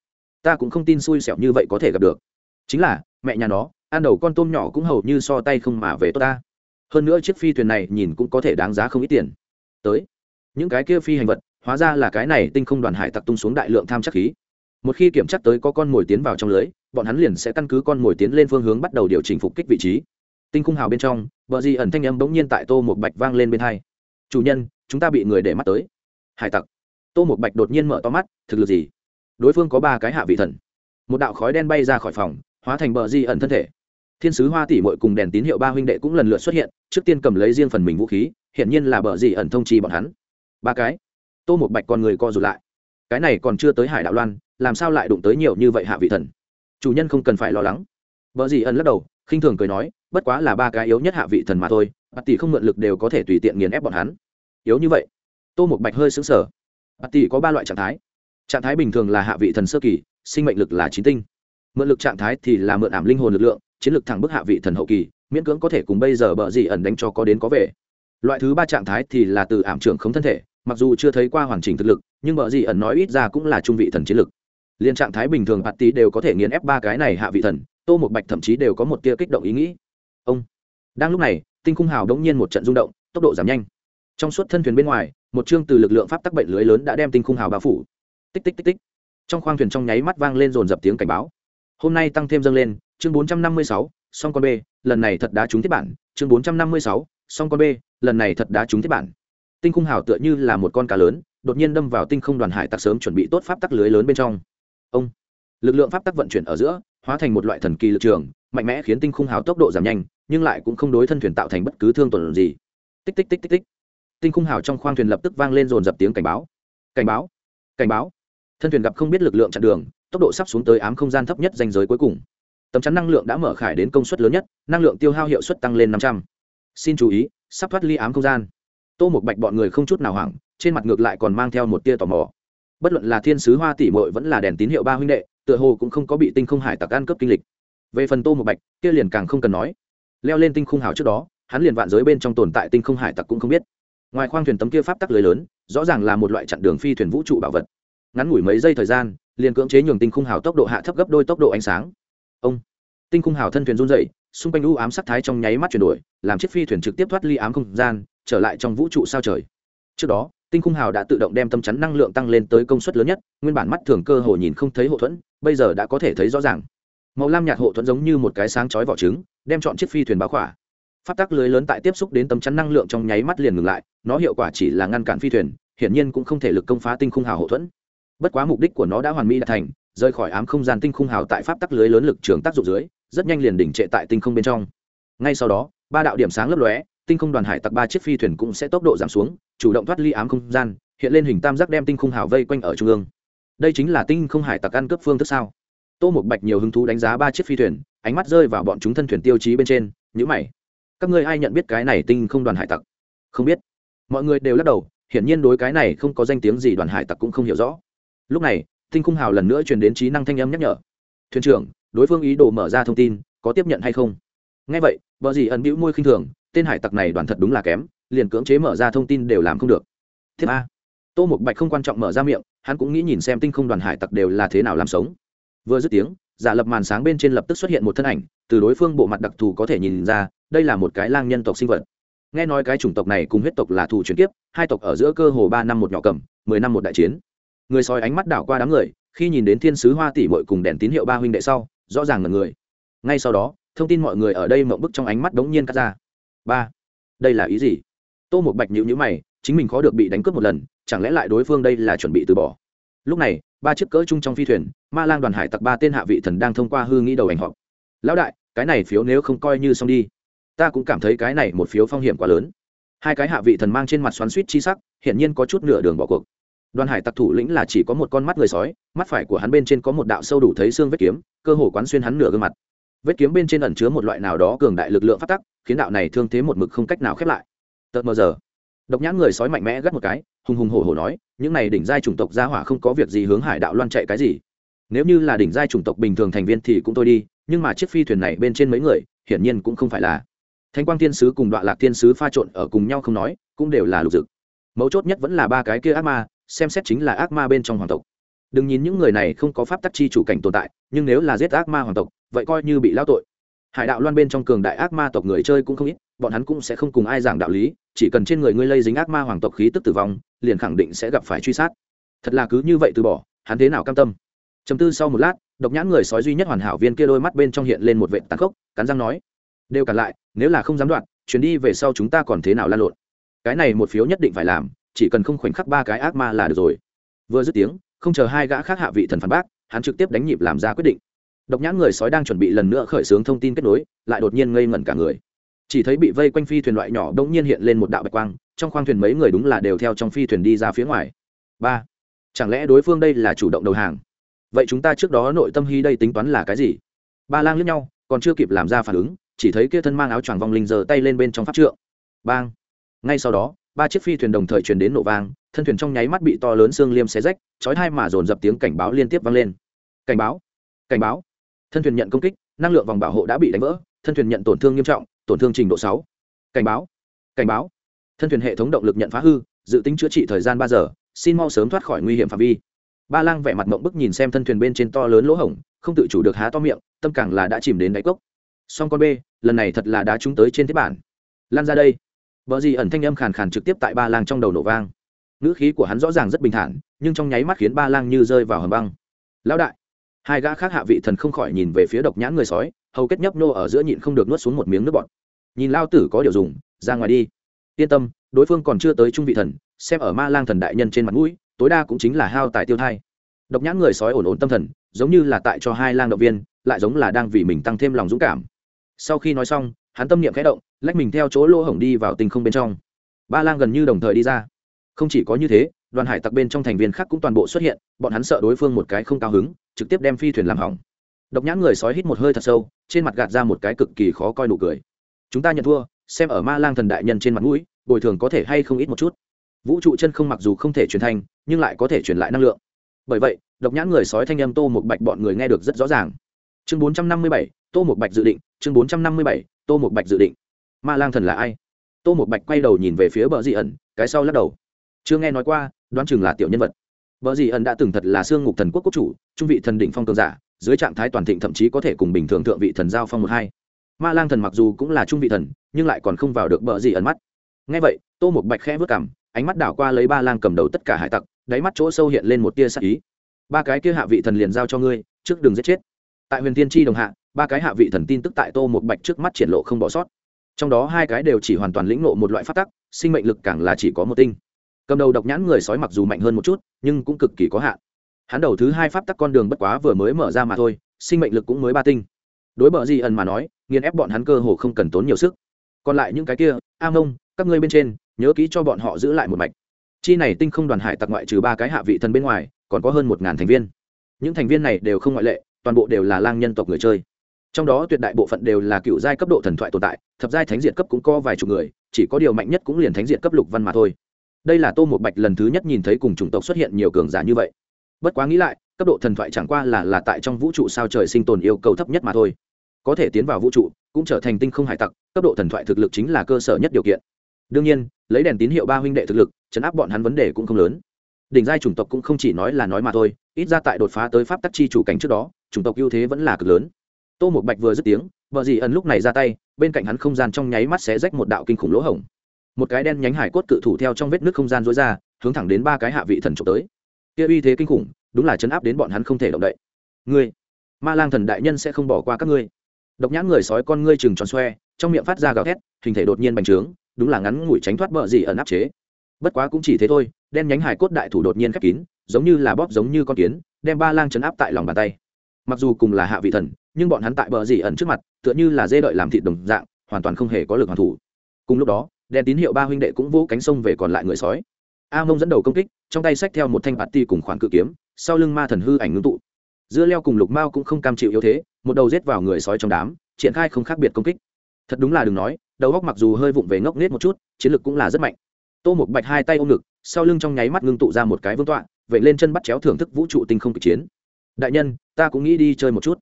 Speaker 1: Ta cũng không tin xui xẻo như vậy có thể gặp được. Chính là, mẹ nhà nó, ăn đầu con tôm nhỏ cũng hầu như so tay không mà về tốt ta. Hơn nữa chiếc phi thuyền này nhìn cũng có thể đáng giá không ít tiền. Tới, những cái kia phi hành vật, hóa ra là cái này tinh không đoàn hải tặc tung xuống đại lượng tham chắc khí. Một khi kiểm tra tới có con mồi tiến vào trong lưới, bọn hắn liền sẽ căn cứ con mồi tiến lên phương hướng bắt đầu điều chỉnh phục kích vị trí tinh khung hào bên trong vợ Di ẩn thanh âm bỗng nhiên tại tô một bạch vang lên bên hai. Chủ nhân, chúng ta bị người để mắt tới. Hải tặc. Tô một bạch đột nhiên mở to mắt, thực lực gì? Đối phương có ba cái hạ vị thần. Một đạo khói đen bay ra khỏi phòng, hóa thành bờ di ẩn thân thể. Thiên sứ hoa tỷ mội cùng đèn tín hiệu ba huynh đệ cũng lần lượt xuất hiện, trước tiên cầm lấy riêng phần mình vũ khí hiện nhiên là bờ di ẩn thông trì bọn hắn. Ba cái. Tô một bạch con người co rụt lại. Cái này còn chưa tới hải đạo loan, làm sao lại đụng tới nhiều như vậy hạ vị thần? Chủ nhân không cần phải lo lắng. Vợ Di ẩn lắc đầu khinh thường cười nói, bất quá là ba cái yếu nhất hạ vị thần mà thôi, bạt tỷ không mượn lực đều có thể tùy tiện nghiền ép bọn hắn. Yếu như vậy? Tô một bạch hơi xứng sở bạt tỷ có ba loại trạng thái. Trạng thái bình thường là hạ vị thần sơ kỳ, sinh mệnh lực là chín tinh. Mượn lực trạng thái thì là mượn ảm linh hồn lực lượng, chiến lực thẳng bức hạ vị thần hậu kỳ, miễn cưỡng có thể cùng bây giờ bợ gì ẩn đánh cho có đến có về. Loại thứ ba trạng thái thì là từ ảm trưởng không thân thể, mặc dù chưa thấy qua hoàn chỉnh thực lực, nhưng bợ gì ẩn nói ít ra cũng là trung vị thần chiến lực. Liên trạng thái bình thường bạt tí đều có thể nghiền ép ba cái này hạ vị thần tô một bạch thậm chí đều có một tia kích động ý nghĩ. Ông. Đang lúc này, tinh khung hào đống nhiên một trận rung động, tốc độ giảm nhanh. Trong suốt thân thuyền bên ngoài, một chương từ lực lượng pháp tắc bệnh lưới lớn đã đem tinh khung hào bao phủ. Tích tích tích tích. Trong khoang thuyền trong nháy mắt vang lên dồn dập tiếng cảnh báo. Hôm nay tăng thêm dâng lên, chương bốn trăm năm mươi sáu, song con b lần này thật đá trúng thiết bản, chương bốn trăm năm mươi sáu, song con b lần này thật đá trúng thiết bản. Tinh khung hào tựa như là một con cá lớn, đột nhiên đâm vào tinh không đoàn hải tặc sớm chuẩn bị tốt pháp tắc lưới lớn bên trong. Ông. Lực lượng pháp tắc vận chuyển ở giữa hóa thành một loại thần kỳ lực trường, mạnh mẽ khiến tinh khung hào tốc độ giảm nhanh, nhưng lại cũng không đối thân thuyền tạo thành bất cứ thương tổn gì. Tích tích tích tích tích. Tinh khung hào trong khoang thuyền lập tức vang lên dồn dập tiếng cảnh báo. Cảnh báo cảnh báo. Thân thuyền gặp không biết lực lượng chặn đường, tốc độ sắp xuống tới ám không gian thấp nhất danh giới cuối cùng. Tấm chắn năng lượng đã mở khải đến công suất lớn nhất, năng lượng tiêu hao hiệu suất tăng lên năm trăm. Xin chú ý, sắp thoát ly ám không gian. Tô một bạch bọn người không chút nào hoảng, trên mặt ngược lại còn mang theo một tia tò mò bất luận là thiên sứ hoa tỷ mội vẫn là đèn tín hiệu ba huynh đệ, tựa hồ cũng không có bị tinh không hải tặc ăn cướp kinh lịch. Về phần tô một bạch, kia liền càng không cần nói. Leo lên tinh không hào trước đó, hắn liền vạn giới bên trong tồn tại tinh không hải tặc cũng không biết. Ngoài khoang thuyền tấm kia pháp tắc lưới lớn, rõ ràng là một loại chặn đường phi thuyền vũ trụ bảo vật. Ngắn ngủi mấy giây thời gian, liền cưỡng chế nhường tinh khung hào tốc độ hạ thấp gấp đôi tốc độ ánh sáng. Ông! Tinh khung hào thân thuyền run dậy xung quanh u ám sắc thái trong nháy mắt chuyển đổi, làm chiếc phi thuyền trực tiếp thoát ly ám không gian, trở lại trong vũ trụ sao trời. Trước đó tinh khung hào đã tự động đem tâm chắn năng lượng tăng lên tới công suất lớn nhất, nguyên bản mắt thường cơ hồ nhìn không thấy hộ thuẫn, bây giờ đã có thể thấy rõ ràng. Màu lam nhạt hộ thuẫn giống như một cái sáng chói vỏ trứng, đem chọn chiếc phi thuyền báo khỏa. Phát tắc lưới lớn tại tiếp xúc đến tấm chắn năng lượng trong nháy mắt liền ngừng lại, nó hiệu quả chỉ là ngăn cản phi thuyền, hiển nhiên cũng không thể lực công phá tinh khung hào hộ thuẫn. Bất quá mục đích của nó đã hoàn mỹ đạt thành, rời khỏi ám không gian tinh khung hào tại pháp tắc lưới lớn lực trường tác dụng dưới, rất nhanh liền đỉnh trệ tại tinh không bên trong. Ngay sau đó, ba đạo điểm sáng lấp lóe, tinh không đoàn hải tặc ba chiếc phi thuyền cũng sẽ tốc độ giảm xuống chủ động thoát ly ám không gian, hiện lên hình tam giác đem tinh khung hào vây quanh ở trung ương. Đây chính là tinh không hải tặc ăn cướp phương thức sao? Tô một bạch nhiều hứng thú đánh giá ba chiếc phi thuyền, ánh mắt rơi vào bọn chúng thân thuyền tiêu chí bên trên nhữ mày. Các ngươi ai nhận biết cái này tinh không đoàn hải tặc? Không biết. Mọi người đều lắc đầu, hiển nhiên đối cái này không có danh tiếng gì đoàn hải tặc cũng không hiểu rõ. Lúc này, tinh khung hào lần nữa truyền đến trí năng thanh âm nhắc nhở. Thuyền trưởng, đối phương ý đồ mở ra thông tin, có tiếp nhận hay không? Ngay vậy vợ gì ẩn bĩu môi khinh thường, tên hải tặc này đoàn thật đúng là kém liền cưỡng chế mở ra thông tin đều làm không được. Thứ ba, tô một bạch không quan trọng mở ra miệng hắn cũng nghĩ nhìn xem tinh không đoàn hải tặc đều là thế nào làm sống. Vừa dứt tiếng giả lập màn sáng bên trên lập tức xuất hiện một thân ảnh từ đối phương bộ mặt đặc thù có thể nhìn ra đây là một cái lang nhân tộc sinh vật. Nghe nói cái chủng tộc này cùng huyết tộc là thù chuyển kiếp hai tộc ở giữa cơ hồ ba năm một nhỏ cầm mười năm một đại chiến. Người sói ánh mắt đảo qua đám người khi nhìn đến thiên sứ hoa tỷ mội cùng đèn tín hiệu ba huynh đệ sau rõ ràng là người. Ngay sau đó thông tin mọi người ở đây mộng bức trong ánh mắt đống nhiên cắt ra. Ba. Đây là ý gì? Tô một bạch nhữ nhữ mày, chính mình khó được bị đánh cướp một lần, chẳng lẽ lại đối phương đây là chuẩn bị từ bỏ? Lúc này, ba chiếc cỡ chung trong phi thuyền, ma lang đoàn hải tặc ba tên hạ vị thần đang thông qua hư nghĩ đầu ảnh họp. Lão đại, cái này phiếu nếu không coi như xong đi. Ta cũng cảm thấy cái này một phiếu phong hiểm quá lớn. Hai cái hạ vị thần mang trên mặt xoắn suýt chi sắc, hiển nhiên có chút nửa đường bỏ cuộc. Đoàn hải tặc thủ lĩnh là chỉ có một con mắt người sói, mắt phải của hắn bên trên có một đạo sâu đủ thấy xương vết kiếm, cơ hồ quán xuyên hắn nửa gương mặt. Vết kiếm bên trên ẩn chứa một loại nào đó cường đại lực lượng phát tắc, khiến đạo này thương thế một mực không cách nào khép lại tợt mờ giờ. Độc nhãn người sói mạnh mẽ gắt một cái, hùng hùng hổ hổ nói, những này đỉnh giai chủng tộc gia hỏa không có việc gì hướng hải đạo loan chạy cái gì. Nếu như là đỉnh giai chủng tộc bình thường thành viên thì cũng thôi đi, nhưng mà chiếc phi thuyền này bên trên mấy người, hiển nhiên cũng không phải là. Thanh quang thiên sứ cùng đoạn lạc thiên sứ pha trộn ở cùng nhau không nói, cũng đều là lục dực. Mấu chốt nhất vẫn là ba cái kia ác ma, xem xét chính là ác ma bên trong hoàng tộc. Đừng nhìn những người này không có pháp tắc chi chủ cảnh tồn tại, nhưng nếu là giết ác ma hoàng tộc, vậy coi như bị lao tội. Hải đạo loan bên trong cường đại ác ma tộc người chơi cũng không ít, bọn hắn cũng sẽ không cùng ai giảng đạo lý chỉ cần trên người ngươi lây dính ác ma hoàng tộc khí tức tử vong, liền khẳng định sẽ gặp phải truy sát. Thật là cứ như vậy từ bỏ, hắn thế nào cam tâm? Chấm tư sau một lát, độc nhãn người sói duy nhất hoàn hảo viên kia đôi mắt bên trong hiện lên một vệ tàn khốc, cắn răng nói, đều cản lại, nếu là không dám đoạn, chuyến đi về sau chúng ta còn thế nào lan lộn? Cái này một phiếu nhất định phải làm, chỉ cần không khoảnh khắc ba cái ác ma là được rồi. Vừa dứt tiếng, không chờ hai gã khác hạ vị thần phản bác, hắn trực tiếp đánh nhịp làm ra quyết định. Độc nhãn người sói đang chuẩn bị lần nữa khởi xướng thông tin kết nối, lại đột nhiên ngây ngẩn cả người chỉ thấy bị vây quanh phi thuyền loại nhỏ đ ỗ n g nhiên hiện lên một đạo bạch quang, trong khoang thuyền mấy người đúng là đều theo trong phi thuyền đi ra phía ngoài. Ba, chẳng lẽ đối phương đây là chủ động đầu hàng? Vậy chúng ta trước đó nội tâm hy đây tính toán là cái gì? Ba lang lướt nhau, còn chưa kịp làm ra phản ứng, chỉ thấy kia thân mang áo choàng vong linh giơ tay lên bên trong pháp trượng. Bang! Ngay sau đó, ba chiếc phi thuyền đồng thời truyền đến nổ vang, thân thuyền trong nháy mắt bị to lớn xương liêm xé rách, chói hai mà dồn dập tiếng cảnh báo liên tiếp vang lên. Cảnh báo! Cảnh báo! Thân thuyền nhận công kích, năng lượng vòng bảo hộ đã bị đánh vỡ, thân thuyền nhận tổn thương nghiêm trọng tổn thương trình độ sáu. Cảnh báo. Cảnh báo. Thân thuyền hệ thống động lực nhận phá hư, dự tính chữa trị thời gian ba giờ, xin mau sớm thoát khỏi nguy hiểm phạm vi. Ba lang vẻ mặt mộng bức nhìn xem thân thuyền bên trên to lớn lỗ hổng, không tự chủ được há to miệng, tâm càng là đã chìm đến đáy cốc. Song con b, lần này thật là đã trúng tới trên thiết bản. Lan ra đây. Vợ gì ẩn thanh âm khàn khàn trực tiếp tại ba lang trong đầu nổ vang. Ngữ khí của hắn rõ ràng rất bình thản, nhưng trong nháy mắt khiến ba lang như rơi vào hầm băng. Lão đại. Hai gã khác hạ vị thần không khỏi nhìn về phía độc nhãn người sói, hầu kết nhấp nô ở giữa nhịn không được nuốt xuống một miếng nước bọt nhìn lao tử có điều dùng, ra ngoài đi. Yên tâm, đối phương còn chưa tới trung vị thần, xem ở ma lang thần đại nhân trên mặt mũi, tối đa cũng chính là hao tài tiêu thai. Độc nhãn người sói ổn ổn tâm thần, giống như là tại cho hai lang động viên, lại giống là đang vì mình tăng thêm lòng dũng cảm. Sau khi nói xong, hắn tâm niệm khẽ động, lách mình theo chỗ lỗ hổng đi vào tình không bên trong. Ba lang gần như đồng thời đi ra. Không chỉ có như thế, đoàn hải tặc bên trong thành viên khác cũng toàn bộ xuất hiện, bọn hắn sợ đối phương một cái không cao hứng, trực tiếp đem phi thuyền làm hỏng. Độc nhãn người sói hít một hơi thật sâu, trên mặt gạt ra một cái cực kỳ khó coi nụ cười chúng ta nhận thua xem ở ma lang thần đại nhân trên mặt mũi bồi thường có thể hay không ít một chút. Vũ trụ chân không mặc dù không thể truyền thanh, nhưng lại có thể truyền lại năng lượng. Bởi vậy độc nhãn người sói thanh âm tô một bạch bọn người nghe được rất rõ ràng. Chương bốn trăm năm mươi bảy tô một bạch dự định chương bốn trăm năm mươi bảy tô một bạch dự định. Ma lang thần là ai? Tô một bạch quay đầu nhìn về phía bờ dị ẩn cái sau lắc đầu. Chưa nghe nói qua đoán chừng là tiểu nhân vật. Vợ Dị ẩn đã từng thật là xương ngục thần quốc quốc chủ trung vị thần đỉnh phong cường giả dưới trạng thái toàn thịnh thậm chí có thể cùng bình thường thượng vị thần giao phong một hai ma lang thần mặc dù cũng là trung vị thần, nhưng lại còn không vào được bờ gì ẩn mắt. Ngay vậy, tô một bạch khẽ vớt cảm ánh mắt đảo qua lấy ba lang cầm đầu tất cả hải tặc, đáy mắt chỗ sâu hiện lên một tia sắc ý. Ba cái kia hạ vị thần liền giao cho ngươi, trước đường giết chết. Tại huyền tiên tri đồng hạ, ba cái hạ vị thần tin tức tại tô một bạch trước mắt triển lộ không bỏ sót. Trong đó hai cái đều chỉ hoàn toàn lĩnh nộ một loại phát tắc, sinh mệnh lực càng là chỉ có một tinh. Cầm đầu độc nhãn người sói mặc dù mạnh hơn một chút, nhưng cũng cực kỳ có hạn. Hắn đầu thứ hai pháp tắc con đường bất quá vừa mới mở ra mà thôi, sinh mệnh lực cũng mới ba tinh đối bờ di ẩn mà nói, nghiền ép bọn hắn cơ hồ không cần tốn nhiều sức. Còn lại những cái kia, a mông, các ngươi bên trên, nhớ kỹ cho bọn họ giữ lại một mạch. Chi này tinh không đoàn hải tặc ngoại trừ ba cái hạ vị thân bên ngoài, còn có hơn một ngàn thành viên. Những thành viên này đều không ngoại lệ, toàn bộ đều là lang nhân tộc người chơi. Trong đó tuyệt đại bộ phận đều là cựu giai cấp độ thần thoại tồn tại, thập giai thánh diệt cấp cũng có vài chục người, chỉ có điều mạnh nhất cũng liền thánh diệt cấp lục văn mà thôi. Đây là tô một bạch lần thứ nhất nhìn thấy cùng chủng tộc xuất hiện nhiều cường giả như vậy. Bất quá nghĩ lại cấp độ thần thoại chẳng qua là là tại trong vũ trụ sao trời sinh tồn yêu cầu thấp nhất mà thôi. Có thể tiến vào vũ trụ, cũng trở thành tinh không hải tặc, cấp độ thần thoại thực lực chính là cơ sở nhất điều kiện. Đương nhiên, lấy đèn tín hiệu ba huynh đệ thực lực, chấn áp bọn hắn vấn đề cũng không lớn. Đỉnh giai chủng tộc cũng không chỉ nói là nói mà thôi, ít ra tại đột phá tới pháp tắc chi chủ cảnh trước đó, chủng tộc ưu thế vẫn là cực lớn. Tô một bạch vừa dứt tiếng, vợ dì ẩn lúc này ra tay, bên cạnh hắn không gian trong nháy mắt xé rách một đạo kinh khủng lỗ hổng. Một cái đen nhánh hải cốt cự thủ theo trong vết nước không gian dối ra, hướng thẳng đến ba cái hạ vị thần trộm tới. Kia uy thế kinh khủng đúng là chấn áp đến bọn hắn không thể động đậy. Ngươi, ma lang thần đại nhân sẽ không bỏ qua các ngươi. Độc nhãn người sói con ngươi chừng tròn xoe, trong miệng phát ra gào thét, hình thể đột nhiên bành trướng, đúng là ngắn ngủi tránh thoát bờ gì ẩn áp chế. Bất quá cũng chỉ thế thôi, đen nhánh hải cốt đại thủ đột nhiên khép kín, giống như là bóp giống như con kiến, đem ba lang chấn áp tại lòng bàn tay. Mặc dù cùng là hạ vị thần, nhưng bọn hắn tại bờ dì ẩn trước mặt, tựa như là dê đợi làm thịt đồng dạng, hoàn toàn không hề có lực hoàn thủ. Cùng lúc đó đèn tín hiệu ba huynh đệ cũng vỗ cánh sông về còn lại người sói. A mông dẫn đầu công kích, trong tay xách theo một thanh bạt ti cùng khoản cự kiếm sau lưng ma thần hư ảnh ngưng tụ. Dưa leo cùng lục mao cũng không cam chịu yếu thế, một đầu rết vào người sói trong đám, triển khai không khác biệt công kích. Thật đúng là đừng nói, đầu góc mặc dù hơi vụng về ngốc nghếch một chút, chiến lược cũng là rất mạnh. Tô một bạch hai tay ôm ngực, sau lưng trong nháy mắt ngưng tụ ra một cái vương tọa vậy lên chân bắt chéo thưởng thức vũ trụ tinh không kịch chiến. Đại nhân, ta cũng nghĩ đi chơi một chút.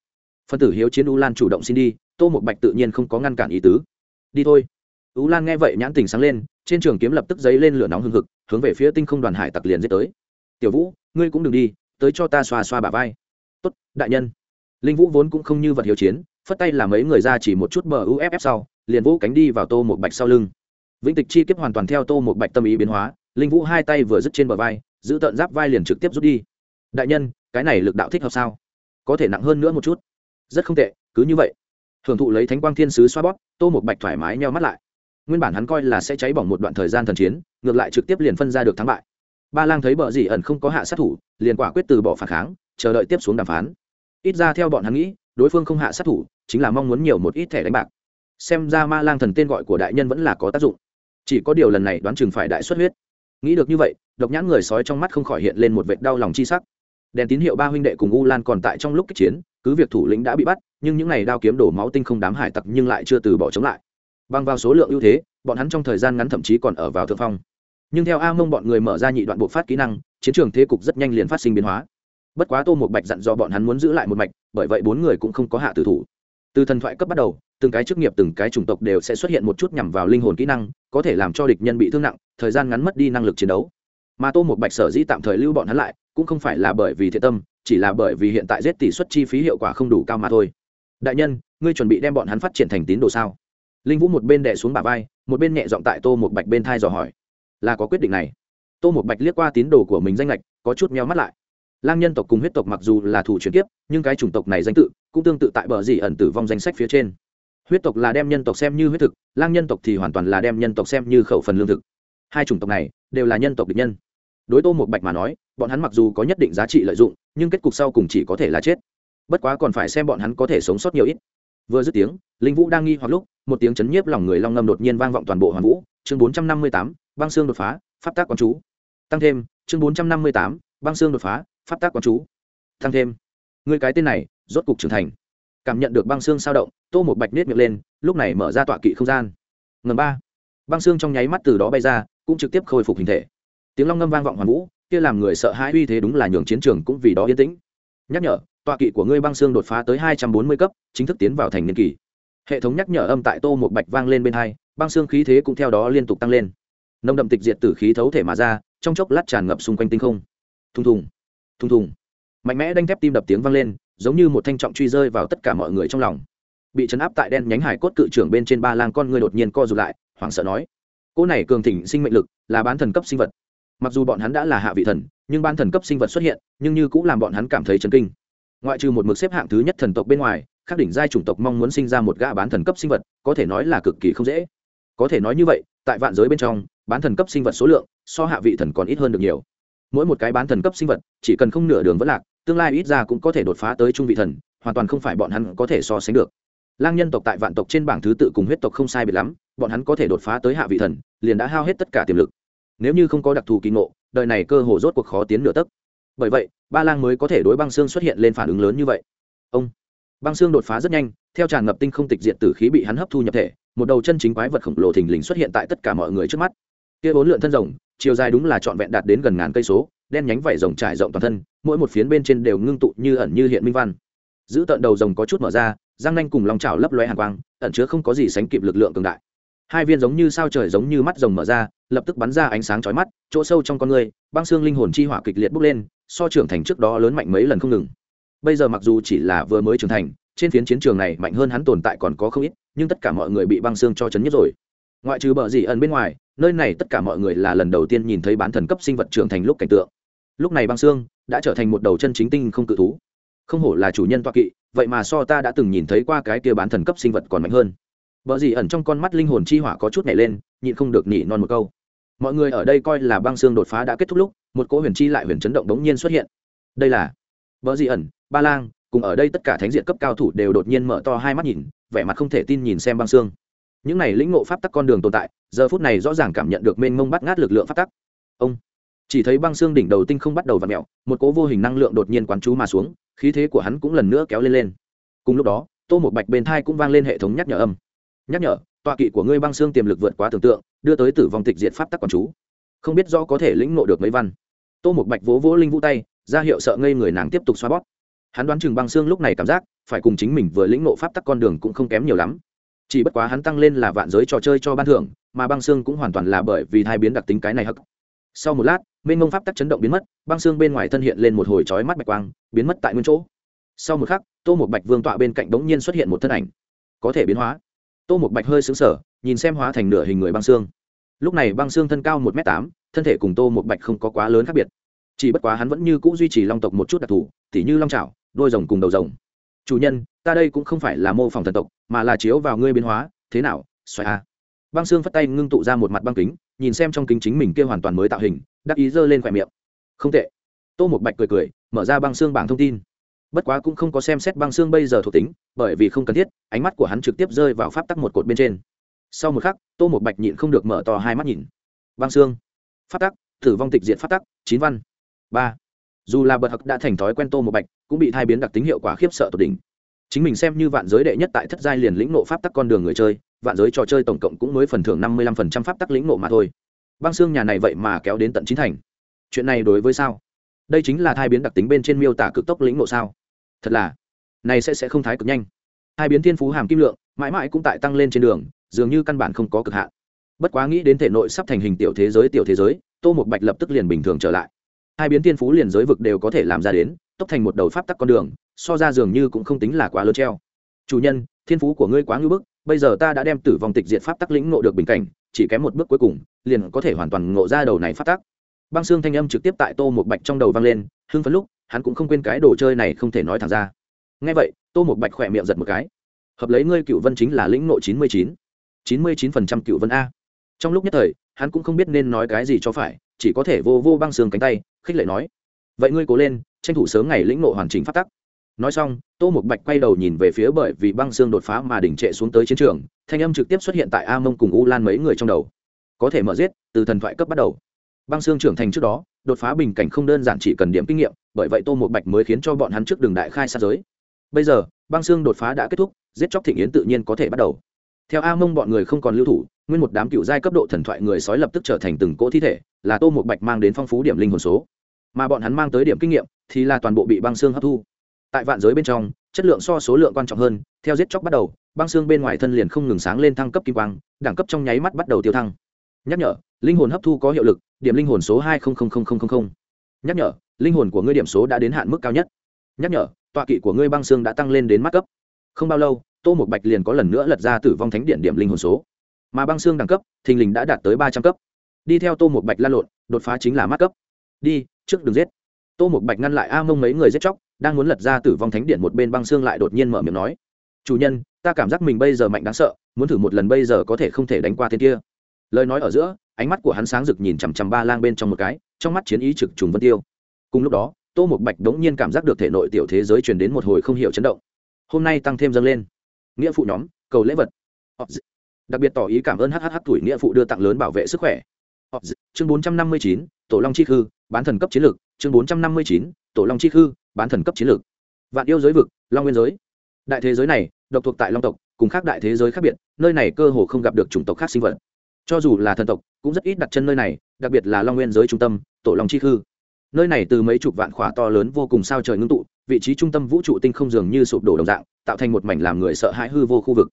Speaker 1: Phân tử hiếu chiến u lan chủ động xin đi, tô một bạch tự nhiên không có ngăn cản ý tứ. Đi thôi. U lan nghe vậy nhãn tình sáng lên, trên trường kiếm lập tức giấy lên lửa nóng hừng hực, hướng về phía tinh không đoàn hải tặc liền giết tới. Tiểu vũ, ngươi cũng đừng đi tới cho ta xoa xoa bả vai. Tốt, đại nhân. Linh vũ vốn cũng không như vật hiếu chiến, phất tay làm mấy người ra chỉ một chút bờ uff sau, liền vũ cánh đi vào tô một bạch sau lưng. Vĩnh tịch chi kiếp hoàn toàn theo tô một bạch tâm ý biến hóa, linh vũ hai tay vừa dứt trên bờ vai, giữ tợn giáp vai liền trực tiếp rút đi. Đại nhân, cái này lực đạo thích hợp sao? Có thể nặng hơn nữa một chút. Rất không tệ, cứ như vậy. Hưởng thụ lấy thánh quang thiên sứ xoa bóp, tô một bạch thoải mái nheo mắt lại. Nguyên bản hắn coi là sẽ cháy bỏng một đoạn thời gian thần chiến, ngược lại trực tiếp liền phân ra được thắng bại ba lang thấy bờ dì ẩn không có hạ sát thủ, liền quả quyết từ bỏ phản kháng, chờ đợi tiếp xuống đàm phán. Ít ra theo bọn hắn nghĩ, đối phương không hạ sát thủ, chính là mong muốn nhiều một ít thẻ đánh bạc. Xem ra ma lang thần tên gọi của đại nhân vẫn là có tác dụng. Chỉ có điều lần này đoán chừng phải đại xuất huyết. Nghĩ được như vậy, độc nhãn người sói trong mắt không khỏi hiện lên một vệt đau lòng chi sắc. Đèn tín hiệu ba huynh đệ cùng u lan còn tại trong lúc kích chiến, cứ việc thủ lĩnh đã bị bắt, nhưng những ngày đao kiếm đổ máu tinh không đám hải tặc nhưng lại chưa từ bỏ chống lại. Bằng vào số lượng ưu thế, bọn hắn trong thời gian ngắn thậm chí còn ở vào thượng phong nhưng theo a mông bọn người mở ra nhị đoạn bộ phát kỹ năng, chiến trường thế cục rất nhanh liền phát sinh biến hóa. Bất quá tô một bạch dặn do bọn hắn muốn giữ lại một mạch, bởi vậy bốn người cũng không có hạ tử thủ. Từ thần thoại cấp bắt đầu, từng cái chức nghiệp, từng cái chủng tộc đều sẽ xuất hiện một chút nhằm vào linh hồn kỹ năng, có thể làm cho địch nhân bị thương nặng, thời gian ngắn mất đi năng lực chiến đấu. Mà tô một bạch sở dĩ tạm thời lưu bọn hắn lại, cũng không phải là bởi vì thiện tâm, chỉ là bởi vì hiện tại giết tỷ suất chi phí hiệu quả không đủ cao mà thôi. Đại nhân, ngươi chuẩn bị đem bọn hắn phát triển thành tín đồ sao? Linh vũ một bên đè xuống bà vai, một bên nhẹ giọng tại tô một bạch bên thai dò hỏi là có quyết định này. Tô một bạch liếc qua tín đồ của mình danh lệch, có chút meo mắt lại. Lang nhân tộc cùng huyết tộc mặc dù là thủ chuyển kiếp, nhưng cái chủng tộc này danh tự cũng tương tự tại bờ dì ẩn tử vong danh sách phía trên. Huyết tộc là đem nhân tộc xem như huyết thực, lang nhân tộc thì hoàn toàn là đem nhân tộc xem như khẩu phần lương thực. Hai chủng tộc này đều là nhân tộc địch nhân. Đối tô một bạch mà nói, bọn hắn mặc dù có nhất định giá trị lợi dụng, nhưng kết cục sau cùng chỉ có thể là chết. Bất quá còn phải xem bọn hắn có thể sống sót nhiều ít vừa dứt tiếng, linh vũ đang nghi hoặc lúc, một tiếng chấn nhiếp lòng người long ngâm đột nhiên vang vọng toàn bộ hoàn vũ. Chương bốn trăm năm mươi tám, băng xương đột phá, pháp tác quán chú. Tăng thêm, chương bốn trăm năm mươi tám, băng xương đột phá, pháp tác quán chú. Tăng thêm. Người cái tên này, rốt cục trưởng thành. Cảm nhận được băng xương sao động, tô một bạch nết miệng lên, lúc này mở ra tọa kỵ không gian. Ngầm ba. Băng xương trong nháy mắt từ đó bay ra, cũng trực tiếp khôi phục hình thể. Tiếng long ngâm vang vọng hoàn vũ, kia làm người sợ hãi uy thế đúng là nhường chiến trường cũng vì đó yên tĩnh. Nhắc nhở tọa kỵ của ngươi băng xương đột phá tới hai trăm bốn mươi cấp, chính thức tiến vào thành niên kỳ. Hệ thống nhắc nhở âm tại tô một bạch vang lên bên hai, băng xương khí thế cũng theo đó liên tục tăng lên. Nông đậm tịch diệt tử khí thấu thể mà ra, trong chốc lát tràn ngập xung quanh tinh không. Thùng thùng thùng thùng. Mạnh mẽ đanh thép tim đập tiếng vang lên, giống như một thanh trọng truy rơi vào tất cả mọi người trong lòng. Bị chấn áp tại đen nhánh hải cốt cự trưởng bên trên ba lang con người đột nhiên co rụt lại, hoảng sợ nói cô này cường thịnh sinh mệnh lực, là bán thần cấp sinh vật. Mặc dù bọn hắn đã là hạ vị thần, nhưng ban thần cấp sinh vật xuất hiện, nhưng như cũng làm bọn hắn cảm thấy chấn kinh ngoại trừ một mực xếp hạng thứ nhất thần tộc bên ngoài các đỉnh giai chủng tộc mong muốn sinh ra một gã bán thần cấp sinh vật, có thể nói là cực kỳ không dễ. Có thể nói như vậy, tại vạn giới bên trong, bán thần cấp sinh vật số lượng, so hạ vị thần còn ít hơn được nhiều. Mỗi một cái bán thần cấp sinh vật, chỉ cần không nửa đường vẫn lạc, tương lai ít ra cũng có thể đột phá tới trung vị thần, hoàn toàn không phải bọn hắn có thể so sánh được. Lang nhân tộc tại vạn tộc trên bảng thứ tự cùng huyết tộc không sai biệt lắm, bọn hắn có thể đột phá tới hạ vị thần, liền đã hao hết tất cả tiềm lực. Nếu như không có đặc thù kỳ ngộ, đời này cơ hồ rốt cuộc khó tiến nửa tấc. Bởi vậy ba lang mới có thể đối băng xương xuất hiện lên phản ứng lớn như vậy. Ông, băng xương đột phá rất nhanh, theo tràn ngập tinh không tịch diện tử khí bị hắn hấp thu nhập thể, một đầu chân chính quái vật khổng lồ thình lình xuất hiện tại tất cả mọi người trước mắt. Kia bốn lượn thân rồng, chiều dài đúng là trọn vẹn đạt đến gần ngàn cây số, đen nhánh vảy rồng trải rộng toàn thân, mỗi một phiến bên trên đều ngưng tụ như ẩn như hiện minh văn. Giữ tận đầu rồng có chút mở ra, răng nanh cùng lòng chảo lấp loe hàn quang, ẩn chứa không có gì sánh kịp lực lượng cường đại hai viên giống như sao trời giống như mắt rồng mở ra, lập tức bắn ra ánh sáng chói mắt, chỗ sâu trong con người, băng xương linh hồn chi hỏa kịch liệt bốc lên, so trưởng thành trước đó lớn mạnh mấy lần không ngừng. Bây giờ mặc dù chỉ là vừa mới trưởng thành, trên phiến chiến trường này mạnh hơn hắn tồn tại còn có không ít, nhưng tất cả mọi người bị băng xương cho chấn nhất rồi. Ngoại trừ bờ dị ẩn bên ngoài, nơi này tất cả mọi người là lần đầu tiên nhìn thấy bán thần cấp sinh vật trưởng thành lúc cảnh tượng. Lúc này băng xương đã trở thành một đầu chân chính tinh không cự thú. Không hổ là chủ nhân toa kỵ, vậy mà so ta đã từng nhìn thấy qua cái kia bán thần cấp sinh vật còn mạnh hơn vợ gì ẩn trong con mắt linh hồn chi hỏa có chút nhảy lên, nhịn không được nhỉ non một câu. Mọi người ở đây coi là băng xương đột phá đã kết thúc lúc, một cỗ huyền chi lại huyền chấn động đống nhiên xuất hiện. Đây là vợ gì ẩn, ba lang, cùng ở đây tất cả thánh diện cấp cao thủ đều đột nhiên mở to hai mắt nhìn, vẻ mặt không thể tin nhìn xem băng xương. Những này lĩnh ngộ pháp tắc con đường tồn tại, giờ phút này rõ ràng cảm nhận được mênh mông bắt ngát lực lượng pháp tắc. Ông, chỉ thấy băng xương đỉnh đầu tinh không bắt đầu v ặ mẹo một cố vô hình năng lượng đột nhiên quán chú mà xuống, khí thế của hắn cũng lần nữa kéo lên lên. Cùng lúc đó, tô một bạch bên thai cũng vang lên hệ thống nhắc nhở âm nhắc nhở, tọa kỵ của ngươi băng xương tiềm lực vượt quá tưởng tượng, đưa tới tử vong tịch diệt pháp tắc quản chú. Không biết do có thể lĩnh ngộ được mấy văn. Tô một bạch vỗ vỗ linh vũ tay, ra hiệu sợ ngây người nàng tiếp tục xoa bóp. Hắn đoán chừng băng xương lúc này cảm giác, phải cùng chính mình vừa lĩnh ngộ pháp tắc con đường cũng không kém nhiều lắm. Chỉ bất quá hắn tăng lên là vạn giới trò chơi cho ban thưởng, mà băng xương cũng hoàn toàn là bởi vì hai biến đặc tính cái này hắc. Sau một lát, mênh mông pháp tắc chấn động biến mất, băng xương bên ngoài thân hiện lên một hồi chói mắt bạch quang, biến mất tại nguyên chỗ. Sau một khắc, tô một bạch vương tọa bên cạnh bỗng nhiên xuất hiện một thân ảnh. Có thể biến hóa tô một bạch hơi xứng sở nhìn xem hóa thành nửa hình người băng xương. Lúc này băng xương thân cao một m tám, thân thể cùng tô một bạch không có quá lớn khác biệt. Chỉ bất quá hắn vẫn như c ũ duy trì long tộc một chút đặc thù, tỉ như long trào đôi rồng cùng đầu rồng. Chủ nhân, ta đây cũng không phải là mô phỏng thần tộc, mà là chiếu vào ngươi biến hóa, thế nào, xoài a? Băng xương phất tay ngưng tụ ra một mặt băng kính, nhìn xem trong kính chính mình kia hoàn toàn mới tạo hình, đắc ý giơ lên khỏe miệng. Không tệ. Tô một bạch cười cười, mở ra băng xương bảng thông tin bất quá cũng không có xem xét băng xương bây giờ thuộc tính, bởi vì không cần thiết, ánh mắt của hắn trực tiếp rơi vào pháp tắc một cột bên trên. Sau một khắc, tô một bạch nhịn không được mở to hai mắt nhìn. Băng xương. Pháp tắc thử vong tịch diện pháp tắc, chín văn. Ba. Dù là bật hặc đã thành thói quen tô một bạch, cũng bị thai biến đặc tính hiệu quả khiếp sợ tột đỉnh. Chính mình xem như vạn giới đệ nhất tại thất giai liền lĩnh nộ pháp tắc con đường người chơi, vạn giới trò chơi tổng cộng cũng mới phần thưởng năm mươi lăm phần trăm pháp tắc lĩnh nộ mà thôi. Băng xương nhà này vậy mà kéo đến tận chín thành. Chuyện này đối với sao? Đây chính là thai biến đặc tính bên trên miêu tả cực tốc lĩnh nộ sao? Thật là, này sẽ sẽ không thái cực nhanh. Hai biến thiên phú hàm kim lượng, mãi mãi cũng tại tăng lên trên đường, dường như căn bản không có cực hạn. Bất quá nghĩ đến thể nội sắp thành hình tiểu thế giới tiểu thế giới, tô một bạch lập tức liền bình thường trở lại. Hai biến thiên phú liền giới vực đều có thể làm ra đến, tốc thành một đầu pháp tắc con đường, so ra dường như cũng không tính là quá lớn treo. Chủ nhân, thiên phú của ngươi quá ngưỡng bức, bây giờ ta đã đem tử vong tịch diệt pháp tắc lĩnh ngộ được bình cảnh, chỉ kém một bước cuối cùng, liền có thể hoàn toàn ngộ ra đầu này pháp tắc băng xương thanh âm trực tiếp tại tô một bạch trong đầu vang lên, hưng phấn lúc, hắn cũng không quên cái đồ chơi này không thể nói thẳng ra. Ngay vậy, tô một bạch khỏe miệng giật một cái. Hợp lấy ngươi cựu vân chính là lĩnh nội chín mươi chín. chín mươi chín phần trăm cựu vân a. Trong lúc nhất thời, hắn cũng không biết nên nói cái gì cho phải, chỉ có thể vô vô băng xương cánh tay, khích lệ nói. Vậy ngươi cố lên, tranh thủ sớm ngày lĩnh nội hoàn chỉnh phát tắc. Nói xong, tô một bạch quay đầu nhìn về phía bởi vì băng xương đột phá mà đỉnh trệ xuống tới chiến trường, thanh âm trực tiếp xuất hiện tại a mông cùng u lan mấy người trong đầu. Có thể mở giết, từ thần thoại cấp bắt đầu băng xương trưởng thành trước đó, đột phá bình cảnh không đơn giản chỉ cần điểm kinh nghiệm, bởi vậy tô một bạch mới khiến cho bọn hắn trước đường đại khai sát giới. Bây giờ, băng xương đột phá đã kết thúc, giết chóc thịnh yến tự nhiên có thể bắt đầu. Theo a mông bọn người không còn lưu thủ, nguyên một đám cựu giai cấp độ thần thoại người sói lập tức trở thành từng cỗ thi thể, là tô một bạch mang đến phong phú điểm linh hồn số. Mà bọn hắn mang tới điểm kinh nghiệm, thì là toàn bộ bị băng xương hấp thu. Tại vạn giới bên trong, chất lượng so số lượng quan trọng hơn, theo giết chóc bắt đầu, băng xương bên ngoài thân liền không ngừng sáng lên thăng cấp kim quang, đẳng cấp trong nháy mắt bắt đầu tiêu thăng nhắc nhở, linh hồn hấp thu có hiệu lực, điểm linh hồn số hai nhắc nhở, linh hồn của ngươi điểm số đã đến hạn mức cao nhất. Nhắc nhở, tọa kỵ của ngươi băng xương đã tăng lên đến mắt cấp. Không bao lâu, tô một bạch liền có lần nữa lật ra tử vong thánh điện điểm linh hồn số. Mà băng xương đẳng cấp, thình lình đã đạt tới ba trăm cấp. Đi theo tô một bạch lan lộn, đột phá chính là mắt cấp. Đi, trước đường giết. Tô một bạch ngăn lại a mông mấy người giết chóc, đang muốn lật ra tử vong thánh điện một bên băng xương lại đột nhiên mở miệng nói, chủ nhân, ta cảm giác mình bây giờ mạnh đáng sợ, muốn thử một lần bây giờ có thể không thể đánh qua tên kia lời nói ở giữa, ánh mắt của hắn sáng rực nhìn chằm chằm ba lang bên trong một cái, trong mắt chiến ý trực trùng vân tiêu. Cùng lúc đó, tô một bạch đống nhiên cảm giác được thể nội tiểu thế giới truyền đến một hồi không hiểu chấn động. Hôm nay tăng thêm dâng lên. Nghĩa phụ nhóm, cầu lễ vật. Đặc biệt tỏ ý cảm ơn hhh tuổi nghĩa phụ đưa tặng lớn bảo vệ sức khỏe. Chương bốn trăm năm mươi chín, tổ long chi khư, bán thần cấp chiến lược. Chương bốn trăm năm mươi chín, tổ long chi khư, bán thần cấp chiến lược. Vạn yêu giới vực, long nguyên giới. Đại thế giới này, độc thuộc tại long tộc, cùng khác đại thế giới khác biệt, nơi này cơ hồ không gặp được chủng tộc khác sinh vật cho dù là thần tộc, cũng rất ít đặt chân nơi này, đặc biệt là long nguyên giới trung tâm, tổ long chi khư. Nơi này từ mấy chục vạn khỏa to lớn vô cùng sao trời ngưng tụ, vị trí trung tâm vũ trụ tinh không dường như sụp đổ đồng dạng, tạo thành một mảnh làm người sợ hãi hư vô khu vực.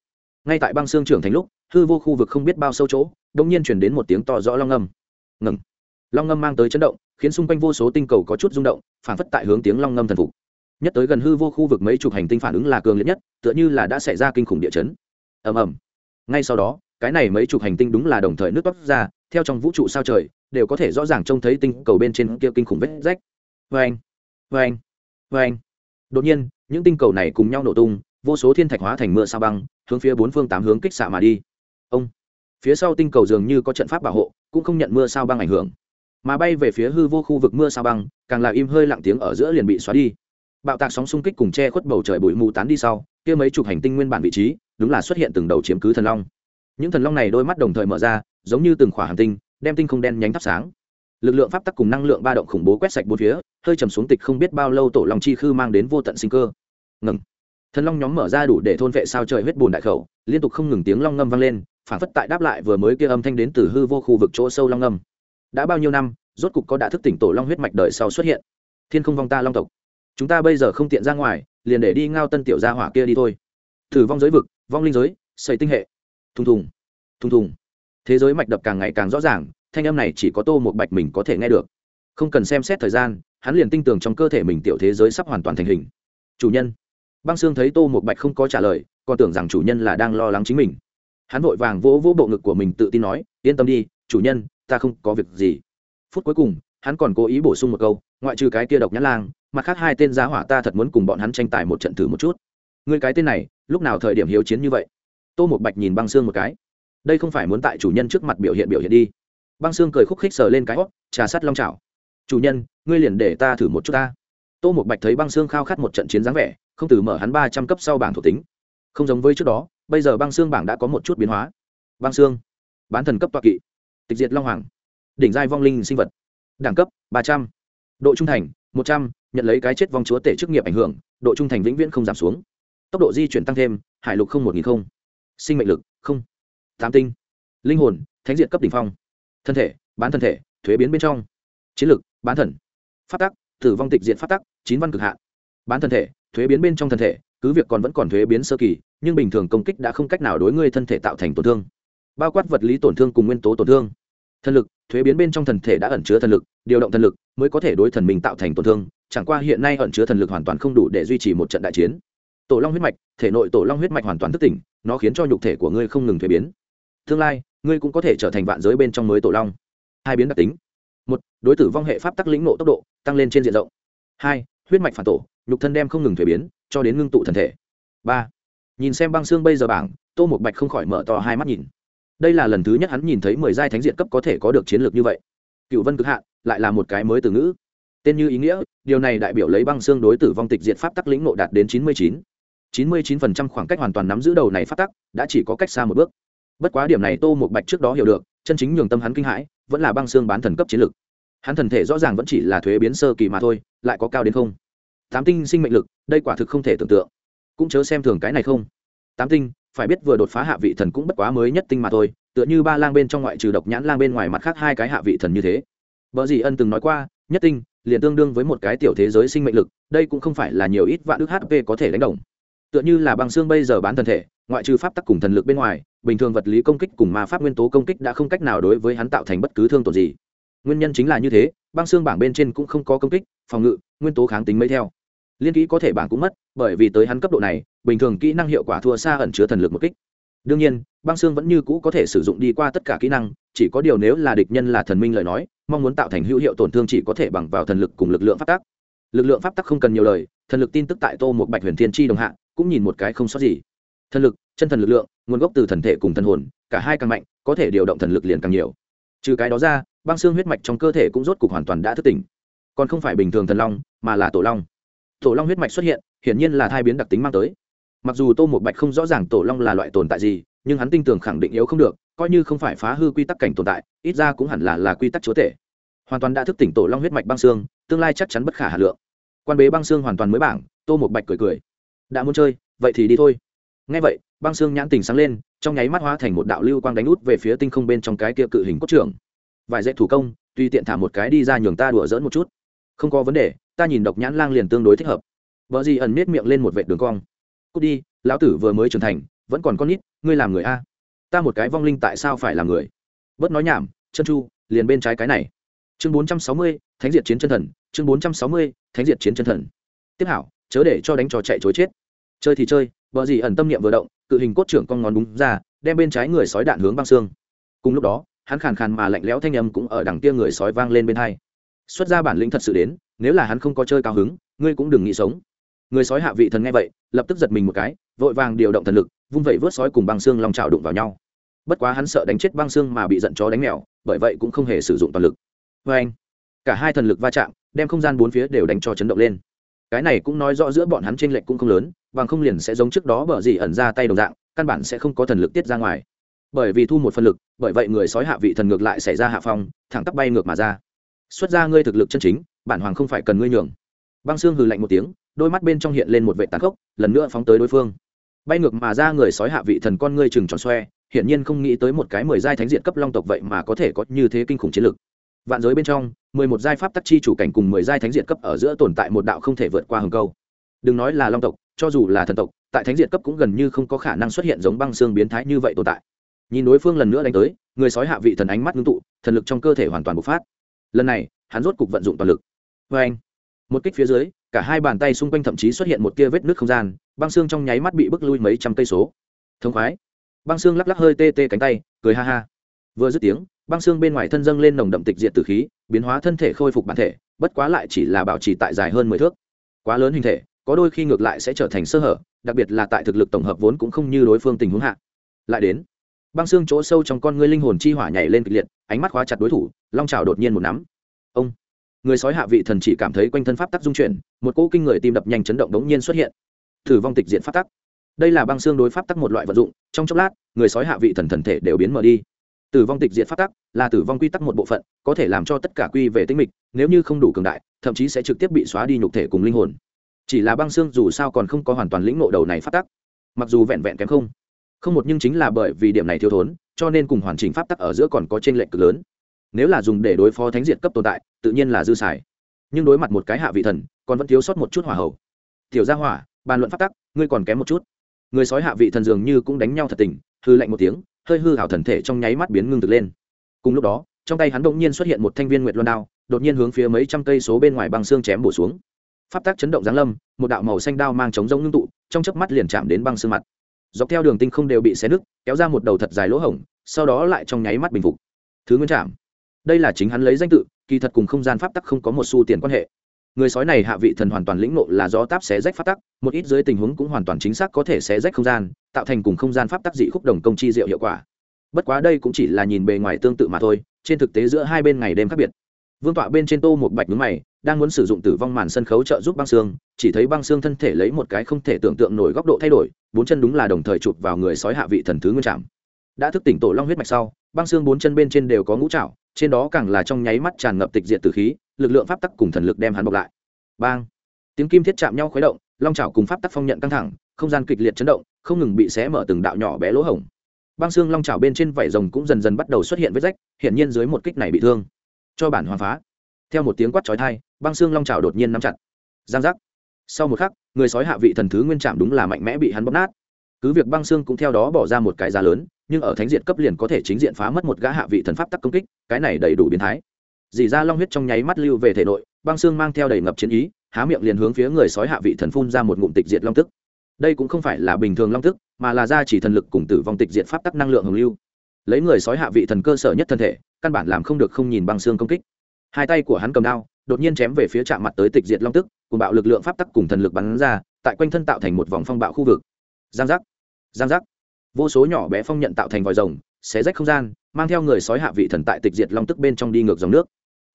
Speaker 1: Ngay tại băng xương trưởng thành lúc, hư vô khu vực không biết bao sâu chỗ đ ỗ n g nhiên chuyển đến một tiếng to rõ long âm. Ngừng. Long ngâm mang tới chấn động, khiến xung quanh vô số tinh cầu có chút rung động, phản phất tại hướng tiếng long ngâm thần phục. Nhất tới gần hư vô khu vực mấy chục hành tinh phản ứng là cường liệt nhất, tựa như là đã xảy ra kinh khủng địa chấn. Ầm ầm. Ngay sau đó cái này mấy chục hành tinh đúng là đồng thời nước toát ra, theo trong vũ trụ sao trời, đều có thể rõ ràng trông thấy tinh cầu bên trên kia kinh khủng vết rách. Vê anh vê anh vê anh đột nhiên, những tinh cầu này cùng nhau nổ tung, vô số thiên thạch hóa thành mưa sao băng, hướng phía bốn phương tám hướng kích xạ mà đi. Ông, phía sau tinh cầu dường như có trận pháp bảo hộ, cũng không nhận mưa sao băng ảnh hưởng. Mà bay về phía hư vô khu vực mưa sao băng, càng là im hơi lặng tiếng ở giữa liền bị xóa đi. Bạo tạc sóng xung kích cùng che khuất bầu trời bụi mù tán đi sau, kia mấy chục hành tinh nguyên bản vị trí, đúng là xuất hiện từng đầu chiếm cứ thần long những thần long này đôi mắt đồng thời mở ra, giống như từng khỏa hành tinh, đem tinh không đen nhánh thắp sáng. Lực lượng pháp tắc cùng năng lượng ba động khủng bố quét sạch bốn phía, hơi trầm xuống tịch không biết bao lâu tổ long chi khư mang đến vô tận sinh cơ. Ngừng. Thần long nhóm mở ra đủ để thôn vệ sao trời huyết bùn đại khẩu, liên tục không ngừng tiếng long ngâm vang lên, phản phất tại đáp lại vừa mới kia âm thanh đến từ hư vô khu vực chỗ sâu long ngâm. Đã bao nhiêu năm, rốt cục có đã thức tỉnh tổ long huyết mạch đời sau xuất hiện. Thiên không vong ta long tộc. Chúng ta bây giờ không tiện ra ngoài, liền để đi ngao tân tiểu gia hỏa kia đi thôi. Thử vong giới vực, vong linh giới, xây tinh hệ thùng thùng thùng thùng. Thế giới mạch đập càng ngày càng rõ ràng, thanh âm này chỉ có tô một bạch mình có thể nghe được. Không cần xem xét thời gian, hắn liền tin tưởng trong cơ thể mình tiểu thế giới sắp hoàn toàn thành hình. Chủ nhân. Băng sương thấy tô một bạch không có trả lời, còn tưởng rằng chủ nhân là đang lo lắng chính mình. Hắn vội vàng vỗ vỗ bộ ngực của mình tự tin nói, yên tâm đi, chủ nhân, ta không có việc gì. Phút cuối cùng, hắn còn cố ý bổ sung một câu, ngoại trừ cái kia độc nhãn lang, mặt khác hai tên giá hỏa ta thật muốn cùng bọn hắn tranh tài một trận thử một chút. Người cái tên này, lúc nào thời điểm hiếu chiến như vậy? Tô một bạch nhìn băng xương một cái. Đây không phải muốn tại chủ nhân trước mặt biểu hiện biểu hiện đi. Băng xương cười khúc khích sờ lên cái hót trà sắt long trào chủ nhân, ngươi liền để ta thử một chút ta. Tô một bạch thấy băng xương khao khát một trận chiến dáng vẻ, không từ mở hắn ba trăm cấp sau bảng thuộc tính. Không giống với trước đó, bây giờ băng xương bảng đã có một chút biến hóa. Băng xương, bán thần cấp toa kỵ, tịch diệt long hoàng, đỉnh giai vong linh sinh vật, đẳng cấp ba trăm, độ trung thành một trăm, nhận lấy cái chết vong chúa tể chức nghiệp ảnh hưởng, độ trung thành vĩnh viễn không giảm xuống. Tốc độ di chuyển tăng thêm, hải lục không một nghìn không sinh mệnh lực không. Tám tinh. Linh hồn thánh diện cấp đ ỉ n h phong. Thân thể bán thân thể thuế biến bên trong. Chiến lực, bán thần. Phát tắc tử vong tịch diện phát tắc chín văn cực hạn. Bán thân thể thuế biến bên trong thân thể cứ việc còn vẫn còn thuế biến sơ kỳ nhưng bình thường công kích đã không cách nào đối ngươi thân thể tạo thành tổn thương. Bao quát vật lý tổn thương cùng nguyên tố tổn thương. Thần lực thuế biến bên trong thần thể đã ẩn chứa thần lực điều động thần lực mới có thể đối thần mình tạo thành tổn thương. Chẳng qua hiện nay ẩn chứa thần lực hoàn toàn không đủ để duy trì một trận đại chiến. Tổ long huyết mạch thể nội tổ long huyết mạch hoàn toàn thức tỉnh nó khiến cho nhục thể của ngươi không ngừng thuế biến. Tương lai, ngươi cũng có thể trở thành vạn giới bên trong mới tổ long. Hai biến đặc tính. Một, đối tử vong hệ pháp tắc lĩnh nộ tốc độ tăng lên trên diện rộng. Hai, huyết mạch phản tổ, nhục thân đem không ngừng thuế biến, cho đến ngưng tụ thần thể. Ba, nhìn xem băng xương bây giờ bảng, tô một bạch không khỏi mở to hai mắt nhìn. Đây là lần thứ nhất hắn nhìn thấy mười giai thánh diện cấp có thể có được chiến lược như vậy. Cựu vân cực hạn lại là một cái mới từ ngữ. Tên như ý nghĩa, điều này đại biểu lấy băng xương đối tử vong tịch diện pháp tắc lĩnh nộ đạt đến chín mươi chín chín mươi chín phần trăm khoảng cách hoàn toàn nắm giữ đầu này phát tắc đã chỉ có cách xa một bước. Bất quá điểm này tô một bạch trước đó hiểu được chân chính nhường tâm hắn kinh hãi vẫn là băng xương bán thần cấp chiến lực, hắn thần thể rõ ràng vẫn chỉ là thuế biến sơ kỳ mà thôi lại có cao đến không? Tám tinh sinh mệnh lực đây quả thực không thể tưởng tượng. Cũng chớ xem thường cái này không? Tám tinh phải biết vừa đột phá hạ vị thần cũng bất quá mới nhất tinh mà thôi tựa như ba lang bên trong ngoại trừ độc nhãn lang bên ngoài mặt khác hai cái hạ vị thần như thế. Vợ dì ân từng nói qua nhất tinh liền tương đương với một cái tiểu thế giới sinh mệnh lực đây cũng không phải là nhiều ít vạn ước hp có thể đánh đồng tựa như là băng xương bây giờ bán thân thể, ngoại trừ pháp tắc cùng thần lực bên ngoài, bình thường vật lý công kích cùng ma pháp nguyên tố công kích đã không cách nào đối với hắn tạo thành bất cứ thương tổn gì. Nguyên nhân chính là như thế, băng xương bảng bên trên cũng không có công kích, phòng ngự, nguyên tố kháng tính mấy theo. Liên kỹ có thể bảng cũng mất, bởi vì tới hắn cấp độ này, bình thường kỹ năng hiệu quả thua xa ẩn chứa thần lực một kích. Đương nhiên, băng xương vẫn như cũ có thể sử dụng đi qua tất cả kỹ năng, chỉ có điều nếu là địch nhân là thần minh lời nói, mong muốn tạo thành hữu hiệu tổn thương chỉ có thể bằng vào thần lực cùng lực lượng pháp tắc. Lực lượng pháp tắc không cần nhiều lời, thần lực tin tức tại tô một bạch huyền thiên tri đồng hạ cũng nhìn một cái không sót gì. Thần lực, chân thần lực lượng, nguồn gốc từ thần thể cùng thần hồn, cả hai càng mạnh, có thể điều động thần lực liền càng nhiều. Trừ cái đó ra, băng xương huyết mạch trong cơ thể cũng rốt cục hoàn toàn đã thức tỉnh. Còn không phải bình thường thần long, mà là tổ long. Tổ long huyết mạch xuất hiện, hiển nhiên là thai biến đặc tính mang tới. Mặc dù tô một bạch không rõ ràng tổ long là loại tồn tại gì, nhưng hắn tin tưởng khẳng định yếu không được, coi như không phải phá hư quy tắc cảnh tồn tại, ít ra cũng hẳn là là quy tắc chúa tể. Hoàn toàn đã thức tỉnh tổ long huyết mạch băng xương, tương lai chắc chắn bất khả hà lượng. Quan bế băng xương hoàn toàn mới bảng, tô một bạch cười cười đã muốn chơi, vậy thì đi thôi. Ngay vậy, băng xương nhãn tình sáng lên, trong nháy mắt hóa thành một đạo lưu quang đánh út về phía tinh không bên trong cái kia cự hình cốt trưởng. Vài dễ thủ công tuy tiện thả một cái đi ra nhường ta đùa dỡn một chút. Không có vấn đề, ta nhìn độc nhãn lang liền tương đối thích hợp. Vợ gì ẩn nết miệng lên một vệ đường cong. Cút đi, lão tử vừa mới trưởng thành, vẫn còn con nít, ngươi làm người a. Ta một cái vong linh tại sao phải làm người? Bớt nói nhảm, chân chu, liền bên trái cái này. Chương bốn trăm sáu mươi, thánh diệt chiến chân thần, chương bốn trăm sáu mươi, thánh diệt chiến chân thần. Tiếp hảo chớ để cho đánh trò chạy chối chết. Chơi thì chơi vợ gì ẩn tâm niệm vừa động, cự hình cốt trưởng con ngón đúng ra, đem bên trái người sói đạn hướng băng xương. Cùng lúc đó, hắn khàn khàn mà lạnh lẽo thanh âm cũng ở đằng kia người sói vang lên bên hai. Xuất ra bản lĩnh thật sự đến, nếu là hắn không có chơi cao hứng, ngươi cũng đừng nghĩ sống. Người sói hạ vị thần nghe vậy, lập tức giật mình một cái, vội vàng điều động thần lực, vung vẩy vớt sói cùng băng xương long trào đụng vào nhau. Bất quá hắn sợ đánh chết băng xương mà bị giận chó đánh mèo, bởi vậy cũng không hề sử dụng toàn lực. Vê anh. Cả hai thần lực va chạm, đem không gian bốn phía đều đánh cho chấn động lên cái này cũng nói rõ giữa bọn hắn tranh lệch cũng không lớn, bằng không liền sẽ giống trước đó bở gì ẩn ra tay đồng dạng, căn bản sẽ không có thần lực tiết ra ngoài. Bởi vì thu một phần lực, bởi vậy người sói hạ vị thần ngược lại xảy ra hạ phong, thẳng tắp bay ngược mà ra. Xuất ra ngươi thực lực chân chính, bản hoàng không phải cần ngươi nhường. Băng xương hừ lạnh một tiếng, đôi mắt bên trong hiện lên một vệ tàn khốc, lần nữa phóng tới đối phương. Bay ngược mà ra người sói hạ vị thần con ngươi chừng tròn xoe, hiển nhiên không nghĩ tới một cái mười giai thánh diện cấp long tộc vậy mà có thể có như thế kinh khủng chiến lực. Vạn giới bên trong mười một giai pháp tắc chi chủ cảnh cùng mười giai thánh diện cấp ở giữa tồn tại một đạo không thể vượt qua hừng câu. Đừng nói là long tộc, cho dù là thần tộc, tại thánh diện cấp cũng gần như không có khả năng xuất hiện giống băng xương biến thái như vậy tồn tại. Nhìn đối phương lần nữa đánh tới, người sói hạ vị thần ánh mắt ngưng tụ, thần lực trong cơ thể hoàn toàn bộc phát. Lần này, hắn rốt cục vận dụng toàn lực. Vê anh, một kích phía dưới, cả hai bàn tay xung quanh thậm chí xuất hiện một tia vết nước không gian, băng xương trong nháy mắt bị bức lui mấy trăm cây số. Thông khoái, băng xương lắc lắc hơi tê tê cánh tay, cười ha ha. Vừa dứt tiếng băng xương bên ngoài thân dâng lên nồng đậm tịch diệt từ khí, biến hóa thân thể khôi phục bản thể, bất quá lại chỉ là bảo trì tại dài hơn mười thước. Quá lớn hình thể, có đôi khi ngược lại sẽ trở thành sơ hở, đặc biệt là tại thực lực tổng hợp vốn cũng không như đối phương tình huống hạ. Lại đến, băng xương chỗ sâu trong con ngươi linh hồn chi hỏa nhảy lên kịch liệt, ánh mắt khóa chặt đối thủ, long trào đột nhiên một nắm. Ông, người sói hạ vị thần chỉ cảm thấy quanh thân pháp tắc dung chuyển, một cỗ kinh người tim đập nhanh chấn động đống nhiên xuất hiện. Thử vong tịch diện pháp tắc. Đây là băng xương đối pháp tắc một loại vật dụng, trong chốc lát, người sói hạ vị thần thần thể đều biến mở đi tử vong tịch diệt pháp tắc là tử vong quy tắc một bộ phận, có thể làm cho tất cả quy về tinh mịch, nếu như không đủ cường đại, thậm chí sẽ trực tiếp bị xóa đi nhục thể cùng linh hồn. Chỉ là băng xương dù sao còn không có hoàn toàn lĩnh ngộ đầu này pháp tắc. Mặc dù vẹn vẹn kém không không một nhưng chính là bởi vì điểm này thiếu thốn, cho nên cùng hoàn chỉnh pháp tắc ở giữa còn có trên lệnh lệch cực lớn. Nếu là dùng để đối phó thánh diệt cấp tồn tại, tự nhiên là dư xài. Nhưng đối mặt một cái hạ vị thần, còn vẫn thiếu sót một chút hỏa hậu tiểu gia hỏa, bàn luận pháp tắc, ngươi còn kém một chút. Người sói hạ vị thần dường như cũng đánh nhau thật tình, hư lạnh một tiếng hơi hư hảo thần thể trong nháy mắt biến ngưng thực lên. Cùng lúc đó, trong tay hắn đ ỗ n g nhiên xuất hiện một thanh viên nguyệt loan đao, đột nhiên hướng phía mấy trăm cây số bên ngoài băng xương chém bổ xuống. Pháp tắc chấn động giáng lâm, một đạo màu xanh đao mang chống rông ngưng tụ, trong chớp mắt liền chạm đến băng xương mặt. Dọc theo đường tinh không đều bị xé nứt, kéo ra một đầu thật dài lỗ hổng, sau đó lại trong nháy mắt bình phục. Thứ nguyên chạm. Đây là chính hắn lấy danh tự, kỳ thật cùng không gian pháp tắc không có một xu tiền quan hệ người sói này hạ vị thần hoàn toàn lĩnh nộ là do táp xé rách pháp tắc, một ít dưới tình huống cũng hoàn toàn chính xác có thể xé rách không gian, tạo thành cùng không gian pháp tắc dị khúc đồng công chi diệu hiệu quả. Bất quá đây cũng chỉ là nhìn bề ngoài tương tự mà thôi, trên thực tế giữa hai bên ngày đêm khác biệt. Vương tọa bên trên tô một bạch nhướng mày, đang muốn sử dụng tử vong màn sân khấu trợ giúp băng xương, chỉ thấy băng xương thân thể lấy một cái không thể tưởng tượng nổi góc độ thay đổi, bốn chân đúng là đồng thời chụp vào người sói hạ vị thần thứ nguyên trạm đã thức tỉnh tổ long huyết mạch sau, băng xương bốn chân bên trên đều có ngũ trạo trên đó càng là trong nháy mắt tràn ngập tịch diệt tử khí, lực lượng pháp tắc cùng thần lực đem hắn bọc lại. Bang! Tiếng kim thiết chạm nhau khuấy động, long trào cùng pháp tắc phong nhận căng thẳng, không gian kịch liệt chấn động, không ngừng bị xé mở từng đạo nhỏ bé lỗ hổng. Băng xương long trào bên trên vảy rồng cũng dần dần bắt đầu xuất hiện vết rách hiện nhiên dưới một kích này bị thương. Cho bản hoàn phá. Theo một tiếng quát chói thai băng xương long trào đột nhiên nắm chặt. Giang giác. Sau một khắc, người sói hạ vị thần thứ nguyên trạm đúng là mạnh mẽ bị hắn bóp nát. Cứ việc băng xương cũng theo đó bỏ ra một cái giá lớn nhưng ở thánh diện cấp liền có thể chính diện phá mất một gã hạ vị thần pháp tắc công kích, cái này đầy đủ biến thái. Dì ra long huyết trong nháy mắt lưu về thể nội, băng xương mang theo đầy ngập chiến ý, há miệng liền hướng phía người sói hạ vị thần phun ra một ngụm tịch diệt long tức. Đây cũng không phải là bình thường long tức, mà là ra chỉ thần lực cùng tử vong tịch diệt pháp tắc năng lượng hồng lưu. Lấy người sói hạ vị thần cơ sở nhất thân thể, căn bản làm không được không nhìn băng xương công kích. Hai tay của hắn cầm đao, đột nhiên chém về phía chạm mặt tới tịch diệt long tức, cùng bạo lực lượng pháp tắc cùng thần lực bắn ra, tại quanh thân tạo thành một vòng phong bạo khu vực. Giang giác. Giang giác vô số nhỏ bé phong nhận tạo thành vòi rồng xé rách không gian mang theo người sói hạ vị thần tại tịch diệt long tức bên trong đi ngược dòng nước.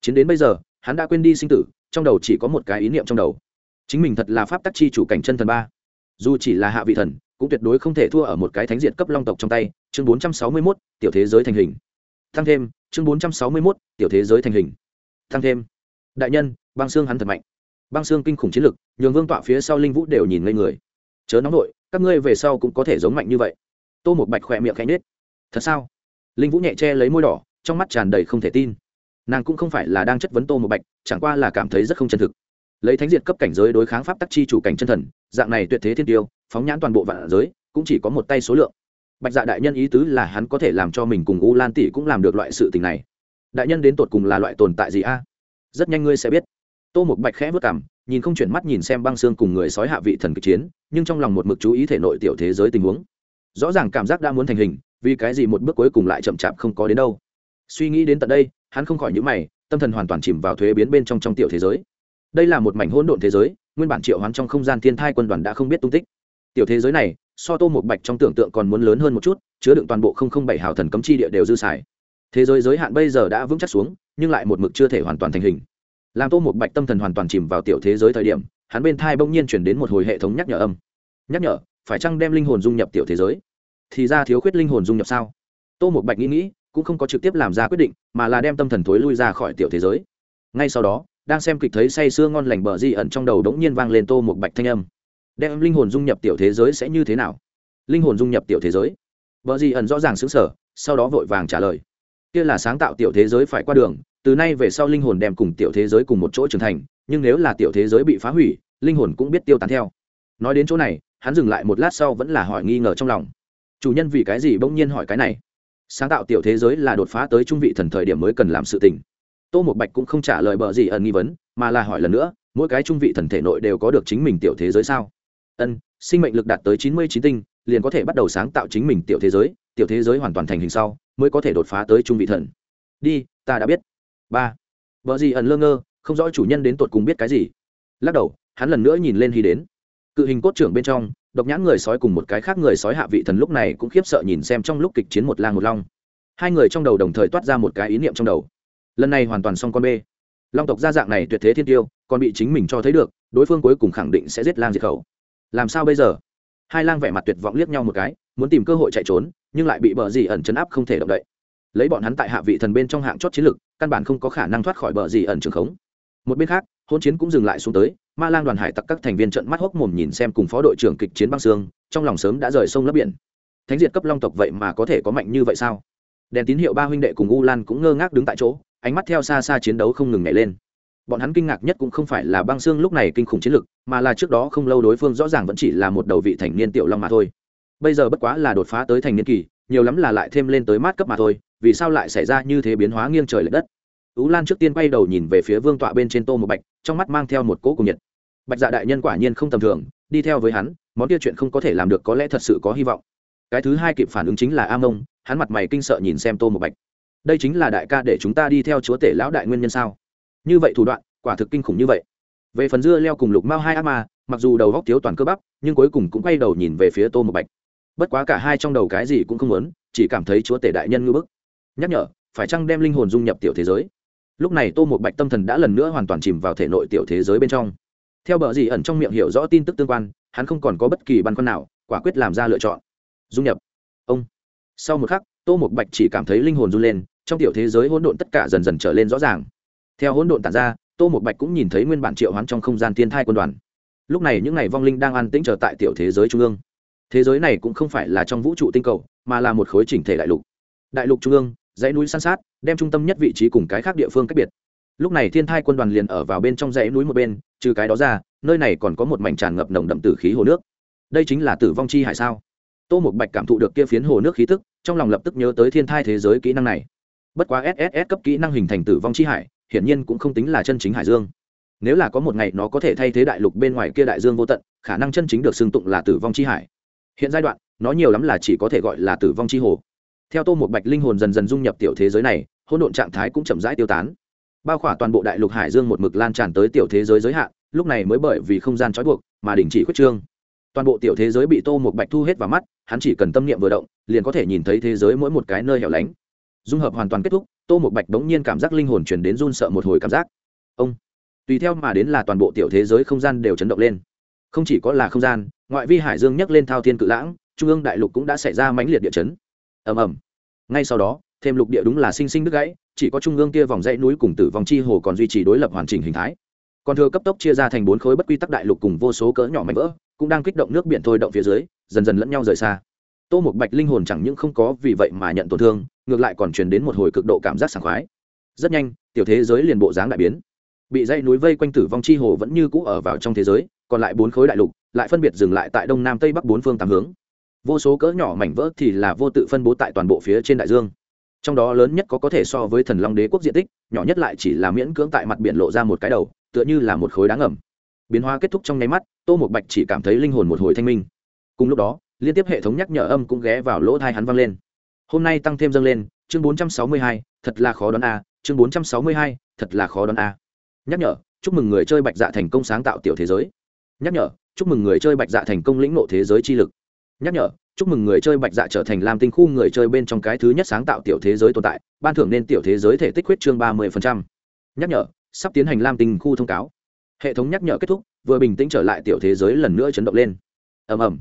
Speaker 1: Chiến đến bây giờ hắn đã quên đi sinh tử trong đầu chỉ có một cái ý niệm trong đầu. Chính mình thật là pháp tắc chi chủ cảnh chân thần ba. Dù chỉ là hạ vị thần cũng tuyệt đối không thể thua ở một cái thánh diệt cấp long tộc trong tay. Chương bốn trăm sáu mươi 461, tiểu thế giới thành hình. Tăng thêm chương bốn trăm sáu mươi 461, tiểu thế giới thành hình. Tăng thêm. Đại nhân băng xương hắn thật mạnh. Băng xương kinh khủng chiến lực nhường vương tọa phía sau linh vũ đều nhìn ngây người. Chớ nóng nội các ngươi về sau cũng có thể giống mạnh như vậy tô một bạch khỏe miệng khẽ nết thật sao? Linh vũ nhẹ che lấy môi đỏ, trong mắt tràn đầy không thể tin. Nàng cũng không phải là đang chất vấn tô một bạch, chẳng qua là cảm thấy rất không chân thực. Lấy thánh diệt cấp cảnh giới đối kháng pháp tắc chi chủ cảnh chân thần, dạng này tuyệt thế thiên tiêu, phóng nhãn toàn bộ vạn giới, cũng chỉ có một tay số lượng. Bạch dạ đại nhân ý tứ là hắn có thể làm cho mình cùng u lan tỷ cũng làm được loại sự tình này. Đại nhân đến tột cùng là loại tồn tại gì a? Rất nhanh ngươi sẽ biết. Tô một bạch khẽ vất cảm nhìn không chuyển mắt nhìn xem băng xương cùng người sói hạ vị thần kịch chiến, nhưng trong lòng một mực chú ý thể nội tiểu thế giới tình huống rõ ràng cảm giác đã muốn thành hình, vì cái gì một bước cuối cùng lại chậm chạp không có đến đâu? Suy nghĩ đến tận đây, hắn không khỏi nhữ mày, tâm thần hoàn toàn chìm vào thuế biến bên trong trong tiểu thế giới. Đây là một mảnh hỗn độn thế giới, nguyên bản triệu hoán trong không gian thiên thai quân đoàn đã không biết tung tích. Tiểu thế giới này, so tô một bạch trong tưởng tượng còn muốn lớn hơn một chút, chứa đựng toàn bộ không không bảy hào thần cấm chi địa đều dư xài. Thế giới giới hạn bây giờ đã vững chắc xuống, nhưng lại một mực chưa thể hoàn toàn thành hình. Làm tô một bạch tâm thần hoàn toàn chìm vào tiểu thế giới thời điểm, hắn bên thai bỗng nhiên chuyển đến một hồi hệ thống nhắc nhở âm. Nhắc nhở phải chăng đem linh hồn dung nhập tiểu thế giới? Thì ra thiếu khuyết linh hồn dung nhập sao? Tô một bạch nghĩ nghĩ, cũng không có trực tiếp làm ra quyết định, mà là đem tâm thần thối lui ra khỏi tiểu thế giới. Ngay sau đó, đang xem kịch thấy say sưa ngon lành bờ di ẩn trong đầu đống nhiên vang lên tô một bạch thanh âm. Đem linh hồn dung nhập tiểu thế giới sẽ như thế nào? Linh hồn dung nhập tiểu thế giới? Bờ di ẩn rõ ràng xứng sở sau đó vội vàng trả lời. Kia là sáng tạo tiểu thế giới phải qua đường, từ nay về sau linh hồn đem cùng tiểu thế giới cùng một chỗ trưởng thành, nhưng nếu là tiểu thế giới bị phá hủy, linh hồn cũng biết tiêu tán theo. Nói đến chỗ này hắn dừng lại một lát sau vẫn là hỏi nghi ngờ trong lòng. Chủ nhân vì cái gì bỗng nhiên hỏi cái này? Sáng tạo tiểu thế giới là đột phá tới trung vị thần thời điểm mới cần làm sự tình. Tô một bạch cũng không trả lời bờ gì ẩn nghi vấn, mà là hỏi lần nữa, mỗi cái trung vị thần thể nội đều có được chính mình tiểu thế giới sao? Ân, sinh mệnh lực đạt tới chín mươi chín tinh, liền có thể bắt đầu sáng tạo chính mình tiểu thế giới, tiểu thế giới hoàn toàn thành hình sau, mới có thể đột phá tới trung vị thần. Đi, ta đã biết. Ba. Vợ gì ẩn lơ ngơ, không rõ chủ nhân đến tột cùng biết cái gì. Lắc đầu, hắn lần nữa nhìn lên hy đến cự hình cốt trưởng bên trong, độc nhãn người sói cùng một cái khác người sói hạ vị thần lúc này cũng khiếp sợ nhìn xem trong lúc kịch chiến một lang một long. Hai người trong đầu đồng thời toát ra một cái ý niệm trong đầu. Lần này hoàn toàn xong con bê. Long tộc gia dạng này tuyệt thế thiên tiêu, còn bị chính mình cho thấy được, đối phương cuối cùng khẳng định sẽ giết lang diệt khẩu. Làm sao bây giờ? Hai lang vẻ mặt tuyệt vọng liếc nhau một cái, muốn tìm cơ hội chạy trốn, nhưng lại bị bờ dì ẩn chấn áp không thể động đậy. Lấy bọn hắn tại hạ vị thần bên trong hạng chót chiến lực, căn bản không có khả năng thoát khỏi bờ dì ẩn trường khống một bên khác hôn chiến cũng dừng lại xuống tới, ma lang đoàn hải tặc các thành viên trận mắt hốc mồm nhìn xem cùng phó đội trưởng kịch chiến băng sương trong lòng sớm đã rời sông lấp biển. Thánh diệt cấp long tộc vậy mà có thể có mạnh như vậy sao? Đèn tín hiệu ba huynh đệ cùng u lan cũng ngơ ngác đứng tại chỗ, ánh mắt theo xa xa chiến đấu không ngừng nhảy lên. Bọn hắn kinh ngạc nhất cũng không phải là băng xương lúc này kinh khủng chiến lực, mà là trước đó không lâu đối phương rõ ràng vẫn chỉ là một đầu vị thành niên tiểu long mà thôi. Bây giờ bất quá là đột phá tới thành niên kỳ, nhiều lắm là lại thêm lên tới mát cấp mà thôi, vì sao lại xảy ra như thế biến hóa nghiêng trời l ệ đất? Ú lan trước tiên quay đầu nhìn về phía vương tọa bên trên tô một bạch, trong mắt mang theo một cỗ cùng nhiệt. Bạch dạ đại nhân quả nhiên không tầm thường, đi theo với hắn, món kia chuyện không có thể làm được có lẽ thật sự có hy vọng. Cái thứ hai kịp phản ứng chính là a mông, hắn mặt mày kinh sợ nhìn xem tô một bạch. Đây chính là đại ca để chúng ta đi theo chúa tể lão đại nguyên nhân sao? Như vậy thủ đoạn, quả thực kinh khủng như vậy. Về phần dưa leo cùng lục mao hai ác ma, mặc dù đầu góc thiếu toàn cơ bắp, nhưng cuối cùng cũng quay đầu nhìn về phía tô một bạch. Bất quá cả hai trong đầu cái gì cũng không muốn, chỉ cảm thấy chúa tể đại nhân ngư bức. Nhắc nhở, phải chăng đem linh hồn dung nhập tiểu thế giới? Lúc này tô một bạch tâm thần đã lần nữa hoàn toàn chìm vào thể nội tiểu thế giới bên trong. Theo bờ gì ẩn trong miệng hiểu rõ tin tức tương quan, hắn không còn có bất kỳ băn khoăn nào, quả quyết làm ra lựa chọn. Dung nhập. Ông. Sau một khắc, tô một bạch chỉ cảm thấy linh hồn run lên, trong tiểu thế giới hỗn độn tất cả dần dần trở lên rõ ràng. Theo hỗn độn tản ra, tô một bạch cũng nhìn thấy nguyên bản triệu hoán trong không gian thiên thai quân đoàn. Lúc này những ngày vong linh đang an tĩnh trở tại tiểu thế giới trung ương. Thế giới này cũng không phải là trong vũ trụ tinh cầu, mà là một khối chỉnh thể đại lục. Đại lục trung ương dãy núi san sát, đem trung tâm nhất vị trí cùng cái khác địa phương cách biệt. Lúc này thiên thai quân đoàn liền ở vào bên trong dãy núi một bên, trừ cái đó ra, nơi này còn có một mảnh tràn ngập nồng đậm tử khí hồ nước. Đây chính là tử vong chi hải sao? Tô một bạch cảm thụ được kia phiến hồ nước khí tức, trong lòng lập tức nhớ tới thiên thai thế giới kỹ năng này. Bất quá sss cấp kỹ năng hình thành tử vong chi hải, hiển nhiên cũng không tính là chân chính hải dương. Nếu là có một ngày nó có thể thay thế đại lục bên ngoài kia đại dương vô tận, khả năng chân chính được xưng tụng là tử vong chi hải. Hiện giai đoạn, nó nhiều lắm là chỉ có thể gọi là tử vong chi hồ theo tô một bạch linh hồn dần dần dung nhập tiểu thế giới này, hỗn độn trạng thái cũng chậm rãi tiêu tán. Bao khỏa toàn bộ đại lục hải dương một mực lan tràn tới tiểu thế giới giới hạn, lúc này mới bởi vì không gian trói buộc mà đình chỉ khuyết trương. Toàn bộ tiểu thế giới bị tô một bạch thu hết vào mắt, hắn chỉ cần tâm niệm vừa động, liền có thể nhìn thấy thế giới mỗi một cái nơi hẻo lánh. Dung hợp hoàn toàn kết thúc, tô một bạch bỗng nhiên cảm giác linh hồn chuyển đến run sợ một hồi cảm giác. Ông! Tùy theo mà đến là toàn bộ tiểu thế giới không gian đều chấn động lên. Không chỉ có là không gian, ngoại vi hải dương nhấc lên thao thiên cự lãng, trung ương đại lục cũng đã xảy ra mãnh liệt địa chấn ầm ầm. Ngay sau đó, thêm lục địa đúng là sinh sinh đứt gãy, chỉ có trung ương kia vòng dãy núi cùng tử vòng chi hồ còn duy trì đối lập hoàn chỉnh hình thái. Còn thừa cấp tốc chia ra thành bốn khối bất quy tắc đại lục cùng vô số cỡ nhỏ mảnh vỡ, cũng đang kích động nước biển thôi động phía dưới, dần dần lẫn nhau rời xa. Tô một bạch linh hồn chẳng những không có vì vậy mà nhận tổn thương, ngược lại còn truyền đến một hồi cực độ cảm giác sảng khoái. Rất nhanh, tiểu thế giới liền bộ dáng đại biến. Bị dãy núi vây quanh tử vong chi hồ vẫn như cũ ở vào trong thế giới, còn lại bốn khối đại lục, lại phân biệt dừng lại tại đông nam tây bắc bốn phương tám hướng vô số cỡ nhỏ mảnh vỡ thì là vô tự phân bố tại toàn bộ phía trên đại dương. Trong đó lớn nhất có có thể so với thần long đế quốc diện tích, nhỏ nhất lại chỉ là miễn cưỡng tại mặt biển lộ ra một cái đầu, tựa như là một khối đá ngầm. Biến hóa kết thúc trong nháy mắt, tô một bạch chỉ cảm thấy linh hồn một hồi thanh minh. Cùng lúc đó, liên tiếp hệ thống nhắc nhở âm cũng ghé vào lỗ thai hắn vang lên. Hôm nay tăng thêm dâng lên, chương bốn trăm sáu mươi hai, thật là khó đoán a, chương bốn trăm sáu mươi hai, thật là khó đoán a. Nhắc nhở, chúc mừng người chơi bạch dạ thành công sáng tạo tiểu thế giới. Nhắc nhở, chúc mừng người chơi bạch dạ thành công lĩnh nộ thế giới chi lực nhắc nhở, chúc mừng người chơi bạch dạ trở thành làm tinh khu người chơi bên trong cái thứ nhất sáng tạo tiểu thế giới tồn tại, ban thưởng nên tiểu thế giới thể tích huyết chương ba mươi nhắc nhở, sắp tiến hành lam tinh khu thông cáo. Hệ thống nhắc nhở kết thúc, vừa bình tĩnh trở lại tiểu thế giới lần nữa chấn động lên. Ầm ầm.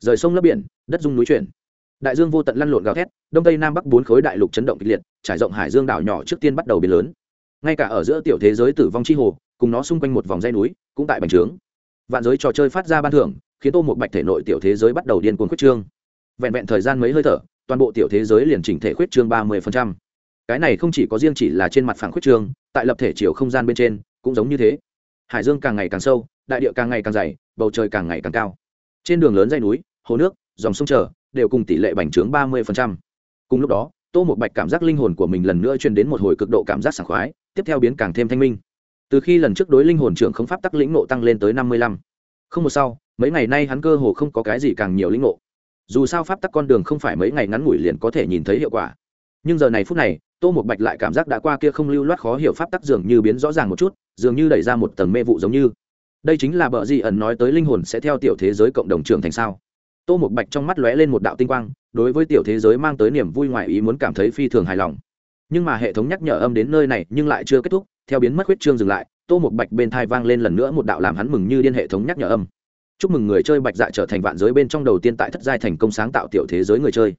Speaker 1: Rời sông lấp biển, đất dung núi chuyển. Đại dương vô tận lăn lộn gào thét, đông tây nam bắc bốn khối đại lục chấn động kịch liệt, trải rộng hải dương đảo nhỏ trước tiên bắt đầu biến lớn. Ngay cả ở giữa tiểu thế giới tử vong chi hồ, cùng nó xung quanh một vòng dây núi, cũng tại bành trướng. Vạn giới trò chơi phát ra ban thưởng khiến tô một bạch thể nội tiểu thế giới bắt đầu điên cuồng khuyết trương. Vẹn vẹn thời gian mấy hơi thở, toàn bộ tiểu thế giới liền chỉnh thể khuyết trương ba mươi cái này không chỉ có riêng chỉ là trên mặt phẳng khuyết trương, tại lập thể chiều không gian bên trên, cũng giống như thế. Hải dương càng ngày càng sâu, đại địa càng ngày càng dày, bầu trời càng ngày càng cao. Trên đường lớn dây núi, hồ nước, dòng sông chờ, đều cùng tỷ lệ bành trướng ba mươi cùng lúc đó, tô một bạch cảm giác linh hồn của mình lần nữa truyền đến một hồi cực độ cảm giác sảng khoái, tiếp theo biến càng thêm thanh minh. Từ khi lần trước đối linh hồn trưởng không pháp tắc lĩnh nộ tăng lên tới năm mươi lăm. Không một sau mấy ngày nay hắn cơ hồ không có cái gì càng nhiều lĩnh ngộ. Dù sao pháp tắc con đường không phải mấy ngày ngắn ngủi liền có thể nhìn thấy hiệu quả. Nhưng giờ này phút này, tô một bạch lại cảm giác đã qua kia không lưu loát khó hiểu pháp tắc dường như biến rõ ràng một chút, dường như đẩy ra một tầng mê vụ giống như. Đây chính là bờ di ẩn nói tới linh hồn sẽ theo tiểu thế giới cộng đồng trưởng thành sao? Tô một bạch trong mắt lóe lên một đạo tinh quang, đối với tiểu thế giới mang tới niềm vui ngoài ý muốn cảm thấy phi thường hài lòng. Nhưng mà hệ thống nhắc nhở âm đến nơi này nhưng lại chưa kết thúc, theo biến mất huyết trương dừng lại, tô một bạch bên thai vang lên lần nữa một đạo làm hắn mừng như điên hệ thống nhắc nhở âm chúc mừng người chơi bạch dạ trở thành vạn giới bên trong đầu tiên tại thất giai thành công sáng tạo tiểu thế giới người chơi.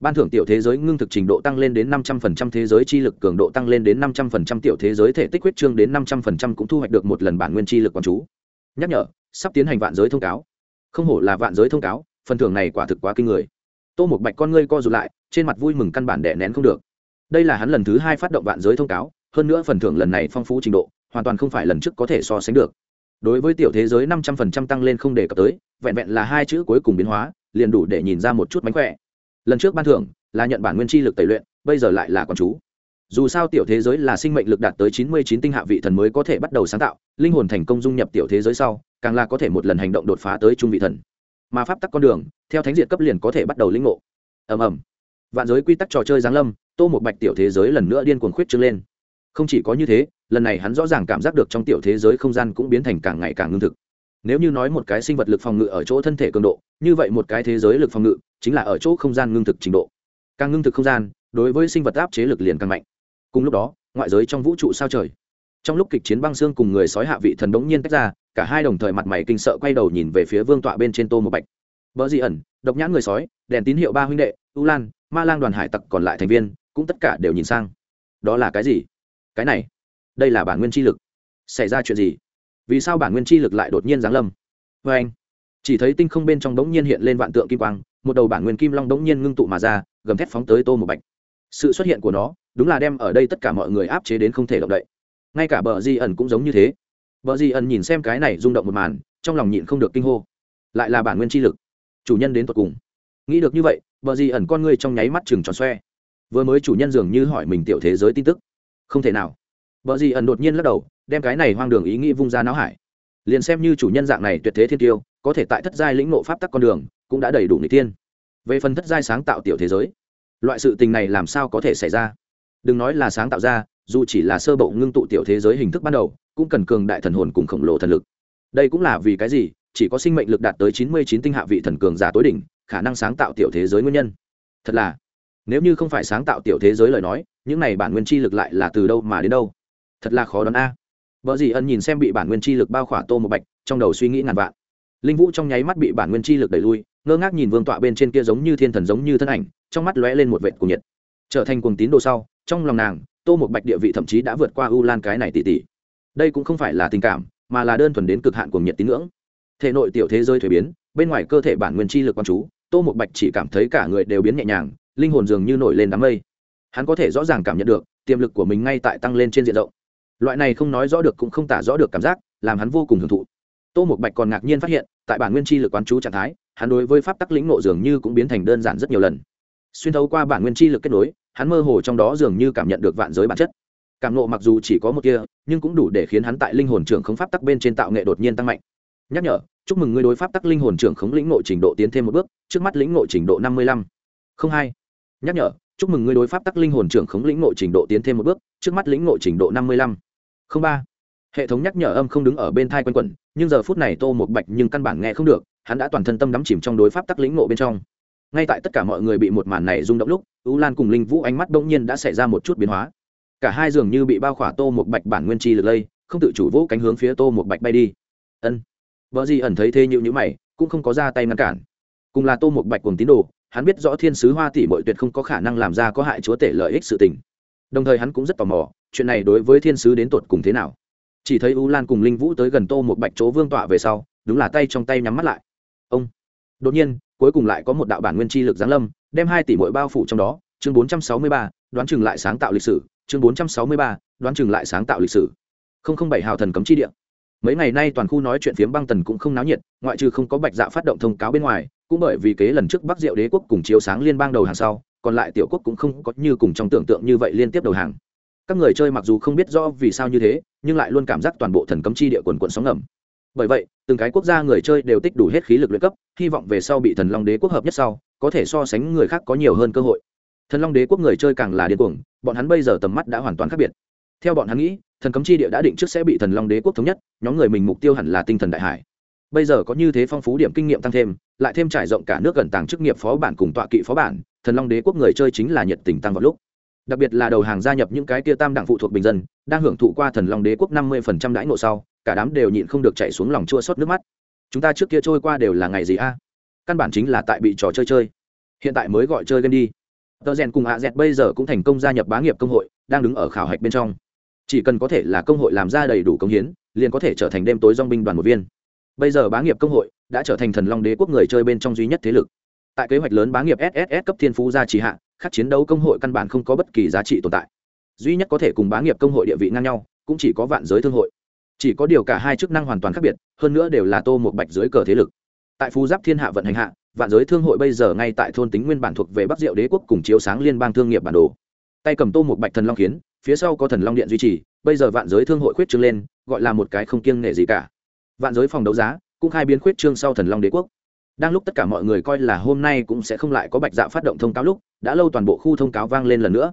Speaker 1: Ban thưởng tiểu thế giới ngưng thực trình độ tăng lên đến năm trăm phần trăm thế giới chi lực, cường độ tăng lên đến năm trăm phần trăm tiểu thế giới thể tích huyết trương đến năm trăm phần trăm cũng thu hoạch được một lần bản nguyên chi lực quán chú. Nhắc nhở, sắp tiến hành vạn giới thông cáo. Không hổ là vạn giới thông cáo, phần thưởng này quả thực quá kinh người. Tô một bạch con ngươi co rụt lại, trên mặt vui mừng căn bản đẻ nén không được. Đây là hắn lần thứ hai phát động vạn giới thông cáo, hơn nữa phần thưởng lần này phong phú trình độ, hoàn toàn không phải lần trước có thể so sánh được đối với tiểu thế giới năm trăm phần trăm tăng lên không đề cập tới, vẹn vẹn là hai chữ cuối cùng biến hóa, liền đủ để nhìn ra một chút mánh khỏe. Lần trước ban thưởng là nhận bản nguyên chi lực tẩy luyện, bây giờ lại là con chú. Dù sao tiểu thế giới là sinh mệnh lực đạt tới chín mươi chín tinh hạ vị thần mới có thể bắt đầu sáng tạo, linh hồn thành công dung nhập tiểu thế giới sau, càng là có thể một lần hành động đột phá tới trung vị thần. Mà pháp tắc con đường, theo thánh diệt cấp liền có thể bắt đầu linh ngộ. Ầm ầm. Vạn giới quy tắc trò chơi giáng lâm, tô một bạch tiểu thế giới lần nữa điên cuồng khuyết trương lên. Không chỉ có như thế lần này hắn rõ ràng cảm giác được trong tiểu thế giới không gian cũng biến thành càng ngày càng ngưng thực. Nếu như nói một cái sinh vật lực phòng ngự ở chỗ thân thể cường độ, như vậy một cái thế giới lực phòng ngự chính là ở chỗ không gian ngưng thực trình độ. Càng ngưng thực không gian, đối với sinh vật áp chế lực liền càng mạnh. Cùng lúc đó, ngoại giới trong vũ trụ sao trời. Trong lúc kịch chiến băng xương cùng người sói hạ vị thần đống nhiên tách ra, cả hai đồng thời mặt mày kinh sợ quay đầu nhìn về phía vương tọa bên trên tô một bạch. Vợ dị ẩn, độc nhãn người sói, đèn tín hiệu ba huynh đệ, u lan, ma lang đoàn hải tặc còn lại thành viên, cũng tất cả đều nhìn sang. Đó là cái gì? Cái này đây là bản nguyên chi lực. Xảy ra chuyện gì? Vì sao bản nguyên chi lực lại đột nhiên giáng lâm? Vê anh, chỉ thấy tinh không bên trong đống nhiên hiện lên vạn tượng kim quang, một đầu bản nguyên kim long đống nhiên ngưng tụ mà ra, gầm thét phóng tới tô một bạch. Sự xuất hiện của nó, đúng là đem ở đây tất cả mọi người áp chế đến không thể động đậy. Ngay cả bờ di ẩn cũng giống như thế. Bờ di ẩn nhìn xem cái này rung động một màn, trong lòng nhịn không được kinh hô. Lại là bản nguyên chi lực. Chủ nhân đến tột cùng. Nghĩ được như vậy, bờ di ẩn con ngươi trong nháy mắt chừng tròn xoe. Vừa mới chủ nhân dường như hỏi mình tiểu thế giới tin tức. Không thể nào bờ di ẩn đột nhiên lắc đầu, đem cái này hoang đường ý nghĩ vung ra náo hải. Liền xem như chủ nhân dạng này tuyệt thế thiên tiêu, có thể tại thất giai lĩnh nộ pháp tắc con đường, cũng đã đầy đủ người tiên về phần thất giai sáng tạo tiểu thế giới, loại sự tình này làm sao có thể xảy ra? Đừng nói là sáng tạo ra, dù chỉ là sơ bộ ngưng tụ tiểu thế giới hình thức ban đầu, cũng cần cường đại thần hồn cùng khổng lồ thần lực. Đây cũng là vì cái gì? Chỉ có sinh mệnh lực đạt tới chín mươi chín tinh hạ vị thần cường giả tối đỉnh, khả năng sáng tạo tiểu thế giới nguyên nhân. Thật là, nếu như không phải sáng tạo tiểu thế giới lời nói, những này bản nguyên chi lực lại là từ đâu mà đến đâu? Thật là khó đoán a. Vợ dì ân nhìn xem bị bản nguyên chi lực bao khỏa tô một bạch, trong đầu suy nghĩ ngàn vạn. Linh vũ trong nháy mắt bị bản nguyên chi lực đẩy lui, ngơ ngác nhìn vương tọa bên trên kia giống như thiên thần giống như thân ảnh, trong mắt lóe lên một vệt cuồng nhiệt. Trở thành cuồng tín đồ sau, trong lòng nàng, tô một bạch địa vị thậm chí đã vượt qua u lan cái này tỷ tỷ. Đây cũng không phải là tình cảm, mà là đơn thuần đến cực hạn cuồng nhiệt tín ngưỡng. Thể nội tiểu thế giới thuế biến, bên ngoài cơ thể bản nguyên chi lực quan chú, tô một bạch chỉ cảm thấy cả người đều biến nhẹ nhàng, linh hồn dường như nổi lên đám mây. Hắn có thể rõ ràng cảm nhận được, tiềm lực của mình ngay tại tăng lên trên diện rộng loại này không nói rõ được cũng không tả rõ được cảm giác, làm hắn vô cùng hưởng thụ. Tô một bạch còn ngạc nhiên phát hiện, tại bản nguyên chi lực quán chú trạng thái, hắn đối với pháp tắc lĩnh nộ dường như cũng biến thành đơn giản rất nhiều lần. Xuyên thấu qua bản nguyên chi lực kết nối, hắn mơ hồ trong đó dường như cảm nhận được vạn giới bản chất. Cảm nộ mặc dù chỉ có một kia, nhưng cũng đủ để khiến hắn tại linh hồn trưởng không pháp tắc bên trên tạo nghệ đột nhiên tăng mạnh. Nhắc nhở, chúc mừng ngươi đối pháp tắc linh hồn trưởng khống lĩnh ngộ trình độ tiến thêm một bước, trước mắt lĩnh ngộ trình độ năm mươi lăm. Không hai. Nhắc nhở, chúc mừng ngươi đối pháp tắc linh hồn trưởng khống lĩnh ngộ trình độ tiến thêm một bước, trước mắt lĩnh ngộ trình độ năm mươi lăm không ba. Hệ thống nhắc nhở âm không đứng ở bên thai quanh quẩn, nhưng giờ phút này tô một bạch nhưng căn bản nghe không được, hắn đã toàn thân tâm đắm chìm trong đối pháp tắc lĩnh ngộ bên trong. Ngay tại tất cả mọi người bị một màn này rung động lúc, u lan cùng linh vũ ánh mắt đông nhiên đã xảy ra một chút biến hóa. Cả hai dường như bị bao khỏa tô một bạch bản nguyên chi lực lây, không tự chủ vỗ cánh hướng phía tô một bạch bay đi. Ân. Vợ gì ẩn thấy thế nhịu nhữ mày, cũng không có ra tay ngăn cản. Cùng là tô một bạch cùng tín đồ, hắn biết rõ thiên sứ hoa tỷ bội tuyệt không có khả năng làm ra có hại chúa tể lợi ích sự tình. Đồng thời hắn cũng rất tò mò chuyện này đối với thiên sứ đến tột cùng thế nào? Chỉ thấy u lan cùng linh vũ tới gần tô một bạch chỗ vương tọa về sau, đúng là tay trong tay nhắm mắt lại. Ông! Đột nhiên, cuối cùng lại có một đạo bản nguyên chi lực giáng lâm, đem hai tỷ mỗi bao phủ trong đó. Chương bốn trăm sáu mươi ba, đoán chừng lại sáng tạo lịch sử. Chương bốn trăm sáu mươi ba, đoán chừng lại sáng tạo lịch sử. Không không bảy hào thần cấm chi địa. Mấy ngày nay toàn khu nói chuyện phiếm băng tần cũng không náo nhiệt, ngoại trừ không có bạch dạ phát động thông cáo bên ngoài, cũng bởi vì kế lần trước bắc diệu đế quốc cùng chiếu sáng liên bang đầu hàng sau, còn lại tiểu quốc cũng không có như cùng trong tưởng tượng như vậy liên tiếp đầu hàng các người chơi mặc dù không biết rõ vì sao như thế, nhưng lại luôn cảm giác toàn bộ thần cấm chi địa quần quận sóng ngầm. Bởi vậy, từng cái quốc gia người chơi đều tích đủ hết khí lực luyện cấp, hy vọng về sau bị thần long đế quốc hợp nhất sau, có thể so sánh người khác có nhiều hơn cơ hội. Thần long đế quốc người chơi càng là điên cuồng, bọn hắn bây giờ tầm mắt đã hoàn toàn khác biệt. Theo bọn hắn nghĩ, thần cấm chi địa đã định trước sẽ bị thần long đế quốc thống nhất, nhóm người mình mục tiêu hẳn là tinh thần đại hải. Bây giờ có như thế phong phú điểm kinh nghiệm tăng thêm, lại thêm trải rộng cả nước gần tàng chức nghiệp phó bản cùng tọa kỵ phó bản, thần long đế quốc người chơi chính là nhiệt tình tăng vào lúc đặc biệt là đầu hàng gia nhập những cái kia tam đẳng phụ thuộc bình dân, đang hưởng thụ qua thần long đế quốc năm mươi phần trăm đãi ngộ sau, cả đám đều nhịn không được chạy xuống lòng chua xót nước mắt. Chúng ta trước kia trôi qua đều là ngày gì a? Căn bản chính là tại bị trò chơi chơi. Hiện tại mới gọi chơi game đi. Tờ rèn cùng hạ dẹt bây giờ cũng thành công gia nhập bá nghiệp công hội, đang đứng ở khảo hạch bên trong. Chỉ cần có thể là công hội làm ra đầy đủ công hiến, liền có thể trở thành đêm tối dong binh đoàn một viên. Bây giờ bá nghiệp công hội đã trở thành thần long đế quốc người chơi bên trong duy nhất thế lực. Tại kế hoạch lớn bá nghiệp sss cấp thiên phú gia trì hạ các chiến đấu công hội căn bản không có bất kỳ giá trị tồn tại. Duy nhất có thể cùng bá nghiệp công hội địa vị ngang nhau, cũng chỉ có vạn giới thương hội. Chỉ có điều cả hai chức năng hoàn toàn khác biệt, hơn nữa đều là tô một bạch dưới cờ thế lực. Tại phú giáp thiên hạ vận hành hạ, vạn giới thương hội bây giờ ngay tại thôn tính nguyên bản thuộc về bắc diệu đế quốc cùng chiếu sáng liên bang thương nghiệp bản đồ. Tay cầm tô một bạch thần long kiến, phía sau có thần long điện duy trì, bây giờ vạn giới thương hội khuyết trương lên, gọi là một cái không kiêng nể gì cả. Vạn giới phòng đấu giá, cũng khai biến khuyết trương sau thần long đế quốc đang lúc tất cả mọi người coi là hôm nay cũng sẽ không lại có bạch dạ phát động thông cáo lúc, đã lâu toàn bộ khu thông cáo vang lên lần nữa.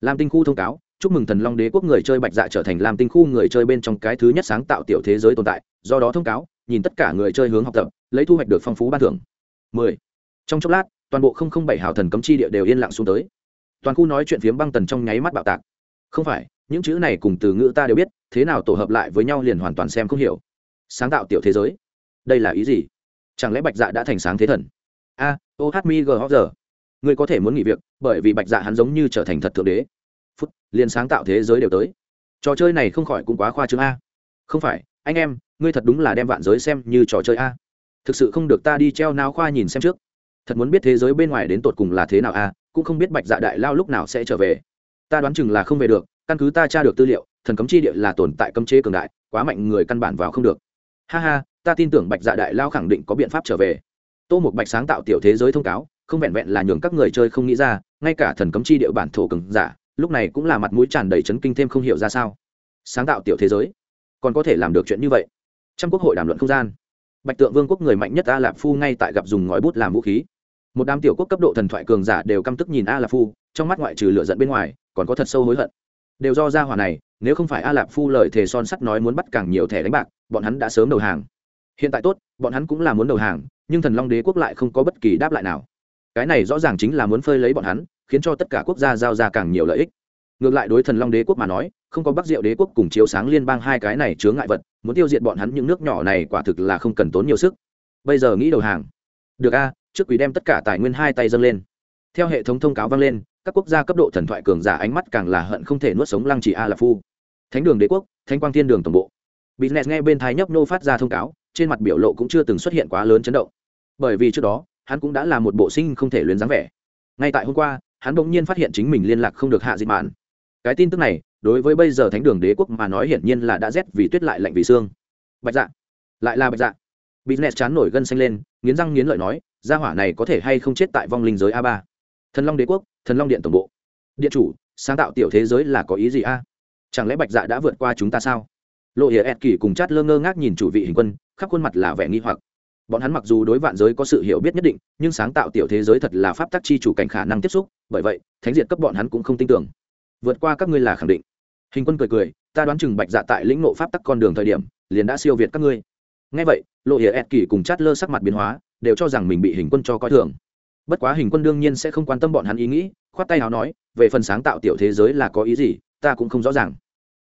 Speaker 1: Làm tinh khu thông cáo, chúc mừng thần long đế quốc người chơi bạch dạ trở thành làm tinh khu người chơi bên trong cái thứ nhất sáng tạo tiểu thế giới tồn tại, do đó thông cáo, nhìn tất cả người chơi hướng học tập, lấy thu hoạch được phong phú ban thưởng. 10. trong chốc lát, toàn bộ không không bảy hào thần cấm chi địa đều yên lặng xuống tới. Toàn khu nói chuyện phiếm băng tần trong nháy mắt bạo tạc. Không phải, những chữ này cùng từ ngữ ta đều biết, thế nào tổ hợp lại với nhau liền hoàn toàn xem không hiểu. Sáng tạo tiểu thế giới. Đây là ý gì? Chẳng lẽ bạch dạ đã thành sáng thế thần? A, ô hát mi g h giờ. Ngươi có thể muốn nghỉ việc, bởi vì bạch dạ hắn giống như trở thành thật thượng đế. Phút, liền sáng tạo thế giới đều tới. Trò chơi này không khỏi cũng quá khoa trương a. Không phải, anh em, ngươi thật đúng là đem vạn giới xem như trò chơi a. Thực sự không được ta đi treo nao khoa nhìn xem trước. Thật muốn biết thế giới bên ngoài đến tột cùng là thế nào a, cũng không biết bạch dạ đại lao lúc nào sẽ trở về. Ta đoán chừng là không về được, căn cứ ta tra được tư liệu, thần cấm chi địa là tồn tại cấm chế cường đại, quá mạnh người căn bản vào không được. Ha ha ta tin tưởng bạch dạ đại lao khẳng định có biện pháp trở về. Tô một bạch sáng tạo tiểu thế giới thông cáo, không vẹn vẹn là nhường các người chơi không nghĩ ra, ngay cả thần cấm chi địa bản thổ cường giả, lúc này cũng là mặt mũi tràn đầy chấn kinh thêm không hiểu ra sao. Sáng tạo tiểu thế giới, còn có thể làm được chuyện như vậy? Trong quốc hội đàm luận không gian. Bạch tượng vương quốc người mạnh nhất a lạp phu ngay tại gặp dùng ngòi bút làm vũ khí. Một đám tiểu quốc cấp độ thần thoại cường giả đều căm tức nhìn a lạp phu, trong mắt ngoại trừ lựa giận bên ngoài, còn có thật sâu hối hận. Đều do ra hỏa này, nếu không phải a lạp phu lời thề son sắt nói muốn bắt càng nhiều thẻ đánh bạc, bọn hắn đã sớm đầu hàng hiện tại tốt, bọn hắn cũng là muốn đầu hàng, nhưng thần long đế quốc lại không có bất kỳ đáp lại nào. Cái này rõ ràng chính là muốn phơi lấy bọn hắn, khiến cho tất cả quốc gia giao ra càng nhiều lợi ích. Ngược lại đối thần long đế quốc mà nói, không có bắc diệu đế quốc cùng chiếu sáng liên bang hai cái này chứa ngại vật, muốn tiêu diệt bọn hắn những nước nhỏ này quả thực là không cần tốn nhiều sức. Bây giờ nghĩ đầu hàng. Được a, trước quý đem tất cả tài nguyên hai tay dâng lên. Theo hệ thống thông cáo vang lên, các quốc gia cấp độ thần thoại cường giả ánh mắt càng là hận không thể nuốt sống lăng chỉ a là phu. Thánh đường đế quốc thanh quang thiên đường tổng bộ. Business nghe bên thái nhấp nô phát ra thông cáo trên mặt biểu lộ cũng chưa từng xuất hiện quá lớn chấn động. Bởi vì trước đó, hắn cũng đã là một bộ sinh không thể luyến dáng vẻ. Ngay tại hôm qua, hắn bỗng nhiên phát hiện chính mình liên lạc không được hạ dịp mạn. Cái tin tức này, đối với bây giờ thánh đường đế quốc mà nói hiển nhiên là đã rét vì tuyết lại lạnh vì xương bạch dạ. Lại là bạch dạ. Business chán nổi gân xanh lên, nghiến răng nghiến lợi nói, gia hỏa này có thể hay không chết tại vong linh giới a ba? Thần long đế quốc, thần long điện tổng bộ. Điện chủ, sáng tạo tiểu thế giới là có ý gì a? Chẳng lẽ bạch dạ đã vượt qua chúng ta sao? Lộ hiệa ed kỳ cùng chát lơ ngơ ngác nhìn chủ vị hình quân, khắp khuôn mặt là vẻ nghi hoặc. Bọn hắn mặc dù đối vạn giới có sự hiểu biết nhất định, nhưng sáng tạo tiểu thế giới thật là pháp tắc chi chủ cảnh khả năng tiếp xúc, bởi vậy, thánh diệt cấp bọn hắn cũng không tin tưởng. Vượt qua các ngươi là khẳng định. Hình quân cười cười, ta đoán chừng bạch dạ tại lĩnh nộ pháp tắc con đường thời điểm, liền đã siêu việt các ngươi. Ngay vậy, lộ hiệa ed kỳ cùng chát lơ sắc mặt biến hóa, đều cho rằng mình bị hình quân cho coi thường. Bất quá hình quân đương nhiên sẽ không quan tâm bọn hắn ý nghĩ, khoát tay nào nói, về phần sáng tạo tiểu thế giới là có ý gì, ta cũng không rõ ràng.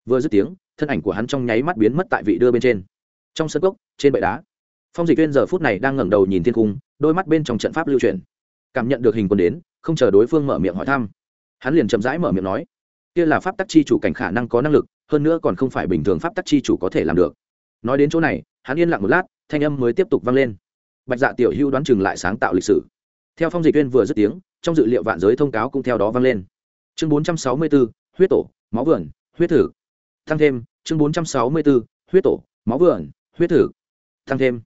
Speaker 1: Vừa dứt tiếng thân ảnh của hắn trong nháy mắt biến mất tại vị đưa bên trên. Trong sân cốc, trên bệ đá phong dịch viên giờ phút này đang ngẩng đầu nhìn thiên cung đôi mắt bên trong trận pháp lưu truyền cảm nhận được hình quân đến không chờ đối phương mở miệng hỏi thăm hắn liền chậm rãi mở miệng nói kia là pháp tắc chi chủ cảnh khả năng có năng lực hơn nữa còn không phải bình thường pháp tắc chi chủ có thể làm được. Nói đến chỗ này hắn yên lặng một lát thanh âm mới tiếp tục vang lên. Bạch dạ tiểu hưu đoán chừng lại sáng tạo lịch sử. Theo phong dịch viên vừa dứt tiếng trong dự liệu vạn giới thông cáo cũng theo đó vang lên. Chương 464, huyết tổ máu vườn huyết thử tăng thêm chương 464, huyết tổ máu vườn huyết thử. Tăng thêm.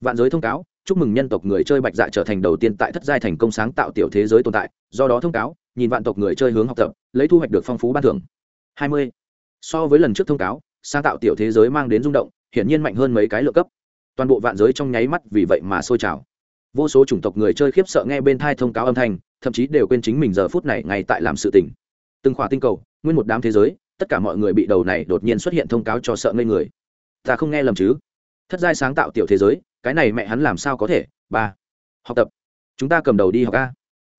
Speaker 1: Vạn giới thông cáo chúc mừng nhân tộc người chơi bạch dạ trở thành đầu tiên tại thất giai thành công sáng tạo tiểu thế giới tồn tại do đó thông cáo nhìn vạn tộc người chơi hướng học tập lấy thu hoạch được phong phú ban thưởng. 20. so với lần trước thông cáo sáng tạo tiểu thế giới mang đến rung động hiển nhiên mạnh hơn mấy cái lựa cấp. Toàn bộ vạn giới trong nháy mắt vì vậy mà sôi trào. Vô số chủng tộc người chơi khiếp sợ nghe bên thai thông cáo âm thanh thậm chí đều quên chính mình giờ phút này ngay tại làm sự tình. Từng khỏa tinh cầu nguyên một đám thế giới tất cả mọi người bị đầu này đột nhiên xuất hiện thông cáo cho sợ ngây người. Ta không nghe lầm chứ? Thất giai sáng tạo tiểu thế giới, cái này mẹ hắn làm sao có thể? Ba. Học tập. Chúng ta cầm đầu đi học a.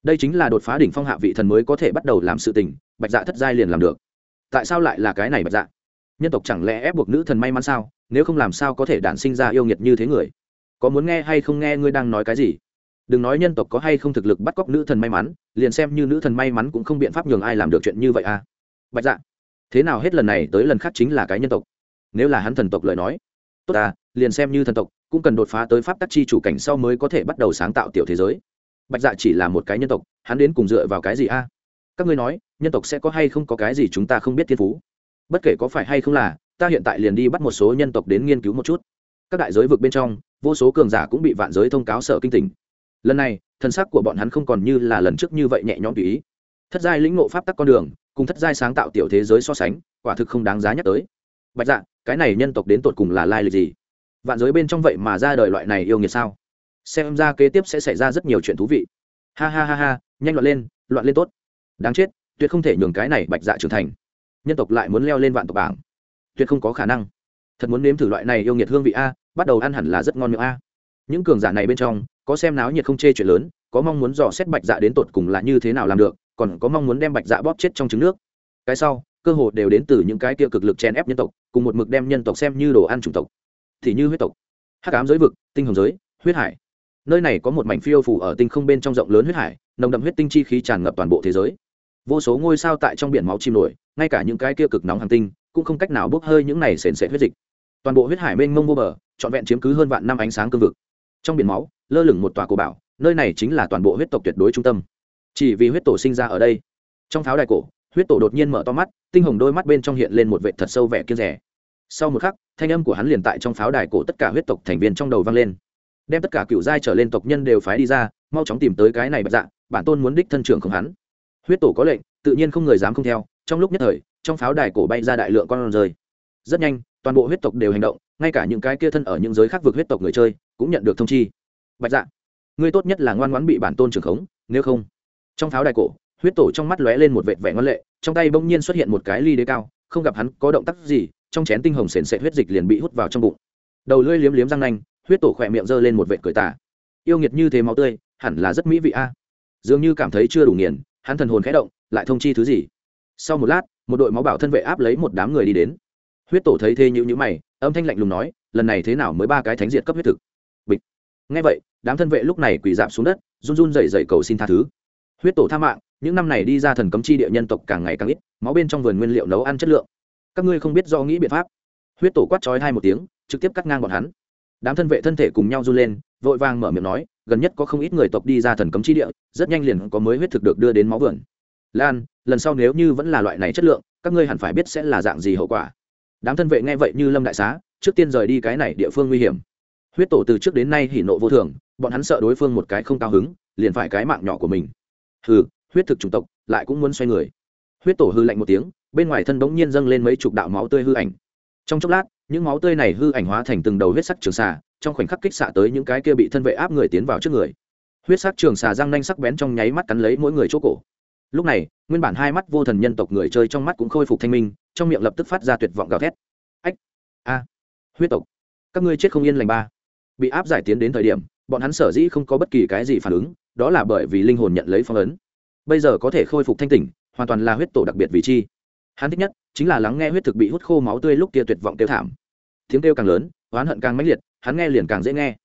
Speaker 1: Đây chính là đột phá đỉnh phong hạ vị thần mới có thể bắt đầu làm sự tình, bạch dạ thất giai liền làm được. Tại sao lại là cái này bạch dạ? Nhân tộc chẳng lẽ ép buộc nữ thần may mắn sao? Nếu không làm sao có thể đản sinh ra yêu nghiệt như thế người? Có muốn nghe hay không nghe ngươi đang nói cái gì? Đừng nói nhân tộc có hay không thực lực bắt cóc nữ thần may mắn, liền xem như nữ thần may mắn cũng không biện pháp nhường ai làm được chuyện như vậy à bạch dạ thế nào hết lần này tới lần khác chính là cái nhân tộc? Nếu là hắn thần tộc lời nói, tốt à liền xem như thần tộc, cũng cần đột phá tới pháp tắc chi chủ cảnh sau mới có thể bắt đầu sáng tạo tiểu thế giới. Bạch dạ chỉ là một cái nhân tộc, hắn đến cùng dựa vào cái gì a? À? các ngươi nói, nhân tộc sẽ có hay không có cái gì chúng ta không biết thiên phú? Bất kể có phải hay không là, ta hiện tại liền đi bắt một số nhân tộc đến nghiên cứu một chút. Các đại giới vực bên trong, vô số cường giả cũng bị vạn giới thông cáo sợ kinh tỉnh. Lần này thân xác của bọn hắn không còn như là lần trước như vậy nhẹ nhõm tùy ý. Thất giai lĩnh ngộ pháp tắc con đường cùng thất giai sáng tạo tiểu thế giới so sánh, quả thực không đáng giá nhắc tới. Bạch dạ cái này nhân tộc đến tột cùng là lai lịch gì? Vạn giới bên trong vậy mà ra đời loại này yêu nghiệt sao? Xem ra kế tiếp sẽ xảy ra rất nhiều chuyện thú vị. Ha ha ha ha, nhanh loạn lên loạn lên tốt. Đáng chết, tuyệt không thể nhường cái này bạch dạ trưởng thành. Nhân tộc lại muốn leo lên vạn tộc bảng. Tuyệt không có khả năng. Thật muốn nếm thử loại này yêu nghiệt hương vị a, bắt đầu ăn hẳn là rất ngon miệng a. Những cường giả này bên trong, có xem náo nhiệt không chê chuyện lớn, có mong muốn dò xét bạch dạ đến tột cùng là như thế nào làm được còn có mong muốn đem bạch dạ bóp chết trong trứng nước. Cái sau, cơ hội đều đến từ những cái kia cực lực chèn ép nhân tộc, cùng một mực đem nhân tộc xem như đồ ăn chủng tộc. Thì như huyết tộc, hắc ám giới vực, tinh hồng giới, huyết hải. Nơi này có một mảnh phiêu phủ ở tinh không bên trong rộng lớn huyết hải, nồng đậm huyết tinh chi khí tràn ngập toàn bộ thế giới. Vô số ngôi sao tại trong biển máu chìm nổi, ngay cả những cái kia cực nóng hàng tinh, cũng không cách nào bốc hơi những này sền sệt huyết dịch. Toàn bộ huyết hải mênh mông vô bờ, trọn vẹn chiếm cứ hơn vạn năm ánh sáng cương vực. Trong biển máu, lơ lửng một tòa cổ bảo, nơi này chính là toàn bộ huyết tộc tuyệt đối trung tâm chỉ vì huyết tổ sinh ra ở đây. Trong pháo đài cổ, huyết tổ đột nhiên mở to mắt, tinh hồng đôi mắt bên trong hiện lên một vệ thật sâu vẻ kiên rẻ. Sau một khắc, thanh âm của hắn liền tại trong pháo đài cổ tất cả huyết tộc thành viên trong đầu vang lên. Đem tất cả cựu giai trở lên tộc nhân đều phái đi ra, mau chóng tìm tới cái này bạch dạ bản tôn muốn đích thân trưởng không hắn. Huyết tổ có lệnh, tự nhiên không người dám không theo, trong lúc nhất thời, trong pháo đài cổ bay ra đại lượng con rơi. Rất nhanh, toàn bộ huyết tộc đều hành động, ngay cả những cái kia thân ở những giới khác vực huyết tộc người chơi, cũng nhận được thông chi. Bạch dạ ngươi tốt nhất là ngoan ngoãn bị bản tôn trưởng khống, nếu không trong pháo đài cổ huyết tổ trong mắt lóe lên một vệt vẻ ngoan lệ trong tay bỗng nhiên xuất hiện một cái ly đế cao không gặp hắn có động tác gì trong chén tinh hồng sền sệt huyết dịch liền bị hút vào trong bụng. Đầu lưỡi liếm liếm răng nanh huyết tổ khỏe miệng giơ lên một vệt cười tả, yêu nghiệt như thế máu tươi hẳn là rất mỹ vị a. Dường như cảm thấy chưa đủ nghiền hắn thần hồn khẽ động lại thông chi thứ gì. Sau một lát một đội máu bảo thân vệ áp lấy một đám người đi đến. Huyết tổ thấy thế nhữ nhữ mày âm thanh lạnh lùng nói lần này thế nào mới ba cái thánh diệt cấp huyết thực? Bịch. Ngay vậy đám thân vệ lúc này quỳ dạp xuống đất run run dậy dậy cầu xin tha thứ huyết tổ tha mạng, những năm này đi ra thần cấm chi địa nhân tộc càng ngày càng ít, máu bên trong vườn nguyên liệu nấu ăn chất lượng. Các ngươi không biết do nghĩ biện pháp. Huyết tổ quát trói hai một tiếng, trực tiếp cắt ngang bọn hắn. Đám thân vệ thân thể cùng nhau run lên, vội vàng mở miệng nói, gần nhất có không ít người tộc đi ra thần cấm chi địa, rất nhanh liền có mới huyết thực được đưa đến máu vườn. Lan, lần sau nếu như vẫn là loại này chất lượng, các ngươi hẳn phải biết sẽ là dạng gì hậu quả. Đám thân vệ nghe vậy như lâm đại xá, trước tiên rời đi cái này địa phương nguy hiểm. Huyết tổ từ trước đến nay hỉ nộ vô thường, bọn hắn sợ đối phương một cái không cao hứng, liền phải cái mạng nhỏ của mình hừ, huyết thực chủng tộc, lại cũng muốn xoay người. Huyết tổ hư lạnh một tiếng, bên ngoài thân bỗng nhiên dâng lên mấy chục đạo máu tươi hư ảnh. Trong chốc lát, những máu tươi này hư ảnh hóa thành từng đầu huyết sắc trường xà, trong khoảnh khắc kích xạ tới những cái kia bị thân vệ áp người tiến vào trước người. Huyết sắc trường xà răng nanh sắc bén trong nháy mắt cắn lấy mỗi người chỗ cổ. Lúc này, nguyên bản hai mắt vô thần nhân tộc người chơi trong mắt cũng khôi phục thanh minh, trong miệng lập tức phát ra tuyệt vọng gào thét. Ách, a, huyết tộc, các ngươi chết không yên lành ba. Bị áp giải tiến đến thời điểm, bọn hắn sở dĩ không có bất kỳ cái gì phản ứng đó là bởi vì linh hồn nhận lấy phong ấn. Bây giờ có thể khôi phục thanh tỉnh, hoàn toàn là huyết tổ đặc biệt vị chi. Hắn thích nhất chính là lắng nghe huyết thực bị hút khô máu tươi lúc kia tuyệt vọng kêu thảm. Tiếng kêu càng lớn, oán hận càng mãnh liệt, hắn nghe liền càng dễ nghe.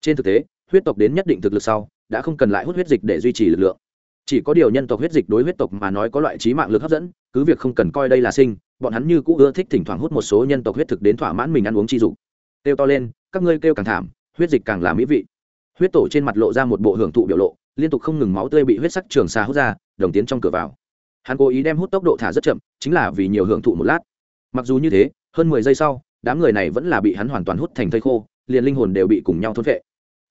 Speaker 1: Trên thực tế, huyết tộc đến nhất định thực lực sau, đã không cần lại hút huyết dịch để duy trì lực lượng. Chỉ có điều nhân tộc huyết dịch đối huyết tộc mà nói có loại trí mạng lực hấp dẫn, cứ việc không cần coi đây là sinh, bọn hắn như cũ ưa thích thỉnh thoảng hút một số nhân tộc huyết thực đến thỏa mãn mình ăn uống chi dục. Kêu to lên, các ngươi kêu càng thảm, huyết dịch càng là mỹ vị. Huyết tổ trên mặt lộ ra một bộ hưởng thụ biểu lộ liên tục không ngừng máu tươi bị huyết sắc trường xà hút ra, đồng tiến trong cửa vào. Hắn cố ý đem hút tốc độ thả rất chậm, chính là vì nhiều hưởng thụ một lát. Mặc dù như thế, hơn mười giây sau, đám người này vẫn là bị hắn hoàn toàn hút thành thây khô, liền linh hồn đều bị cùng nhau thôn vệ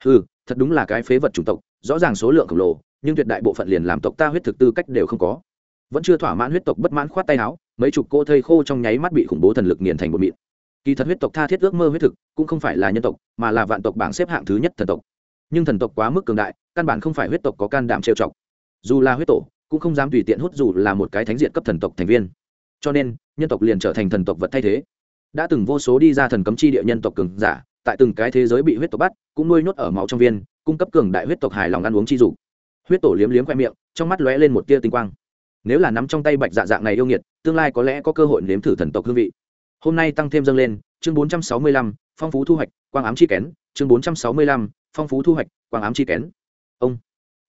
Speaker 1: ừ thật đúng là cái phế vật chủng tộc, rõ ràng số lượng khổng lồ, nhưng tuyệt đại bộ phận liền làm tộc ta huyết thực tư cách đều không có. Vẫn chưa thỏa mãn huyết tộc bất mãn khoát tay áo, mấy chục cô thây khô trong nháy mắt bị khủng bố thần lực nghiền thành một mịn. Kỳ thật huyết tộc tha thiết ước mơ huyết thực cũng không phải là nhân tộc, mà là vạn tộc bảng xếp hạng thứ nhất thần tộc nhưng thần tộc quá mức cường đại căn bản không phải huyết tộc có can đảm trêu chọc. Dù là huyết tổ cũng không dám tùy tiện hút dù là một cái thánh diện cấp thần tộc thành viên. Cho nên nhân tộc liền trở thành thần tộc vật thay thế. Đã từng vô số đi ra thần cấm chi địa nhân tộc cường giả tại từng cái thế giới bị huyết tộc bắt cũng nuôi nhốt ở máu trong viên cung cấp cường đại huyết tộc hài lòng ăn uống chi dục. Huyết tổ liếm liếm khoe miệng trong mắt lóe lên một tia tinh quang. Nếu là nắm trong tay bạch dạ dạng này yêu nghiệt tương lai có lẽ có cơ hội nếm thử thần tộc hương vị. Hôm nay tăng thêm dâng lên chương 465, phong phú thu hoạch quang ám chi kén chương 465, phong phú thu hoạch, quang ám chi kén. Ông,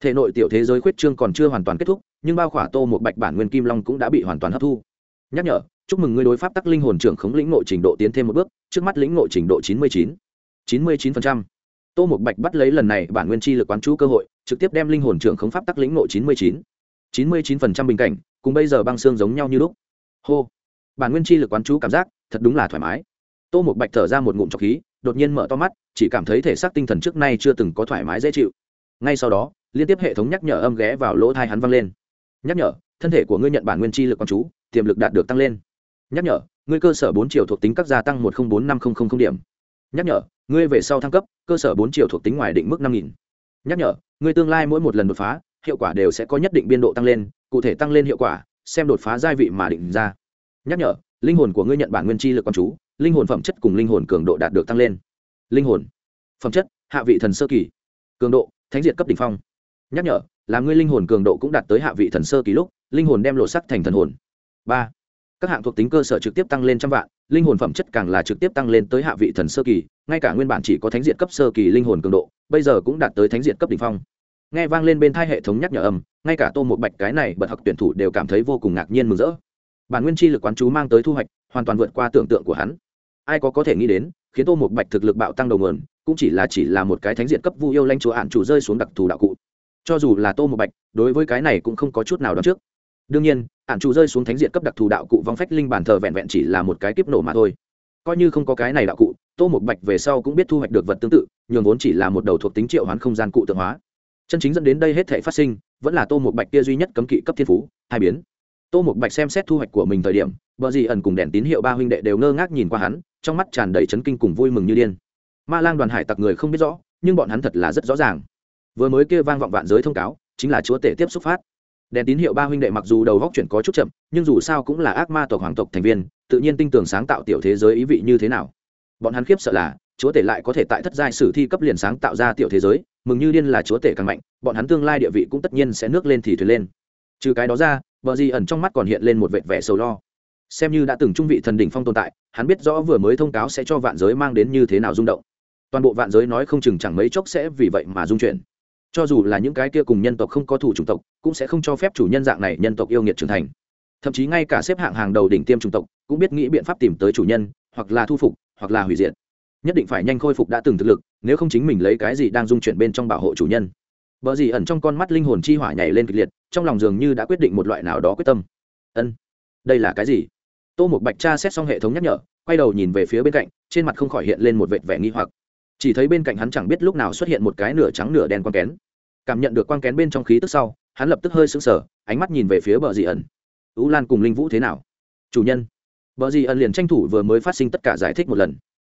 Speaker 1: thể nội tiểu thế giới khuyết trương còn chưa hoàn toàn kết thúc, nhưng bao khỏa tô một bạch bản nguyên kim long cũng đã bị hoàn toàn hấp thu. Nhắc nhở, chúc mừng ngươi đối pháp tắc linh hồn trưởng khống lĩnh nội trình độ tiến thêm một bước, trước mắt lĩnh nội trình độ chín mươi chín. chín mươi chín tô một bạch bắt lấy lần này bản nguyên chi lực quán chú cơ hội, trực tiếp đem linh hồn trưởng khống pháp tắc lĩnh nội chín mươi chín. chín mươi chín bình cảnh, cùng bây giờ băng xương giống nhau như lúc. Hô. Bản nguyên chi lực quán chú cảm giác, thật đúng là thoải mái. Tô một bạch thở ra một ngụm trọc khí đột nhiên mở to mắt, chỉ cảm thấy thể xác tinh thần trước nay chưa từng có thoải mái dễ chịu. Ngay sau đó, liên tiếp hệ thống nhắc nhở âm ghé vào lỗ thai hắn vang lên. Nhắc nhở, thân thể của ngươi nhận bản nguyên chi lực con chú, tiềm lực đạt được tăng lên. Nhắc nhở, ngươi cơ sở bốn triệu thuộc tính các gia tăng một trăm bốn năm trăm điểm. Nhắc nhở, ngươi về sau thăng cấp, cơ sở bốn triệu thuộc tính ngoài định mức năm nghìn. Nhắc nhở, ngươi tương lai mỗi một lần đột phá, hiệu quả đều sẽ có nhất định biên độ tăng lên, cụ thể tăng lên hiệu quả, xem đột phá gia vị mà định ra. Nhắc nhở, linh hồn của ngươi nhận bản nguyên chi lực con chú linh hồn phẩm chất cùng linh hồn cường độ đạt được tăng lên. Linh hồn phẩm chất, hạ vị thần sơ kỳ. Cường độ, thánh diệt cấp đ ỉ n h phong. Nhắc nhở, là ngươi linh hồn cường độ cũng đạt tới hạ vị thần sơ kỳ lúc, linh hồn đem lộ sắc thành thần hồn. Ba, các hạng thuộc tính cơ sở trực tiếp tăng lên trăm vạn, linh hồn phẩm chất càng là trực tiếp tăng lên tới hạ vị thần sơ kỳ, ngay cả nguyên bản chỉ có thánh diệt cấp sơ kỳ linh hồn cường độ, bây giờ cũng đạt tới thánh diệt cấp đ ỉ n h phong. Nghe vang lên bên thai hệ thống nhắc nhở âm, ngay cả tô một bạch cái này bật học tuyển thủ đều cảm thấy vô cùng ngạc nhiên mừng rỡ. Bản nguyên chi lực quán chú mang tới thu hoạch hoàn toàn vượt qua tưởng tượng của hắn. Ai có có thể nghĩ đến, khiến tô một bạch thực lực bạo tăng đầu nguồn, cũng chỉ là chỉ là một cái thánh diện cấp vu yêu lanh chúa hạn chủ rơi xuống đặc thù đạo cụ. Cho dù là tô một bạch, đối với cái này cũng không có chút nào đón trước. Đương nhiên hạn chủ rơi xuống thánh diện cấp đặc thù đạo cụ vong phách linh bản thờ vẹn vẹn chỉ là một cái kiếp nổ mà thôi. Coi như không có cái này đạo cụ, tô một bạch về sau cũng biết thu hoạch được vật tương tự, nhường vốn chỉ là một đầu thuộc tính triệu hoán không gian cụ tượng hóa. Chân chính dẫn đến đây hết thể phát sinh, vẫn là tô một bạch kia duy nhất cấm kỵ cấp thiên phú, hai biến tô một bạch xem xét thu hoạch của mình thời điểm vợ dì ẩn cùng đèn tín hiệu ba huynh đệ đều ngơ ngác nhìn qua hắn, trong mắt tràn đầy chấn kinh cùng vui mừng như điên. Ma lang đoàn hải tặc người không biết rõ, nhưng bọn hắn thật là rất rõ ràng. Vừa mới kia vang vọng vạn giới thông cáo, chính là chúa tể tiếp xúc phát. Đèn tín hiệu ba huynh đệ mặc dù đầu góc chuyển có chút chậm, nhưng dù sao cũng là ác ma tộc hoàng tộc thành viên, tự nhiên tinh tường sáng tạo tiểu thế giới ý vị như thế nào. Bọn hắn khiếp sợ là, chúa tể lại có thể tại thất giai sử thi cấp liền sáng tạo ra tiểu thế giới, mừng như điên là chúa tể càng mạnh, bọn hắn tương lai địa vị cũng tất nhiên sẽ nước lên thì thuyền lên. Trừ cái đó ra bờ di ẩn trong mắt còn hiện lên một vệt vẻ sầu lo. Xem như đã từng trung vị thần đỉnh phong tồn tại, hắn biết rõ vừa mới thông cáo sẽ cho vạn giới mang đến như thế nào rung động. Toàn bộ vạn giới nói không chừng chẳng mấy chốc sẽ vì vậy mà dung chuyển. Cho dù là những cái kia cùng nhân tộc không có thủ chủng tộc, cũng sẽ không cho phép chủ nhân dạng này nhân tộc yêu nghiệt trưởng thành. Thậm chí ngay cả xếp hạng hàng đầu đỉnh tiêm chủng tộc cũng biết nghĩ biện pháp tìm tới chủ nhân, hoặc là thu phục, hoặc là hủy diệt. Nhất định phải nhanh khôi phục đã từng thực lực, nếu không chính mình lấy cái gì đang dung chuyển bên trong bảo hộ chủ nhân. Bờ gì ẩn trong con mắt linh hồn chi hỏa nhảy lên kịch liệt, trong lòng dường như đã quyết định một loại nào đó quyết tâm. Ân, đây là cái gì? Tô Mục Bạch tra xét xong hệ thống nhắc nhở, quay đầu nhìn về phía bên cạnh, trên mặt không khỏi hiện lên một vệt vẻ nghi hoặc. Chỉ thấy bên cạnh hắn chẳng biết lúc nào xuất hiện một cái nửa trắng nửa đen quang kén. Cảm nhận được quang kén bên trong khí tức sau, hắn lập tức hơi sững sờ, ánh mắt nhìn về phía bờ dị ẩn. Ú Lan cùng Linh Vũ thế nào? Chủ nhân. Bờ dị ẩn liền tranh thủ vừa mới phát sinh tất cả giải thích một lần.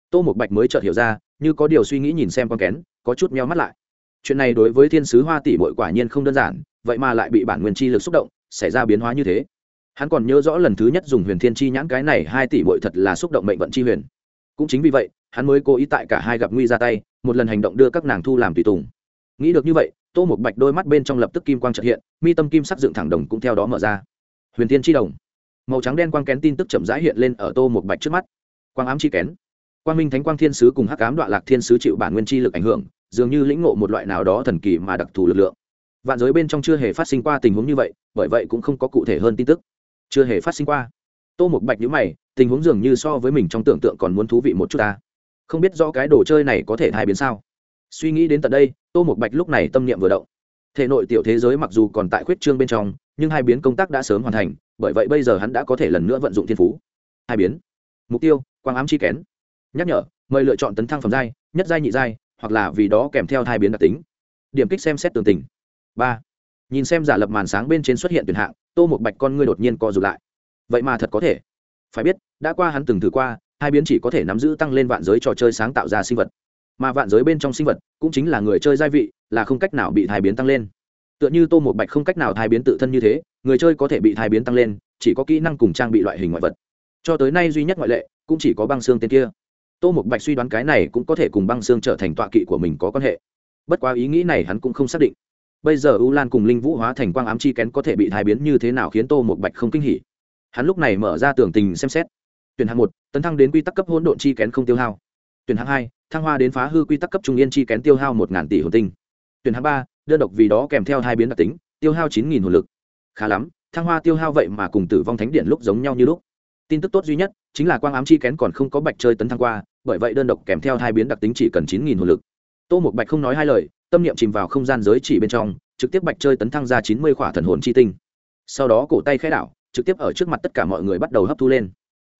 Speaker 1: Tô Mục Bạch mới chợt hiểu ra, như có điều suy nghĩ nhìn xem quang kén, có chút meo mắt lại chuyện này đối với thiên sứ hoa tỷ bội quả nhiên không đơn giản, vậy mà lại bị bản nguyên chi lực xúc động, xảy ra biến hóa như thế. Hắn còn nhớ rõ lần thứ nhất dùng huyền thiên chi nhãn cái này hai tỷ bội thật là xúc động mệnh vận chi huyền. Cũng chính vì vậy, hắn mới cố ý tại cả hai gặp nguy ra tay, một lần hành động đưa các nàng thu làm tùy tùng. Nghĩ được như vậy, tô một bạch đôi mắt bên trong lập tức kim quang trợ hiện, mi tâm kim sắc dựng thẳng đồng cũng theo đó mở ra. Huyền thiên chi đồng. Màu trắng đen quang kén tin tức chậm rãi hiện lên ở tô một bạch trước mắt. Quang ám chi kén quang minh thánh quang thiên sứ cùng hắc ám đoạn lạc thiên sứ chịu bản nguyên chi lực ảnh hưởng, dường như lĩnh ngộ một loại nào đó thần kỳ mà đặc thù lực lượng. Vạn giới bên trong chưa hề phát sinh qua tình huống như vậy, bởi vậy cũng không có cụ thể hơn tin tức. Chưa hề phát sinh qua. Tô một bạch nhữ mày, tình huống dường như so với mình trong tưởng tượng còn muốn thú vị một chút ta. Không biết do cái đồ chơi này có thể hai biến sao? Suy nghĩ đến tận đây, tô một bạch lúc này tâm niệm vừa động. Thể nội tiểu thế giới mặc dù còn tại khuyết trương bên trong, nhưng hai biến công tác đã sớm hoàn thành, bởi vậy bây giờ hắn đã có thể lần nữa vận dụng thiên phú. Hai biến. Mục tiêu, quang ám chi kén nhắc nhở, mời lựa chọn tấn thăng phẩm giai, nhất giai nhị giai, hoặc là vì đó kèm theo thai biến đặc tính. Điểm kích xem xét tường tình. Ba. Nhìn xem giả lập màn sáng bên trên xuất hiện tuyển hạng, tô một bạch con ngươi đột nhiên co rụt lại. Vậy mà thật có thể. Phải biết, đã qua hắn từng thử qua, hai biến chỉ có thể nắm giữ tăng lên vạn giới trò chơi sáng tạo ra sinh vật. Mà vạn giới bên trong sinh vật, cũng chính là người chơi gia vị, là không cách nào bị thai biến tăng lên. Tựa như tô một bạch không cách nào thai biến tự thân như thế, người chơi có thể bị thai biến tăng lên, chỉ có kỹ năng cùng trang bị loại hình ngoại vật. Cho tới nay duy nhất ngoại lệ, cũng chỉ có băng xương tên kia tô một bạch suy đoán cái này cũng có thể cùng băng xương trở thành tọa kỵ của mình có quan hệ. Bất quá ý nghĩ này hắn cũng không xác định. Bây giờ u lan cùng linh vũ hóa thành quang ám chi kén có thể bị thai biến như thế nào khiến tô một bạch không kinh hỉ. Hắn lúc này mở ra tưởng tình xem xét. Tuyển hạng một, tấn thăng đến quy tắc cấp hỗn độn chi kén không tiêu hao. Tuyển hạng hai, thăng hoa đến phá hư quy tắc cấp trung yên chi kén tiêu hao một ngàn tỷ hồn tinh. Tuyển hạng ba, đơn độc vì đó kèm theo hai biến đặc tính, tiêu hao chín nghìn hồn lực. Khá lắm, thăng hoa tiêu hao vậy mà cùng tử vong thánh điện lúc giống nhau như lúc tin tức tốt duy nhất chính là quang ám chi kén còn không có bạch chơi tấn thăng qua, bởi vậy đơn độc kèm theo hai biến đặc tính chỉ cần chín nghìn hồn lực. Tô một bạch không nói hai lời, tâm niệm chìm vào không gian giới chỉ bên trong, trực tiếp bạch chơi tấn thăng ra chín mươi khỏa thần hồn chi tinh. Sau đó cổ tay khẽ đảo, trực tiếp ở trước mặt tất cả mọi người bắt đầu hấp thu lên.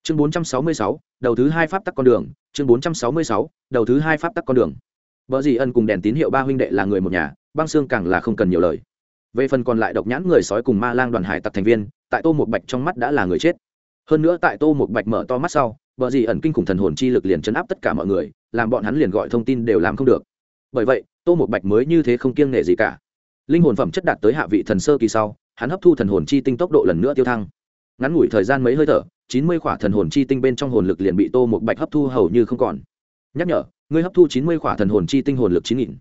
Speaker 1: Chương bốn trăm sáu mươi sáu, đầu thứ hai pháp tắc con đường, chương bốn trăm sáu mươi sáu, đầu thứ hai pháp tắc con đường. Vợ dì ân cùng đèn tín hiệu ba huynh đệ là người một nhà, băng xương càng là không cần nhiều lời. Về phần còn lại độc nhãn người sói cùng ma lang đoàn hải tặc thành viên, tại tô một bạch trong mắt đã là người chết hơn nữa tại tô một bạch mở to mắt sau vợ dì ẩn kinh khủng thần hồn chi lực liền chấn áp tất cả mọi người, làm bọn hắn liền gọi thông tin đều làm không được. Bởi vậy, tô một bạch mới như thế không kiêng nể gì cả. Linh hồn phẩm chất đạt tới hạ vị thần sơ kỳ sau, hắn hấp thu thần hồn chi tinh tốc độ lần nữa tiêu thăng. Ngắn ngủi thời gian mấy hơi thở, chín mươi khỏa thần hồn chi tinh bên trong hồn lực liền bị tô một bạch hấp thu hầu như không còn. Nhắc nhở, ngươi hấp thu chín mươi khỏa thần hồn chi tinh hồn lực chín nghìn.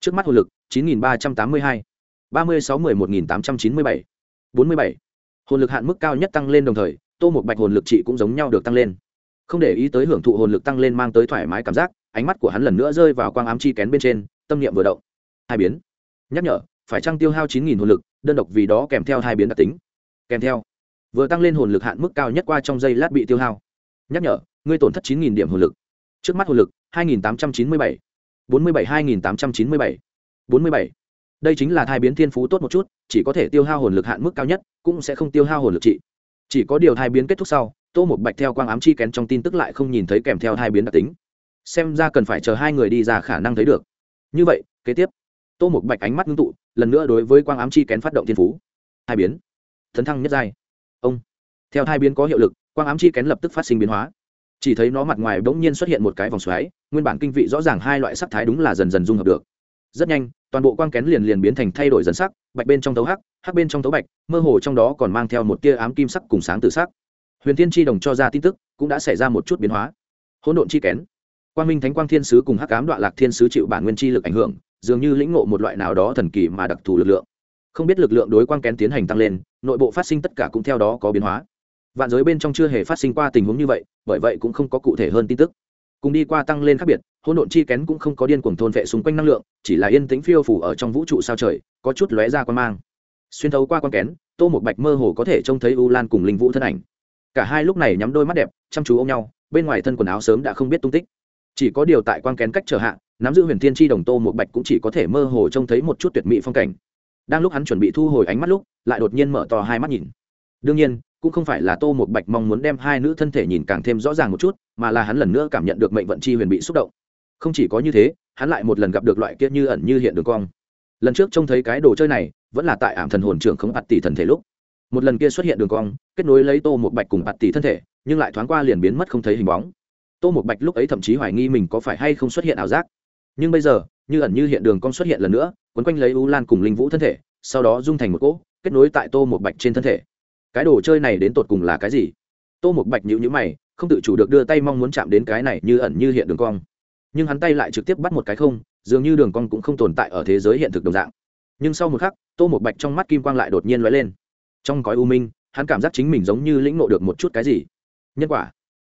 Speaker 1: Trước mắt hồn lực, chín nghìn ba trăm tám mươi hai. ba mươi sáu mười một nghìn tám trăm chín mươi bảy. bốn mươi bảy. Hồn lực hạn mức cao nhất tăng lên đồng thời tô một bạch hồn lực trị cũng giống nhau được tăng lên. Không để ý tới hưởng thụ hồn lực tăng lên mang tới thoải mái cảm giác, ánh mắt của hắn lần nữa rơi vào quang ám chi kén bên trên, tâm niệm vừa động. Hai biến. Nhắc nhở, phải trăng tiêu hao chín nghìn hồn lực, đơn độc vì đó kèm theo hai biến đặc tính. Kèm theo. Vừa tăng lên hồn lực hạn mức cao nhất qua trong giây lát bị tiêu hao. Nhắc nhở, ngươi tổn thất chín nghìn điểm hồn lực. Trước mắt hồn lực, hai nghìn tám trăm chín mươi bảy. bốn mươi bảy hai nghìn tám trăm chín mươi bảy. bốn mươi bảy. Đây chính là thai biến thiên phú tốt một chút, chỉ có thể tiêu hao hồn lực hạn mức cao nhất, cũng sẽ không tiêu hao hồn lực trị chỉ có điều thai biến kết thúc sau, tô một bạch theo quang ám chi kén trong tin tức lại không nhìn thấy kèm theo hai biến đặc tính. Xem ra cần phải chờ hai người đi ra khả năng thấy được. Như vậy, kế tiếp, tô một bạch ánh mắt ngưng tụ, lần nữa đối với quang ám chi kén phát động thiên phú. Hai biến. Thấn thăng nhất giai. Ông. Theo hai biến có hiệu lực, quang ám chi kén lập tức phát sinh biến hóa. Chỉ thấy nó mặt ngoài bỗng nhiên xuất hiện một cái vòng xoáy, nguyên bản kinh vị rõ ràng hai loại sắc thái đúng là dần dần dung hợp được. Rất nhanh toàn bộ quang kén liền liền biến thành thay đổi dần sắc, bạch bên trong tấu hắc hắc bên trong tấu bạch, mơ hồ trong đó còn mang theo một tia ám kim sắc cùng sáng từ sắc. Huyền thiên tri đồng cho ra tin tức, cũng đã xảy ra một chút biến hóa. Hỗn độn chi kén. Quang minh thánh quang thiên sứ cùng hắc ám đoạn lạc thiên sứ chịu bản nguyên chi lực ảnh hưởng, dường như lĩnh ngộ một loại nào đó thần kỳ mà đặc thù lực lượng. Không biết lực lượng đối quang kén tiến hành tăng lên, nội bộ phát sinh tất cả cũng theo đó có biến hóa. Vạn giới bên trong chưa hề phát sinh qua tình huống như vậy, bởi vậy cũng không có cụ thể hơn tin tức cùng đi qua tăng lên khác biệt, hỗn độn chi kén cũng không có điên cuồng thôn vệ xung quanh năng lượng, chỉ là yên tĩnh phiêu phủ ở trong vũ trụ sao trời, có chút lóe ra quan mang. Xuyên thấu qua quan kén, tô một bạch mơ hồ có thể trông thấy u lan cùng linh vũ thân ảnh. Cả hai lúc này nhắm đôi mắt đẹp, chăm chú ôm nhau, bên ngoài thân quần áo sớm đã không biết tung tích. Chỉ có điều tại quan kén cách trở hạ, nắm giữ huyền thiên tri đồng tô một bạch cũng chỉ có thể mơ hồ trông thấy một chút tuyệt mỹ phong cảnh. Đang lúc hắn chuẩn bị thu hồi ánh mắt lúc, lại đột nhiên mở to hai mắt nhìn. Đương nhiên cũng không phải là tô một bạch mong muốn đem hai nữ thân thể nhìn càng thêm rõ ràng một chút, mà là hắn lần nữa cảm nhận được mệnh vận chi huyền bị xúc động. Không chỉ có như thế, hắn lại một lần gặp được loại kia như ẩn như hiện đường cong. Lần trước trông thấy cái đồ chơi này, vẫn là tại ảm thần hồn trưởng không ạt tỷ thần thể lúc. Một lần kia xuất hiện đường cong, kết nối lấy tô một bạch cùng bạt tỷ thân thể, nhưng lại thoáng qua liền biến mất không thấy hình bóng. Tô một bạch lúc ấy thậm chí hoài nghi mình có phải hay không xuất hiện ảo giác. Nhưng bây giờ, như ẩn như hiện đường cong xuất hiện lần nữa, quấn quanh lấy u lan cùng linh vũ thân thể, sau đó dung thành một cỗ, kết nối tại tô một bạch trên thân thể cái đồ chơi này đến tột cùng là cái gì? Tô một bạch nhữ nhữ mày, không tự chủ được đưa tay mong muốn chạm đến cái này như ẩn như hiện đường cong. Nhưng hắn tay lại trực tiếp bắt một cái không, dường như đường cong cũng không tồn tại ở thế giới hiện thực đồng dạng. Nhưng sau một khắc, tô một bạch trong mắt kim quang lại đột nhiên lóe lên. Trong cõi u minh, hắn cảm giác chính mình giống như lĩnh ngộ được một chút cái gì. Nhân quả.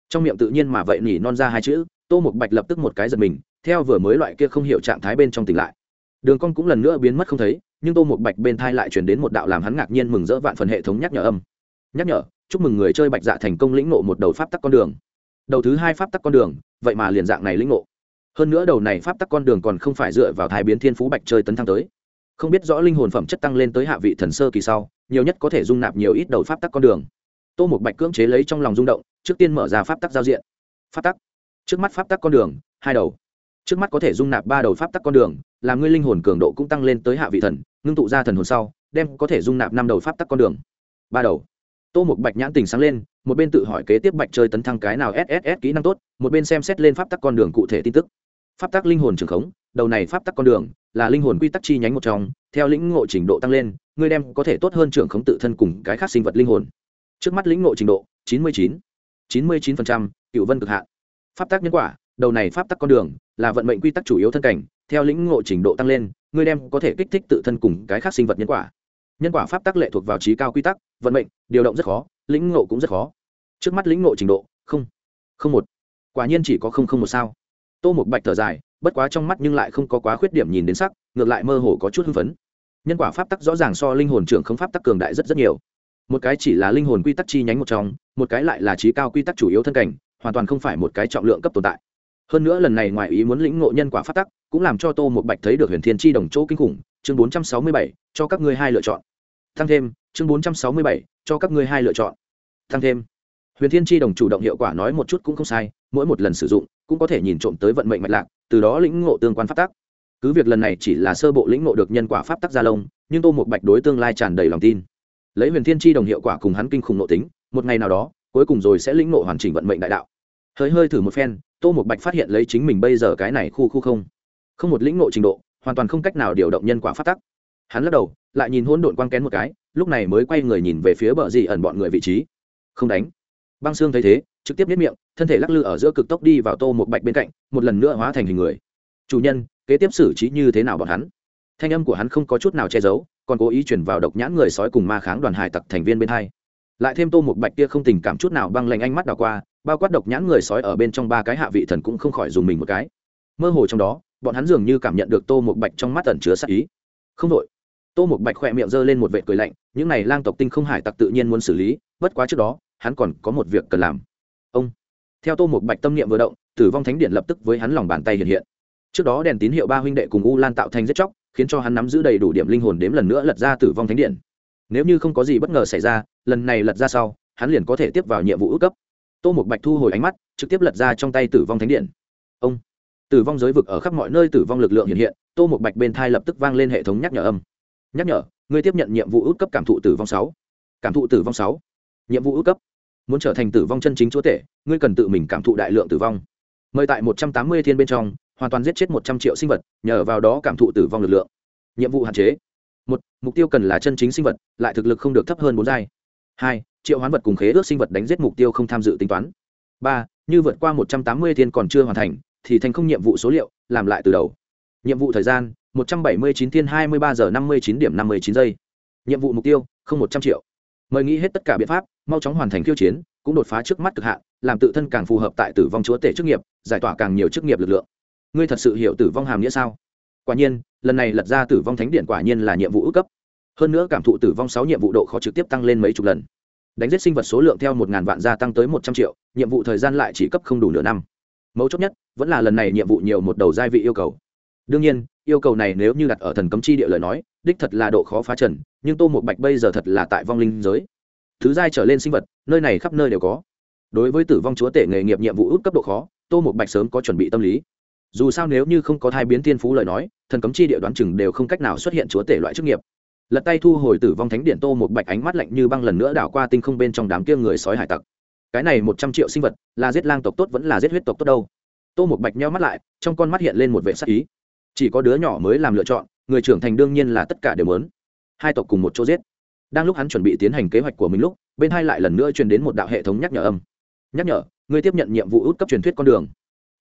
Speaker 1: Trong miệng tự nhiên mà vậy nỉ non ra hai chữ, tô một bạch lập tức một cái giật mình, theo vừa mới loại kia không hiểu trạng thái bên trong tỉnh lại. Đường cong cũng lần nữa biến mất không thấy nhưng tô một bạch bên thai lại chuyển đến một đạo làm hắn ngạc nhiên mừng rỡ vạn phần hệ thống nhắc nhở âm. Nhắc nhở, chúc mừng người chơi bạch dạ thành công lĩnh ngộ một đầu pháp tắc con đường. Đầu thứ hai pháp tắc con đường, vậy mà liền dạng này lĩnh ngộ. Hơn nữa đầu này pháp tắc con đường còn không phải dựa vào thai biến thiên phú bạch chơi tấn thăng tới. Không biết rõ linh hồn phẩm chất tăng lên tới hạ vị thần sơ kỳ sau, nhiều nhất có thể dung nạp nhiều ít đầu pháp tắc con đường. Tô một bạch cưỡng chế lấy trong lòng rung động, trước tiên mở ra pháp tắc giao diện. Pháp tắc. Trước mắt pháp tắc con đường, hai đầu. Trước mắt có thể dung nạp ba đầu pháp tắc con đường làm ngươi linh hồn cường độ cũng tăng lên tới hạ vị thần, ngưng tụ ra thần hồn sau, đem có thể dung nạp năm đầu pháp tắc con đường. Ba đầu. Tô một bạch nhãn tình sáng lên, một bên tự hỏi kế tiếp bạch chơi tấn thăng cái nào sss kỹ năng tốt, một bên xem xét lên pháp tắc con đường cụ thể tin tức. Pháp tắc linh hồn trường khống, đầu này pháp tắc con đường là linh hồn quy tắc chi nhánh một trong, theo lĩnh ngộ trình độ tăng lên, ngươi đem có thể tốt hơn trưởng khống tự thân cùng cái khác sinh vật linh hồn. Trước mắt lĩnh ngộ trình độ, chín mươi chín. Chín mươi chín cựu vân cực hạn. Pháp tắc nhân quả, đầu này pháp tắc con đường là vận mệnh quy tắc chủ yếu thân cảnh, theo lĩnh ngộ trình độ tăng lên, ngươi đem có thể kích thích tự thân cùng cái khác sinh vật nhân quả. Nhân quả pháp tắc lệ thuộc vào trí cao quy tắc, vận mệnh, điều động rất khó, lĩnh ngộ cũng rất khó. Trước mắt lĩnh ngộ trình độ, không không một. Quả nhiên chỉ có không không một sao. Tô một bạch thở dài, bất quá trong mắt nhưng lại không có quá khuyết điểm nhìn đến sắc, ngược lại mơ hồ có chút hưng phấn. Nhân quả pháp tắc rõ ràng so linh hồn trưởng không pháp tắc cường đại rất rất nhiều. Một cái chỉ là linh hồn quy tắc chi nhánh một trong, một cái lại là trí cao quy tắc chủ yếu thân cảnh, hoàn toàn không phải một cái trọng lượng cấp tồn tại hơn nữa lần này ngoài ý muốn lĩnh ngộ nhân quả pháp tắc, cũng làm cho tô một bạch thấy được huyền thiên chi đồng chỗ kinh khủng, chương bốn trăm sáu mươi bảy, cho các ngươi hai lựa chọn. Tăng thêm, chương bốn trăm sáu mươi bảy, cho các ngươi hai lựa chọn. Tăng thêm. Huyền thiên chi đồng chủ động hiệu quả nói một chút cũng không sai, mỗi một lần sử dụng, cũng có thể nhìn trộm tới vận mệnh mạch lạc, từ đó lĩnh ngộ tương quan pháp tắc. Cứ việc lần này chỉ là sơ bộ lĩnh ngộ được nhân quả pháp tắc gia lông, nhưng tô một bạch đối tương lai tràn đầy lòng tin. Lấy huyền thiên chi đồng hiệu quả cùng hắn kinh khủng nội tính, một ngày nào đó, cuối cùng rồi sẽ lĩnh ngộ hoàn chỉnh vận mệnh đại đạo. Hơi hơi thử một phen tô một bạch phát hiện lấy chính mình bây giờ cái này khu khu không? Không một lĩnh ngộ trình độ, hoàn toàn không cách nào điều động nhân quả phát tắc. Hắn lắc đầu, lại nhìn hỗn độn quang kén một cái, lúc này mới quay người nhìn về phía bờ dị ẩn bọn người vị trí. Không đánh. Băng xương thấy thế, trực tiếp biết miệng, thân thể lắc lư ở giữa cực tốc đi vào tô một bạch bên cạnh, một lần nữa hóa thành hình người. Chủ nhân, kế tiếp xử trí như thế nào bọn hắn? Thanh âm của hắn không có chút nào che giấu, còn cố ý chuyển vào độc nhãn người sói cùng ma kháng đoàn hải tặc thành viên bên hai. Lại thêm tô một bạch kia không tình cảm chút nào băng lệnh ánh mắt đào qua bao quát độc nhãn người sói ở bên trong ba cái hạ vị thần cũng không khỏi dùng mình một cái. Mơ hồ trong đó, bọn hắn dường như cảm nhận được tô một bạch trong mắt tẩn chứa sắc ý. Không đội. Tô một bạch khỏe miệng giơ lên một vệ cười lạnh, những này lang tộc tinh không hải tặc tự nhiên muốn xử lý, bất quá trước đó, hắn còn có một việc cần làm. Ông. Theo tô một bạch tâm niệm vừa động, tử vong thánh điện lập tức với hắn lòng bàn tay hiện hiện. Trước đó đèn tín hiệu ba huynh đệ cùng u lan tạo thành giết chóc, khiến cho hắn nắm giữ đầy đủ điểm linh hồn đếm lần nữa lật ra tử vong thánh điện. Nếu như không có gì bất ngờ xảy ra, lần này lật ra sau, hắn liền có thể tiếp vào nhiệm vụ ước cấp tô một bạch thu hồi ánh mắt, trực tiếp lật ra trong tay tử vong thánh điện. Ông! Tử vong giới vực ở khắp mọi nơi tử vong lực lượng hiện hiện, tô một bạch bên thai lập tức vang lên hệ thống nhắc nhở âm. Nhắc nhở, ngươi tiếp nhận nhiệm vụ ước cấp cảm thụ tử vong sáu. Cảm thụ tử vong sáu. Nhiệm vụ ước cấp. Muốn trở thành tử vong chân chính chúa tể, ngươi cần tự mình cảm thụ đại lượng tử vong. Mời tại một trăm tám mươi thiên bên trong, hoàn toàn giết chết một trăm triệu sinh vật, nhờ vào đó cảm thụ tử vong lực lượng. Nhiệm vụ hạn chế. Một, mục tiêu cần là chân chính sinh vật, lại thực lực không được thấp hơn bốn giai hai, triệu hoán vật cùng khế ước sinh vật đánh giết mục tiêu không tham dự tính toán. Ba, như vượt qua một trăm tám mươi thiên còn chưa hoàn thành, thì thành không nhiệm vụ số liệu, làm lại từ đầu. Nhiệm vụ thời gian, một trăm bảy mươi chín thiên hai mươi ba giờ năm mươi chín điểm năm mươi chín giây. Nhiệm vụ mục tiêu, không một trăm triệu. Mời nghĩ hết tất cả biện pháp, mau chóng hoàn thành khiêu chiến, cũng đột phá trước mắt cực hạn, làm tự thân càng phù hợp tại tử vong chúa tể chức nghiệp, giải tỏa càng nhiều chức nghiệp lực lượng. Ngươi thật sự hiểu tử vong hàm nghĩa sao? Quả nhiên, lần này lật ra tử vong thánh điện quả nhiên là nhiệm vụ ước cấp hơn nữa cảm thụ tử vong sáu nhiệm vụ độ khó trực tiếp tăng lên mấy chục lần. Đánh giết sinh vật số lượng theo một ngàn vạn gia tăng tới một trăm triệu, nhiệm vụ thời gian lại chỉ cấp không đủ nửa năm. Mấu chốt nhất, vẫn là lần này nhiệm vụ nhiều một đầu gia vị yêu cầu. Đương nhiên, yêu cầu này nếu như đặt ở thần cấm chi địa lời nói, đích thật là độ khó phá trần, nhưng tô một bạch bây giờ thật là tại vong linh giới. Thứ giai trở lên sinh vật, nơi này khắp nơi đều có. Đối với tử vong chúa tể nghề nghiệp nhiệm vụ út cấp độ khó, tô một bạch sớm có chuẩn bị tâm lý. Dù sao nếu như không có thai biến tiên phú lời nói, thần cấm chi địa đoán chừng đều không cách nào xuất hiện chúa tể loại chức nghiệp lật tay thu hồi tử vong thánh điện tô một bạch ánh mắt lạnh như băng lần nữa đảo qua tinh không bên trong đám kia người sói hải tặc. Cái này một trăm triệu sinh vật, là giết lang tộc tốt vẫn là giết huyết tộc tốt đâu? Tô một bạch nheo mắt lại, trong con mắt hiện lên một vệ sắc ý. Chỉ có đứa nhỏ mới làm lựa chọn, người trưởng thành đương nhiên là tất cả đều lớn hai tộc cùng một chỗ giết. Đang lúc hắn chuẩn bị tiến hành kế hoạch của mình lúc, bên hai lại lần nữa truyền đến một đạo hệ thống nhắc nhở âm. Nhắc nhở, ngươi tiếp nhận nhiệm vụ út cấp truyền thuyết con đường.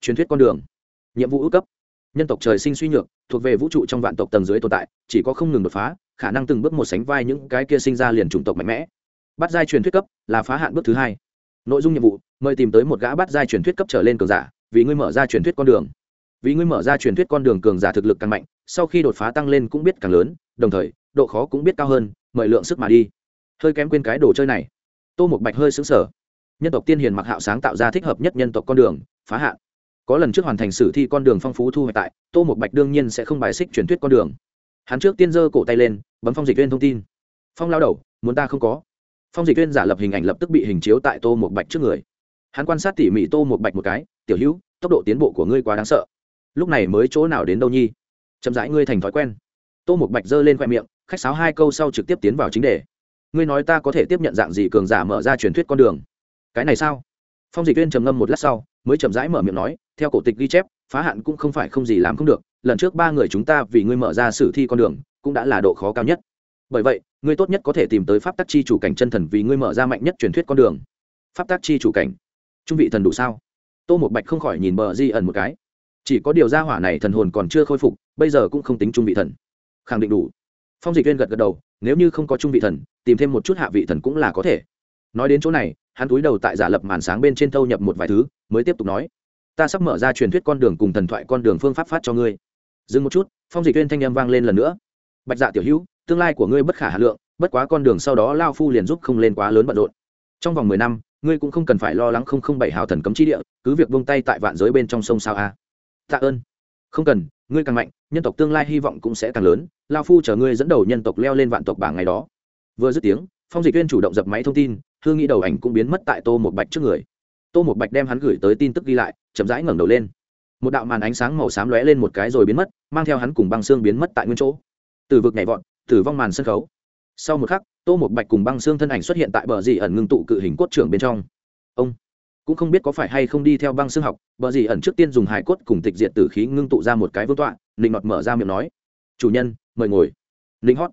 Speaker 1: Truyền thuyết con đường. Nhiệm vụ út cấp nhân tộc trời sinh suy nhược, thuộc về vũ trụ trong vạn tộc tầng dưới tồn tại, chỉ có không ngừng đột phá, khả năng từng bước một sánh vai những cái kia sinh ra liền chủng tộc mạnh mẽ. Bắt giai truyền thuyết cấp là phá hạn bước thứ hai. Nội dung nhiệm vụ, mời tìm tới một gã bắt giai truyền thuyết cấp trở lên cường giả, vì ngươi mở ra truyền thuyết con đường. Vì ngươi mở ra truyền thuyết con đường cường giả thực lực càng mạnh, sau khi đột phá tăng lên cũng biết càng lớn, đồng thời, độ khó cũng biết cao hơn, mời lượng sức mà đi. Hơi kém quên cái đồ chơi này. Tô một bạch hơi xứng sở nhân tộc tiên hiền mặc hạo sáng tạo ra thích hợp nhất nhân tộc con đường, phá hạn có lần trước hoàn thành sử thi con đường phong phú thu hoạch tại, tô một bạch đương nhiên sẽ không bài xích truyền thuyết con đường. Hắn trước tiên giơ cổ tay lên, bấm phong dịch viên thông tin. Phong lao đầu, muốn ta không có. Phong dịch viên giả lập hình ảnh lập tức bị hình chiếu tại tô một bạch trước người. Hắn quan sát tỉ mỉ tô một bạch một cái, tiểu hữu, tốc độ tiến bộ của ngươi quá đáng sợ. Lúc này mới chỗ nào đến đâu nhi? Chậm rãi ngươi thành thói quen. Tô một bạch giơ lên khoe miệng, khách sáo hai câu sau trực tiếp tiến vào chính đề. Ngươi nói ta có thể tiếp nhận dạng gì cường giả mở ra truyền thuyết con đường? Cái này sao? Phong dịch viên trầm ngâm một lát sau, mới chậm rãi mở miệng nói, theo cổ tịch ghi chép, phá hạn cũng không phải không gì làm không được, lần trước ba người chúng ta vì ngươi mở ra sử thi con đường, cũng đã là độ khó cao nhất. Bởi vậy, ngươi tốt nhất có thể tìm tới pháp tắc chi chủ cảnh chân thần vì ngươi mở ra mạnh nhất truyền thuyết con đường. Pháp tắc chi chủ cảnh. Trung vị thần đủ sao? Tô một bạch không khỏi nhìn bờ di ẩn một cái. Chỉ có điều gia hỏa này thần hồn còn chưa khôi phục, bây giờ cũng không tính trung vị thần. Khẳng định đủ. Phong dịch viên gật gật đầu, nếu như không có trung vị thần, tìm thêm một chút hạ vị thần cũng là có thể. Nói đến chỗ này hắn túi đầu tại giả lập màn sáng bên trên thâu nhập một vài thứ, mới tiếp tục nói, ta sắp mở ra truyền thuyết con đường cùng thần thoại con đường phương pháp phát cho ngươi. Dừng một chút, phong dịch viên thanh â m vang lên lần nữa. Bạch dạ tiểu hữu, tương lai của ngươi bất khả hà lượng, bất quá con đường sau đó lao phu liền giúp không lên quá lớn bận rộn. Trong vòng mười năm, ngươi cũng không cần phải lo lắng không không bảy hào thần cấm chi địa, cứ việc vung tay tại vạn giới bên trong sông sao a. Tạ ơn. Không cần, ngươi càng mạnh, nhân tộc tương lai hy vọng cũng sẽ càng lớn, lao phu chờ ngươi dẫn đầu nhân tộc leo lên vạn tộc bảng ngày đó. Vừa dứt tiếng, phong dịch viên chủ động dập máy thông tin hương nghĩ đầu ảnh cũng biến mất tại tô một bạch trước người. Tô một bạch đem hắn gửi tới tin tức ghi lại, chậm rãi ngẩng đầu lên. Một đạo màn ánh sáng màu xám lóe lên một cái rồi biến mất, mang theo hắn cùng băng xương biến mất tại nguyên chỗ. Từ vực nhảy vọt, tử vong màn sân khấu. Sau một khắc, tô một bạch cùng băng xương thân ảnh xuất hiện tại bờ dì ẩn ngưng tụ cự hình cốt trưởng bên trong. Ông, cũng không biết có phải hay không đi theo băng xương học, bờ dì ẩn trước tiên dùng hải cốt cùng tịch diệt tử khí ngưng tụ ra một cái vương tọa, nịnh ngọt mở ra miệng nói, chủ nhân, mời ngồi. Linh hót.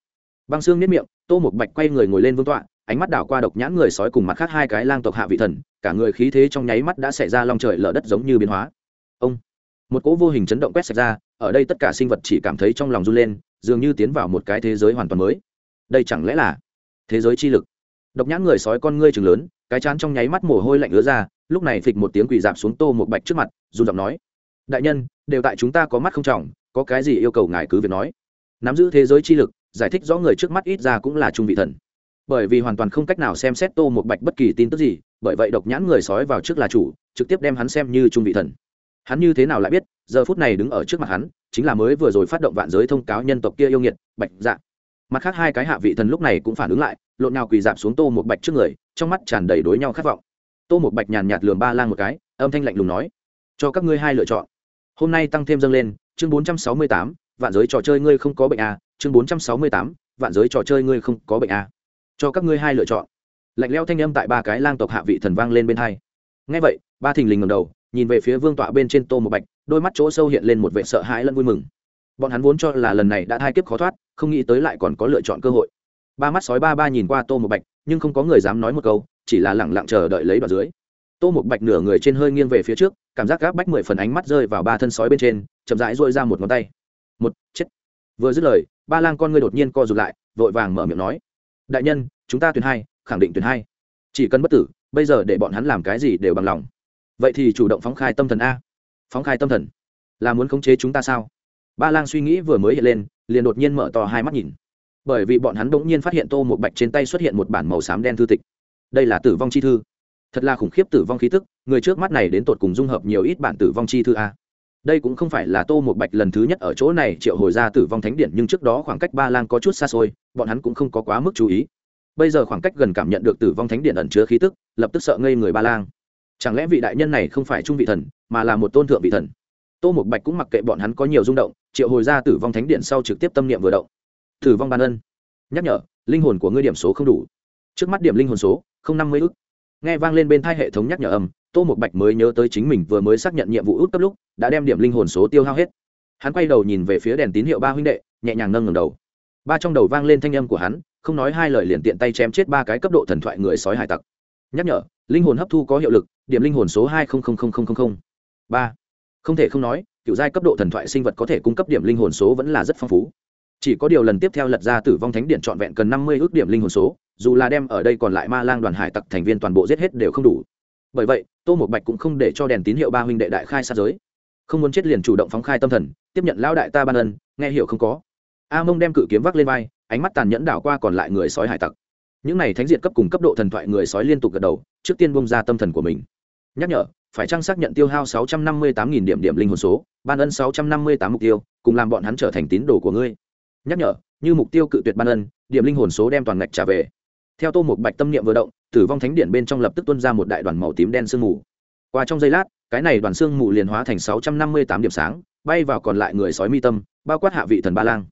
Speaker 1: Băng xương nếp miệng, tô một bạch quay người ngồi lên vương tọa ánh mắt đảo qua độc nhãn người sói cùng mặt khác hai cái lang tộc hạ vị thần, cả người khí thế trong nháy mắt đã xảy ra long trời lở đất giống như biến hóa. Ông! Một cỗ vô hình chấn động quét sạch ra, ở đây tất cả sinh vật chỉ cảm thấy trong lòng run lên, dường như tiến vào một cái thế giới hoàn toàn mới. Đây chẳng lẽ là thế giới chi lực? Độc nhãn người sói con ngươi chừng lớn, cái chán trong nháy mắt mồ hôi lạnh ứa ra, lúc này phịch một tiếng quỳ dạp xuống tô một bạch trước mặt dù giọng nói, đại nhân, đều tại chúng ta có mắt không trọng, có cái gì yêu cầu ngài cứ việc nói. Nắm giữ thế giới chi lực, giải thích rõ người trước mắt ít ra cũng là trung vị thần bởi vì hoàn toàn không cách nào xem xét tô một bạch bất kỳ tin tức gì bởi vậy độc nhãn người sói vào trước là chủ trực tiếp đem hắn xem như trung vị thần. Hắn như thế nào lại biết giờ phút này đứng ở trước mặt hắn chính là mới vừa rồi phát động vạn giới thông cáo nhân tộc kia yêu nghiệt bạch dạ. Mặt khác hai cái hạ vị thần lúc này cũng phản ứng lại lộn nào quỳ dạp xuống tô một bạch trước người trong mắt tràn đầy đối nhau khát vọng. Tô một bạch nhàn nhạt lường ba lang một cái âm thanh lạnh lùng nói cho các ngươi hai lựa chọn. Hôm nay tăng thêm dâng lên chương bốn trăm sáu mươi tám vạn giới trò chơi ngươi không có bệnh à, chương bốn trăm sáu mươi tám vạn giới trò chơi ngươi không có bệnh à cho các ngươi hai lựa chọn. Lạnh leo thanh âm tại ba cái lang tộc hạ vị thần vang lên bên hai. Ngay vậy, ba thình lình ngầm đầu, nhìn về phía vương tọa bên trên tô một bạch, đôi mắt chỗ sâu hiện lên một vệ sợ hãi lẫn vui mừng. Bọn hắn vốn cho là lần này đã thai kiếp khó thoát, không nghĩ tới lại còn có lựa chọn cơ hội. Ba mắt sói ba ba nhìn qua tô một bạch, nhưng không có người dám nói một câu, chỉ là lẳng lặng chờ đợi lấy đoạn dưới. Tô một bạch nửa người trên hơi nghiêng về phía trước, cảm giác gáp bách mười phần ánh mắt rơi vào ba thân sói bên trên, chậm rãi dội ra một ngón tay. Một, chết. Vừa dứt lời, ba lang con ngươi đột nhiên co rụt lại, vội vàng mở miệng nói đại nhân, chúng ta tuyển hai, khẳng định tuyển hai. Chỉ cần bất tử, bây giờ để bọn hắn làm cái gì đều bằng lòng. Vậy thì chủ động phóng khai tâm thần a. Phóng khai tâm thần. Là muốn khống chế chúng ta sao? Ba lang suy nghĩ vừa mới hiện lên, liền đột nhiên mở to hai mắt nhìn. Bởi vì bọn hắn đ ỗ n g nhiên phát hiện tô một bạch trên tay xuất hiện một bản màu xám đen thư tịch. Đây là tử vong chi thư. Thật là khủng khiếp tử vong khí tức, người trước mắt này đến tột cùng dung hợp nhiều ít bản tử vong chi thư a đây cũng không phải là tô một bạch lần thứ nhất ở chỗ này triệu hồi ra tử vong thánh điện, nhưng trước đó khoảng cách ba lang có chút xa xôi, bọn hắn cũng không có quá mức chú ý. Bây giờ khoảng cách gần cảm nhận được tử vong thánh điện ẩn chứa khí tức, lập tức sợ ngây người ba lang. Chẳng lẽ vị đại nhân này không phải trung vị thần, mà là một tôn thượng vị thần? Tô một bạch cũng mặc kệ bọn hắn có nhiều rung động, triệu hồi ra tử vong thánh điện sau trực tiếp tâm niệm vừa động. Tử vong ban ân. Nhắc nhở, linh hồn của ngươi điểm số không đủ. Trước mắt điểm linh hồn số, không năm mươi ước nghe vang lên bên thai hệ thống nhắc nhở âm tô một bạch mới nhớ tới chính mình vừa mới xác nhận nhiệm vụ út cấp lúc, đã đem điểm linh hồn số tiêu hao hết. Hắn quay đầu nhìn về phía đèn tín hiệu ba huynh đệ, nhẹ nhàng nâng ngầm đầu. Ba trong đầu vang lên thanh âm của hắn, không nói hai lời liền tiện tay chém chết ba cái cấp độ thần thoại người sói hải tặc. Nhắc nhở, linh hồn hấp thu có hiệu lực, điểm linh hồn số hai ba. Không thể không nói kiểu giai cấp độ thần thoại sinh vật có thể cung cấp điểm linh hồn số vẫn là rất phong phú. Chỉ có điều lần tiếp theo lật ra tử vong thánh điện trọn vẹn cần năm mươi ước điểm linh hồn số, dù là đem ở đây còn lại ma lang đoàn hải tặc thành viên toàn bộ giết hết đều không đủ bởi vậy tô một bạch cũng không để cho đèn tín hiệu ba huynh đệ đại khai sát giới không muốn chết liền chủ động phóng khai tâm thần tiếp nhận lao đại ta ban ân nghe hiểu không có a mông đem cự kiếm vác lên vai ánh mắt tàn nhẫn đảo qua còn lại người sói hải tặc những này thánh diện cấp cùng cấp độ thần thoại người sói liên tục gật đầu trước tiên bông ra tâm thần của mình nhắc nhở phải trang xác nhận tiêu hao 658.000 điểm điểm linh hồn số, ban ân 658 mục tiêu, cùng làm bọn hắn trở thành tín đồ của ngươi. Nhắc nhở, như mục tiêu cự tuyệt ban ân, điểm linh hồn số đem toàn ngạch trả về. Theo Tô một Bạch tâm niệm vừa động, Tử vong thánh điện bên trong lập tức tuôn ra một đại đoàn màu tím đen sương mù. Qua trong giây lát, cái này đoàn sương mù liền hóa thành 658 điểm sáng, bay vào còn lại người sói mi tâm, bao quát hạ vị thần ba lang.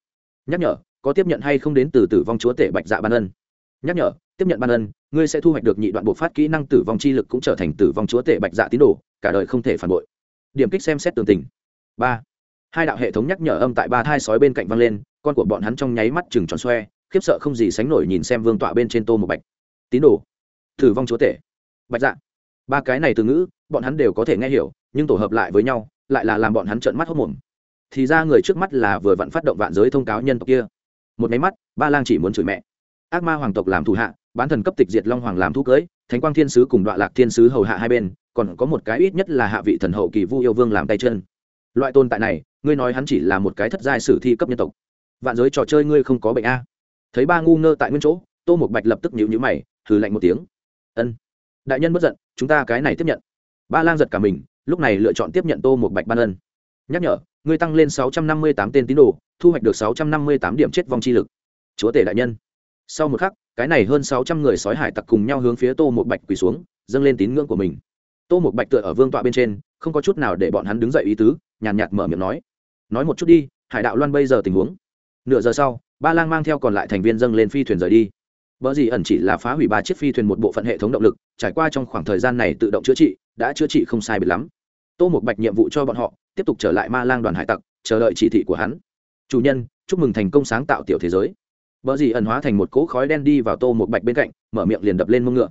Speaker 1: Nhắc nhở, có tiếp nhận hay không đến từ Tử vong chúa tể Bạch Dạ ban ân. Nhắc nhở, tiếp nhận ban ân ngươi sẽ thu hoạch được nhị đoạn bộ phát kỹ năng tử vong chi lực cũng trở thành tử vong chúa tể bạch dạ tín đồ cả đời không thể phản bội điểm kích xem xét tường tình ba hai đạo hệ thống nhắc nhở âm tại ba thai sói bên cạnh văng lên con của bọn hắn trong nháy mắt chừng tròn xoe khiếp sợ không gì sánh nổi nhìn xem vương tọa bên trên tô một bạch. Tín đồ, thử vong chúa tể. Bạch dạ. Ba cái này từ ngữ, bọn hắn đều có thể nghe hiểu, nhưng tổ hợp lại với nhau, lại là làm bọn hắn trợn mắt hốc mồm. Thì ra người trước mắt là vừa vặn phát động vạn giới thông cáo nhân tộc kia. Một máy mắt, ba lang chỉ muốn chửi mẹ. Ác ma hoàng tộc làm thủ hạ, bán thần cấp tịch diệt long hoàng làm thu cưới, thánh quang thiên sứ cùng đoạn lạc thiên sứ hầu hạ hai bên, còn có một cái ít nhất là hạ vị thần hậu kỳ vu yêu vương làm tay chân. Loại tồn tại này, ngươi nói hắn chỉ là một cái thất giai sử thi cấp nhân tộc. Vạn giới trò chơi ngươi không có bệnh a thấy ba ngu ngơ tại nguyên chỗ, tô một bạch lập tức nhịu nhữ mày, hừ lạnh một tiếng. Ân, đại nhân bất giận, chúng ta cái này tiếp nhận. Ba lang giật cả mình, lúc này lựa chọn tiếp nhận tô một bạch ban ân. Nhắc nhở, ngươi tăng lên sáu trăm năm mươi tám tên tín đồ, thu hoạch được sáu trăm năm mươi tám điểm chết vong chi lực. Chúa tể đại nhân. Sau một khắc, cái này hơn sáu trăm người sói hải tặc cùng nhau hướng phía tô một bạch quỳ xuống, dâng lên tín ngưỡng của mình. Tô một bạch tựa ở vương tọa bên trên, không có chút nào để bọn hắn đứng dậy ý tứ, nhàn nhạt mở miệng nói. Nói một chút đi, hải đạo loan bây giờ tình huống nửa giờ sau ba lang mang theo còn lại thành viên dâng lên phi thuyền rời đi Bỡ gì ẩn chỉ là phá hủy ba chiếc phi thuyền một bộ phận hệ thống động lực, trải qua trong khoảng thời gian này tự động chữa trị, đã chữa trị không sai biệt lắm. Tô một Bạch nhiệm vụ cho bọn họ, tiếp tục trở lại Ma Lang đoàn hải tặc, chờ đợi chỉ thị của hắn. Chủ nhân, chúc mừng thành công sáng tạo tiểu thế giới. Bỡ gì ẩn hóa thành một cỗ khói đen đi vào Tô một Bạch bên cạnh, mở miệng liền đập lên mông ngựa.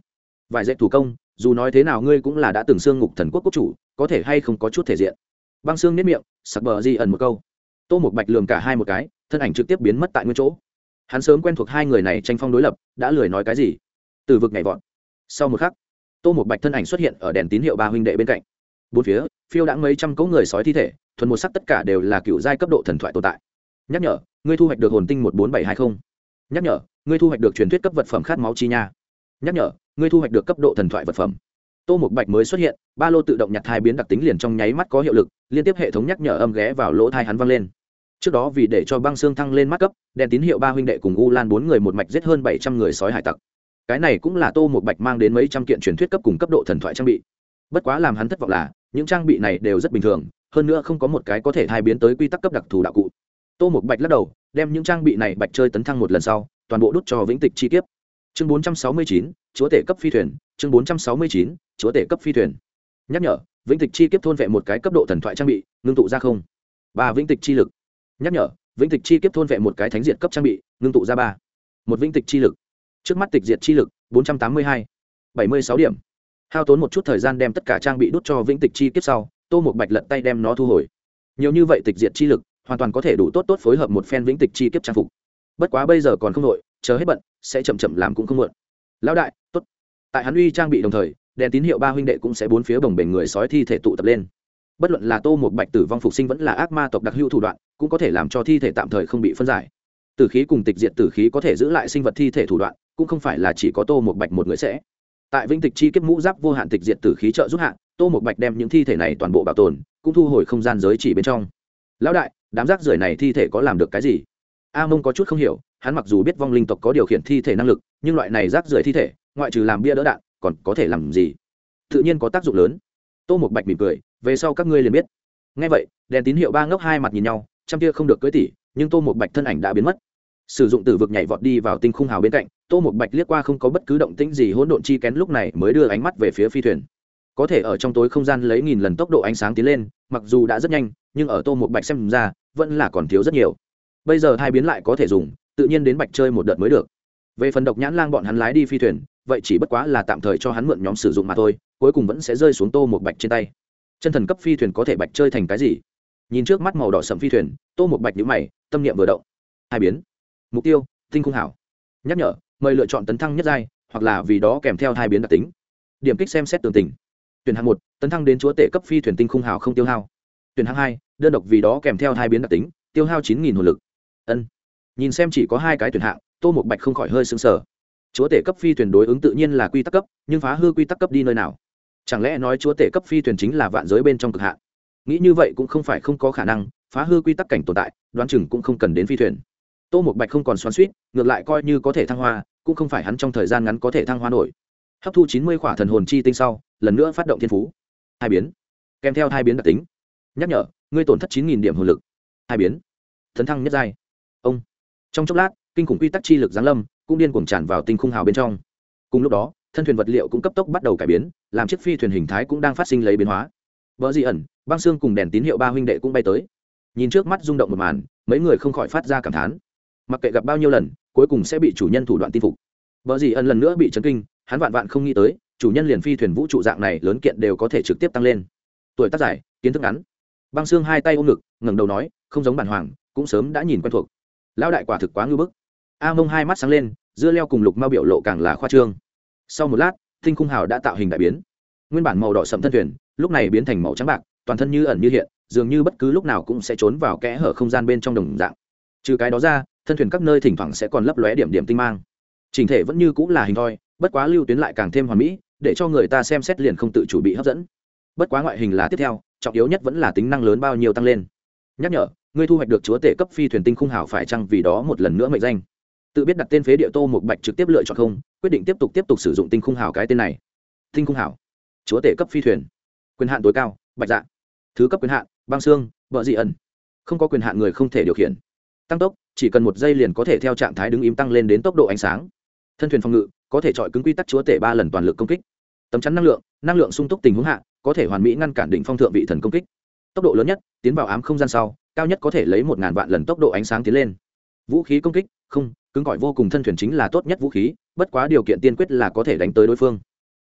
Speaker 1: Vài dệt thủ công, dù nói thế nào ngươi cũng là đã từng xương ngục thần quốc quốc chủ, có thể hay không có chút thể diện. Băng xương niết miệng, sặc bờ gì ẩn một câu. Tô một Bạch lườm cả hai một cái, thân ảnh trực tiếp biến mất tại nguyên chỗ. Hắn sớm quen thuộc hai người này tranh phong đối lập, đã lười nói cái gì? Từ vực nhảy vọt. Sau một khắc, tô một bạch thân ảnh xuất hiện ở đèn tín hiệu ba huynh đệ bên cạnh. Bốn phía, phiêu đã mấy trăm cỗ người sói thi thể, thuần một sắc tất cả đều là cựu giai cấp độ thần thoại tồn tại. Nhắc nhở, ngươi thu hoạch được hồn tinh một bốn bảy hai không. nhắc nhở, ngươi thu hoạch được truyền thuyết cấp vật phẩm khát máu chi nha. Nhắc nhở, ngươi thu hoạch được cấp độ thần thoại vật phẩm. Tô một bạch mới xuất hiện, ba lô tự động nhặt hai biến đặc tính liền trong nháy mắt có hiệu lực, liên tiếp hệ thống nhắc nhở âm ghé vào lỗ thai hắn vang lên trước đó vì để cho băng xương thăng lên mắt cấp, đèn tín hiệu ba huynh đệ cùng u lan bốn người một mạch giết hơn bảy trăm người sói hải tặc. Cái này cũng là tô một bạch mang đến mấy trăm kiện truyền thuyết cấp cùng cấp độ thần thoại trang bị. Bất quá làm hắn thất vọng là, những trang bị này đều rất bình thường, hơn nữa không có một cái có thể thay biến tới quy tắc cấp đặc thù đạo cụ. Tô một bạch lắc đầu, đem những trang bị này bạch chơi tấn thăng một lần sau, toàn bộ đút cho vĩnh tịch chi kiếp. Chương bốn trăm sáu mươi chín, chúa tể cấp phi thuyền, chương bốn trăm sáu mươi chín, chúa tể cấp phi thuyền. Nhắc nhở, vĩnh tịch chi kiếp thôn vệ một cái cấp độ thần thoại trang bị, ngưng tụ ra không. Ba vĩnh tịch chi lực nhắc nhở, vĩnh tịch chi kiếp thôn vệ một cái thánh diệt cấp trang bị, ngưng tụ ra ba. Một vĩnh tịch chi lực. Trước mắt tịch diệt chi lực, bốn trăm tám mươi hai. Bảy mươi sáu điểm. Hao tốn một chút thời gian đem tất cả trang bị đút cho vĩnh tịch chi kiếp sau, tô một bạch lật tay đem nó thu hồi. Nhiều như vậy tịch diệt chi lực, hoàn toàn có thể đủ tốt tốt phối hợp một phen vĩnh tịch chi kiếp trang phục. Bất quá bây giờ còn không đội chờ hết bận, sẽ chậm chậm làm cũng không muộn. Lão đại, tốt. Tại hắn uy trang bị đồng thời, đèn tín hiệu ba huynh đệ cũng sẽ bốn phía bồng bềnh người sói thi thể tụ tập lên bất luận là tô một bạch tử vong phục sinh vẫn là ác ma tộc đặc hữu thủ đoạn, cũng có thể làm cho thi thể tạm thời không bị phân giải. Tử khí cùng tịch diệt tử khí có thể giữ lại sinh vật thi thể thủ đoạn, cũng không phải là chỉ có tô một bạch một người sẽ. Tại vĩnh tịch chi kiếp mũ giáp vô hạn tịch diệt tử khí trợ giúp hạn tô một bạch đem những thi thể này toàn bộ bảo tồn, cũng thu hồi không gian giới chỉ bên trong. Lão đại, đám rác rưởi này thi thể có làm được cái gì? A mông có chút không hiểu, hắn mặc dù biết vong linh tộc có điều khiển thi thể năng lực, nhưng loại này rác rưởi thi thể, ngoại trừ làm bia đỡ đạn, còn có thể làm gì? Tự nhiên có tác dụng lớn. Tô một bạch mỉm cười về sau các ngươi liền biết. Ngay vậy, đèn tín hiệu ba ngốc hai mặt nhìn nhau, trăm kia không được cưới tỷ nhưng tô một bạch thân ảnh đã biến mất. Sử dụng từ vực nhảy vọt đi vào tinh khung hào bên cạnh, tô một bạch liếc qua không có bất cứ động tĩnh gì hỗn độn chi kén lúc này mới đưa ánh mắt về phía phi thuyền. Có thể ở trong tối không gian lấy nghìn lần tốc độ ánh sáng tiến lên, mặc dù đã rất nhanh, nhưng ở tô một bạch xem ra, vẫn là còn thiếu rất nhiều. Bây giờ hai biến lại có thể dùng, tự nhiên đến bạch chơi một đợt mới được. Về phần độc nhãn lang bọn hắn lái đi phi thuyền, vậy chỉ bất quá là tạm thời cho hắn mượn nhóm sử dụng mà thôi, cuối cùng vẫn sẽ rơi xuống tô một bạch trên tay chân thần cấp phi thuyền có thể bạch chơi thành cái gì? Nhìn trước mắt màu đỏ sầm phi thuyền, tô một bạch nhũ mày, tâm niệm vừa động. Hai biến. Mục tiêu, tinh khung hảo. Nhắc nhở, mời lựa chọn tấn thăng nhất giai, hoặc là vì đó kèm theo hai biến đặc tính. Điểm kích xem xét tường tình. Tuyển hạng một, tấn thăng đến chúa tể cấp phi thuyền tinh khung hào không tiêu hao. Tuyển hạng hai, đơn độc vì đó kèm theo hai biến đặc tính, tiêu hao chín nghìn hồn lực. Ân. Nhìn xem chỉ có hai cái tuyển hạng, tô một bạch không khỏi hơi xứng sở chúa tể cấp phi thuyền đối ứng tự nhiên là quy tắc cấp, nhưng phá hư quy tắc cấp đi nơi nào? Chẳng lẽ nói chúa tể cấp phi thuyền chính là vạn giới bên trong cực hạn? Nghĩ như vậy cũng không phải không có khả năng, phá hư quy tắc cảnh tồn tại, đoán chừng cũng không cần đến phi thuyền. Tô một bạch không còn xoắn suýt ngược lại coi như có thể thăng hoa, cũng không phải hắn trong thời gian ngắn có thể thăng hoa nổi. Hấp thu chín mươi khỏa thần hồn chi tinh sau, lần nữa phát động thiên phú. Hai biến. Kèm theo hai biến đặc tính. Nhắc nhở, ngươi tổn thất chín nghìn điểm hồn lực. Hai biến. Thấn thăng nhất giai. Ông. Trong chốc lát, kinh khủng quy tắc chi lực giáng lâm, cũng điên cuồng tràn vào tinh khung hào bên trong. Cùng lúc đó thân thuyền vật liệu cũng cấp tốc bắt đầu cải biến, làm chiếc phi thuyền hình thái cũng đang phát sinh lấy biến hóa. Vợ dị ẩn, băng xương cùng đèn tín hiệu ba huynh đệ cũng bay tới. Nhìn trước mắt rung động một màn, mấy người không khỏi phát ra cảm thán. Mặc kệ gặp bao nhiêu lần, cuối cùng sẽ bị chủ nhân thủ đoạn tin phục. Vợ dị ẩn lần nữa bị chấn kinh, hắn vạn vạn không nghĩ tới, chủ nhân liền phi thuyền vũ trụ dạng này lớn kiện đều có thể trực tiếp tăng lên. Tuổi tác dài, kiến thức ngắn. Băng xương hai tay ôm ngực, ngẩng đầu nói, không giống bản hoàng, cũng sớm đã nhìn quen thuộc. Lão đại quả thực quá ngư bức. A mông hai mắt sáng lên, dưa leo cùng lục mao biểu lộ càng là khoa trương sau một lát, tinh khung hào đã tạo hình đại biến. Nguyên bản màu đỏ sậm thân thuyền, lúc này biến thành màu trắng bạc, toàn thân như ẩn như hiện, dường như bất cứ lúc nào cũng sẽ trốn vào kẽ hở không gian bên trong đồng dạng. Trừ cái đó ra, thân thuyền các nơi thỉnh thoảng sẽ còn lấp lóe điểm điểm tinh mang. Trình thể vẫn như cũng là hình thoi, bất quá lưu tuyến lại càng thêm hoàn mỹ, để cho người ta xem xét liền không tự chủ bị hấp dẫn. Bất quá ngoại hình là tiếp theo, trọng yếu nhất vẫn là tính năng lớn bao nhiêu tăng lên. Nhắc nhở ngươi thu hoạch được chúa tể cấp phi thuyền tinh khung hảo phải chăng vì đó một lần nữa mệnh danh? Tự biết đặt tên phế địa tô một bạch trực tiếp lựa chọn không, quyết định tiếp tục tiếp tục sử dụng tinh khung hảo cái tên này. Tinh khung hảo chúa tể cấp phi thuyền. Quyền hạn tối cao, bạch dạ. Thứ cấp quyền hạn, băng xương vợ dị ẩn. Không có quyền hạn người không thể điều khiển. Tăng tốc, chỉ cần một giây liền có thể theo trạng thái đứng im tăng lên đến tốc độ ánh sáng. Thân thuyền phòng ngự, có thể chọi cứng quy tắc chúa tể ba lần toàn lực công kích. Tấm chắn năng lượng năng lượng sung túc tình huống hạ, có thể hoàn mỹ ngăn cản đỉnh phong thượng vị thần công kích. Tốc độ lớn nhất, tiến vào ám không gian sau, cao nhất có thể lấy một ngàn vạn lần tốc độ ánh sáng tiến lên. Vũ khí công kích, không cứng cỏi vô cùng thân thuyền chính là tốt nhất vũ khí, bất quá điều kiện tiên quyết là có thể đánh tới đối phương.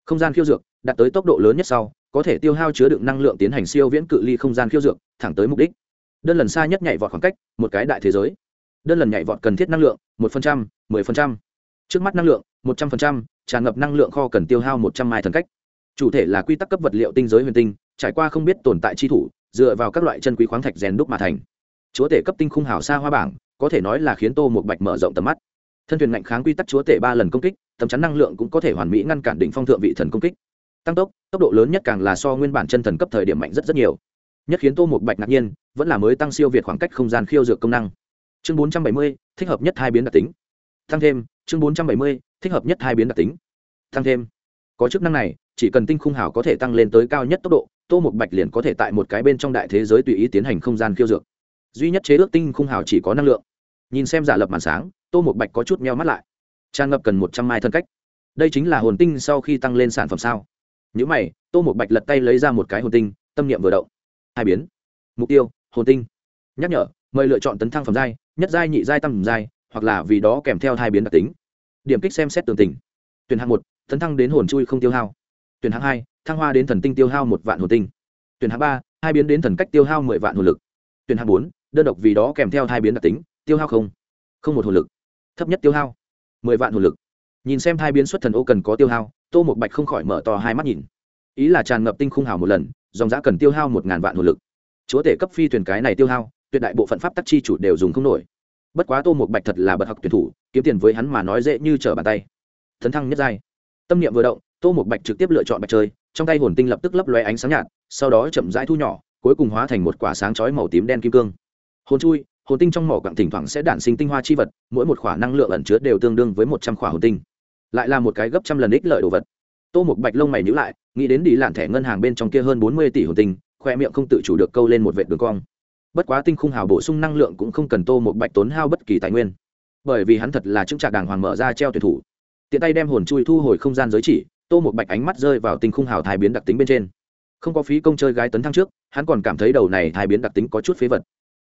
Speaker 1: Không gian khiêu dược, đạt tới tốc độ lớn nhất sau, có thể tiêu hao chứa đựng năng lượng tiến hành siêu viễn cự ly không gian khiêu dược, thẳng tới mục đích. Đơn lần xa nhất nhảy vọt khoảng cách, một cái đại thế giới. Đơn lần nhảy vọt cần thiết năng lượng, một phần trăm, mười phần trăm. Trước mắt năng lượng, một trăm phần trăm, tràn ngập năng lượng kho cần tiêu hao một trăm mai thần cách. Chủ thể là quy tắc cấp vật liệu tinh giới huyền tinh, trải qua không biết tồn tại chi thủ, dựa vào các loại chân quý khoáng thạch rèn đúc mà thành. Chúa tể cấp tinh khung hào xa hoa bảng có thể nói là khiến tô một bạch mở rộng tầm mắt. Thân thuyền ngạnh kháng quy tắc chúa tể ba lần công kích, tầm chắn năng lượng cũng có thể hoàn mỹ ngăn cản đỉnh phong thượng vị thần công kích. Tăng tốc tốc độ lớn nhất càng là so nguyên bản chân thần cấp thời điểm mạnh rất rất nhiều. Nhất khiến tô một bạch ngạc nhiên, vẫn là mới tăng siêu việt khoảng cách không gian khiêu dược công năng. Chương bốn trăm bảy mươi, thích hợp nhất hai biến đặc tính. Tăng thêm, chương bốn trăm bảy mươi, thích hợp nhất hai biến đặc tính. Tăng thêm. Có chức năng này, chỉ cần tinh khung hảo có thể tăng lên tới cao nhất tốc độ, tô một bạch liền có thể tại một cái bên trong đại thế giới tùy ý tiến hành không gian khiêu dược. Duy nhất chế ước tinh khung hảo chỉ có năng lượng nhìn xem giả lập màn sáng, tô một bạch có chút meo mắt lại. Tràn ngập cần một trăm mai thân cách. Đây chính là hồn tinh sau khi tăng lên sản phẩm sao? Nhữ mày, tô một bạch lật tay lấy ra một cái hồn tinh, tâm niệm vừa động. Hai biến. Mục tiêu, hồn tinh. Nhắc nhở, mời lựa chọn tấn thăng phẩm giai, nhất giai, nhị giai tăng giai, hoặc là vì đó kèm theo hai biến đặc tính. Điểm kích xem xét tường tình. Tuyển hạng một, tấn thăng đến hồn chui không tiêu hao. Tuyển hạng hai, thăng hoa đến thần tinh tiêu hao một vạn hồn tinh. Tuyển hạng ba, hai biến đến thần cách tiêu hao mười vạn hồn lực. Tuyển hạng bốn, đơn độc vì đó kèm theo hai biến đặc tính tiêu hao không? Không một hồn lực. Thấp nhất tiêu hao? Mười vạn hồn lực. Nhìn xem hai biến xuất thần ô cần có tiêu hao, tô một bạch không khỏi mở to hai mắt nhìn. Ý là tràn ngập tinh khung hào một lần, dòng giã cần tiêu hao một ngàn vạn hồn lực. Chúa tể cấp phi thuyền cái này tiêu hao, tuyệt đại bộ phận pháp tắc chi chủ đều dùng không nổi. Bất quá tô một bạch thật là bậc học tuyển thủ, kiếm tiền với hắn mà nói dễ như trở bàn tay. Thấn thăng nhất giai. Tâm niệm vừa động, tô một bạch trực tiếp lựa chọn bạch chơi trong tay hồn tinh lập tức lấp loe ánh sáng nhạt, sau đó chậm rãi thu nhỏ, cuối cùng hóa thành một quả sáng chói màu tím đen kim cương. Hồn chui hồn tinh trong mỏ quặng thỉnh thoảng sẽ đản sinh tinh hoa chi vật, mỗi một khỏa năng lượng ẩn chứa đều tương đương với một trăm khỏa hồn tinh. Lại là một cái gấp trăm lần ích lợi đồ vật. Tô một bạch lông mày nhữ lại, nghĩ đến đi lạn thẻ ngân hàng bên trong kia hơn bốn mươi tỷ hồn tinh, khoe miệng không tự chủ được câu lên một vệt đường cong. Bất quá tinh khung hào bổ sung năng lượng cũng không cần tô một bạch tốn hao bất kỳ tài nguyên. Bởi vì hắn thật là chứng trạc đàng hoàng mở ra treo tuyển thủ. Tiện tay đem hồn chui thu hồi không gian giới chỉ, tô một bạch ánh mắt rơi vào tinh khung hào thai biến đặc tính bên trên. Không có phí công chơi gái tấn thăng trước, hắn còn cảm thấy đầu này thai biến đặc tính có chút phế vật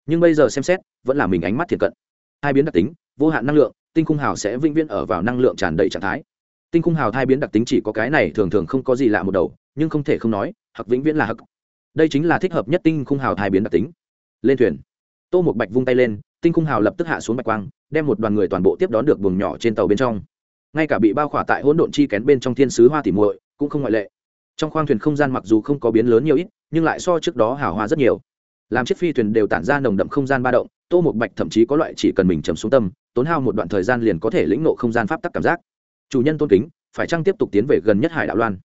Speaker 1: nhưng bây giờ xem xét, vẫn là mình ánh mắt thiệt cận. Hai biến đặc tính, vô hạn năng lượng, tinh khung hào sẽ vĩnh viễn ở vào năng lượng tràn đầy trạng thái. Tinh khung hào thai biến đặc tính chỉ có cái này thường thường không có gì lạ một đầu, nhưng không thể không nói hặc vĩnh viễn là hặc đây chính là thích hợp nhất tinh khung hào thai biến đặc tính. Lên thuyền. Tô một bạch vung tay lên, tinh khung hào lập tức hạ xuống bạch quang, đem một đoàn người toàn bộ tiếp đón được buồng nhỏ trên tàu bên trong. Ngay cả bị bao khỏa tại hỗn độn chi kén bên trong thiên sứ hoa tỉ muội cũng không ngoại lệ. Trong khoang thuyền không gian mặc dù không có biến lớn nhiều ít, nhưng lại so trước đó hào hoa rất nhiều làm chiếc phi thuyền đều tản ra nồng đậm không gian ba động, tô một bạch thậm chí có loại chỉ cần mình chầm xuống tâm, tốn hao một đoạn thời gian liền có thể lĩnh nộ không gian pháp tắc cảm giác. Chủ nhân tôn kính, phải chăng tiếp tục tiến về gần nhất hải đạo loan?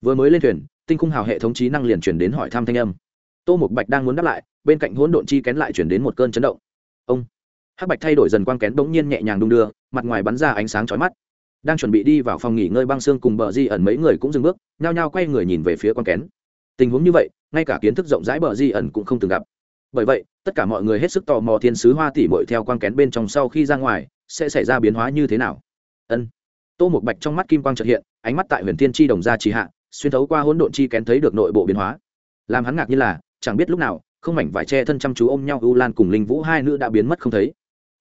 Speaker 1: Vừa mới lên thuyền, tinh khung hào hệ thống trí năng liền chuyển đến hỏi thăm thanh âm. Tô một bạch đang muốn đáp lại, bên cạnh hỗn độn chi kén lại chuyển đến một cơn chấn động. Ông! Hắc bạch thay đổi dần quang kén bỗng nhiên nhẹ nhàng đung đưa, mặt ngoài bắn ra ánh sáng chói mắt. Đang chuẩn bị đi vào phòng nghỉ ngơi băng xương cùng bờ di ẩn mấy người cũng dừng bước, nhao nhao quay người nhìn về phía quang kén tình huống như vậy, ngay cả kiến thức rộng rãi bờ di ẩn cũng không từng gặp. Bởi vậy, tất cả mọi người hết sức tò mò thiên sứ hoa tỉ mội theo quang kén bên trong sau khi ra ngoài, sẽ xảy ra biến hóa như thế nào? Ân. Tô một bạch trong mắt kim quang trật hiện, ánh mắt tại huyền thiên tri đồng gia trì hạ, xuyên thấu qua hỗn độn chi kén thấy được nội bộ biến hóa. Làm hắn ngạc như là, chẳng biết lúc nào, không mảnh vải che thân chăm chú ôm nhau u lan cùng linh vũ hai nữ đã biến mất không thấy.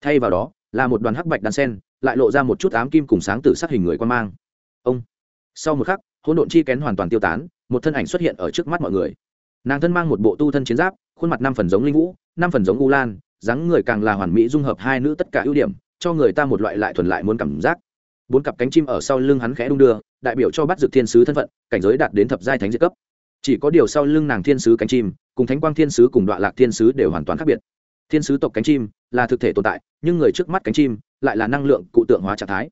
Speaker 1: Thay vào đó, là một đoàn hắc bạch đàn sen, lại lộ ra một chút ám kim cùng sáng tử sát hình người quan mang. Ông. Sau một khắc hỗn độn chi kén hoàn toàn tiêu tán, một thân ảnh xuất hiện ở trước mắt mọi người. Nàng thân mang một bộ tu thân chiến giáp, khuôn mặt năm phần giống linh vũ, năm phần giống u lan, dáng người càng là hoàn mỹ dung hợp hai nữ tất cả ưu điểm, cho người ta một loại lại thuần lại muốn cảm giác. Bốn cặp cánh chim ở sau lưng hắn khẽ đung đưa, đại biểu cho bắt dược thiên sứ thân phận, cảnh giới đạt đến thập giai thánh diệt cấp. Chỉ có điều sau lưng nàng thiên sứ cánh chim, cùng thánh quang thiên sứ cùng đoạn lạc thiên sứ đều hoàn toàn khác biệt. Thiên sứ tộc cánh chim là thực thể tồn tại, nhưng người trước mắt cánh chim lại là năng lượng cụ tượng hóa trạng thái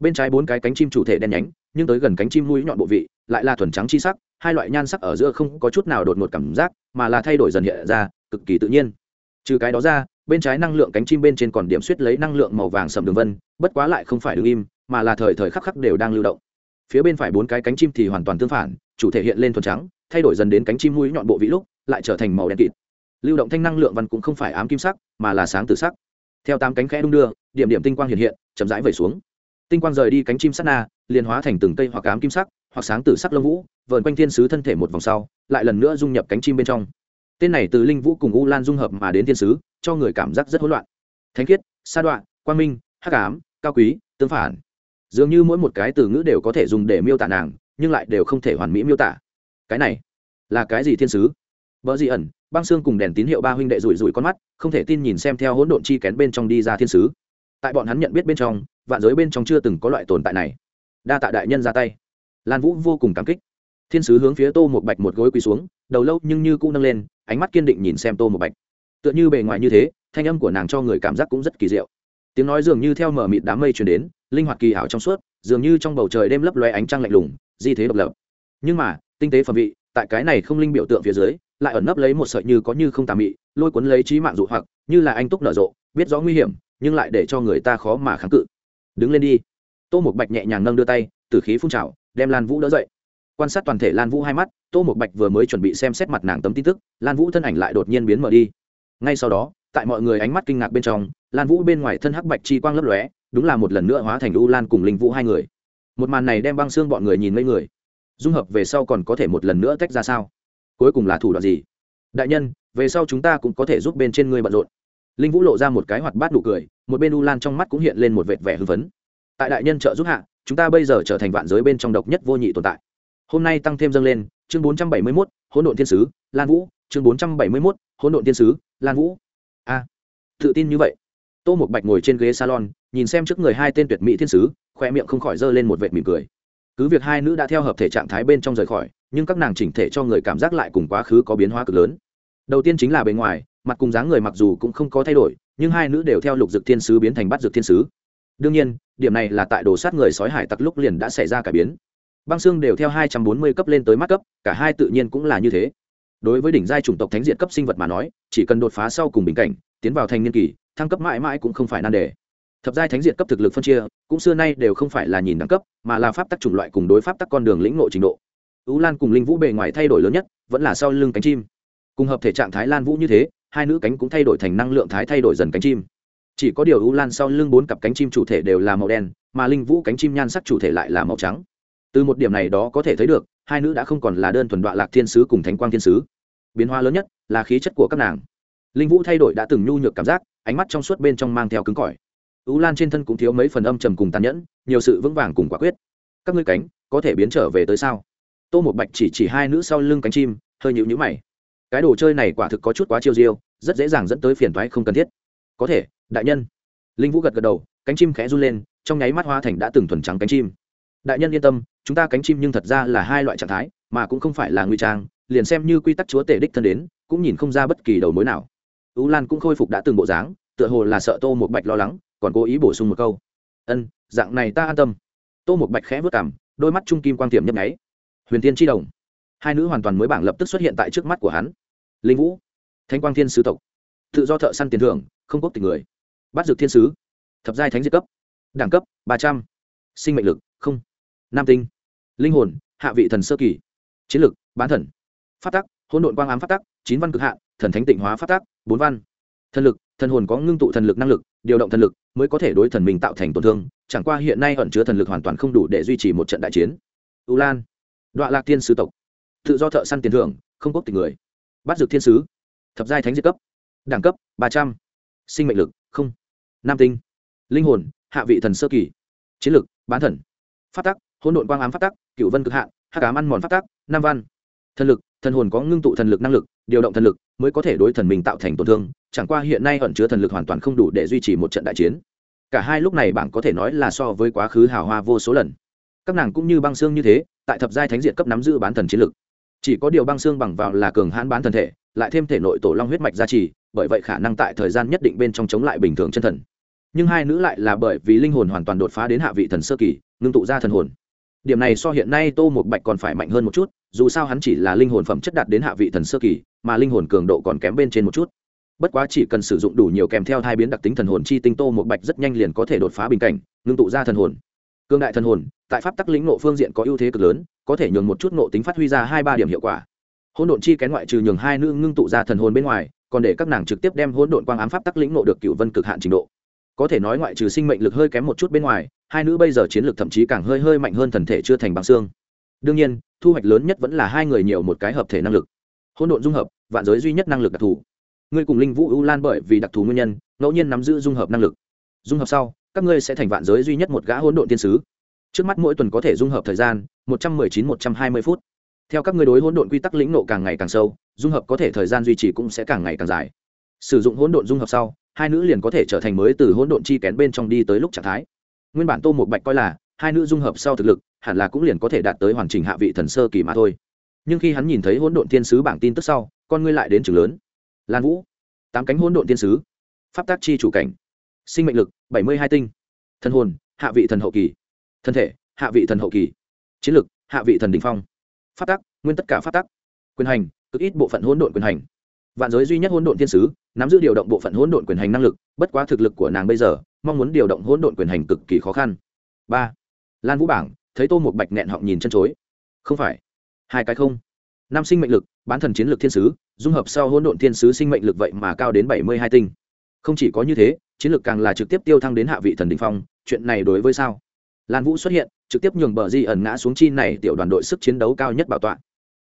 Speaker 1: bên trái bốn cái cánh chim chủ thể đen nhánh, nhưng tới gần cánh chim mũi nhọn bộ vị, lại là thuần trắng chi sắc, hai loại nhan sắc ở giữa không có chút nào đột ngột cảm giác, mà là thay đổi dần hiện ra, cực kỳ tự nhiên. Trừ cái đó ra, bên trái năng lượng cánh chim bên trên còn điểm suýt lấy năng lượng màu vàng sầm đường vân, bất quá lại không phải đứng im, mà là thời thời khắc khắc đều đang lưu động. Phía bên phải bốn cái cánh chim thì hoàn toàn tương phản, chủ thể hiện lên thuần trắng, thay đổi dần đến cánh chim mũi nhọn bộ vị lúc, lại trở thành màu đen kịt. Lưu động thanh năng lượng văn cũng không phải ám kim sắc, mà là sáng tự sắc. Theo tám cánh khẽ đung đưa, điểm điểm tinh quang hiện hiện, chậm rãi vẩy xuống tinh quang rời đi cánh chim sắt na, liền hóa thành từng cây hoặc cám kim sắc, hoặc sáng tử sắc lông vũ, vờn quanh thiên sứ thân thể một vòng sau, lại lần nữa dung nhập cánh chim bên trong. Tên này từ linh vũ cùng u lan dung hợp mà đến thiên sứ, cho người cảm giác rất hỗn loạn. Thánh khiết, sa đoạn quang minh, hắc ám, cao quý, tương phản. Dường như mỗi một cái từ ngữ đều có thể dùng để miêu tả nàng, nhưng lại đều không thể hoàn mỹ miêu tả. Cái này là cái gì thiên sứ? Vợ dị ẩn, băng xương cùng đèn tín hiệu ba huynh đệ rủi rủi con mắt, không thể tin nhìn xem theo hỗn độn chi kén bên trong đi ra thiên sứ. Tại bọn hắn nhận biết bên trong vạn giới bên trong chưa từng có loại tồn tại này. Đa tạ đại nhân ra tay. Lan vũ vô cùng cảm kích. Thiên sứ hướng phía tô một bạch một gối quỳ xuống, đầu lâu nhưng như cũng nâng lên, ánh mắt kiên định nhìn xem tô một bạch. Tựa như bề ngoài như thế, thanh âm của nàng cho người cảm giác cũng rất kỳ diệu. Tiếng nói dường như theo mở mịt đám mây chuyển đến, linh hoạt kỳ ảo trong suốt, dường như trong bầu trời đêm lấp loe ánh trăng lạnh lùng, di thế độc lập. Nhưng mà, tinh tế phẩm vị, tại cái này không linh biểu tượng phía dưới, lại ẩn nấp lấy một sợi như có như không tà mị, lôi cuốn lấy trí mạng dụ hoặc, như là anh túc nở rộ, biết rõ nguy hiểm, nhưng lại để cho người ta khó mà kháng cự đứng lên đi. Tô một bạch nhẹ nhàng nâng đưa tay, tử khí phun trào, đem lan vũ đỡ dậy. Quan sát toàn thể lan vũ hai mắt, tô một bạch vừa mới chuẩn bị xem xét mặt nàng tấm tin tức, lan vũ thân ảnh lại đột nhiên biến mở đi. Ngay sau đó, tại mọi người ánh mắt kinh ngạc bên trong, lan vũ bên ngoài thân hắc bạch chi quang lấp lóe, đúng là một lần nữa hóa thành u lan cùng linh vũ hai người. Một màn này đem băng xương bọn người nhìn ngây người. Dung hợp về sau còn có thể một lần nữa tách ra sao? Cuối cùng là thủ đoạn gì? Đại nhân, về sau chúng ta cũng có thể giúp bên trên ngươi bận rộn linh vũ lộ ra một cái hoạt bát nụ cười, một bên u lan trong mắt cũng hiện lên một vệt vẻ hưng phấn. Tại đại nhân trợ giúp hạ, chúng ta bây giờ trở thành vạn giới bên trong độc nhất vô nhị tồn tại. Hôm nay tăng thêm dâng lên, chương bốn trăm bảy mươi mốt, hỗn độn thiên sứ, lan vũ, chương bốn trăm bảy mươi mốt, hỗn độn thiên sứ, lan vũ. A, tự tin như vậy. Tô một bạch ngồi trên ghế salon, nhìn xem trước người hai tên tuyệt mỹ thiên sứ khoe miệng không khỏi giơ lên một vệt mỉm cười. Cứ việc hai nữ đã theo hợp thể trạng thái bên trong rời khỏi, nhưng các nàng chỉnh thể cho người cảm giác lại cùng quá khứ có biến hóa cực lớn. Đầu tiên chính là bề ngoài mặt cùng dáng người mặc dù cũng không có thay đổi, nhưng hai nữ đều theo lục dực thiên sứ biến thành bắt dực thiên sứ. Đương nhiên, điểm này là tại đồ sát người sói hải tặc lúc liền đã xảy ra cải biến. Băng xương đều theo hai trăm bốn mươi cấp lên tới mắt cấp, cả hai tự nhiên cũng là như thế. Đối với đỉnh giai chủng tộc thánh diện cấp sinh vật mà nói, chỉ cần đột phá sau cùng bình cảnh, tiến vào thành niên kỳ, thăng cấp mãi mãi cũng không phải nan đề. Thập giai thánh diện cấp thực lực phân chia, cũng xưa nay đều không phải là nhìn đẳng cấp, mà là pháp tắc chủng loại cùng đối pháp tắc con đường lĩnh ngộ trình độ. Ú lan cùng linh vũ bề ngoài thay đổi lớn nhất, vẫn là sau lưng cánh chim. Cùng hợp thể trạng thái lan vũ như thế hai nữ cánh cũng thay đổi thành năng lượng thái thay đổi dần cánh chim. Chỉ có điều u lan sau lưng bốn cặp cánh chim chủ thể đều là màu đen, mà linh vũ cánh chim nhan sắc chủ thể lại là màu trắng. Từ một điểm này đó có thể thấy được, hai nữ đã không còn là đơn thuần đoạn lạc thiên sứ cùng thánh quang thiên sứ. Biến hóa lớn nhất là khí chất của các nàng. Linh vũ thay đổi đã từng nhu nhược cảm giác, ánh mắt trong suốt bên trong mang theo cứng cỏi. U lan trên thân cũng thiếu mấy phần âm trầm cùng tàn nhẫn, nhiều sự vững vàng cùng quả quyết. Các ngươi cánh có thể biến trở về tới sao? Tô một bạch chỉ chỉ hai nữ sau lưng cánh chim, hơi nhịu nhữ mày cái đồ chơi này quả thực có chút quá chiêu diêu, rất dễ dàng dẫn tới phiền thoái không cần thiết. Có thể, đại nhân. Linh vũ gật gật đầu, cánh chim khẽ run lên, trong nháy mắt hoa thành đã từng thuần trắng cánh chim. Đại nhân yên tâm, chúng ta cánh chim nhưng thật ra là hai loại trạng thái, mà cũng không phải là nguy trang, liền xem như quy tắc chúa tể đích thân đến, cũng nhìn không ra bất kỳ đầu mối nào. Ú lan cũng khôi phục đã từng bộ dáng, tựa hồ là sợ tô một bạch lo lắng, còn cố ý bổ sung một câu. Ân, dạng này ta an tâm. Tô một bạch khẽ vất cảm đôi mắt trung kim quang tiệm nhấp nháy. Huyền tiên tri đồng hai nữ hoàn toàn mới bảng lập tức xuất hiện tại trước mắt của hắn. Linh vũ thanh quang thiên sứ tộc. Tự do thợ săn tiền thưởng, không quốc tịch người. Bắt dược thiên sứ, thập giai thánh diệt cấp. Đẳng cấp, ba trăm. Sinh mệnh lực, không. Nam tinh, linh hồn, hạ vị thần sơ kỳ. Chiến lực, bán thần. Phát tắc, hỗn độn quang ám phát tắc, chín văn cực hạ, thần thánh tịnh hóa phát tắc, bốn văn. Thần lực, thần hồn có ngưng tụ thần lực năng lực, điều động thần lực mới có thể đối thần mình tạo thành tổn thương. Chẳng qua hiện nay ẩn chứa thần lực hoàn toàn không đủ để duy trì một trận đại chiến. U lan đọa lạc tiên sứ tộc tự do thợ săn tiền thưởng, không quốc tịch người. Bắt dược thiên sứ, thập giai thánh diệt cấp, đẳng cấp ba trăm, sinh mệnh lực không, nam tinh, linh hồn, hạ vị thần sơ kỳ, chiến lực, bán thần, phát tắc, hỗn độn quang ám phát tắc cựu vân cực hạ hắc ám ăn mòn phát tắc, nam văn, thần lực, thần hồn có ngưng tụ thần lực năng lực, điều động thần lực mới có thể đối thần mình tạo thành tổn thương, chẳng qua hiện nay ẩn chứa thần lực hoàn toàn không đủ để duy trì một trận đại chiến. Cả hai lúc này bảng có thể nói là so với quá khứ hào hoa vô số lần. Các nàng cũng như băng xương như thế, tại thập giai thánh diện cấp nắm giữ bán thần chiến lực chỉ có điều băng xương bằng vào là cường hãn bán thân thể, lại thêm thể nội tổ long huyết mạch gia trì, bởi vậy khả năng tại thời gian nhất định bên trong chống lại bình thường chân thần. Nhưng hai nữ lại là bởi vì linh hồn hoàn toàn đột phá đến hạ vị thần sơ kỳ, ngưng tụ ra thần hồn. Điểm này so hiện nay tô một bạch còn phải mạnh hơn một chút, dù sao hắn chỉ là linh hồn phẩm chất đạt đến hạ vị thần sơ kỳ, mà linh hồn cường độ còn kém bên trên một chút. Bất quá chỉ cần sử dụng đủ nhiều kèm theo hai biến đặc tính thần hồn chi tinh tô một bạch rất nhanh liền có thể đột phá bình cảnh, ngưng tụ ra thần hồn. Cương đại thần hồn tại pháp tắc lĩnh nộ phương diện có ưu thế cực lớn, có thể nhường một chút nộ tính phát huy ra hai ba điểm hiệu quả. Hỗn độn chi kén ngoại trừ nhường hai nữ ngưng tụ ra thần hồn bên ngoài, còn để các nàng trực tiếp đem hỗn độn quang ám pháp tắc lĩnh nộ được cựu vân cực hạn trình độ. Có thể nói ngoại trừ sinh mệnh lực hơi kém một chút bên ngoài, hai nữ bây giờ chiến lược thậm chí càng hơi hơi mạnh hơn thần thể chưa thành bằng xương. Đương nhiên, thu hoạch lớn nhất vẫn là hai người nhiều một cái hợp thể năng lực. Hỗn độn dung hợp, vạn giới duy nhất năng lực đặc thù. Ngươi cùng linh vũ ưu lan bởi vì đặc thù nguyên nhân, ngẫu nhiên nắm giữ dung hợp năng lực. Dung hợp sau, các ngươi sẽ thành vạn giới duy nhất một gã hỗn độn tiên sứ trước mắt mỗi tuần có thể dung hợp thời gian, một trăm mười chín một trăm hai mươi phút. Theo các ngươi đối hỗn độn quy tắc lĩnh nộ càng ngày càng sâu, dung hợp có thể thời gian duy trì cũng sẽ càng ngày càng dài. Sử dụng hỗn độn dung hợp sau, hai nữ liền có thể trở thành mới từ hỗn độn chi kén bên trong đi tới lúc trạng thái. Nguyên bản tô một bạch coi là, hai nữ dung hợp sau thực lực, hẳn là cũng liền có thể đạt tới hoàn chỉnh hạ vị thần sơ kỳ mà thôi. Nhưng khi hắn nhìn thấy hỗn độn thiên sứ bảng tin tức sau, con ngươi lại đến trường lớn. Lan vũ, tám cánh hỗn độn thiên sứ, pháp tác chi chủ cảnh, sinh mệnh lực, bảy mươi hai tinh thân hồn, hạ vị thần hậu kỳ thân thể hạ vị thần hậu kỳ. Chiến lược, hạ vị thần đình phong. Pháp tắc nguyên tất cả pháp tắc. Quyền hành cực ít bộ phận hỗn độn quyền hành. Vạn giới duy nhất hỗn độn thiên sứ nắm giữ điều động bộ phận hỗn độn quyền hành năng lực bất quá thực lực của nàng bây giờ mong muốn điều động hỗn độn quyền hành cực kỳ khó khăn. Ba. Lan vũ bảng thấy tô một bạch nẹn họng nhìn chân chối. Không phải. Hai cái không. Nam sinh mệnh lực bán thần chiến lược thiên sứ dung hợp sau hỗn độn thiên sứ sinh mệnh lực vậy mà cao đến bảy mươi hai tinh. Không chỉ có như thế chiến lược càng là trực tiếp tiêu thăng đến hạ vị thần đình phong chuyện này đối với sao? Lan vũ xuất hiện, trực tiếp nhường bờ di ẩn ngã xuống chi này tiểu đoàn đội sức chiến đấu cao nhất bảo tọa.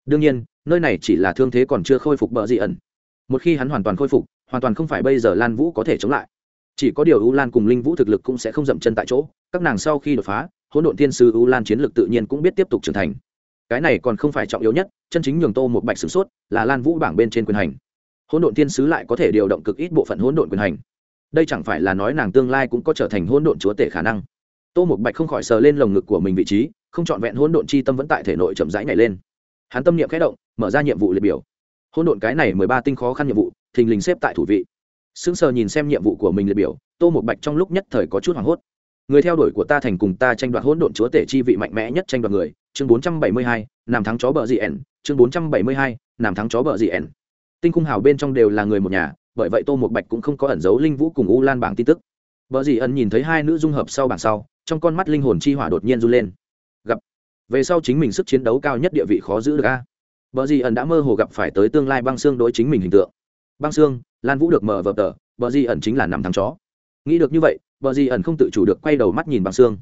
Speaker 1: Đương nhiên, nơi này chỉ là thương thế còn chưa khôi phục bờ di ẩn. Một khi hắn hoàn toàn khôi phục, hoàn toàn không phải bây giờ lan vũ có thể chống lại. Chỉ có điều u lan cùng linh vũ thực lực cũng sẽ không dậm chân tại chỗ, các nàng sau khi đột phá, hỗn độn thiên sư u lan chiến lực tự nhiên cũng biết tiếp tục trưởng thành. Cái này còn không phải trọng yếu nhất, chân chính nhường tô một bạch sửng sốt, là lan vũ bảng bên trên quyền hành. Hỗn độn thiên sứ lại có thể điều động cực ít bộ phận hỗn độn quyền hành. Đây chẳng phải là nói nàng tương lai cũng có trở thành hỗn độn chúa tể khả năng tô một bạch không khỏi sờ lên lồng ngực của mình vị trí, không trọn vẹn hỗn độn chi tâm vẫn tại thể nội chậm rãi nhảy lên. Hắn tâm niệm khẽ động, mở ra nhiệm vụ liệt biểu. Hỗn độn cái này mười ba tinh khó khăn nhiệm vụ, thình lình xếp tại thủ vị. Sững sờ nhìn xem nhiệm vụ của mình liệt biểu, tô một bạch trong lúc nhất thời có chút hoảng hốt. Người theo đuổi của ta thành cùng ta tranh đoạt hỗn độn chúa tể chi vị mạnh mẽ nhất tranh đoạt người, chương bốn trăm bảy mươi hai làm thắng chó bờ dị ẻn, chương bốn trăm bảy mươi hai làm thắng chó bờ dị ẻn. Tinh cung hào bên trong đều là người một nhà, bởi vậy tô một bạch cũng không có ẩn giấu linh vũ cùng u lan bảng tin tức. Bờ dị ẩn nhìn thấy hai nữ dung hợp sau bảng sau trong con mắt linh hồn chi hỏa đột nhiên run lên. Gặp. Về sau chính mình sức chiến đấu cao nhất địa vị khó giữ được a. Bờ dị ẩn đã mơ hồ gặp phải tới tương lai băng xương đối chính mình hình tượng. Băng xương, lan vũ được mở vở tờ, bờ dị ẩn chính là nằm thắng chó. Nghĩ được như vậy, bờ dị ẩn không tự chủ được quay đầu mắt nhìn băng xương.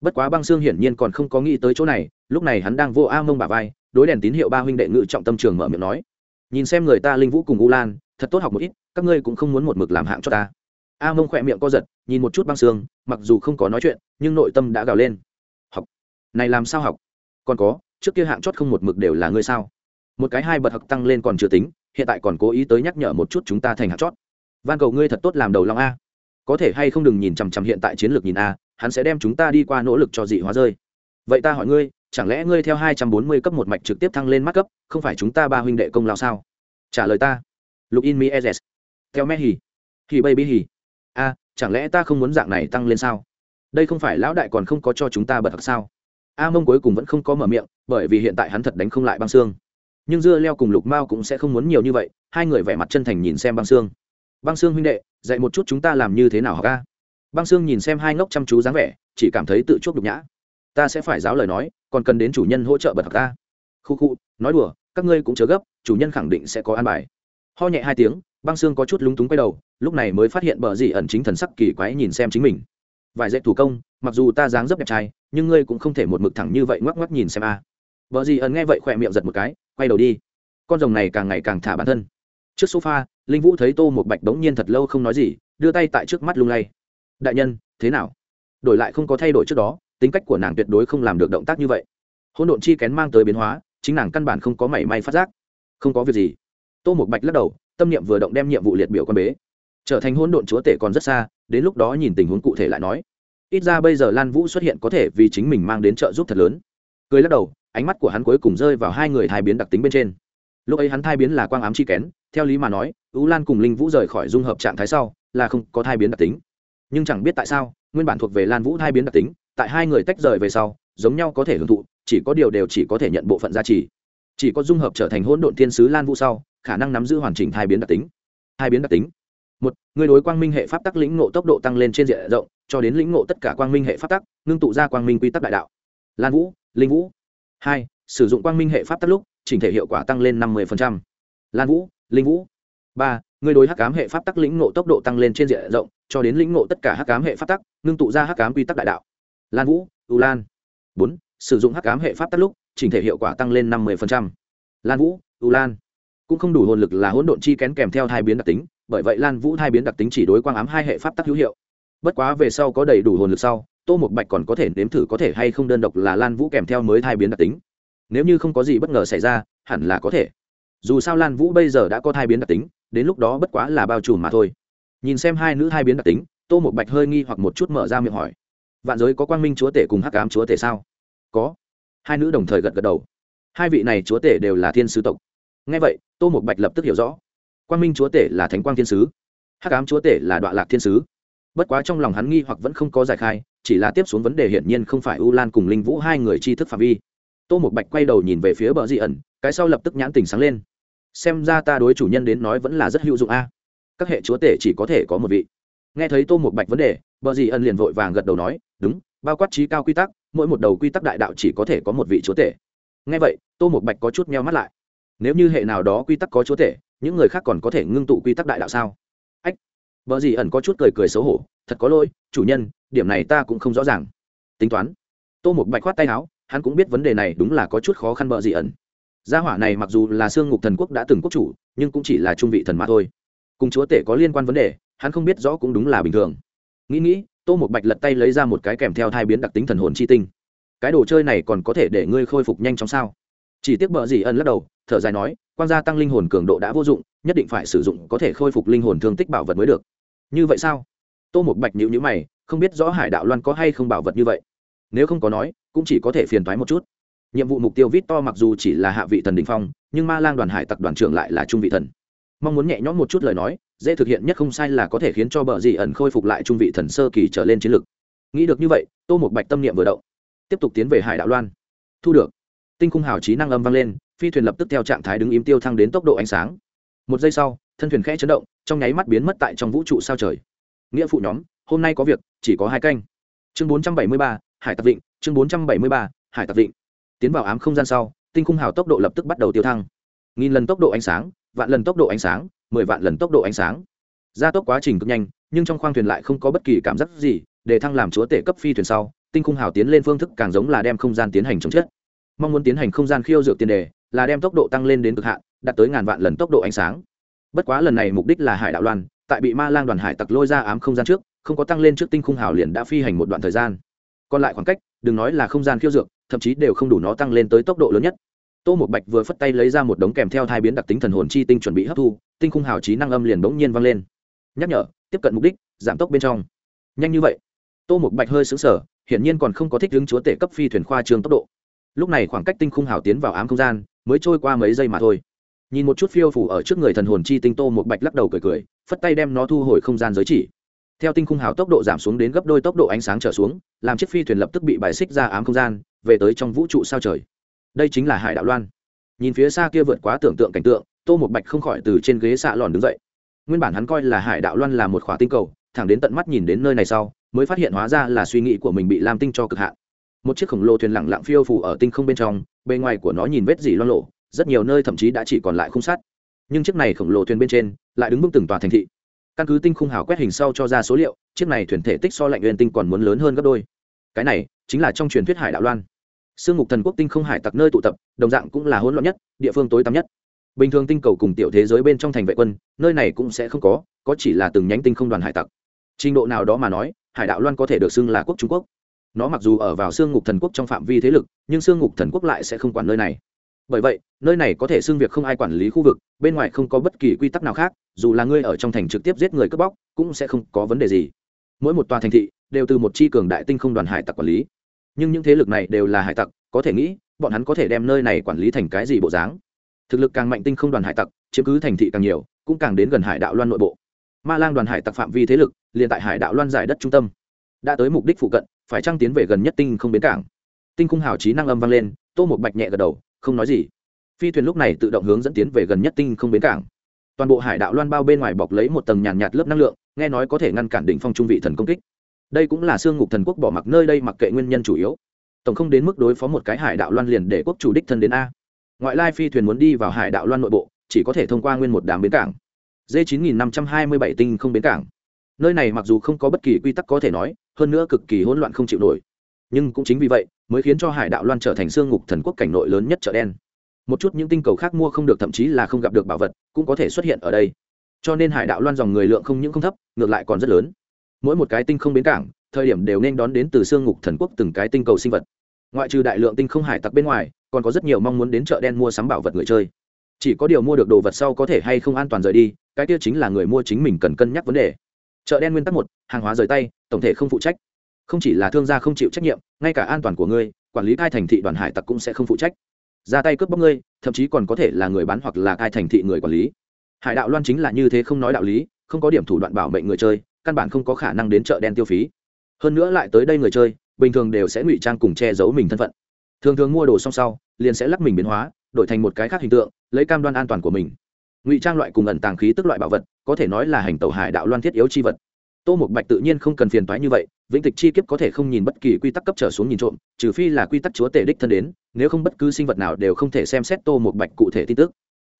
Speaker 1: Bất quá băng xương hiển nhiên còn không có nghĩ tới chỗ này, lúc này hắn đang vô a mông bà vai, đối đèn tín hiệu ba huynh đệ ngự trọng tâm trường mở miệng nói. Nhìn xem người ta linh vũ cùng u lan, thật tốt học một ít, các ngươi cũng không muốn một mực làm hạng cho ta a mông khỏe miệng co giật, nhìn một chút băng xương, mặc dù không có nói chuyện, nhưng nội tâm đã gào lên. Học. Này làm sao học? Còn có, trước kia hạng chót không một mực đều là ngươi sao? Một cái hai bật học tăng lên còn chưa tính, hiện tại còn cố ý tới nhắc nhở một chút chúng ta thành hạng chót. Van cầu ngươi thật tốt làm đầu long a. Có thể hay không đừng nhìn chằm chằm hiện tại chiến lược nhìn a, hắn sẽ đem chúng ta đi qua nỗ lực cho dị hóa rơi. Vậy ta hỏi ngươi, chẳng lẽ ngươi theo hai trăm bốn mươi cấp một mạch trực tiếp thăng lên mắt cấp, không phải chúng ta ba huynh đệ công lao sao? Trả lời ta. Lục in mi ezes theo me hì. Hì baby hì a chẳng lẽ ta không muốn dạng này tăng lên sao? Đây không phải lão đại còn không có cho chúng ta bật thật sao? A mông cuối cùng vẫn không có mở miệng, bởi vì hiện tại hắn thật đánh không lại băng xương. Nhưng dưa leo cùng lục mao cũng sẽ không muốn nhiều như vậy, hai người vẻ mặt chân thành nhìn xem băng xương. Băng xương huynh đệ, dạy một chút chúng ta làm như thế nào hả ca băng xương nhìn xem hai ngốc chăm chú dáng vẻ, chỉ cảm thấy tự chuốc nhục nhã. Ta sẽ phải giáo lời nói, còn cần đến chủ nhân hỗ trợ bật thật ta khu khu, nói đùa, các ngươi cũng chớ gấp, chủ nhân khẳng định sẽ có an bài. Ho nhẹ hai tiếng băng xương có chút lúng túng quay đầu, lúc này mới phát hiện bờ dị ẩn chính thần sắc kỳ quái nhìn xem chính mình. Vài dạy thủ công, mặc dù ta dáng dấp đẹp trai, nhưng ngươi cũng không thể một mực thẳng như vậy ngoắc ngoắc nhìn xem a. À. vợ gì ẩn nghe vậy khỏe miệng giật một cái, quay đầu đi. Con rồng này càng ngày càng thả bản thân. Trước sofa, linh vũ thấy tô một bạch đống nhiên thật lâu không nói gì, đưa tay tại trước mắt lung lay. Đại nhân, thế nào? Đổi lại không có thay đổi trước đó, tính cách của nàng tuyệt đối không làm được động tác như vậy. Hỗn độn chi kén mang tới biến hóa, chính nàng căn bản không có mảy may phát giác. Không có việc gì. Tô một bạch lắc đầu tâm niệm vừa động đem nhiệm vụ liệt biểu con bế. Trở thành hỗn độn chúa tể còn rất xa, đến lúc đó nhìn tình huống cụ thể lại nói. Ít ra bây giờ lan vũ xuất hiện có thể vì chính mình mang đến trợ giúp thật lớn. Cười lắc đầu, ánh mắt của hắn cuối cùng rơi vào hai người thai biến đặc tính bên trên. Lúc ấy hắn thai biến là quang ám chi kén, theo lý mà nói ú lan cùng linh vũ rời khỏi dung hợp trạng thái sau, là không có thai biến đặc tính. Nhưng chẳng biết tại sao, nguyên bản thuộc về lan vũ thai biến đặc tính, tại hai người tách rời về sau, giống nhau có thể hưởng thụ, chỉ có điều đều chỉ có thể nhận bộ phận gia trì. Chỉ có dung hợp trở thành hỗn độn thiên sứ lan vũ sau khả năng nắm giữ hoàn chỉnh hai biến đặc tính. Hai biến đặc tính. Một, người đối quang minh hệ pháp tắc lĩnh ngộ tốc độ tăng lên trên diện rộng, cho đến lĩnh ngộ tất cả quang minh hệ pháp tắc, ngưng tụ ra quang minh quy tắc đại đạo. Lan vũ, linh vũ. Hai, sử dụng quang minh hệ pháp tắc lúc, chỉnh thể hiệu quả tăng lên năm mươi lan vũ, linh vũ. Ba, người đối hắc cám hệ pháp tắc lĩnh ngộ tốc độ tăng lên trên diện rộng, cho đến lĩnh ngộ tất cả hắc cám hệ pháp tắc, ngưng tụ ra hắc cám quy tắc đại đạo. Lan vũ, u lan. Bốn, sử dụng hắc cám hệ pháp tắc lúc, chỉnh thể hiệu quả tăng lên năm mươi lan vũ, u lan cũng không đủ hồn lực là hỗn độn chi kén kèm theo thai biến đặc tính, bởi vậy lan vũ thai biến đặc tính chỉ đối quang ám hai hệ pháp tắc hữu hiệu. Bất quá về sau có đầy đủ hồn lực sau, tô một bạch còn có thể nếm thử có thể hay không đơn độc là lan vũ kèm theo mới thai biến đặc tính. Nếu như không có gì bất ngờ xảy ra, hẳn là có thể. Dù sao lan vũ bây giờ đã có thai biến đặc tính, đến lúc đó bất quá là bao trùm mà thôi. Nhìn xem hai nữ hai biến đặc tính, tô một bạch hơi nghi hoặc một chút mở ra miệng hỏi. Vạn giới có quang minh chúa tể cùng hắc ám chúa tể sao? Có. Hai nữ đồng thời gật gật đầu. Hai vị này chúa tể đều là thiên sứ tộc. Ngay vậy tô một bạch lập tức hiểu rõ. Quang minh chúa tể là thánh quang thiên sứ. Hắc ám chúa tể là đoạn lạc thiên sứ. Bất quá trong lòng hắn nghi hoặc vẫn không có giải khai, chỉ là tiếp xuống vấn đề hiển nhiên không phải u lan cùng linh vũ hai người tri thức phạm vi. Tô một bạch quay đầu nhìn về phía bờ dị ẩn, cái sau lập tức nhãn tình sáng lên. Xem ra ta đối chủ nhân đến nói vẫn là rất hữu dụng a. Các hệ chúa tể chỉ có thể có một vị. Nghe thấy tô một bạch vấn đề, bờ dị ẩn liền vội vàng gật đầu nói, đúng, bao quát trí cao quy tắc, mỗi một đầu quy tắc đại đạo chỉ có thể có một vị chúa tể. Nghe vậy, tô một bạch có chút meo mắt lại nếu như hệ nào đó quy tắc có chúa tể, những người khác còn có thể ngưng tụ quy tắc đại đạo sao? Ách, vợ gì ẩn có chút cười cười xấu hổ, thật có lỗi, chủ nhân, điểm này ta cũng không rõ ràng. Tính toán. Tô một bạch khoát tay áo, hắn cũng biết vấn đề này đúng là có chút khó khăn vợ gì ẩn. Gia hỏa này mặc dù là xương ngục thần quốc đã từng quốc chủ, nhưng cũng chỉ là trung vị thần mà thôi. Cùng chúa tể có liên quan vấn đề, hắn không biết rõ cũng đúng là bình thường. Nghĩ nghĩ, tô một bạch lật tay lấy ra một cái kèm theo thai biến đặc tính thần hồn chi tinh. Cái đồ chơi này còn có thể để ngươi khôi phục nhanh chóng sao? Chỉ tiếc bờ gì ẩn lắc đầu, thở dài nói quan gia tăng linh hồn cường độ đã vô dụng, nhất định phải sử dụng, có thể khôi phục linh hồn thương tích bảo vật mới được. Như vậy sao? Tô một bạch nhữ nhữ mày, không biết rõ hải đạo loan có hay không bảo vật như vậy. Nếu không có nói, cũng chỉ có thể phiền thoái một chút. Nhiệm vụ mục tiêu vít to mặc dù chỉ là hạ vị thần đình phong, nhưng ma lang đoàn hải tặc đoàn trưởng lại là trung vị thần. Mong muốn nhẹ nhõm một chút lời nói, dễ thực hiện nhất không sai là có thể khiến cho bờ dì ẩn khôi phục lại trung vị thần sơ kỳ trở lên chiến lực. Nghĩ được như vậy, tô một bạch tâm niệm vừa động. Tiếp tục tiến về hải đạo loan. Thu được tinh khung hào trí năng âm vang lên, phi thuyền lập tức theo trạng thái đứng im tiêu thăng đến tốc độ ánh sáng. Một giây sau, thân thuyền khẽ chấn động, trong nháy mắt biến mất tại trong vũ trụ sao trời. Nghĩa phụ nhóm, hôm nay có việc, chỉ có hai canh. Chương bốn trăm bảy mươi ba, hải tạc vịnh, chương bốn trăm bảy mươi ba, hải tạc vịnh. Tiến vào ám không gian sau, tinh khung hào tốc độ lập tức bắt đầu tiêu thăng. Nghìn lần tốc độ ánh sáng, vạn lần tốc độ ánh sáng, mười vạn lần tốc độ ánh sáng. Gia tốc quá trình cực nhanh, nhưng trong khoang thuyền lại không có bất kỳ cảm giác gì, để thăng làm chúa tể cấp phi thuyền sau, tinh khung hào tiến lên phương thức càng giống là đem không gian tiến hành chống chết mong muốn tiến hành không gian khiêu dược tiền đề, là đem tốc độ tăng lên đến cực hạn, đạt tới ngàn vạn lần tốc độ ánh sáng. Bất quá lần này mục đích là hải đạo loan, tại bị ma lang đoàn hải tặc lôi ra ám không gian trước, không có tăng lên trước tinh khung hào liền đã phi hành một đoạn thời gian. Còn lại khoảng cách, đừng nói là không gian khiêu dược, thậm chí đều không đủ nó tăng lên tới tốc độ lớn nhất. Tô một bạch vừa phất tay lấy ra một đống kèm theo thai biến đặc tính thần hồn chi tinh chuẩn bị hấp thu, tinh khung hào trí năng âm liền bỗng nhiên vang lên. Nhắc nhở, tiếp cận mục đích, giảm tốc bên trong. Nhanh như vậy. Tô một bạch hơi xứng sở hiển nhiên còn không có thích hứng chúa tể cấp phi thuyền khoa trường tốc độ lúc này khoảng cách tinh khung hào tiến vào ám không gian, mới trôi qua mấy giây mà thôi. Nhìn một chút phiêu phủ ở trước người thần hồn chi tinh tô một bạch lắc đầu cười cười, phất tay đem nó thu hồi không gian giới chỉ. Theo tinh khung hào tốc độ giảm xuống đến gấp đôi tốc độ ánh sáng trở xuống, làm chiếc phi thuyền lập tức bị bài xích ra ám không gian, về tới trong vũ trụ sao trời. Đây chính là hải đạo loan. Nhìn phía xa kia vượt quá tưởng tượng cảnh tượng, tô một bạch không khỏi từ trên ghế xạ lòn đứng dậy. Nguyên bản hắn coi là hải đạo loan là một khỏa tinh cầu, thẳng đến tận mắt nhìn đến nơi này sau, mới phát hiện hóa ra là suy nghĩ của mình bị làm tinh cho cực hạn một chiếc khổng lồ thuyền lặng lặng phiêu phủ ở tinh không bên trong, bề ngoài của nó nhìn vết dỉ loan lộ rất nhiều nơi thậm chí đã chỉ còn lại khung sắt. Nhưng chiếc này khổng lồ thuyền bên trên lại đứng vững từng tòa thành thị. Căn cứ tinh khung hào quét hình sau cho ra số liệu, chiếc này thuyền thể tích so lạnh uyên tinh còn muốn lớn hơn gấp đôi. Cái này chính là trong truyền thuyết hải đạo loan. Sương mục thần quốc tinh không hải tặc nơi tụ tập, đồng dạng cũng là hỗn loạn nhất, địa phương tối tăm nhất. Bình thường tinh cầu cùng tiểu thế giới bên trong thành vệ quân, nơi này cũng sẽ không có có chỉ là từng nhánh tinh không đoàn hải tặc. Trình độ nào đó mà nói, hải đạo loan có thể được xưng là quốc trung quốc nó mặc dù ở vào xương ngục thần quốc trong phạm vi thế lực, nhưng xương ngục thần quốc lại sẽ không quản nơi này. Bởi vậy, nơi này có thể xưng việc không ai quản lý khu vực, bên ngoài không có bất kỳ quy tắc nào khác, dù là ngươi ở trong thành trực tiếp giết người cướp bóc, cũng sẽ không có vấn đề gì. Mỗi một tòa thành thị đều từ một chi cường đại tinh không đoàn hải tặc quản lý. Nhưng những thế lực này đều là hải tặc, có thể nghĩ, bọn hắn có thể đem nơi này quản lý thành cái gì bộ dáng. Thực lực càng mạnh tinh không đoàn hải tặc, chiếm cứ thành thị càng nhiều, cũng càng đến gần hải đạo loan nội bộ. Ma lang đoàn hải tặc phạm vi thế lực, liền tại hải đạo loan giải đất trung tâm. Đã tới mục đích phụ cận phải trăng tiến về gần nhất tinh không bến cảng? Tinh khung hào trí năng âm vang lên tô một bạch nhẹ gật đầu không nói gì. Phi thuyền lúc này tự động hướng dẫn tiến về gần nhất tinh không bến cảng. Toàn bộ hải đạo loan bao bên ngoài bọc lấy một tầng nhàn nhạt, nhạt lớp năng lượng nghe nói có thể ngăn cản đỉnh phong trung vị thần công kích. Đây cũng là xương ngục thần quốc bỏ mặc nơi đây mặc kệ nguyên nhân chủ yếu. Tổng không đến mức đối phó một cái hải đạo loan liền để quốc chủ đích thân đến a. Ngoại lai phi thuyền muốn đi vào hải đạo loan nội bộ chỉ có thể thông qua nguyên một đám bến cảng. D chín nghìn năm trăm hai mươi bảy tinh không bến cảng nơi này mặc dù không có bất kỳ quy tắc có thể nói, hơn nữa cực kỳ hỗn loạn không chịu nổi. Nhưng cũng chính vì vậy, mới khiến cho hải đạo loan trở thành xương ngục thần quốc cảnh nội lớn nhất chợ đen. Một chút những tinh cầu khác mua không được, thậm chí là không gặp được bảo vật, cũng có thể xuất hiện ở đây. Cho nên hải đạo loan dòng người lượng không những không thấp, ngược lại còn rất lớn. Mỗi một cái tinh không bến cảng, thời điểm đều nên đón đến từ xương ngục thần quốc từng cái tinh cầu sinh vật. Ngoại trừ đại lượng tinh không hải tặc bên ngoài, còn có rất nhiều mong muốn đến chợ đen mua sắm bảo vật người chơi. Chỉ có điều mua được đồ vật sau có thể hay không an toàn rời đi, cái kia chính là người mua chính mình cần cân nhắc vấn đề chợ đen nguyên tắc một, hàng hóa rời tay, tổng thể không phụ trách. Không chỉ là thương gia không chịu trách nhiệm, ngay cả an toàn của ngươi, quản lý cai thành thị đoàn hải tặc cũng sẽ không phụ trách. Ra tay cướp bóc ngươi, thậm chí còn có thể là người bán hoặc là cai thành thị người quản lý. Hải đạo loan chính là như thế không nói đạo lý, không có điểm thủ đoạn bảo mệnh người chơi, căn bản không có khả năng đến chợ đen tiêu phí. Hơn nữa lại tới đây người chơi, bình thường đều sẽ ngụy trang cùng che giấu mình thân phận. Thường thường mua đồ xong sau, liền sẽ lắc mình biến hóa, đổi thành một cái khác hình tượng, lấy cam đoan an toàn của mình ngụy trang loại cùng ẩn tàng khí tức loại bảo vật, có thể nói là hành tẩu hải đạo loan thiết yếu chi vật. Tô một bạch tự nhiên không cần phiền toái như vậy, vĩnh tịch chi kiếp có thể không nhìn bất kỳ quy tắc cấp trở xuống nhìn trộm, trừ phi là quy tắc chúa tể đích thân đến, nếu không bất cứ sinh vật nào đều không thể xem xét tô một bạch cụ thể tin tức.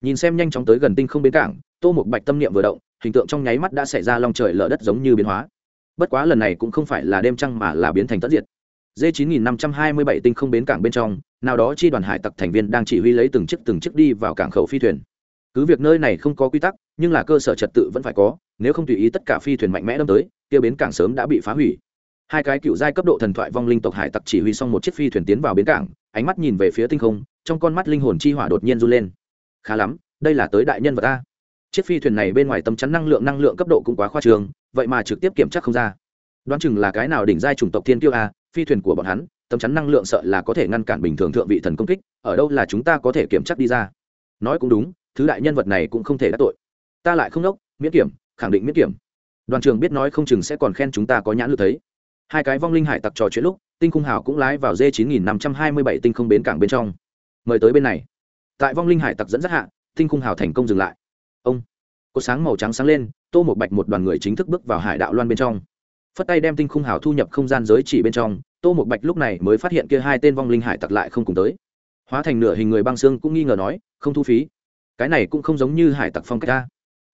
Speaker 1: Nhìn xem nhanh chóng tới gần tinh không bến cảng, tô một bạch tâm niệm vừa động, hình tượng trong nháy mắt đã xảy ra long trời lở đất giống như biến hóa. Bất quá lần này cũng không phải là đêm trăng mà là biến thành tất diệt. D 9527 tinh không bến cảng bên trong, nào đó chi đoàn hải tặc thành viên đang chỉ huy lấy từng chiếc từng chiếc đi vào cảng khẩu phi thuyền cứ việc nơi này không có quy tắc, nhưng là cơ sở trật tự vẫn phải có, nếu không tùy ý tất cả phi thuyền mạnh mẽ đâm tới, kia bến cảng sớm đã bị phá hủy. Hai cái cựu giai cấp độ thần thoại vong linh tộc hải tặc chỉ huy xong một chiếc phi thuyền tiến vào bến cảng, ánh mắt nhìn về phía tinh không, trong con mắt linh hồn chi hỏa đột nhiên run lên. Khá lắm, đây là tới đại nhân vật ta. Chiếc phi thuyền này bên ngoài tấm chắn năng lượng năng lượng cấp độ cũng quá khoa trường vậy mà trực tiếp kiểm tra không ra. Đoán chừng là cái nào đỉnh giai chủng tộc thiên tiêu a, phi thuyền của bọn hắn tấm chắn năng lượng sợ là có thể ngăn cản bình thường thượng vị thần công kích, ở đâu là chúng ta có thể kiểm tra đi ra. Nói cũng đúng thứ đại nhân vật này cũng không thể đắc tội. Ta lại không đốc, miễn kiểm, khẳng định miễn kiểm. Đoàn trường biết nói không chừng sẽ còn khen chúng ta có nhãn lực thấy. Hai cái vong linh hải tặc trò chuyện lúc, tinh khung hào cũng lái vào d chín nghìn năm trăm hai mươi bảy tinh không bến cảng bên trong. Mời tới bên này. Tại vong linh hải tặc dẫn dắt hạ, tinh khung hào thành công dừng lại. Ông. Có sáng màu trắng sáng lên, tô một bạch một đoàn người chính thức bước vào hải đạo loan bên trong. Phất tay đem tinh khung hào thu nhập không gian giới chỉ bên trong, tô một bạch lúc này mới phát hiện kia hai tên vong linh hải tặc lại không cùng tới. Hóa thành nửa hình người băng xương cũng nghi ngờ nói, không thu phí cái này cũng không giống như hải tặc phong cách ta.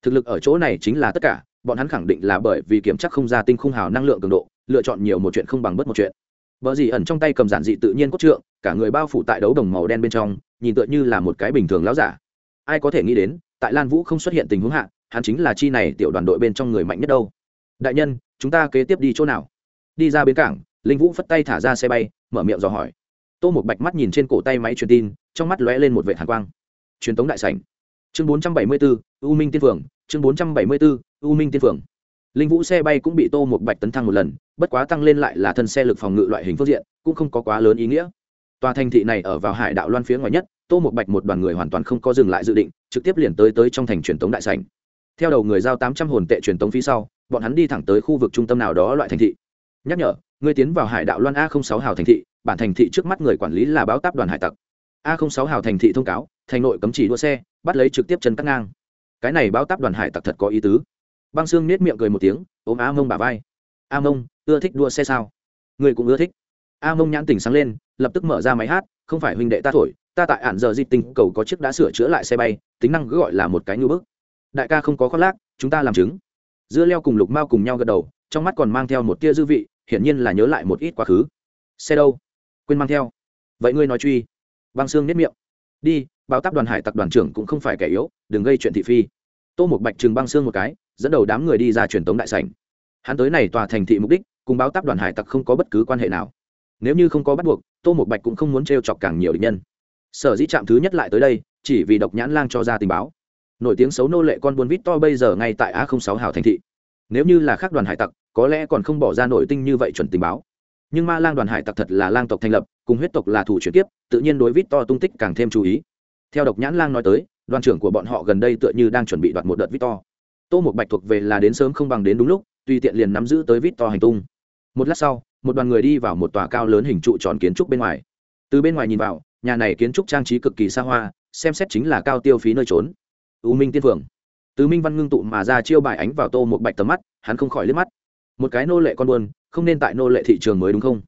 Speaker 1: Thực lực ở chỗ này chính là tất cả, bọn hắn khẳng định là bởi vì kiểm chắc không ra tinh khung hào năng lượng cường độ, lựa chọn nhiều một chuyện không bằng bất một chuyện. Vợ gì ẩn trong tay cầm giản dị tự nhiên cốt trượng, cả người bao phủ tại đấu đồng màu đen bên trong, nhìn tựa như là một cái bình thường láo giả. Ai có thể nghĩ đến, tại lan vũ không xuất hiện tình huống hạ, hắn chính là chi này tiểu đoàn đội bên trong người mạnh nhất đâu. Đại nhân, chúng ta kế tiếp đi chỗ nào? Đi ra bến cảng, linh vũ phất tay thả ra xe bay, mở miệng dò hỏi. Tô một bạch mắt nhìn trên cổ tay máy truyền tin, trong mắt lóe lên một vệ hàn quang. Truyền tống đại sảnh chương bốn trăm bảy mươi bốn u minh tiên phượng. Chương bốn trăm bảy mươi bốn u minh tiên phượng. Linh vũ xe bay cũng bị tô một bạch tấn thăng một lần, bất quá tăng lên lại là thân xe lực phòng ngự loại hình phương diện, cũng không có quá lớn ý nghĩa. Tòa thành thị này ở vào hải đạo loan phía ngoài nhất, tô một bạch một đoàn người hoàn toàn không có dừng lại dự định, trực tiếp liền tới tới trong thành truyền tống đại sảnh. Theo đầu người giao tám trăm hồn tệ truyền tống phía sau, bọn hắn đi thẳng tới khu vực trung tâm nào đó loại thành thị. Nhắc nhở, người tiến vào hải đạo loan a sáu hào thành thị, bản thành thị trước mắt người quản lý là báo táp đoàn hải tặc. A sáu hào thành thị thông cáo thành nội cấm chỉ đua xe, bắt lấy trực tiếp chân cắt ngang. Cái này báo táp đoàn hải tặc thật có ý tứ. Băng xương nết miệng cười một tiếng, ôm a mông bà vai. A mông, ưa thích đua xe sao? Người cũng ưa thích. A mông nhãn tỉnh sáng lên, lập tức mở ra máy hát, không phải huynh đệ ta thổi, ta tại ản giờ di tình cầu có chiếc đã sửa chữa lại xe bay, tính năng cứ gọi là một cái ngưu bức. Đại ca không có khoác lác, chúng ta làm chứng. Dưa leo cùng lục mao cùng nhau gật đầu, trong mắt còn mang theo một tia dư vị, hiển nhiên là nhớ lại một ít quá khứ. Xe đâu? Quên mang theo. Vậy ngươi nói truy. Băng xương nếp miệng. Đi báo táp đoàn hải tặc đoàn trưởng cũng không phải kẻ yếu, đừng gây chuyện thị phi. Tô một bạch trừng băng xương một cái, dẫn đầu đám người đi ra truyền tống đại sảnh. Hắn tới này tòa thành thị mục đích, cùng báo táp đoàn hải tặc không có bất cứ quan hệ nào. Nếu như không có bắt buộc, tô một bạch cũng không muốn t chọc càng nhiều định nhân. Sở dĩ trạm thứ nhất lại tới đây, chỉ vì độc nhãn lang cho ra tình báo. Nổi tiếng xấu nô lệ con buôn vít to bây giờ ngay tại a sáu hào thành thị. Nếu như là khác đoàn hải tặc, có lẽ còn không bỏ ra nổi tinh như vậy chuẩn tình báo. Nhưng ma lang đoàn hải tặc thật là lang tộc thành lập, cùng huyết tộc là thủ chuyển tiếp tự nhiên đối vít to tung tích càng thêm chú ý theo độc nhãn lang nói tới, đoàn trưởng của bọn họ gần đây tựa như đang chuẩn bị đoạt một đợt vít to tô một bạch thuộc về là đến sớm không bằng đến đúng lúc, tùy tiện liền nắm giữ tới vít to hành tung. Một lát sau, một đoàn người đi vào một tòa cao lớn hình trụ tròn kiến trúc bên ngoài. Từ bên ngoài nhìn vào, nhà này kiến trúc trang trí cực kỳ xa hoa, xem xét chính là cao tiêu phí nơi trốn. U minh tiên phượng. Từ minh văn ngưng tụ mà ra chiêu bài ánh vào tô một bạch tầm mắt, hắn không khỏi liếc mắt. Một cái nô lệ con buôn không nên tại nô lệ thị trường mới đúng không?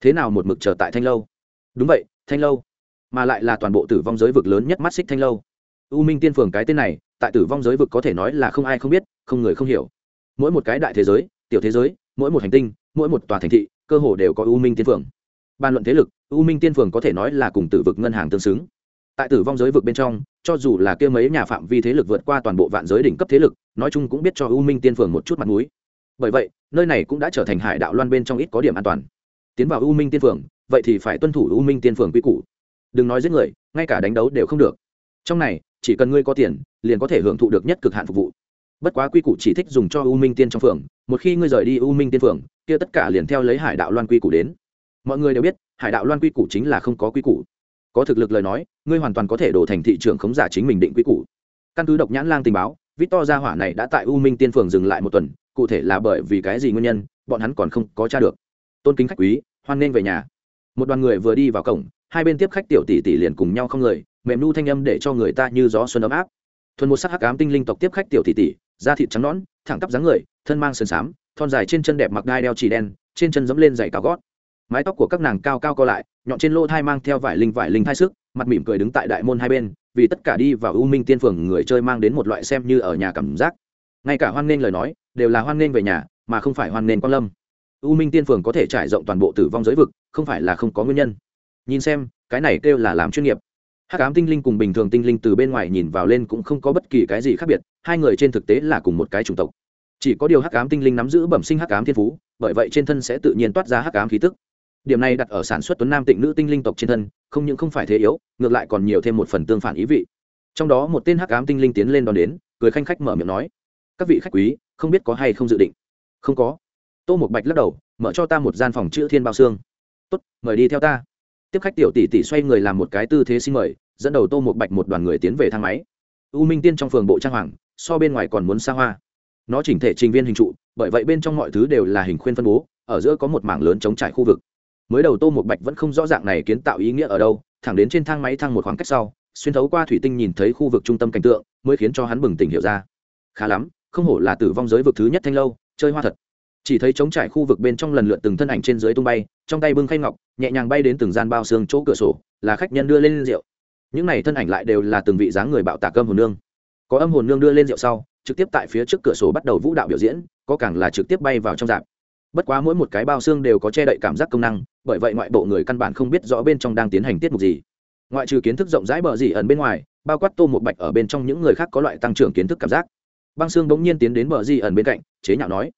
Speaker 1: Thế nào một mực chờ tại thanh lâu? Đúng vậy, thanh lâu mà lại là toàn bộ tử vong giới vực lớn nhất mắt xích thanh lâu. U minh tiên phường cái tên này, tại tử vong giới vực có thể nói là không ai không biết, không người không hiểu. Mỗi một cái đại thế giới, tiểu thế giới, mỗi một hành tinh, mỗi một tòa thành thị, cơ hồ đều có u minh tiên phường. Bàn luận thế lực, u minh tiên phường có thể nói là cùng tử vực ngân hàng tương xứng. Tại tử vong giới vực bên trong, cho dù là kia mấy nhà phạm vi thế lực vượt qua toàn bộ vạn giới đỉnh cấp thế lực, nói chung cũng biết cho u minh tiên phường một chút mặt mũi. Bởi vậy, nơi này cũng đã trở thành hải đạo loan bên trong ít có điểm an toàn. Tiến vào u minh tiên phường, vậy thì phải tuân thủ u minh tiên phường quy củ đừng nói giết người, ngay cả đánh đấu đều không được. Trong này, chỉ cần ngươi có tiền, liền có thể hưởng thụ được nhất cực hạn phục vụ. Bất quá quy củ chỉ thích dùng cho u minh tiên trong phường, một khi ngươi rời đi u minh tiên phường, kia tất cả liền theo lấy hải đạo loan quy củ đến. Mọi người đều biết, hải đạo loan quy củ chính là không có quy củ. Có thực lực lời nói, ngươi hoàn toàn có thể đổ thành thị trường khống giả chính mình định quy củ. Căn cứ độc nhãn lang tình báo vít to gia hỏa này đã tại u minh tiên phường dừng lại một tuần, cụ thể là bởi vì cái gì nguyên nhân, bọn hắn còn không có t r a được. Tôn kính khách quý, hoan nghênh về nhà. Một đoàn người vừa đi vào cổng hai bên tiếp khách tiểu tỷ tỷ liền cùng nhau không người, mềm nu thanh âm để cho người ta như gió xuân ấm áp. Thuần một sắc hắc ám tinh linh tộc tiếp khách tiểu tỷ tỷ, da thịt trắng nõn, thẳng tắp dáng người, thân mang sườn xám, thon dài trên chân đẹp mặc đai đeo chỉ đen, trên chân dẫm lên giày cao gót. Mái tóc của các nàng cao cao co lại, nhọn trên lỗ thai mang theo vải linh vải linh thai sức, mặt mỉm cười đứng tại đại môn hai bên, vì tất cả đi vào u minh tiên phường người chơi mang đến một loại xem như ở nhà cảm giác. Ngay cả hoan nghênh lời nói, đều là hoan nghênh về nhà, mà không phải hoan nghênh quan lâm. U minh tiên phường có thể trải rộng toàn bộ tử vong giới vực, không phải là không có nguyên nhân nhìn xem, cái này kêu là làm chuyên nghiệp. Hắc ám tinh linh cùng bình thường tinh linh từ bên ngoài nhìn vào lên cũng không có bất kỳ cái gì khác biệt, hai người trên thực tế là cùng một cái chủng tộc. Chỉ có điều hắc ám tinh linh nắm giữ bẩm sinh hắc ám thiên phú, bởi vậy trên thân sẽ tự nhiên toát ra hắc ám khí tức. Điểm này đặt ở sản xuất tuấn nam tịnh nữ tinh linh tộc trên thân, không những không phải thế yếu, ngược lại còn nhiều thêm một phần tương phản ý vị. Trong đó một tên hắc ám tinh linh tiến lên đón đến, cười khanh khách mở miệng nói, các vị khách quý, không biết có hay không dự định? Không có. Tô một bạch lắc đầu, mở cho ta một gian phòng chữ thiên bao xương. Tốt, mời đi theo ta tiếp khách tiểu tỷ tỷ xoay người làm một cái tư thế xin mời, dẫn đầu tô một bạch một đoàn người tiến về thang máy. U minh tiên trong phường bộ trang hoàng, so bên ngoài còn muốn xa hoa. Nó chỉnh thể trình viên hình trụ, bởi vậy bên trong mọi thứ đều là hình khuyên phân bố, ở giữa có một mảng lớn chống trải khu vực. Mới đầu tô một bạch vẫn không rõ ràng này kiến tạo ý nghĩa ở đâu, thẳng đến trên thang máy thang một khoảng cách sau, xuyên thấu qua thủy tinh nhìn thấy khu vực trung tâm cảnh tượng, mới khiến cho hắn bừng tỉnh hiểu ra. Khá lắm, không hổ là tử vong giới vực thứ nhất thanh lâu, chơi hoa thật chỉ thấy trống trải khu vực bên trong lần lượt từng thân ảnh trên dưới tung bay, trong tay bưng khay ngọc, nhẹ nhàng bay đến từng gian bao xương chỗ cửa sổ, là khách nhân đưa lên rượu. Những này thân ảnh lại đều là từng vị dáng người bạo tạc âm hồn nương. Có âm hồn nương đưa lên rượu sau, trực tiếp tại phía trước cửa sổ bắt đầu vũ đạo biểu diễn, có càng là trực tiếp bay vào trong dạp. Bất quá mỗi một cái bao xương đều có che đậy cảm giác công năng, bởi vậy ngoại bộ người căn bản không biết rõ bên trong đang tiến hành tiết mục gì. Ngoại trừ kiến thức rộng rãi bờ gì ẩn bên ngoài, bao quát tô một bạch ở bên trong những người khác có loại tăng trưởng kiến thức cảm giác. Băng xương bỗng nhiên tiến đến bờ gì ẩn bên cạnh, chế nhạo nói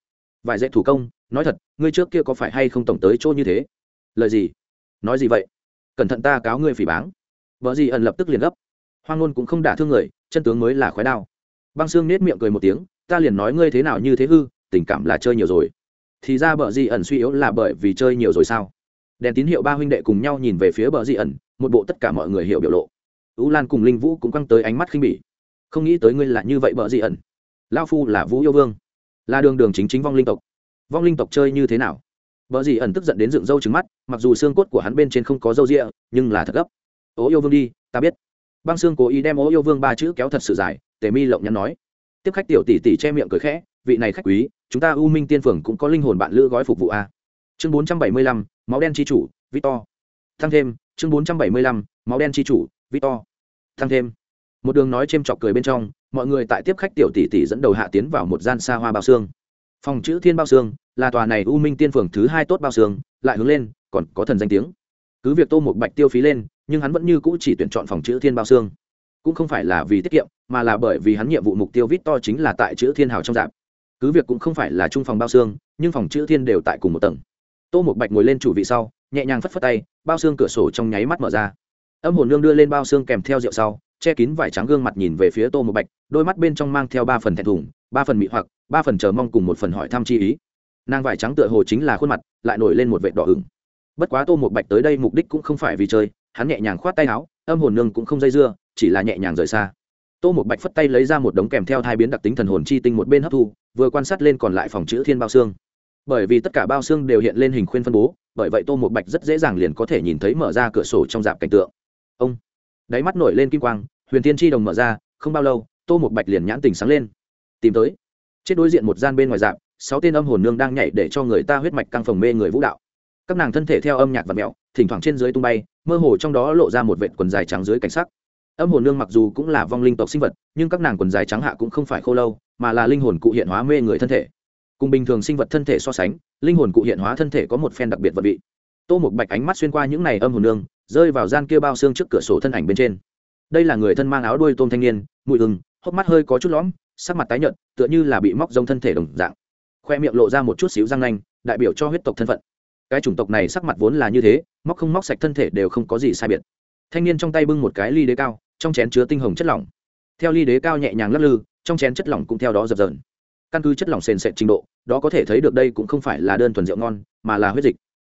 Speaker 1: vài dạy thủ công, nói thật, ngươi trước kia có phải hay không tổng tới chỗ như thế? Lời gì? Nói gì vậy? Cẩn thận ta cáo ngươi phỉ báng. Vợ gì ẩn lập tức liền gấp. Hoang ngôn cũng không đả thương người, chân tướng mới là khói đao. Băng xương nết miệng cười một tiếng, ta liền nói ngươi thế nào như thế hư, tình cảm là chơi nhiều rồi. Thì ra bờ di ẩn suy yếu là bởi vì chơi nhiều rồi sao? Đèn tín hiệu ba huynh đệ cùng nhau nhìn về phía bờ di ẩn, một bộ tất cả mọi người hiểu biểu lộ. Ú lan cùng linh vũ cũng căng tới ánh mắt khinh bỉ. Không nghĩ tới ngươi là như vậy bờ di ẩn. Lao phu là vũ yêu vương là đường đường chính chính vong linh tộc. Vong linh tộc chơi như thế nào? Vợ gì ẩn tức giận đến dựng râu trứng mắt, mặc dù xương cốt của hắn bên trên không có râu rịa, nhưng là thật gấp. Ố yêu vương đi, ta biết. Băng xương cố ý đem ố yêu vương ba chữ kéo thật sự dài, tề mi lộng nhắn nói. Tiếp khách tiểu tỷ tỷ che miệng cười khẽ, vị này khách quý, chúng ta u minh tiên phường cũng có linh hồn bạn lữ gói phục vụ a. Chương bốn trăm bảy mươi lăm, máu đen chi chủ, victor. Thăng thêm, chương bốn trăm bảy mươi lăm, máu đen chi chủ, victor. Thăng thêm. Một đường nói c h ê m chọc cười bên trong mọi người tại tiếp khách tiểu tỷ tỷ dẫn đầu hạ tiến vào một gian xa hoa bao xương. Phòng chữ thiên bao xương, là tòa này u minh tiên phường thứ hai tốt bao xương, lại hướng lên, còn có thần danh tiếng. Cứ việc tô một bạch tiêu phí lên, nhưng hắn vẫn như cũ chỉ tuyển chọn phòng chữ thiên bao xương. Cũng không phải là vì tiết kiệm, mà là bởi vì hắn nhiệm vụ mục tiêu vít to chính là tại chữ thiên hào trong dạp. Cứ việc cũng không phải là trung phòng bao xương, nhưng phòng chữ thiên đều tại cùng một tầng. Tô một bạch ngồi lên chủ vị sau, nhẹ nhàng phất phất tay, bao xương cửa sổ trong nháy mắt mở ra. Âm hồn nương đưa lên bao xương kèm theo rượu sau che kín vải trắng gương mặt nhìn về phía tô một bạch, đôi mắt bên trong mang theo ba phần thẹn thùng, ba phần mị hoặc, ba phần chờ mong cùng một phần hỏi thăm chi ý. Nàng vải trắng tựa hồ chính là khuôn mặt, lại nổi lên một vệ đỏ ửng. Bất quá tô một bạch tới đây mục đích cũng không phải vì chơi, hắn nhẹ nhàng khoát tay áo, âm hồn nương cũng không dây dưa, chỉ là nhẹ nhàng rời xa. Tô một bạch phất tay lấy ra một đống kèm theo hai biến đặc tính thần hồn chi tinh một bên hấp thu, vừa quan sát lên còn lại phòng chữ thiên bao xương. Bởi vì tất cả bao xương đều hiện lên hình khuyên phân bố, bởi vậy tô một bạch rất dễ dàng liền có thể nhìn thấy mở ra cửa sổ trong dạp cảnh tượng. Ông, đáy mắt nổi lên kim quang huyền tiên tri đồng mở ra, không bao lâu, tô một bạch liền nhãn tình sáng lên. Tìm tới. Chết đối diện một gian bên ngoài dạp, sáu tên âm hồn nương đang nhảy để cho người ta huyết mạch căng phồng mê người vũ đạo. Các nàng thân thể theo âm nhạc và mẹo, thỉnh thoảng trên dưới tung bay, mơ hồ trong đó lộ ra một vệt quần dài trắng dưới cảnh sắc. Âm hồn nương mặc dù cũng là vong linh tộc sinh vật, nhưng các nàng quần dài trắng hạ cũng không phải khô lâu, mà là linh hồn cụ hiện hóa mê người thân thể. Cùng bình thường sinh vật thân thể so sánh, linh hồn cụ hiện hóa thân thể có một phen đặc biệt vật vị. Tô một bạch ánh mắt xuyên qua những này âm hồn nương, rơi vào gian kia bao xương trước cửa sổ thân ảnh bên trên đây là người thân mang áo đuôi tôm thanh niên, mùi ừng hốc mắt hơi có chút lõm, sắc mặt tái nhợt, tựa như là bị móc rông thân thể đồng dạng. Khoe miệng lộ ra một chút xíu răng nanh, đại biểu cho huyết tộc thân phận. Cái chủng tộc này sắc mặt vốn là như thế, móc không móc sạch thân thể đều không có gì sai biệt. Thanh niên trong tay bưng một cái ly đế cao, trong chén chứa tinh hồng chất lỏng. Theo ly đế cao nhẹ nhàng lắc lư, trong chén chất lỏng cũng theo đó dập dờn. Căn cứ chất lỏng sền sệt trình độ, đó có thể thấy được đây cũng không phải là đơn thuần rượu ngon, mà là huyết dịch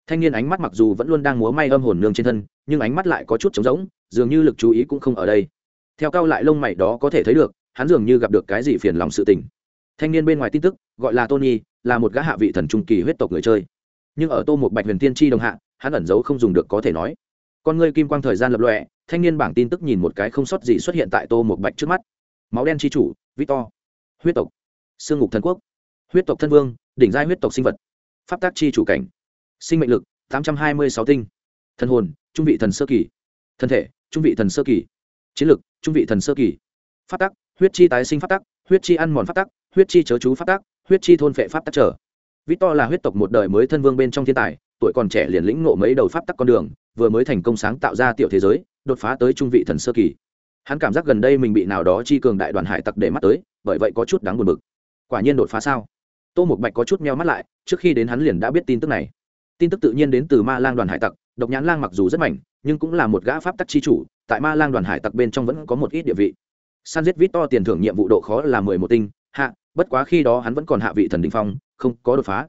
Speaker 1: thanh niên ánh mắt mặc dù vẫn luôn đang múa may âm hồn nương trên thân, nhưng ánh mắt lại có chút trống rỗng, dường như lực chú ý cũng không ở đây. Theo cao lại lông mày đó có thể thấy được, hắn dường như gặp được cái gì phiền lòng sự tình. Thanh niên bên ngoài tin tức, gọi là tony, là một gã hạ vị thần trung kỳ huyết tộc người chơi. Nhưng ở tô một bạch huyền tiên tri đồng hạ, hắn ẩn giấu không dùng được có thể nói. Con ngươi kim quang thời gian lập lọe thanh niên bảng tin tức nhìn một cái không sót gì xuất hiện tại tô một bạch trước mắt. Máu đen tri chủ, victor. Huyết tộc. Sương ngục thần quốc. Huyết tộc thân vương, đỉnh giai huyết tộc sinh vật. Pháp tác chi chủ cảnh sinh mệnh lực, tám trăm hai mươi sáu tinh. Thân hồn, trung vị thần sơ kỳ. Thân thể, trung vị thần sơ kỳ. Chiến lực, trung vị thần sơ kỳ. Phát tắc, huyết chi tái sinh phát tắc, huyết chi ăn mòn phát tắc, huyết chi chớ chú phát tắc, huyết chi thôn phệ pháp tắc trở. Vít To là huyết tộc một đời mới thân vương bên trong thiên tài, tuổi còn trẻ liền lĩnh ngộ mấy đầu pháp tắc con đường, vừa mới thành công sáng tạo ra tiểu thế giới, đột phá tới trung vị thần sơ kỳ. Hắn cảm giác gần đây mình bị nào đó chi cường đại đoàn hải tặc để mắt tới, bởi vậy có chút đáng buồn bực. Quả nhiên đột phá sao? Tô một bạch có chút meo mắt lại, trước khi đến hắn liền đã biết tin tức này tin tức tự nhiên đến từ ma lang đoàn hải tặc, độc nhãn lang mặc dù rất mạnh nhưng cũng là một gã pháp tắc chi chủ, tại ma lang đoàn hải tặc bên trong vẫn có một ít địa vị. San giết vít to tiền thưởng nhiệm vụ độ khó là mười một tinh, hạ, bất quá khi đó hắn vẫn còn hạ vị thần đình phong, không có đột phá.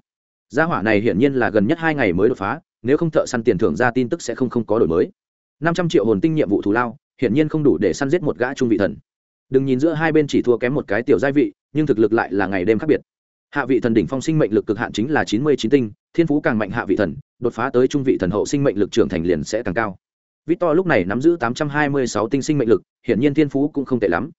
Speaker 1: Gia hỏa này hiển nhiên là gần nhất hai ngày mới đột phá, nếu không thợ săn tiền thưởng ra tin tức sẽ không không có đổi mới. Năm trăm triệu hồn tinh nhiệm vụ thù lao, hiển nhiên không đủ để săn giết một gã trung vị thần. Đừng nhìn giữa hai bên chỉ thua kém một cái tiểu gia vị, nhưng thực lực lại là ngày đêm khác biệt. Hạ vị thần đỉnh phong sinh mệnh lực cực hạn chính là chín mươi chín tinh thiên phú càng mạnh hạ vị thần, đột phá tới trung vị thần hậu sinh mệnh lực trưởng thành liền sẽ càng cao. Vít To lúc này nắm giữ tám trăm hai mươi sáu tinh sinh mệnh lực, hiển nhiên thiên phú cũng không tệ lắm.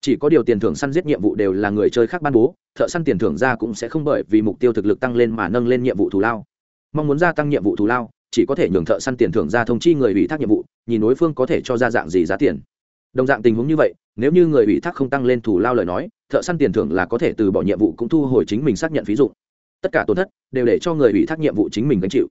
Speaker 1: Chỉ có điều tiền thưởng săn giết nhiệm vụ đều là người chơi khác ban bố, thợ săn tiền thưởng ra cũng sẽ không bởi vì mục tiêu thực lực tăng lên mà nâng lên nhiệm vụ thù lao. Mong muốn gia tăng nhiệm vụ thù lao, chỉ có thể nhường thợ săn tiền thưởng ra thông chi người ủy thác nhiệm vụ, nhìn đối phương có thể cho ra dạng gì giá tiền. Đồng dạng tình huống như vậy, nếu như người ủy thác không tăng lên thù lao lời nói, thợ săn tiền thưởng là có thể từ bỏ nhiệm vụ cũng thu hồi chính mình xác nhận ví dụ tất cả tổn thất đều để cho người ủy thác nhiệm vụ chính mình gánh chịu.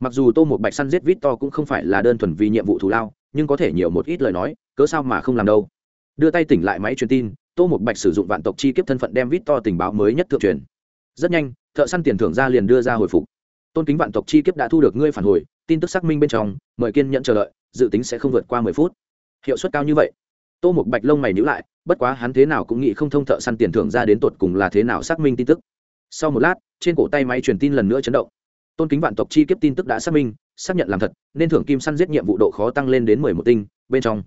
Speaker 1: Mặc dù tô một bạch săn giết vít to cũng không phải là đơn thuần vì nhiệm vụ thù lao, nhưng có thể nhiều một ít lời nói, cớ sao mà không làm đâu. Đưa tay tỉnh lại máy truyền tin, tô một bạch sử dụng vạn tộc chi kiếp thân phận đem vít to tình báo mới nhất thượng truyền. Rất nhanh, thợ săn tiền thưởng ra liền đưa ra hồi phục. Tôn kính vạn tộc chi kiếp đã thu được ngươi phản hồi, tin tức xác minh bên trong, mời kiên nhận chờ đợi, dự tính sẽ không vượt qua mười phút. Hiệu suất cao như vậy. Tô một bạch lông mày nhữ lại, bất quá hắn thế nào cũng nghĩ không thông thợ săn tiền thưởng ra đến tột cùng là thế nào xác minh tin tức. Sau một lát trên cổ tay máy truyền tin lần nữa chấn động. Tôn kính vạn tộc chi kiếp tin tức đã xác minh, xác nhận làm thật, nên thưởng kim săn giết nhiệm vụ độ khó tăng lên đến mười một tinh, bên trong.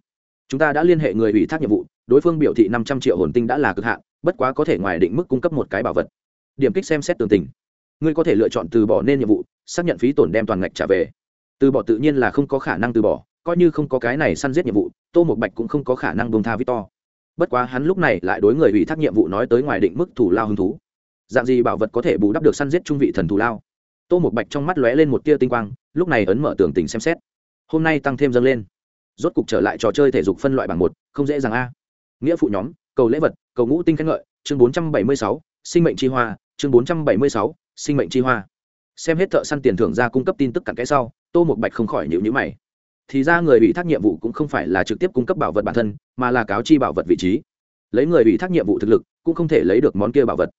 Speaker 1: Chúng ta đã liên hệ người ủy thác nhiệm vụ, đối phương biểu thị năm trăm triệu hồn tinh đã là cực hạn, bất quá có thể ngoài định mức cung cấp một cái bảo vật. Điểm kích xem xét tường tình. Ngươi có thể lựa chọn từ bỏ nên nhiệm vụ, xác nhận phí tổn đem toàn ngạch trả về. Từ bỏ tự nhiên là không có khả năng từ bỏ, coi như không có cái này săn giết nhiệm vụ, tô một bạch cũng không có khả năng bông tha victor. Bất quá hắn lúc này lại đối người ủy thác nhiệm vụ nói tới ngoài định mức thủ lao hứng thú dạng gì bảo vật có thể bù đắp được săn giết trung vị thần thù lao? Tô một bạch trong mắt lóe lên một tia tinh quang, lúc này ấn mở tường tình xem xét. Hôm nay tăng thêm dâng lên. Rốt cục trở lại trò chơi thể dục phân loại bảng một, không dễ dàng a. Nghĩa phụ nhóm, cầu lễ vật, cầu ngũ tinh khen ngợi, chương bốn trăm bảy mươi sáu, sinh mệnh chi hoa, chương bốn trăm bảy mươi sáu, sinh mệnh chi hoa. Xem hết thợ săn tiền thưởng ra cung cấp tin tức cặn kẽ sau, tô một bạch không khỏi nhịu nhữ mày. Thì ra người ủy thác nhiệm vụ cũng không phải là trực tiếp cung cấp bảo vật bản thân, mà là cáo chi bảo vật vị trí. Lấy người ủy thác nhiệm vụ thực lực, cũng không thể lấy được món kia bảo vật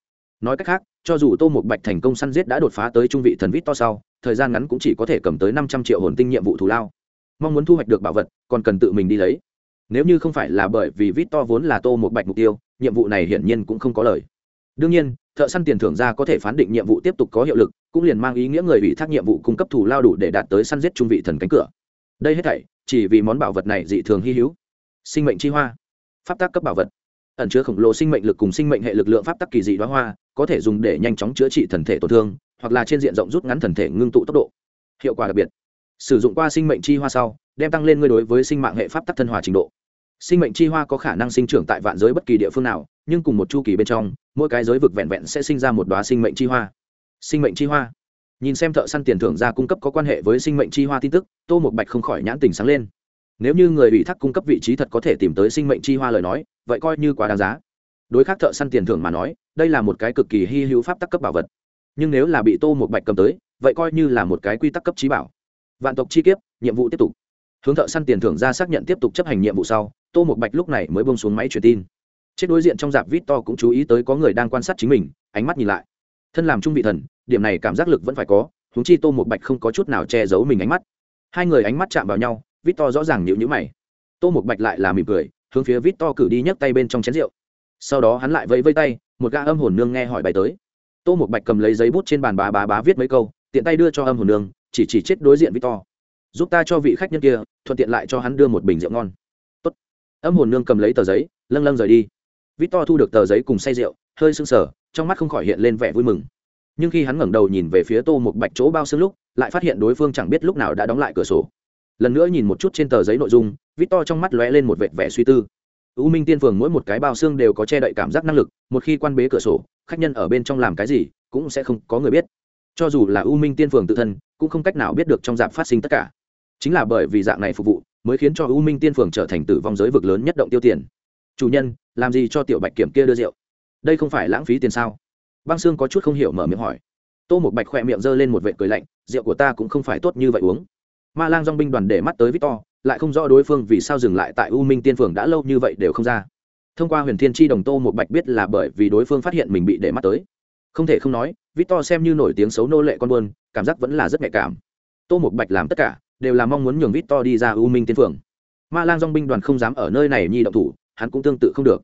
Speaker 1: nói cách khác, cho dù tô một bạch thành công săn giết đã đột phá tới trung vị thần vít to sau, thời gian ngắn cũng chỉ có thể cầm tới năm trăm triệu hồn tinh nhiệm vụ thù lao. Mong muốn thu hoạch được bảo vật, còn cần tự mình đi lấy. Nếu như không phải là bởi vì vít to vốn là tô một bạch mục tiêu, nhiệm vụ này hiển nhiên cũng không có lời. Đương nhiên, thợ săn tiền thưởng ra có thể phán định nhiệm vụ tiếp tục có hiệu lực, cũng liền mang ý nghĩa người ủy thác nhiệm vụ cung cấp thù lao đủ để đạt tới săn giết trung vị thần cánh cửa. Đây hết thảy, chỉ vì món bảo vật này dị thường hy hữu. Sinh mệnh chi hoa. Pháp tác cấp bảo vật. Ẩn chứa khổng lồ sinh mệnh lực cùng sinh mệnh hệ lực lượng pháp tắc kỳ dị đoá hoa có thể dùng để nhanh chóng chữa trị thần thể tổn thương, hoặc là trên diện rộng rút ngắn thần thể ngưng tụ tốc độ. Hiệu quả đặc biệt. Sử dụng qua sinh mệnh chi hoa sau, đem tăng lên ngươi đối với sinh mạng hệ pháp tắc thân hòa trình độ. Sinh mệnh chi hoa có khả năng sinh trưởng tại vạn giới bất kỳ địa phương nào, nhưng cùng một chu kỳ bên trong, mỗi cái giới vực vẹn vẹn sẽ sinh ra một đoá sinh mệnh chi hoa. Sinh mệnh chi hoa. Nhìn xem thợ săn tiền thưởng ra cung cấp có quan hệ với sinh mệnh chi hoa tin tức, tô một bạch không khỏi nhãn tình sáng lên. Nếu như người ủy thác cung cấp vị trí thật có thể tìm tới sinh mệnh chi hoa lời nói, vậy coi như quá đáng giá. Đối khác thợ săn tiền thưởng mà nói đây là một cái cực kỳ hy hữu pháp tắc cấp bảo vật. Nhưng nếu là bị tô một bạch cầm tới, vậy coi như là một cái quy tắc cấp trí bảo. Vạn tộc chi kiếp, nhiệm vụ tiếp tục. Hướng thợ săn tiền thưởng ra xác nhận tiếp tục chấp hành nhiệm vụ sau, tô một bạch lúc này mới bông xuống máy truyền tin. Chết đối diện trong dạp vít to cũng chú ý tới có người đang quan sát chính mình, ánh mắt nhìn lại. Thân làm trung vị thần, điểm này cảm giác lực vẫn phải có húng chi tô một bạch không có chút nào che giấu mình ánh mắt. Hai người ánh mắt chạm vào nhau, vít to rõ ràng nhịu nhữ mày. Tô một bạch lại là mỉm cười, hướng phía vít to cử đi nhấc tay bên trong chén rượu sau đó hắn lại vẫy vây tay một gã âm hồn nương nghe hỏi bài tới. Tô một bạch cầm lấy giấy bút trên bàn bá bá bá viết mấy câu tiện tay đưa cho âm hồn nương chỉ chỉ chết đối diện victor, to giúp ta cho vị khách nhân kia thuận tiện lại cho hắn đưa một bình rượu ngon. Tốt. âm hồn nương cầm lấy tờ giấy lâng lâng rời đi. Vít to thu được tờ giấy cùng say rượu hơi sưng sờ trong mắt không khỏi hiện lên vẻ vui mừng. Nhưng khi hắn ngẩng đầu nhìn về phía tô một bạch chỗ bao xương lúc lại phát hiện đối phương chẳng biết lúc nào đã đóng lại cửa sổ. Lần nữa nhìn một chút trên tờ giấy nội dung vít to trong mắt lóe lên một vệt vẻ suy tư u minh tiên phường mỗi một cái bao xương đều có che đậy cảm giác năng lực, một khi quan bế cửa sổ, khách nhân ở bên trong làm cái gì cũng sẽ không có người biết. Cho dù là u minh tiên phường tự thân, cũng không cách nào biết được trong dạp phát sinh tất cả. Chính là bởi vì dạng này phục vụ, mới khiến cho u minh tiên phường trở thành tử vong giới vực lớn nhất động tiêu tiền. Chủ nhân, làm gì cho tiểu bạch kiểm kia đưa rượu? Đây không phải lãng phí tiền sao? Băng sương có chút không hiểu mở miệng hỏi. Tô một bạch khoe miệng giơ lên một vệ cười lạnh, rượu của ta cũng không phải tốt như vậy uống. Ma lang dong binh đoàn để mắt tới victor lại không rõ đối phương vì sao dừng lại tại u minh tiên phường đã lâu như vậy đều không ra. Thông qua huyền thiên tri đồng tô một bạch biết là bởi vì đối phương phát hiện mình bị để mắt tới. Không thể không nói, victor xem như nổi tiếng xấu nô lệ con buôn, cảm giác vẫn là rất nhạy cảm. Tô một bạch làm tất cả, đều là mong muốn nhường victor đi ra u minh tiên phường. Ma lang dong binh đoàn không dám ở nơi này nhi động thủ, hắn cũng tương tự không được.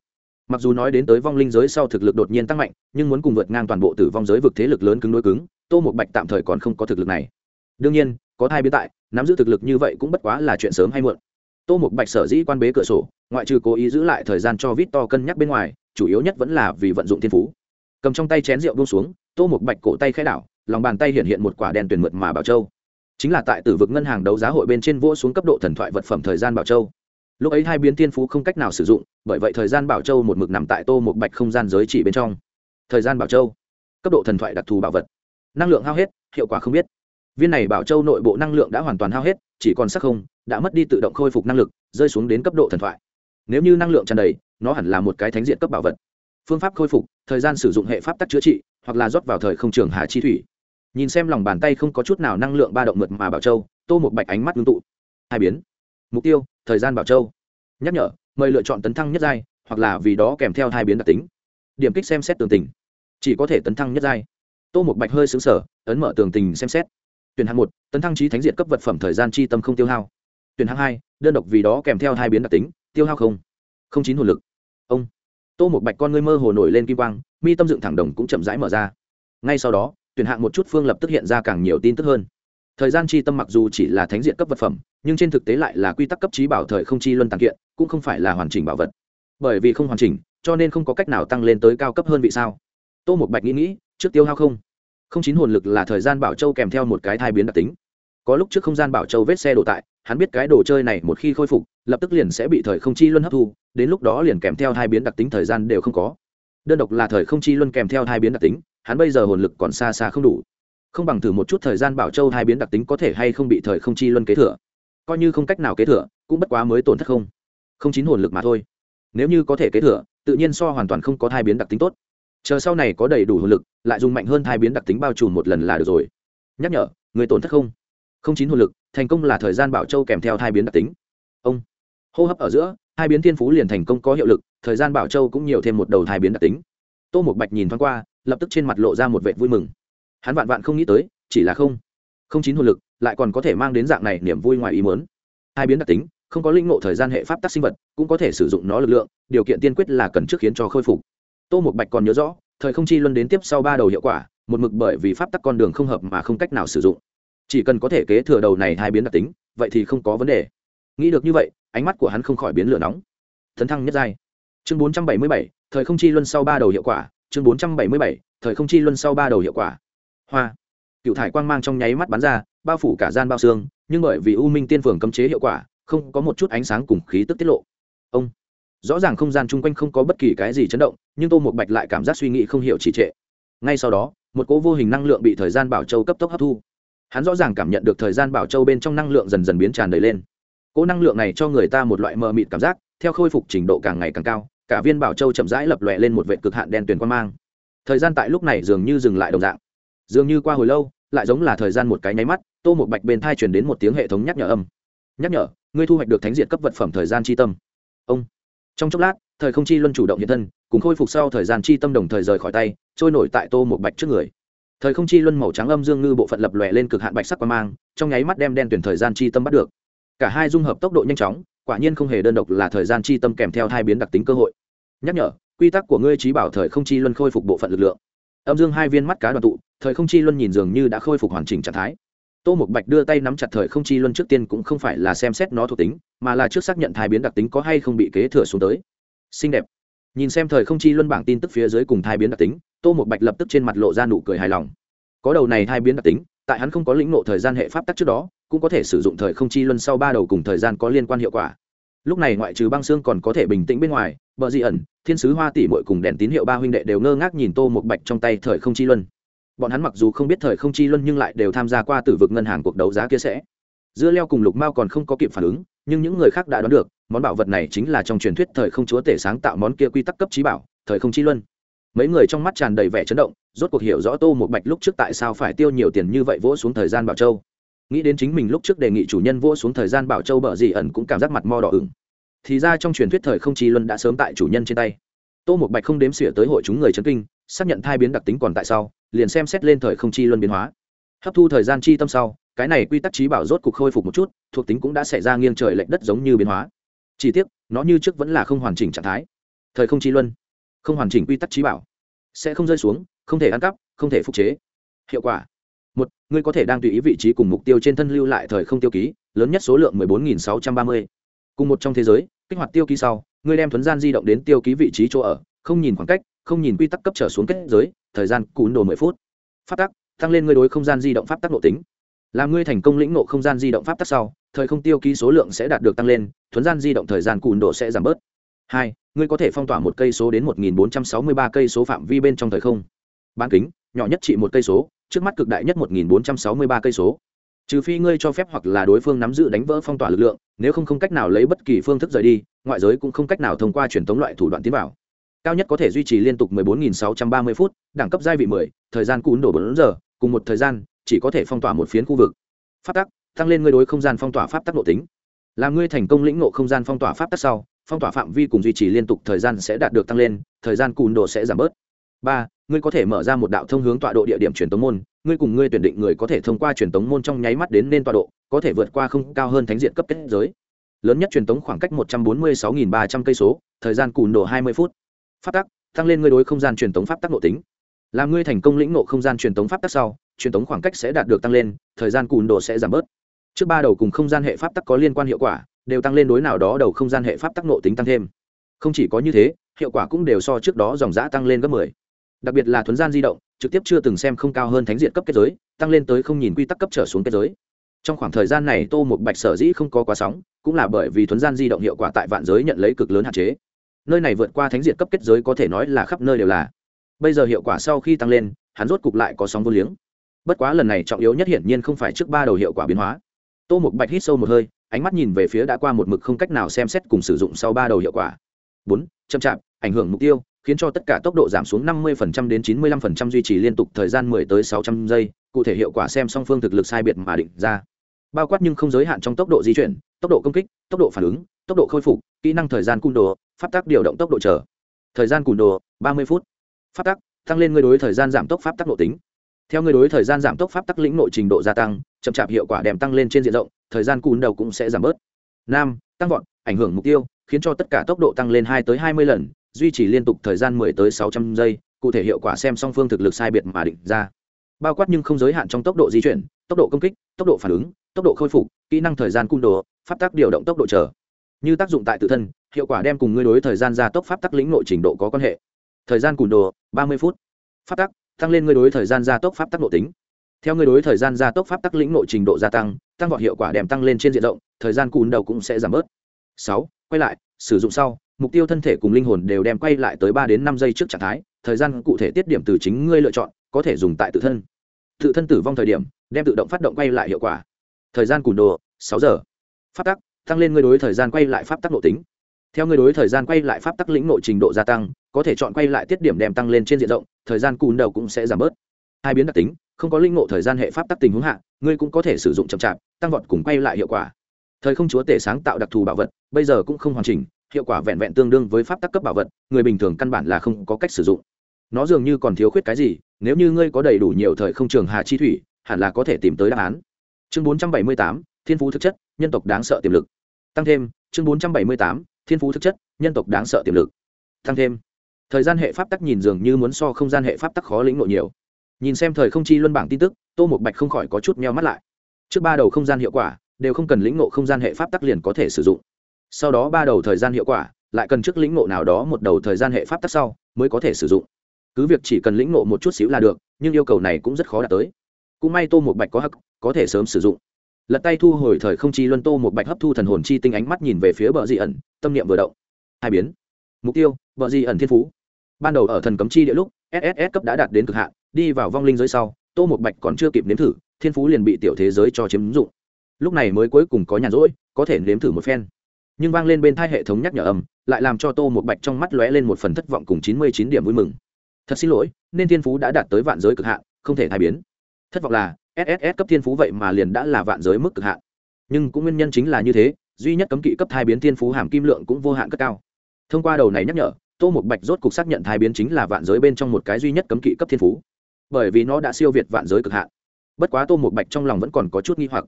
Speaker 1: Mặc dù nói đến tới vong linh giới sau thực lực đột nhiên tăng mạnh, nhưng muốn cùng vượt ngang toàn bộ tử vong giới vực thế lực lớn cứng đối cứng, tô một bạch tạm thời còn không có thực lực này. Đương nhiên có thai biến tại, nắm giữ thực lực như vậy cũng bất quá là chuyện sớm hay muộn. Tô Mục bạch sở dĩ quan bế cửa sổ, ngoại trừ cố ý giữ lại thời gian cho vít to cân nhắc bên ngoài, chủ yếu nhất vẫn là vì vận dụng thiên phú. Cầm trong tay chén rượu buông xuống, tô Mục bạch cổ tay khai đảo, lòng bàn tay hiện hiện một quả đen tuyển mượt mà bảo châu. Chính là tại tử vực ngân hàng đấu giá hội bên trên vỗ xuống cấp độ thần thoại vật phẩm thời gian bảo châu. Lúc ấy hai biến thiên phú không cách nào sử dụng, bởi vậy thời gian bảo châu một mực nằm tại tô một bạch không gian giới chỉ bên trong. Thời gian bảo châu, cấp độ thần thoại đặc thù bảo vật. Năng lượng hao hết, hiệu quả không biết viên này bảo châu nội bộ năng lượng đã hoàn toàn hao hết, chỉ còn sắc không, đã mất đi tự động khôi phục năng lực, rơi xuống đến cấp độ thần thoại. Nếu như năng lượng tràn đầy, nó hẳn là một cái thánh diện cấp bảo vật. Phương pháp khôi phục, thời gian sử dụng hệ pháp tắc chữa trị, hoặc là rót vào thời không trường hà chi thủy. Nhìn xem lòng bàn tay không có chút nào năng lượng ba động mượt mà bảo châu, tô một bạch ánh mắt ngưng tụ. Hai biến. Mục tiêu, thời gian bảo châu. Nhắc nhở, mời lựa chọn tấn thăng nhất giai, hoặc là vì đó kèm theo hai biến đặc tính. Điểm kích xem xét tường tình. Chỉ có thể tấn thăng nhất giai. Tô một bạch hơi xứng sở ấn mở tường tình xem xét tuyển hạng một, tấn thăng trí thánh diện cấp vật phẩm thời gian chi tâm không tiêu hao. Tuyển hạng hai, đơn độc vì đó kèm theo hai biến đặc tính, tiêu hao không. Không chín hồn lực. Ông. Tô một bạch con ngươi mơ hồ nổi lên kim quang, mi tâm dựng thẳng đồng cũng chậm rãi mở ra. Ngay sau đó, tuyển hạng một chút phương lập tức hiện ra càng nhiều tin tức hơn. Thời gian chi tâm mặc dù chỉ là thánh diện cấp vật phẩm, nhưng trên thực tế lại là quy tắc cấp trí bảo thời không chi luân tàn kiện, cũng không phải là hoàn chỉnh bảo vật. Bởi vì không hoàn chỉnh, cho nên không có cách nào tăng lên tới cao cấp hơn vì sao? Tô một bạch nghĩ nghĩ, trước tiêu hao không không chín hồn lực là thời gian bảo châu kèm theo một cái thai biến đặc tính. Có lúc trước không gian bảo châu vết xe đổ tại, hắn biết cái đồ chơi này một khi khôi phục, lập tức liền sẽ bị thời không chi luân hấp thu, đến lúc đó liền kèm theo thai biến đặc tính thời gian đều không có. Đơn độc là thời không chi luân kèm theo thai biến đặc tính, hắn bây giờ hồn lực còn xa xa không đủ. Không bằng thử một chút thời gian bảo châu hai biến đặc tính có thể hay không bị thời không chi luân kế thừa. Coi như không cách nào kế thừa, cũng bất quá mới tổn thất không. Không chín hồn lực mà thôi. Nếu như có thể kế thừa, tự nhiên so hoàn toàn không có thai biến đặc tính tốt chờ sau này có đầy đủ hồn lực, lại dùng mạnh hơn thai biến đặc tính bao trùm một lần là được rồi. Nhắc nhở, người tổn thất không? Không chín hồn lực, thành công là thời gian bảo châu kèm theo thai biến đặc tính. Ông hô hấp ở giữa hai biến thiên phú liền thành công có hiệu lực, thời gian bảo châu cũng nhiều thêm một đầu thai biến đặc tính. Tô một bạch nhìn thoáng qua, lập tức trên mặt lộ ra một vệ vui mừng. Hắn vạn vạn không nghĩ tới, chỉ là không. Không chín hồn lực, lại còn có thể mang đến dạng này niềm vui ngoài ý mớn hai biến đặc tính, không có linh ngộ thời gian hệ pháp tắc sinh vật, cũng có thể sử dụng nó lực lượng, điều kiện tiên quyết là cần trước khiến cho khôi phục tô một bạch còn nhớ rõ, thời không chi luân đến tiếp sau ba đầu hiệu quả, một mực bởi vì pháp tắc con đường không hợp mà không cách nào sử dụng. Chỉ cần có thể kế thừa đầu này hai biến đặc tính, vậy thì không có vấn đề. Nghĩ được như vậy, ánh mắt của hắn không khỏi biến lửa nóng. Thấn thăng nhất giai. Chương bốn trăm bảy mươi bảy, thời không chi luân sau ba đầu hiệu quả, chương bốn trăm bảy mươi bảy, thời không chi luân sau ba đầu hiệu quả. Hoa. Cựu thải quang mang trong nháy mắt bắn ra, bao phủ cả gian bao xương, nhưng bởi vì u minh tiên phường cấm chế hiệu quả, không có một chút ánh sáng cùng khí tức tiết lộ. Ông. Rõ ràng không gian chung quanh không có bất kỳ cái gì chấn động nhưng tô một bạch lại cảm giác suy nghĩ không hiểu trì trệ. Ngay sau đó, một cỗ vô hình năng lượng bị thời gian bảo châu cấp tốc hấp thu. Hắn rõ ràng cảm nhận được thời gian bảo châu bên trong năng lượng dần dần biến tràn đầy lên. Cỗ năng lượng này cho người ta một loại mờ mịt cảm giác, theo khôi phục trình độ càng ngày càng cao, cả viên bảo châu chậm rãi lập lòe lên một vệ cực hạn đen tuyền quan mang. Thời gian tại lúc này dường như dừng lại đồng dạng. Dường như qua hồi lâu, lại giống là thời gian một cái nháy mắt, tô một bạch bên thai truyền đến một tiếng hệ thống nhắc nhở âm. Nhắc nhở, ngươi thu hoạch được thánh diện cấp vật phẩm thời gian chi tâm. Ông. Trong chốc lát thời không chi luân chủ động hiện thân, cùng khôi phục sau thời gian chi tâm đồng thời rời khỏi tay, trôi nổi tại tô một bạch trước người. Thời không chi luân màu trắng âm dương ngư bộ phận lập lòe lên cực hạn bạch sắc qua mang, trong nháy mắt đem đen tuyển thời gian chi tâm bắt được. Cả hai dung hợp tốc độ nhanh chóng, quả nhiên không hề đơn độc là thời gian chi tâm kèm theo hai biến đặc tính cơ hội. Nhắc nhở, quy tắc của ngươi trí bảo thời không chi luân khôi phục bộ phận lực lượng. Âm dương hai viên mắt cá đoàn tụ, thời không chi luân nhìn dường như đã khôi phục hoàn chỉnh trạng thái. Tô m bạch đưa tay nắm chặt thời không chi luân trước tiên cũng không phải là xem xét nó thuộc tính, mà là trước xác nhận thai biến đặc tính có hay không bị kế thừa xuống tới xinh đẹp. Nhìn xem thời không chi luân bảng tin tức phía dưới cùng thai biến đặc tính, tô một bạch lập tức trên mặt lộ ra nụ cười hài lòng. Có đầu này thai biến đặc tính, tại hắn không có lĩnh nộ thời gian hệ pháp tắc trước đó, cũng có thể sử dụng thời không chi luân sau ba đầu cùng thời gian có liên quan hiệu quả. Lúc này ngoại trừ băng xương còn có thể bình tĩnh bên ngoài, bờ di ẩn, thiên sứ hoa tỷ mội cùng đèn tín hiệu ba huynh đệ đều ngơ ngác nhìn tô một bạch trong tay thời không chi luân. Bọn hắn mặc dù không biết thời không chi luân nhưng lại đều tham gia qua tử vực ngân hàng cuộc đấu giá kia sẽ. Dưa leo cùng lục mao còn không có kịp phản ứng, nhưng những người khác đã đoán được món bảo vật này chính là trong truyền thuyết thời không chúa tể sáng tạo món kia quy tắc cấp trí bảo, thời không chi luân. Mấy người trong mắt tràn đầy vẻ chấn động, rốt cuộc hiểu rõ tô một bạch lúc trước tại sao phải tiêu nhiều tiền như vậy vỗ xuống thời gian bảo châu. Nghĩ đến chính mình lúc trước đề nghị chủ nhân vỗ xuống thời gian bảo châu bở gì ẩn cũng cảm giác mặt mo đỏ ửng. Thì ra trong truyền thuyết thời không chi luân đã sớm tại chủ nhân trên tay. Tô một bạch không đếm xỉa tới hội chúng người chấn kinh, xác nhận thai biến đặc tính còn tại sau, liền xem xét lên thời không chi luân biến hóa. Hấp thu thời gian chi tâm sau, cái này quy tắc trí bảo rốt cuộc khôi phục một chút, thuộc tính cũng đã xảy ra nghiêng trời lệch đất giống như biến hóa chỉ tiếc, nó như trước vẫn là không hoàn chỉnh trạng thái. Thời không chi luân, không hoàn chỉnh quy tắc trí bảo, sẽ không rơi xuống, không thể ăn cắp, không thể phục chế. Hiệu quả. Một, ngươi có thể đang tùy ý vị trí cùng mục tiêu trên thân lưu lại thời không tiêu ký, lớn nhất số lượng mười bốn nghìn sáu trăm ba mươi. Cùng một trong thế giới, kích hoạt tiêu ký sau, ngươi đem thuấn gian di động đến tiêu ký vị trí chỗ ở, không nhìn khoảng cách, không nhìn quy tắc cấp trở xuống kết giới, thời gian cún đồ mười phút. Phát tắc, tăng lên ngươi đối không gian di động pháp tắc độ tính làm ngươi thành công lĩnh nộ không gian di động pháp tắc sau thời không tiêu ký số lượng sẽ đạt được tăng lên thuấn gian di động thời gian cùn độ sẽ giảm bớt. Hai ngươi có thể phong tỏa một cây số đến một nghìn bốn trăm sáu mươi ba cây số phạm vi bên trong thời không. Bán kính nhỏ nhất trị một cây số trước mắt cực đại nhất một nghìn bốn trăm sáu mươi ba cây số. Trừ phi ngươi cho phép hoặc là đối phương nắm giữ đánh vỡ phong tỏa lực lượng nếu không không cách nào lấy bất kỳ phương thức rời đi ngoại giới cũng không cách nào thông qua truyền thống loại thủ đoạn tiến vào. Cao nhất có thể duy trì liên tục 14.630 phút đẳng cấp giai vị 10, thời gian cún đổ 4 giờ cùng một thời gian chỉ có thể phong tỏa một phiến khu vực. Pháp tắc, tăng lên ngươi đối không gian phong tỏa pháp tắc nội tính. Làm ngươi thành công lĩnh ngộ không gian phong tỏa pháp tắc sau, phong tỏa phạm vi cùng duy trì liên tục thời gian sẽ đạt được tăng lên, thời gian cùn độ sẽ giảm bớt. Ba, ngươi có thể mở ra một đạo thông hướng tọa độ địa điểm truyền tống môn, ngươi cùng ngươi tuyển định người có thể thông qua truyền tống môn trong nháy mắt đến nên tọa độ, có thể vượt qua không cao hơn thánh diện cấp kết giới. Lớn nhất truyền tống khoảng cách một trăm bốn mươi sáu ba trăm cây số, thời gian cùn độ hai mươi phút. Pháp tắc, tăng lên ngươi đối không gian truyền tống pháp tắc nội tính làm ngươi thành công lĩnh ngộ không gian truyền tống pháp tắc sau, truyền tống khoảng cách sẽ đạt được tăng lên, thời gian cùn độ sẽ giảm bớt. Trước ba đầu cùng không gian hệ pháp tắc có liên quan hiệu quả, đều tăng lên đối nào đó đầu không gian hệ pháp tắc nội tính tăng thêm. Không chỉ có như thế, hiệu quả cũng đều so trước đó dòng giã tăng lên gấp mười. Đặc biệt là thuấn gian di động, trực tiếp chưa từng xem không cao hơn thánh diện cấp kết giới, tăng lên tới không nhìn quy tắc cấp trở xuống kết giới. Trong khoảng thời gian này, tô một bạch sở dĩ không có quá sóng, cũng là bởi vì thuấn gian di động hiệu quả tại vạn giới nhận lấy cực lớn hạn chế. Nơi này vượt qua thánh diện cấp kết giới có thể nói là khắp nơi đều là bây giờ hiệu quả sau khi tăng lên hắn rốt cục lại có sóng vô liếng. Bất quá lần này trọng yếu nhất hiển nhiên không phải trước ba đầu hiệu quả biến hóa. Tô một bạch hít sâu một hơi ánh mắt nhìn về phía đã qua một mực không cách nào xem xét cùng sử dụng sau ba đầu hiệu quả. Bốn chậm chạp ảnh hưởng mục tiêu khiến cho tất cả tốc độ giảm xuống 50% đến 95% duy trì liên tục thời gian 10 tới 600 giây, cụ thể hiệu quả xem song phương thực lực sai biệt mà định ra. bao quát nhưng không giới hạn trong tốc độ di chuyển tốc độ công kích tốc độ phản ứng tốc độ khôi phục kỹ năng thời gian cung đồ pháp tắc điều động tốc độ chờ. Thời gian cùn đồ ba mươi phút pháp tắc, tăng lên người đối thời gian giảm tốc pháp tắc nội tính. Theo người đối thời gian giảm tốc pháp tắc lĩnh nội trình độ gia tăng, chậm chạp hiệu quả đem tăng lên trên diện rộng, thời gian cùn đầu cũng sẽ giảm bớt. Năm tăng vọt, ảnh hưởng mục tiêu, khiến cho tất cả tốc độ tăng lên hai tới hai mươi lần, duy trì liên tục thời gian mười tới sáu trăm giây, cụ thể hiệu quả xem song phương thực lực sai biệt mà định ra. Bao quát nhưng không giới hạn trong tốc độ di chuyển, tốc độ công kích, tốc độ phản ứng, tốc độ khôi phục, kỹ năng thời gian cung đồ, pháp tắc điều động tốc độ chờ. Như tác dụng tại tự thân, hiệu quả đem cùng ngươi đối thời gian gia tốc pháp tắc lĩnh nội trình độ có quan hệ thời gian cùn đồ, ba mươi phút. Pháp tắc, tăng lên ngươi đối thời gian gia tốc pháp tắc nội tính. Theo ngươi đối thời gian gia tốc pháp tắc lĩnh nội trình độ gia tăng tăng vọt hiệu quả đem tăng lên trên diện rộng, thời gian cùn đầu cũng sẽ giảm bớt. Sáu, quay lại, sử dụng sau, mục tiêu thân thể cùng linh hồn đều đem quay lại tới ba đến năm giây trước trạng thái, thời gian cụ thể tiết điểm từ chính ngươi lựa chọn, có thể dùng tại tự thân. Tự thân tử vong thời điểm, đem tự động phát động quay lại hiệu quả. Thời gian cùn đồ, sáu giờ. Pháp tắc, tăng lên ngươi đối thời gian quay lại pháp tắc nội tính. Theo ngươi đối thời gian quay lại pháp tắc lĩnh nội trình độ gia tăng có thể chọn quay lại tiết điểm đem tăng lên trên diện rộng, thời gian cùn đầu cũng sẽ giảm bớt. Hai biến đặc tính, không có linh ngộ thời gian hệ pháp tắc tình huống hạ, ngươi cũng có thể sử dụng chậm chạp, tăng vọt cùng quay lại hiệu quả. Thời không chúa tể sáng tạo đặc thù bảo vật, bây giờ cũng không hoàn chỉnh, hiệu quả vẹn vẹn tương đương với pháp tắc cấp bảo vật, người bình thường căn bản là không có cách sử dụng. Nó dường như còn thiếu khuyết cái gì, nếu như ngươi có đầy đủ nhiều thời không trường hà chi thủy, hẳn là có thể tìm tới đáp án. Chương bốn trăm bảy mươi tám, thiên phú thực chất, nhân tộc đáng sợ tiềm lực. Tăng thêm, chương bốn trăm bảy mươi tám, thiên phú thực chất, nhân tộc đáng sợ tiềm lực. Tăng thêm thời gian hệ pháp tắc nhìn dường như muốn so không gian hệ pháp tắc khó lĩnh nội nhiều. Nhìn xem thời không chi luân bảng tin tức, tô một bạch không khỏi có chút meo mắt lại. Trước ba đầu không gian hiệu quả, đều không cần lĩnh ngộ không gian hệ pháp tắc liền có thể sử dụng. Sau đó ba đầu thời gian hiệu quả, lại cần trước lĩnh ngộ nào đó một đầu thời gian hệ pháp tắc sau, mới có thể sử dụng. Cứ việc chỉ cần lĩnh ngộ một chút xíu là được, nhưng yêu cầu này cũng rất khó đạt tới. Cũng may tô một bạch có hắc, có thể sớm sử dụng. Lật tay thu hồi thời không chi luân tô một bạch hấp thu thần hồn chi tinh ánh mắt nhìn về phía bờ dị ẩn, tâm niệm vừa động. Hai biến. Mục tiêu Vợ gì ẩn thiên phú. Ban đầu ở thần cấm chi địa lúc sss cấp đã đạt đến cực hạn, đi vào vong linh giới sau, tô một bạch còn chưa kịp nếm thử, thiên phú liền bị tiểu thế giới cho chiếm dụng. Lúc này mới cuối cùng có nhàn rỗi, có thể nếm thử một phen. Nhưng vang lên bên thai hệ thống nhắc nhở âm, lại làm cho tô một bạch trong mắt lóe lên một phần thất vọng cùng chín mươi chín điểm vui mừng. Thật xin lỗi, nên thiên phú đã đạt tới vạn giới cực hạn, không thể thay biến. Thất vọng là sss cấp thiên phú vậy mà liền đã là vạn giới mức cực hạn. Nhưng cũng nguyên nhân chính là như thế, duy nhất cấm kỵ cấp thai biến thiên phú hàm kim lượng cũng vô hạn cất cao. Thông qua đầu này nhắc nhở tô một bạch rốt cục xác nhận thai biến chính là vạn giới bên trong một cái duy nhất cấm kỵ cấp thiên phú. Bởi vì nó đã siêu việt vạn giới cực hạn. Bất quá tô một bạch trong lòng vẫn còn có chút nghi hoặc.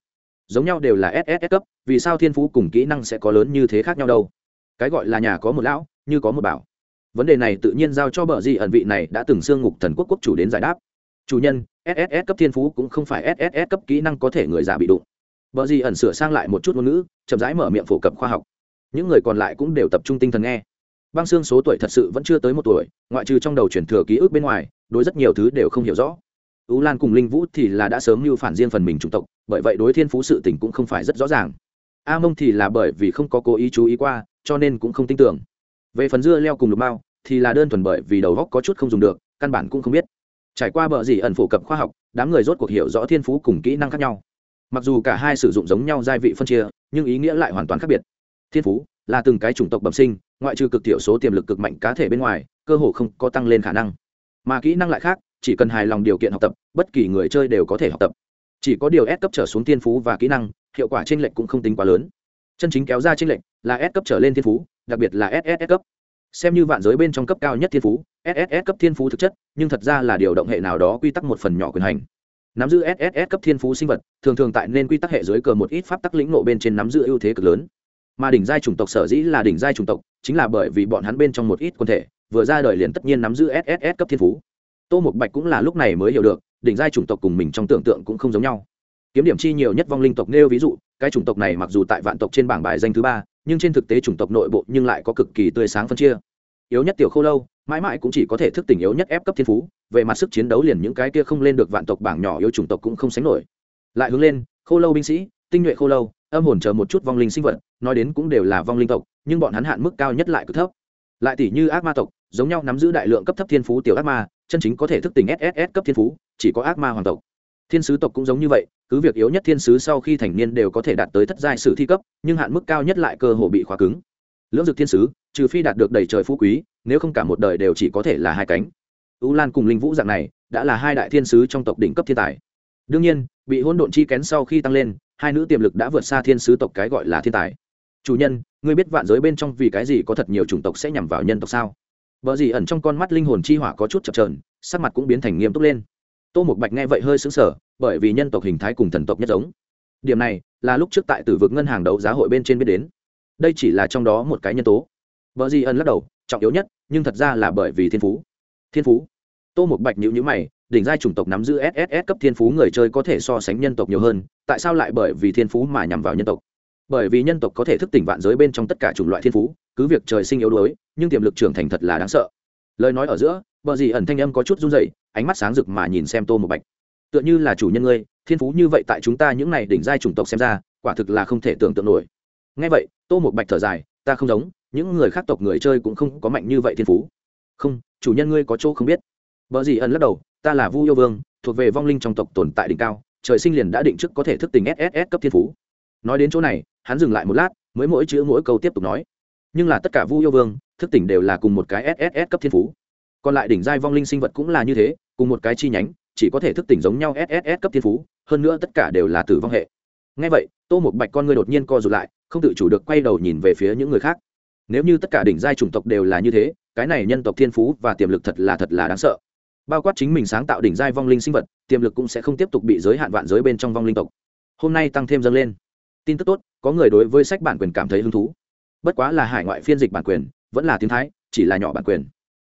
Speaker 1: Giống nhau đều là sss cấp, vì sao thiên phú cùng kỹ năng sẽ có lớn như thế khác nhau đâu? Cái gọi là nhà có một lão, như có một bảo. Vấn đề này tự nhiên giao cho bờ di ẩn vị này đã từng xương ngục thần quốc quốc chủ đến giải đáp. Chủ nhân sss cấp thiên phú cũng không phải sss cấp kỹ năng có thể người già bị đụng. Vợ Di ẩn sửa sang lại một chút ngôn ngữ, chậm rãi mở miệng phổ cập khoa học. Những người còn lại cũng đều tập trung tinh thần nghe băng xương số tuổi thật sự vẫn chưa tới một tuổi, ngoại trừ trong đầu chuyển thừa ký ức bên ngoài, đối rất nhiều thứ đều không hiểu rõ. U lan cùng linh vũ thì là đã sớm mưu phản riêng phần mình chủng tộc, bởi vậy đối thiên phú sự tình cũng không phải rất rõ ràng. A mông thì là bởi vì không có cố ý chú ý qua, cho nên cũng không tin tưởng. Về phần dưa leo cùng lục mao, thì là đơn thuần bởi vì đầu góc có chút không dùng được, căn bản cũng không biết. Trải qua bờ gì ẩn phổ cập khoa học, đám người rốt cuộc hiểu rõ thiên phú cùng kỹ năng khác nhau. Mặc dù cả hai sử dụng giống nhau gia vị phân chia, nhưng ý nghĩa lại hoàn toàn khác biệt. Thiên phú là từng cái chủng tộc bẩm sinh ngoại trừ cực thiểu số tiềm lực cực mạnh cá thể bên ngoài, cơ hồ không có tăng lên khả năng. Mà kỹ năng lại khác, chỉ cần hài lòng điều kiện học tập, bất kỳ người chơi đều có thể học tập. Chỉ có điều S cấp trở xuống thiên phú và kỹ năng, hiệu quả t r ê n lệch cũng không tính quá lớn. Chân chính kéo ra t r ê n lệch là S cấp trở lên thiên phú, đặc biệt là SSS cấp. Xem như vạn giới bên trong cấp cao nhất thiên phú sss cấp thiên phú thực chất, nhưng thật ra là điều động hệ nào đó quy tắc một phần nhỏ quyền hành. Nắm giữ sss cấp thiên phú sinh vật, thường thường tại nên quy tắc hệ dưới cờ một ít pháp tắc lĩnh nộ bên trên nắm giữ ưu thế cực lớn mà đỉnh giai chủng tộc sở dĩ là đỉnh giai chủng tộc chính là bởi vì bọn hắn bên trong một ít quân thể, vừa ra đời liền tất nhiên nắm giữ sss cấp thiên phú. Tô mục bạch cũng là lúc này mới hiểu được, đỉnh giai chủng tộc cùng mình trong tưởng tượng cũng không giống nhau. Kiếm điểm chi nhiều nhất vong linh tộc nêu ví dụ, cái chủng tộc này mặc dù tại vạn tộc trên bảng bài danh thứ ba, nhưng trên thực tế chủng tộc nội bộ nhưng lại có cực kỳ tươi sáng phân chia. Yếu nhất tiểu khâu lâu, mãi mãi cũng chỉ có thể thức tỉnh yếu nhất ép cấp thiên phú, về mặt sức chiến đấu liền những cái kia không lên được vạn tộc bảng nhỏ yếu chủng tộc cũng không sánh nổi. Lại hướng lên, khô lâu binh sĩ, tinh nhuệ khô lâu, âm hồn chờ một chút vong linh sinh vật nói đến cũng đều là vong linh tộc, nhưng bọn hắn hạn mức cao nhất lại cực thấp. Lại tỷ như ác ma tộc, giống nhau nắm giữ đại lượng cấp thấp thiên phú tiểu ác ma, chân chính có thể thức tỉnh sss cấp thiên phú, chỉ có ác ma hoàng tộc. Thiên sứ tộc cũng giống như vậy, cứ việc yếu nhất thiên sứ sau khi thành niên đều có thể đạt tới thất giai sử thi cấp, nhưng hạn mức cao nhất lại cơ hồ bị khóa cứng. Lưỡng dực thiên sứ, trừ phi đạt được đầy trời phú quý, nếu không cả một đời đều chỉ có thể là hai cánh. U lan cùng linh vũ dạng này, đã là hai đại thiên sứ trong tộc đỉnh cấp thiên tài. Đương nhiên, bị hỗn độn chi kén sau khi tăng lên, hai nữ tiềm lực đã vượt xa thiên sứ tộc cái gọi là thiên tài chủ nhân, ngươi biết vạn giới bên trong vì cái gì có thật nhiều chủng tộc sẽ nhằm vào nhân tộc sao? Vợ gì ẩn trong con mắt linh hồn chi hỏa có chút chập trờn sắc mặt cũng biến thành nghiêm túc lên. Tô một bạch nghe vậy hơi xứng sở bởi vì nhân tộc hình thái cùng thần tộc nhất giống. Điểm này là lúc trước tại tử vực ngân hàng đấu giá hội bên trên biết đến. Đây chỉ là trong đó một cái nhân tố. Vợ gì ẩn lắc đầu, trọng yếu nhất, nhưng thật ra là bởi vì thiên phú. Thiên phú. Tô một bạch nhữ nhữ mày, đỉnh giai chủng tộc nắm giữ sss cấp thiên phú người chơi có thể so sánh nhân tộc nhiều hơn, tại sao lại bởi vì thiên phú mà nhằm vào nhân tộc? Bởi vì nhân tộc có thể thức tỉnh vạn giới bên trong tất cả chủng loại thiên phú, cứ việc trời sinh yếu đuối, nhưng tiềm lực trưởng thành thật là đáng sợ. Lời nói ở giữa, bờ dì ẩn thanh âm có chút run rẩy, ánh mắt sáng rực mà nhìn xem tô một bạch. Tựa như là chủ nhân ngươi, thiên phú như vậy tại chúng ta những này đỉnh giai chủng tộc xem ra, quả thực là không thể tưởng tượng nổi. Ngay vậy, tô một bạch thở dài, ta không giống, những người khác tộc người chơi cũng không có mạnh như vậy thiên phú. Không, chủ nhân ngươi có chỗ không biết. Vợ dì ẩn lắc đầu, ta là vu yêu vương, thuộc về vong linh trong tộc tồn tại đỉnh cao, trời sinh liền đã định trước có thể thức tỉnh sss cấp thiên phú nói đến chỗ này, hắn dừng lại một lát, mới mỗi chữ mỗi câu tiếp tục nói. Nhưng là tất cả vu yêu vương, thức tỉnh đều là cùng một cái sss cấp thiên phú. Còn lại đỉnh giai vong linh sinh vật cũng là như thế, cùng một cái chi nhánh, chỉ có thể thức tỉnh giống nhau sss cấp thiên phú, hơn nữa tất cả đều là tử vong hệ. Ngay vậy, tô một bạch con người đột nhiên co rụt lại, không tự chủ được quay đầu nhìn về phía những người khác. Nếu như tất cả đỉnh giai chủng tộc đều là như thế, cái này nhân tộc thiên phú và tiềm lực thật là thật là đáng sợ. Bao quát chính mình sáng tạo đỉnh giai vong linh sinh vật, tiềm lực cũng sẽ không tiếp tục bị giới hạn vạn giới bên trong vong linh tộc. Hôm nay tăng thêm dâng lên tin tức tốt, có người đối với sách bản quyền cảm thấy hứng thú. Bất quá là hải ngoại phiên dịch bản quyền, vẫn là tiếng thái, chỉ là nhỏ bản quyền.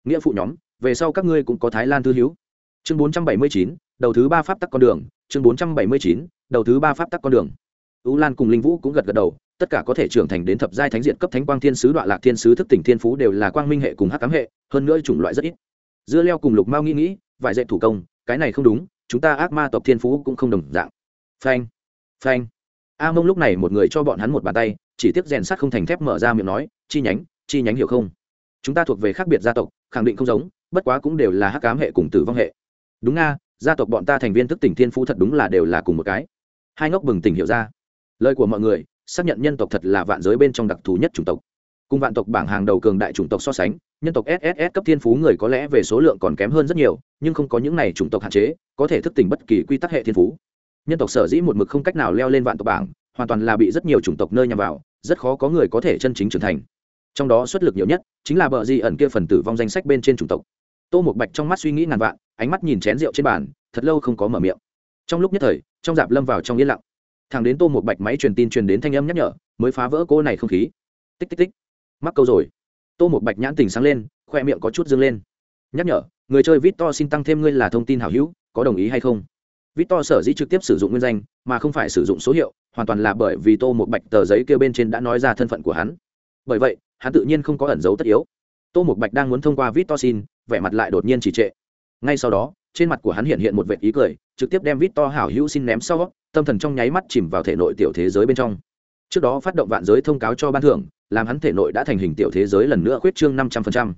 Speaker 1: Nghĩa phụ nhóm, về sau các ngươi cũng có thái lan thư hiếu. Chương bốn trăm bảy mươi chín, đầu thứ ba pháp tắc con đường. Chương bốn trăm bảy mươi chín, đầu thứ ba pháp tắc con đường. U lan cùng linh vũ cũng gật gật đầu, tất cả có thể trưởng thành đến thập giai thánh diện cấp thánh quang thiên sứ, đoạn lạc thiên sứ, thức tỉnh thiên phú đều là quang minh hệ cùng hắc cám hệ, hơn nữa chủng loại rất ít. Dưa leo cùng lục mao nghĩ nghĩ, vài dạy thủ công, cái này không đúng, chúng ta ác ma tộc thiên phú cũng không đồng dạng. Phanh phanh a mông lúc này một người cho bọn hắn một bàn tay, chỉ tiếc rèn sắt không thành thép mở ra miệng nói, chi nhánh chi nhánh hiểu không? Chúng ta thuộc về khác biệt gia tộc, khẳng định không giống, bất quá cũng đều là hắc cám hệ cùng tử vong hệ. Đúng nga gia tộc bọn ta thành viên thức tỉnh thiên phú thật đúng là đều là cùng một cái. Hai ngốc bừng tỉnh hiểu ra. Lời của mọi người, xác nhận nhân tộc thật là vạn giới bên trong đặc thù nhất chủng tộc. Cùng vạn tộc bảng hàng đầu cường đại chủng tộc so sánh, nhân tộc sss cấp thiên phú người có lẽ về số lượng còn kém hơn rất nhiều, nhưng không có những này chủng tộc hạn chế, có thể thức tỉnh bất kỳ quy tắc hệ thiên phú nhân tộc sở dĩ một mực không cách nào leo lên vạn tộc bảng, hoàn toàn là bị rất nhiều chủng tộc nơi nhằm vào, rất khó có người có thể chân chính trưởng thành. Trong đó xuất lực nhiều nhất chính là bờ di ẩn kia phần tử vong danh sách bên trên chủng tộc. Tô một bạch trong mắt suy nghĩ ngàn vạn, ánh mắt nhìn chén rượu trên bàn, thật lâu không có mở miệng. Trong lúc nhất thời, trong dạp lâm vào trong yên lặng. Thằng đến tô một bạch máy truyền tin truyền đến thanh âm nhắc nhở, mới phá vỡ cô này không khí. Tích tích tích. Mắc câu rồi. Tô một bạch nhãn tình sáng lên, khoe miệng có chút dâng lên. Nhắc nhở, người chơi vít to xin tăng thêm ngươi là thông tin hảo hữu, có đồng ý hay không? Victor sở dĩ trực tiếp sử dụng nguyên danh, mà không phải sử dụng số hiệu, hoàn toàn là bởi vì tô một bạch tờ giấy kia bên trên đã nói ra thân phận của hắn. Bởi vậy, hắn tự nhiên không có ẩn dấu tất yếu. Tô một bạch đang muốn thông qua Victor xin, vẻ mặt lại đột nhiên chỉ trệ. Ngay sau đó, trên mặt của hắn hiện hiện một vệt ý cười, trực tiếp đem Victor hảo hữu xin ném sau, tâm thần trong nháy mắt chìm vào thể nội tiểu thế giới bên trong. Trước đó phát động vạn giới thông cáo cho ban thưởng, làm hắn thể nội đã thành hình tiểu thế giới lần nữa khuyết trương năm trăm linh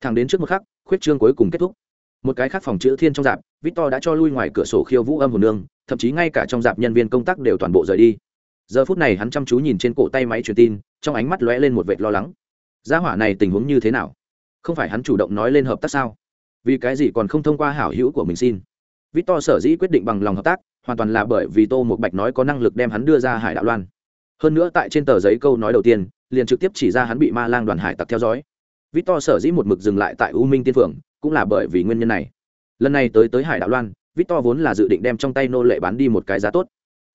Speaker 1: thẳng đến trước một khắc, khuyết trương cuối cùng kết thúc một cái khác phòng chữ thiên trong dạp, victor đã cho lui ngoài cửa sổ khiêu vũ âm hồn nương, thậm chí ngay cả trong dạp nhân viên công tác đều toàn bộ rời đi. Giờ phút này hắn chăm chú nhìn trên cổ tay máy truyền tin, trong ánh mắt lóe lên một vệt lo lắng. Gia hỏa này tình huống như thế nào? Không phải hắn chủ động nói lên hợp tác sao? Vì cái gì còn không thông qua hảo hữu của mình xin? Victor sở dĩ quyết định bằng lòng hợp tác, hoàn toàn là bởi vì tô một bạch nói có năng lực đem hắn đưa ra hải đạo loan. Hơn nữa tại trên tờ giấy câu nói đầu tiên, liền trực tiếp chỉ ra hắn bị ma lang đoàn hải tặc theo dõi. Victor sở dĩ một mực dừng lại tại u minh tiên phượng cũng là bởi vì nguyên nhân này. Lần này tới tới hải đạo loan, victor vốn là dự định đem trong tay nô lệ bán đi một cái giá tốt.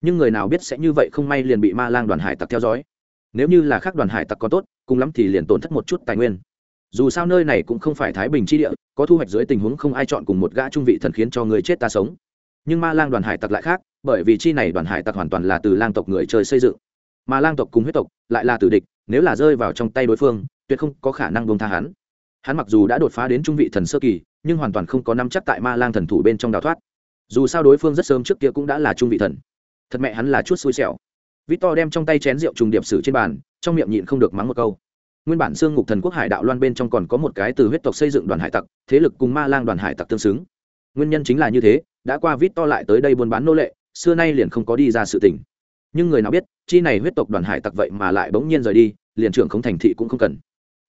Speaker 1: Nhưng người nào biết sẽ như vậy không may liền bị ma lang đoàn hải tặc theo dõi. Nếu như là khác đoàn hải tặc có tốt, cùng lắm thì liền tổn thất một chút tài nguyên. Dù sao nơi này cũng không phải thái bình chi địa, có thu hoạch dưới tình huống không ai chọn cùng một gã trung vị thần khiến cho người chết ta sống. Nhưng ma lang đoàn hải tặc lại khác, bởi vì chi này đoàn hải tặc hoàn toàn là từ lang tộc người chơi xây dựng. Mà lang tộc cùng huyết tộc lại là tử địch, nếu là rơi vào trong tay đối phương, tuyệt không có khả năng bông tha hắn hắn mặc dù đã đột phá đến trung vị thần sơ kỳ, nhưng hoàn toàn không có năm chắc tại ma lang thần thủ bên trong đào thoát. Dù sao đối phương rất sớm trước kia cũng đã là trung vị thần. Thật mẹ hắn là chút xui xẻo. Vít to đem trong tay chén rượu trùng điệp sử trên bàn, trong miệng nhịn không được mắng một câu. Nguyên bản xương ngục thần quốc hải đạo loan bên trong còn có một cái từ huyết tộc xây dựng đoàn hải tặc, thế lực cùng ma lang đoàn hải tặc tương xứng. Nguyên nhân chính là như thế, đã qua vít to lại tới đây buôn bán nô lệ, xưa nay liền không có đi ra sự tình. Nhưng người nào biết, chi này huyết tộc đoàn hải tặc vậy mà lại bỗng nhiên rời đi, liền trưởng không thành thị cũng không cần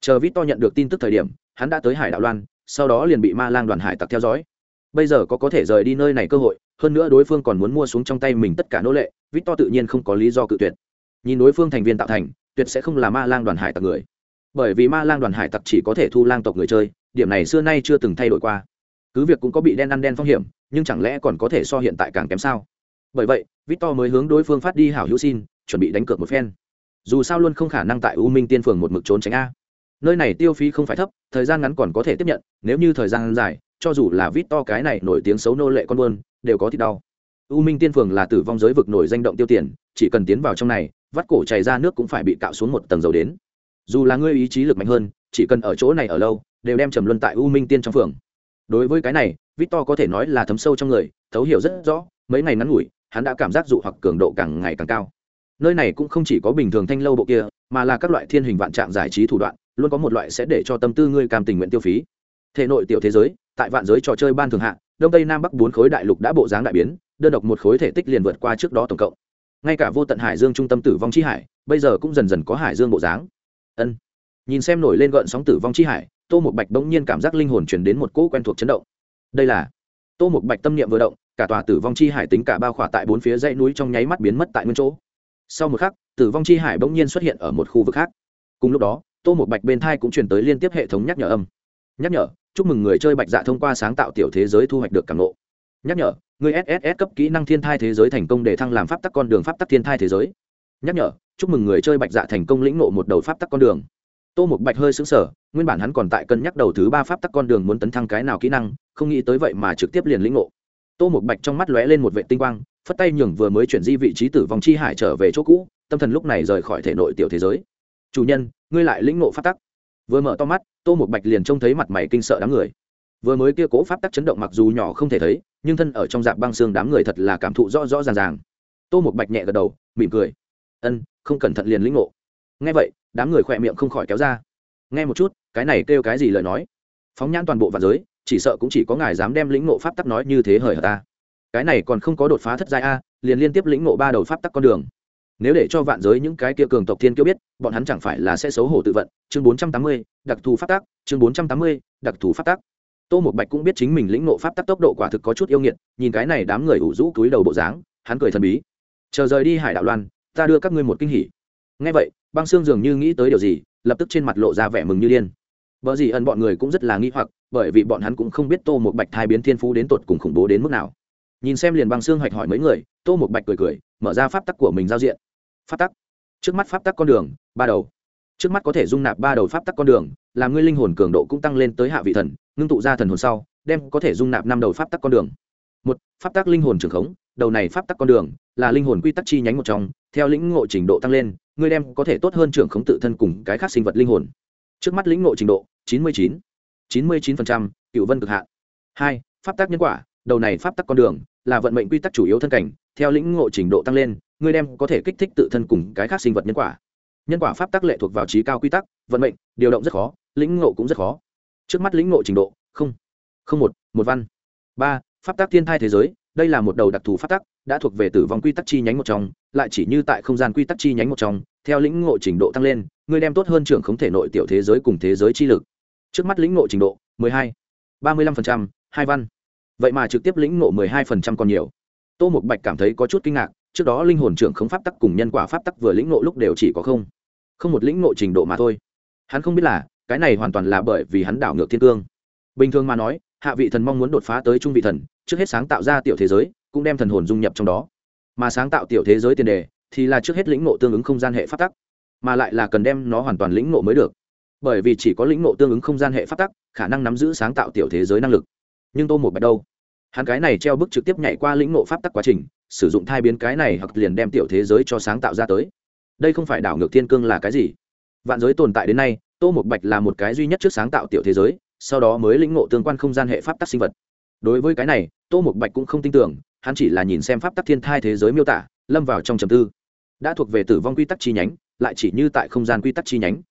Speaker 1: chờ vít to nhận được tin tức thời điểm, hắn đã tới hải đạo loan, sau đó liền bị ma lang đoàn hải tặc theo dõi. Bây giờ có có thể rời đi nơi này cơ hội, hơn nữa đối phương còn muốn mua xuống trong tay mình tất cả nô lệ vít to tự nhiên không có lý do cự tuyệt. Nhìn đối phương thành viên tạo thành, tuyệt sẽ không là ma lang đoàn hải tặc người. Bởi vì ma lang đoàn hải tặc chỉ có thể thu lang tộc người chơi, điểm này xưa nay chưa từng thay đổi qua. Cứ việc cũng có bị đen ăn đen phong hiểm, nhưng chẳng lẽ còn có thể so hiện tại càng kém sao? Bởi vậy, victor mới hướng đối phương phát đi hảo hữu xin, chuẩn bị đánh cược một phen. Dù sao luôn không khả năng tại u minh tiên phường một mực trốn tránh a nơi này tiêu phí không phải thấp, thời gian ngắn còn có thể tiếp nhận, nếu như thời gian dài, cho dù là vít to cái này nổi tiếng xấu nô lệ con buôn, đều có thịt đau. U minh tiên phường là tử vong giới vực nổi danh động tiêu tiền, chỉ cần tiến vào trong này, vắt cổ chảy ra nước cũng phải bị cạo xuống một tầng dầu đến. Dù là ngươi ý chí lực mạnh hơn, chỉ cần ở chỗ này ở lâu, đều đem trầm luân tại u minh tiên trong phường. Đối với cái này victor có thể nói là thấm sâu trong người, thấu hiểu rất rõ, mấy ngày ngắn ngủi, hắn đã cảm giác dụ hoặc cường độ càng ngày càng cao. Nơi này cũng không chỉ có bình thường thanh lâu bộ kia, mà là các loại thiên hình vạn trạng giải trí thủ đoạn luôn có một loại sẽ để cho tâm tư ngươi cam tình nguyện tiêu phí. Thể nội tiểu thế giới, tại vạn giới trò chơi ban thường hạ, đông tây nam bắc bốn khối đại lục đã bộ dáng đại biến, đơn độc một khối thể tích liền vượt qua trước đó tổng cộng. Ngay cả vô tận hải dương trung tâm tử vong chi hải, bây giờ cũng dần dần có hải dương bộ dáng. Ân. Nhìn xem nổi lên gợn sóng tử vong chi hải, tô một bạch bỗng nhiên cảm giác linh hồn chuyển đến một cỗ quen thuộc chấn động. Đây là tô một bạch tâm niệm vừa động, cả tòa tử vong chi hải tính cả bao khỏa tại bốn phía dãy núi trong nháy mắt biến mất tại nguyên chỗ. Sau một khắc, tử vong chi hải bỗng nhiên xuất hiện ở một khu vực khác. Cùng lúc đó tô một bạch bên thai cũng truyền tới liên tiếp hệ thống nhắc nhở âm. Nhắc nhở, chúc mừng người chơi bạch dạ thông qua sáng tạo tiểu thế giới thu hoạch được cảm lộ nhắc nhở, người sss cấp kỹ năng thiên thai thế giới thành công để thăng làm pháp tắc con đường pháp tắc thiên thai thế giới. Nhắc nhở, chúc mừng người chơi bạch dạ thành công lĩnh nộ một đầu pháp tắc con đường. Tô một bạch hơi xứng sở nguyên bản hắn còn tại cân nhắc đầu thứ ba pháp tắc con đường muốn tấn thăng cái nào kỹ năng, không nghĩ tới vậy mà trực tiếp liền lĩnh nộ. tô một bạch trong mắt lóe lên một vệ tinh quang, phất tay nhường vừa mới chuyển di vị trí tử vong chi hải trở về chỗ cũ, tâm thần lúc này rời khỏi thể nội tiểu thế giới chủ nhân, ngươi lại lĩnh nộ pháp tắc. Vừa mở to mắt, tô một bạch liền trông thấy mặt mày kinh sợ đám người. Vừa mới kia cố pháp tắc chấn động mặc dù nhỏ không thể thấy, nhưng thân ở trong dạng băng xương đám người thật là cảm thụ rõ rõ ràng ràng. Tô một bạch nhẹ gật đầu, mỉm cười. Ân, không cẩn thận liền lĩnh ngộ. Nghe vậy, đám người khỏe miệng không khỏi kéo ra. Nghe một chút, cái này kêu cái gì lời nói? Phóng nhãn toàn bộ và giới, chỉ sợ cũng chỉ có ngài dám đem lĩnh ngộ pháp tắc nói như thế hời hợt ta. Cái này còn không có đột phá thất giai a, liền liên tiếp lĩnh ngộ ba đầu pháp tắc con đường nếu để cho vạn giới những cái kia cường tộc thiên kiêu biết, bọn hắn chẳng phải là sẽ xấu hổ tự vận. Chương bốn trăm tám mươi, đặc thù pháp tắc. Chương bốn trăm tám mươi, đặc thù pháp tắc. Tô một bạch cũng biết chính mình lĩnh ngộ pháp tắc tốc độ quả thực có chút yêu nghiệt, nhìn cái này đám người ủ rũ túi đầu bộ dáng, hắn cười thần bí. Chờ rời đi hải đạo loan, ta đưa các ngươi một kinh hỉ. Ngay vậy, băng xương dường như nghĩ tới điều gì, lập tức trên mặt lộ ra vẻ mừng như điên. Vợ gì ẩn bọn người cũng rất là nghi hoặc, bởi vì bọn hắn cũng không biết tô một bạch thai biến thiên phú đến tột cùng khủng bố đến mức nào nhìn xem liền băng xương hoạch hỏi mấy người, tô một bạch cười cười, mở ra pháp tắc của mình giao diện. Pháp tắc? Trước mắt pháp tắc con đường, ba đầu. Trước mắt có thể dung nạp ba đầu pháp tắc con đường, làm ngươi linh hồn cường độ cũng tăng lên tới hạ vị thần, ngưng tụ ra thần hồn sau, đem có thể dung nạp năm đầu pháp tắc con đường. Một, pháp tắc linh hồn trường khống, đầu này pháp tắc con đường là linh hồn quy tắc chi nhánh một trong, theo lĩnh ngộ trình độ tăng lên, ngươi đem có thể tốt hơn trưởng khống tự thân cùng cái khác sinh vật linh hồn. Trước mắt lĩnh ngộ trình độ, chín mươi chín. Chín mươi chín cựu vân cực hạn. Hai, pháp tắc nhân quả đầu này pháp tắc con đường là vận mệnh quy tắc chủ yếu thân cảnh, theo lĩnh ngộ trình độ tăng lên, ngươi đem có thể kích thích tự thân cùng cái khác sinh vật nhân quả. Nhân quả pháp tắc lệ thuộc vào trí cao quy tắc, vận mệnh, điều động rất khó, lĩnh ngộ cũng rất khó. Trước mắt lĩnh ngộ trình độ, không. Không một một văn. Ba, pháp tắc thiên thai thế giới, đây là một đầu đặc thù pháp tắc, đã thuộc về tử vong quy tắc chi nhánh một trong, lại chỉ như tại không gian quy tắc chi nhánh một trong, theo lĩnh ngộ trình độ tăng lên, ngươi đem tốt hơn trưởng không thể nội tiểu thế giới cùng thế giới chi lực. Trước mắt lĩnh ngộ trình độ, mười hai, ba mươi lăm phần trăm, hai văn vậy mà trực tiếp lĩnh ngộ mười hai phần trăm còn nhiều. Tô mục bạch cảm thấy có chút kinh ngạc, trước đó linh hồn trưởng không pháp tắc cùng nhân quả pháp tắc vừa lĩnh ngộ lúc đều chỉ có không. Không một lĩnh ngộ trình độ mà thôi. Hắn không biết là, cái này hoàn toàn là bởi vì hắn đảo ngược thiên cương. Bình thường mà nói, hạ vị thần mong muốn đột phá tới trung vị thần, trước hết sáng tạo ra tiểu thế giới, cũng đem thần hồn dung nhập trong đó. Mà sáng tạo tiểu thế giới tiền đề, thì là trước hết lĩnh ngộ tương ứng không gian hệ pháp tắc, mà lại là cần đem nó hoàn toàn lĩnh ngộ mới được. Bởi vì chỉ có lĩnh ngộ tương ứng không gian hệ pháp tắc, khả năng nắm giữ sáng tạo tiểu thế giới năng lực. Nhưng tô một bạch đâu? Hắn cái này treo bức trực tiếp nhảy qua lĩnh ngộ pháp tắc quá trình, sử dụng thai biến cái này hoặc liền đem tiểu thế giới cho sáng tạo ra tới. Đây không phải đảo ngược thiên cương là cái gì? Vạn giới tồn tại đến nay, tô một bạch là một cái duy nhất trước sáng tạo tiểu thế giới, sau đó mới lĩnh ngộ tương quan không gian hệ pháp tắc sinh vật. Đối với cái này, tô một bạch cũng không tin tưởng, hắn chỉ là nhìn xem pháp tắc thiên thai thế giới miêu tả, lâm vào trong trầm tư. Đã thuộc về tử vong quy tắc chi nhánh, lại chỉ như tại không gian quy tắc chi nhánh.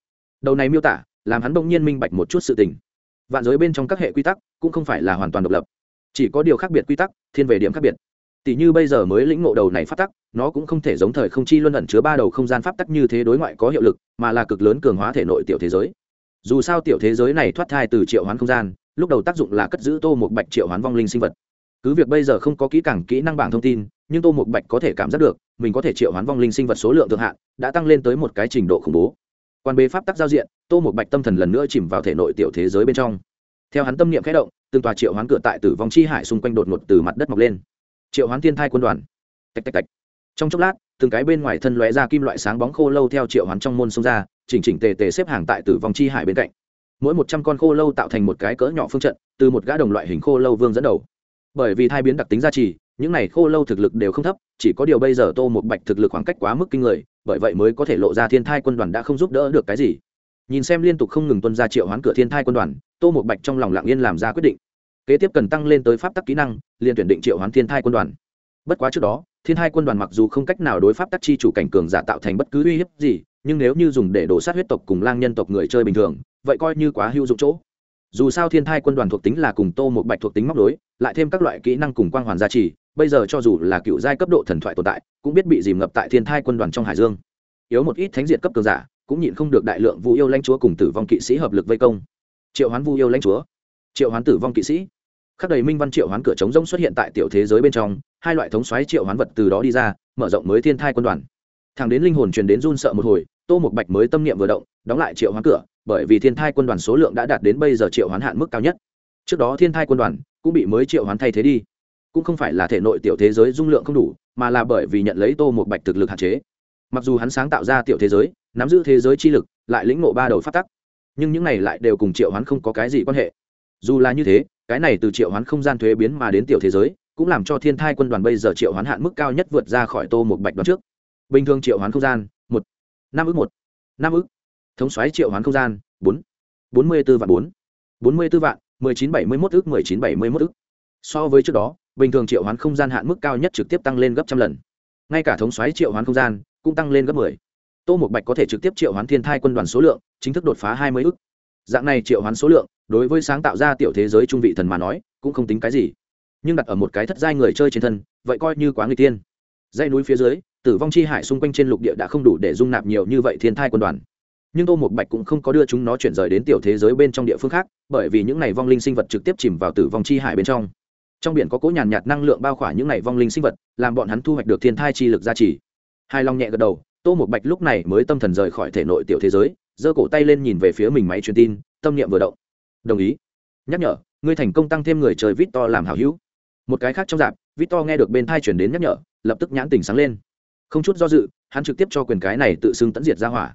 Speaker 1: Đầu này miêu tả, làm hắn bỗng nhiên minh bạch một chút sự tình. Vạn giới bên trong các hệ quy tắc cũng không phải là hoàn toàn độc lập chỉ có điều khác biệt quy tắc, thiên về điểm khác biệt. Tỷ như bây giờ mới lĩnh ngộ đầu này pháp tắc, nó cũng không thể giống thời không chi luân ẩn chứa ba đầu không gian pháp tắc như thế đối ngoại có hiệu lực, mà là cực lớn cường hóa thể nội tiểu thế giới. Dù sao tiểu thế giới này thoát thai từ triệu hoán không gian, lúc đầu tác dụng là cất giữ tô một bạch triệu hoán vong linh sinh vật. Cứ việc bây giờ không có kỹ càng kỹ năng bảng thông tin, nhưng tô một bạch có thể cảm giác được, mình có thể triệu hoán vong linh sinh vật số lượng thượng hạn, đã tăng lên tới một cái trình độ khủng bố. Quan bế pháp tắc giao diện, tô một bạch tâm thần lần nữa chìm vào thể nội tiểu thế giới bên trong theo hắn tâm niệm khẽ động, từng tòa triệu hoán cửa tại tử vong chi hải xung quanh đột ngột từ mặt đất mọc lên. Triệu hoán thiên thai quân đoàn. Tạch tạch tạch. Trong chốc lát, từng cái bên ngoài thân lóe ra kim loại sáng bóng khô lâu theo triệu hoán trong môn xông ra, chỉnh chỉnh tề tề xếp hàng tại tử vong chi hải bên cạnh. Mỗi một trăm con khô lâu tạo thành một cái cỡ nhỏ phương trận, từ một gã đồng loại hình khô lâu vương dẫn đầu. Bởi vì thai biến đặc tính gia trì, những này khô lâu thực lực đều không thấp, chỉ có điều bây giờ tô một bạch thực lực khoảng cách quá mức kinh người, bởi vậy mới có thể lộ ra thiên thai quân đoàn đã không giúp đỡ được cái gì nhìn xem liên tục không ngừng tuân ra triệu hoán cửa thiên thai quân đoàn, tô một bạch trong lòng lặng yên làm ra quyết định. Kế tiếp cần tăng lên tới pháp tắc kỹ năng liên tuyển định triệu hoán thiên thai quân đoàn. Bất quá trước đó, thiên thai quân đoàn mặc dù không cách nào đối pháp tắc chi chủ cảnh cường giả tạo thành bất cứ uy hiếp gì, nhưng nếu như dùng để đổ sát huyết tộc cùng lang nhân tộc người chơi bình thường, vậy coi như quá hữu dụng chỗ. Dù sao thiên thai quân đoàn thuộc tính là cùng tô một bạch thuộc tính móc đối, lại thêm các loại kỹ năng cùng quang hoàn gia trì, bây giờ cho dù là cựu giai cấp độ thần thoại tồn tại, cũng biết bị dìm ngập tại thiên thai quân đoàn trong hải dương. Yếu một ít thánh diện cấp cường giả cũng nhịn không được đại lượng vu yêu lãnh chúa cùng tử vong kỵ sĩ hợp lực vây công. Triệu hoán vu yêu lãnh chúa, triệu hoán tử vong kỵ sĩ. Khắc đầy minh văn triệu hoán cửa trống rỗng xuất hiện tại tiểu thế giới bên trong, hai loại thống xoáy triệu hoán vật từ đó đi ra, mở rộng mới thiên thai quân đoàn. Thằng đến linh hồn truyền đến run sợ một hồi, tô một bạch mới tâm niệm vừa động, đóng lại triệu hoán cửa, bởi vì thiên thai quân đoàn số lượng đã đạt đến bây giờ triệu hoán hạn mức cao nhất. Trước đó thiên thai quân đoàn cũng bị mới triệu hoán thay thế đi. Cũng không phải là thể nội tiểu thế giới dung lượng không đủ, mà là bởi vì nhận lấy tô một bạch thực lực hạn chế. Mặc dù hắn sáng tạo ra tiểu thế giới nắm giữ thế giới chi lực, lại lĩnh ngộ ba đầu phát tắc. Nhưng những này lại đều cùng triệu hoán không có cái gì quan hệ. Dù là như thế, cái này từ triệu hoán không gian thuế biến mà đến tiểu thế giới, cũng làm cho thiên thai quân đoàn bây giờ triệu hoán hạn mức cao nhất vượt ra khỏi tô một bạch đoàn trước. Bình thường triệu hoán không gian, một, năm ước một, năm ước thống xoáy triệu hoán không gian, bốn bốn mươi b ố vạn bốn bốn mươi b ố vạn, mười chín bảy mươi mốt ước mười chín bảy mươi mốt ước so với trước đó, bình thường triệu hoán không gian hạn mức cao nhất trực tiếp tăng lên gấp trăm lần. Ngay cả thống xoáy triệu hoán không gian cũng tăng lên gấp mười tô một bạch có thể trực tiếp triệu hoán thiên thai quân đoàn số lượng, chính thức đột phá hai mươi ước dạng này triệu hoán số lượng, đối với sáng tạo ra tiểu thế giới trung vị thần mà nói, cũng không tính cái gì. Nhưng đặt ở một cái thất giai người chơi trên thân, vậy coi như quá người tiên. Dãy núi phía dưới, tử vong chi hải xung quanh trên lục địa đã không đủ để dung nạp nhiều như vậy thiên thai quân đoàn. Nhưng tô một bạch cũng không có đưa chúng nó chuyển rời đến tiểu thế giới bên trong địa phương khác, bởi vì những này vong linh sinh vật trực tiếp chìm vào tử vong chi hải bên trong. Trong biển có cỗ nhàn nhạt năng lượng bao khỏa những này vong linh sinh vật, làm bọn hắn thu hoạch được thiên thai chi lực gia trì. Hai long nhẹ gật đầu tô một bạch lúc này mới tâm thần rời khỏi thể nội tiểu thế giới, giơ cổ tay lên nhìn về phía mình máy truyền tin, tâm niệm vừa động. Đồng ý. Nhắc nhở, ngươi thành công tăng thêm người chơi vít to làm hảo hữu. Một cái khác trong dạp vít to nghe được bên thai chuyển đến nhắc nhở, lập tức nhãn tình sáng lên. Không chút do dự, hắn trực tiếp cho quyền cái này tự xưng tẫn diệt ra hỏa.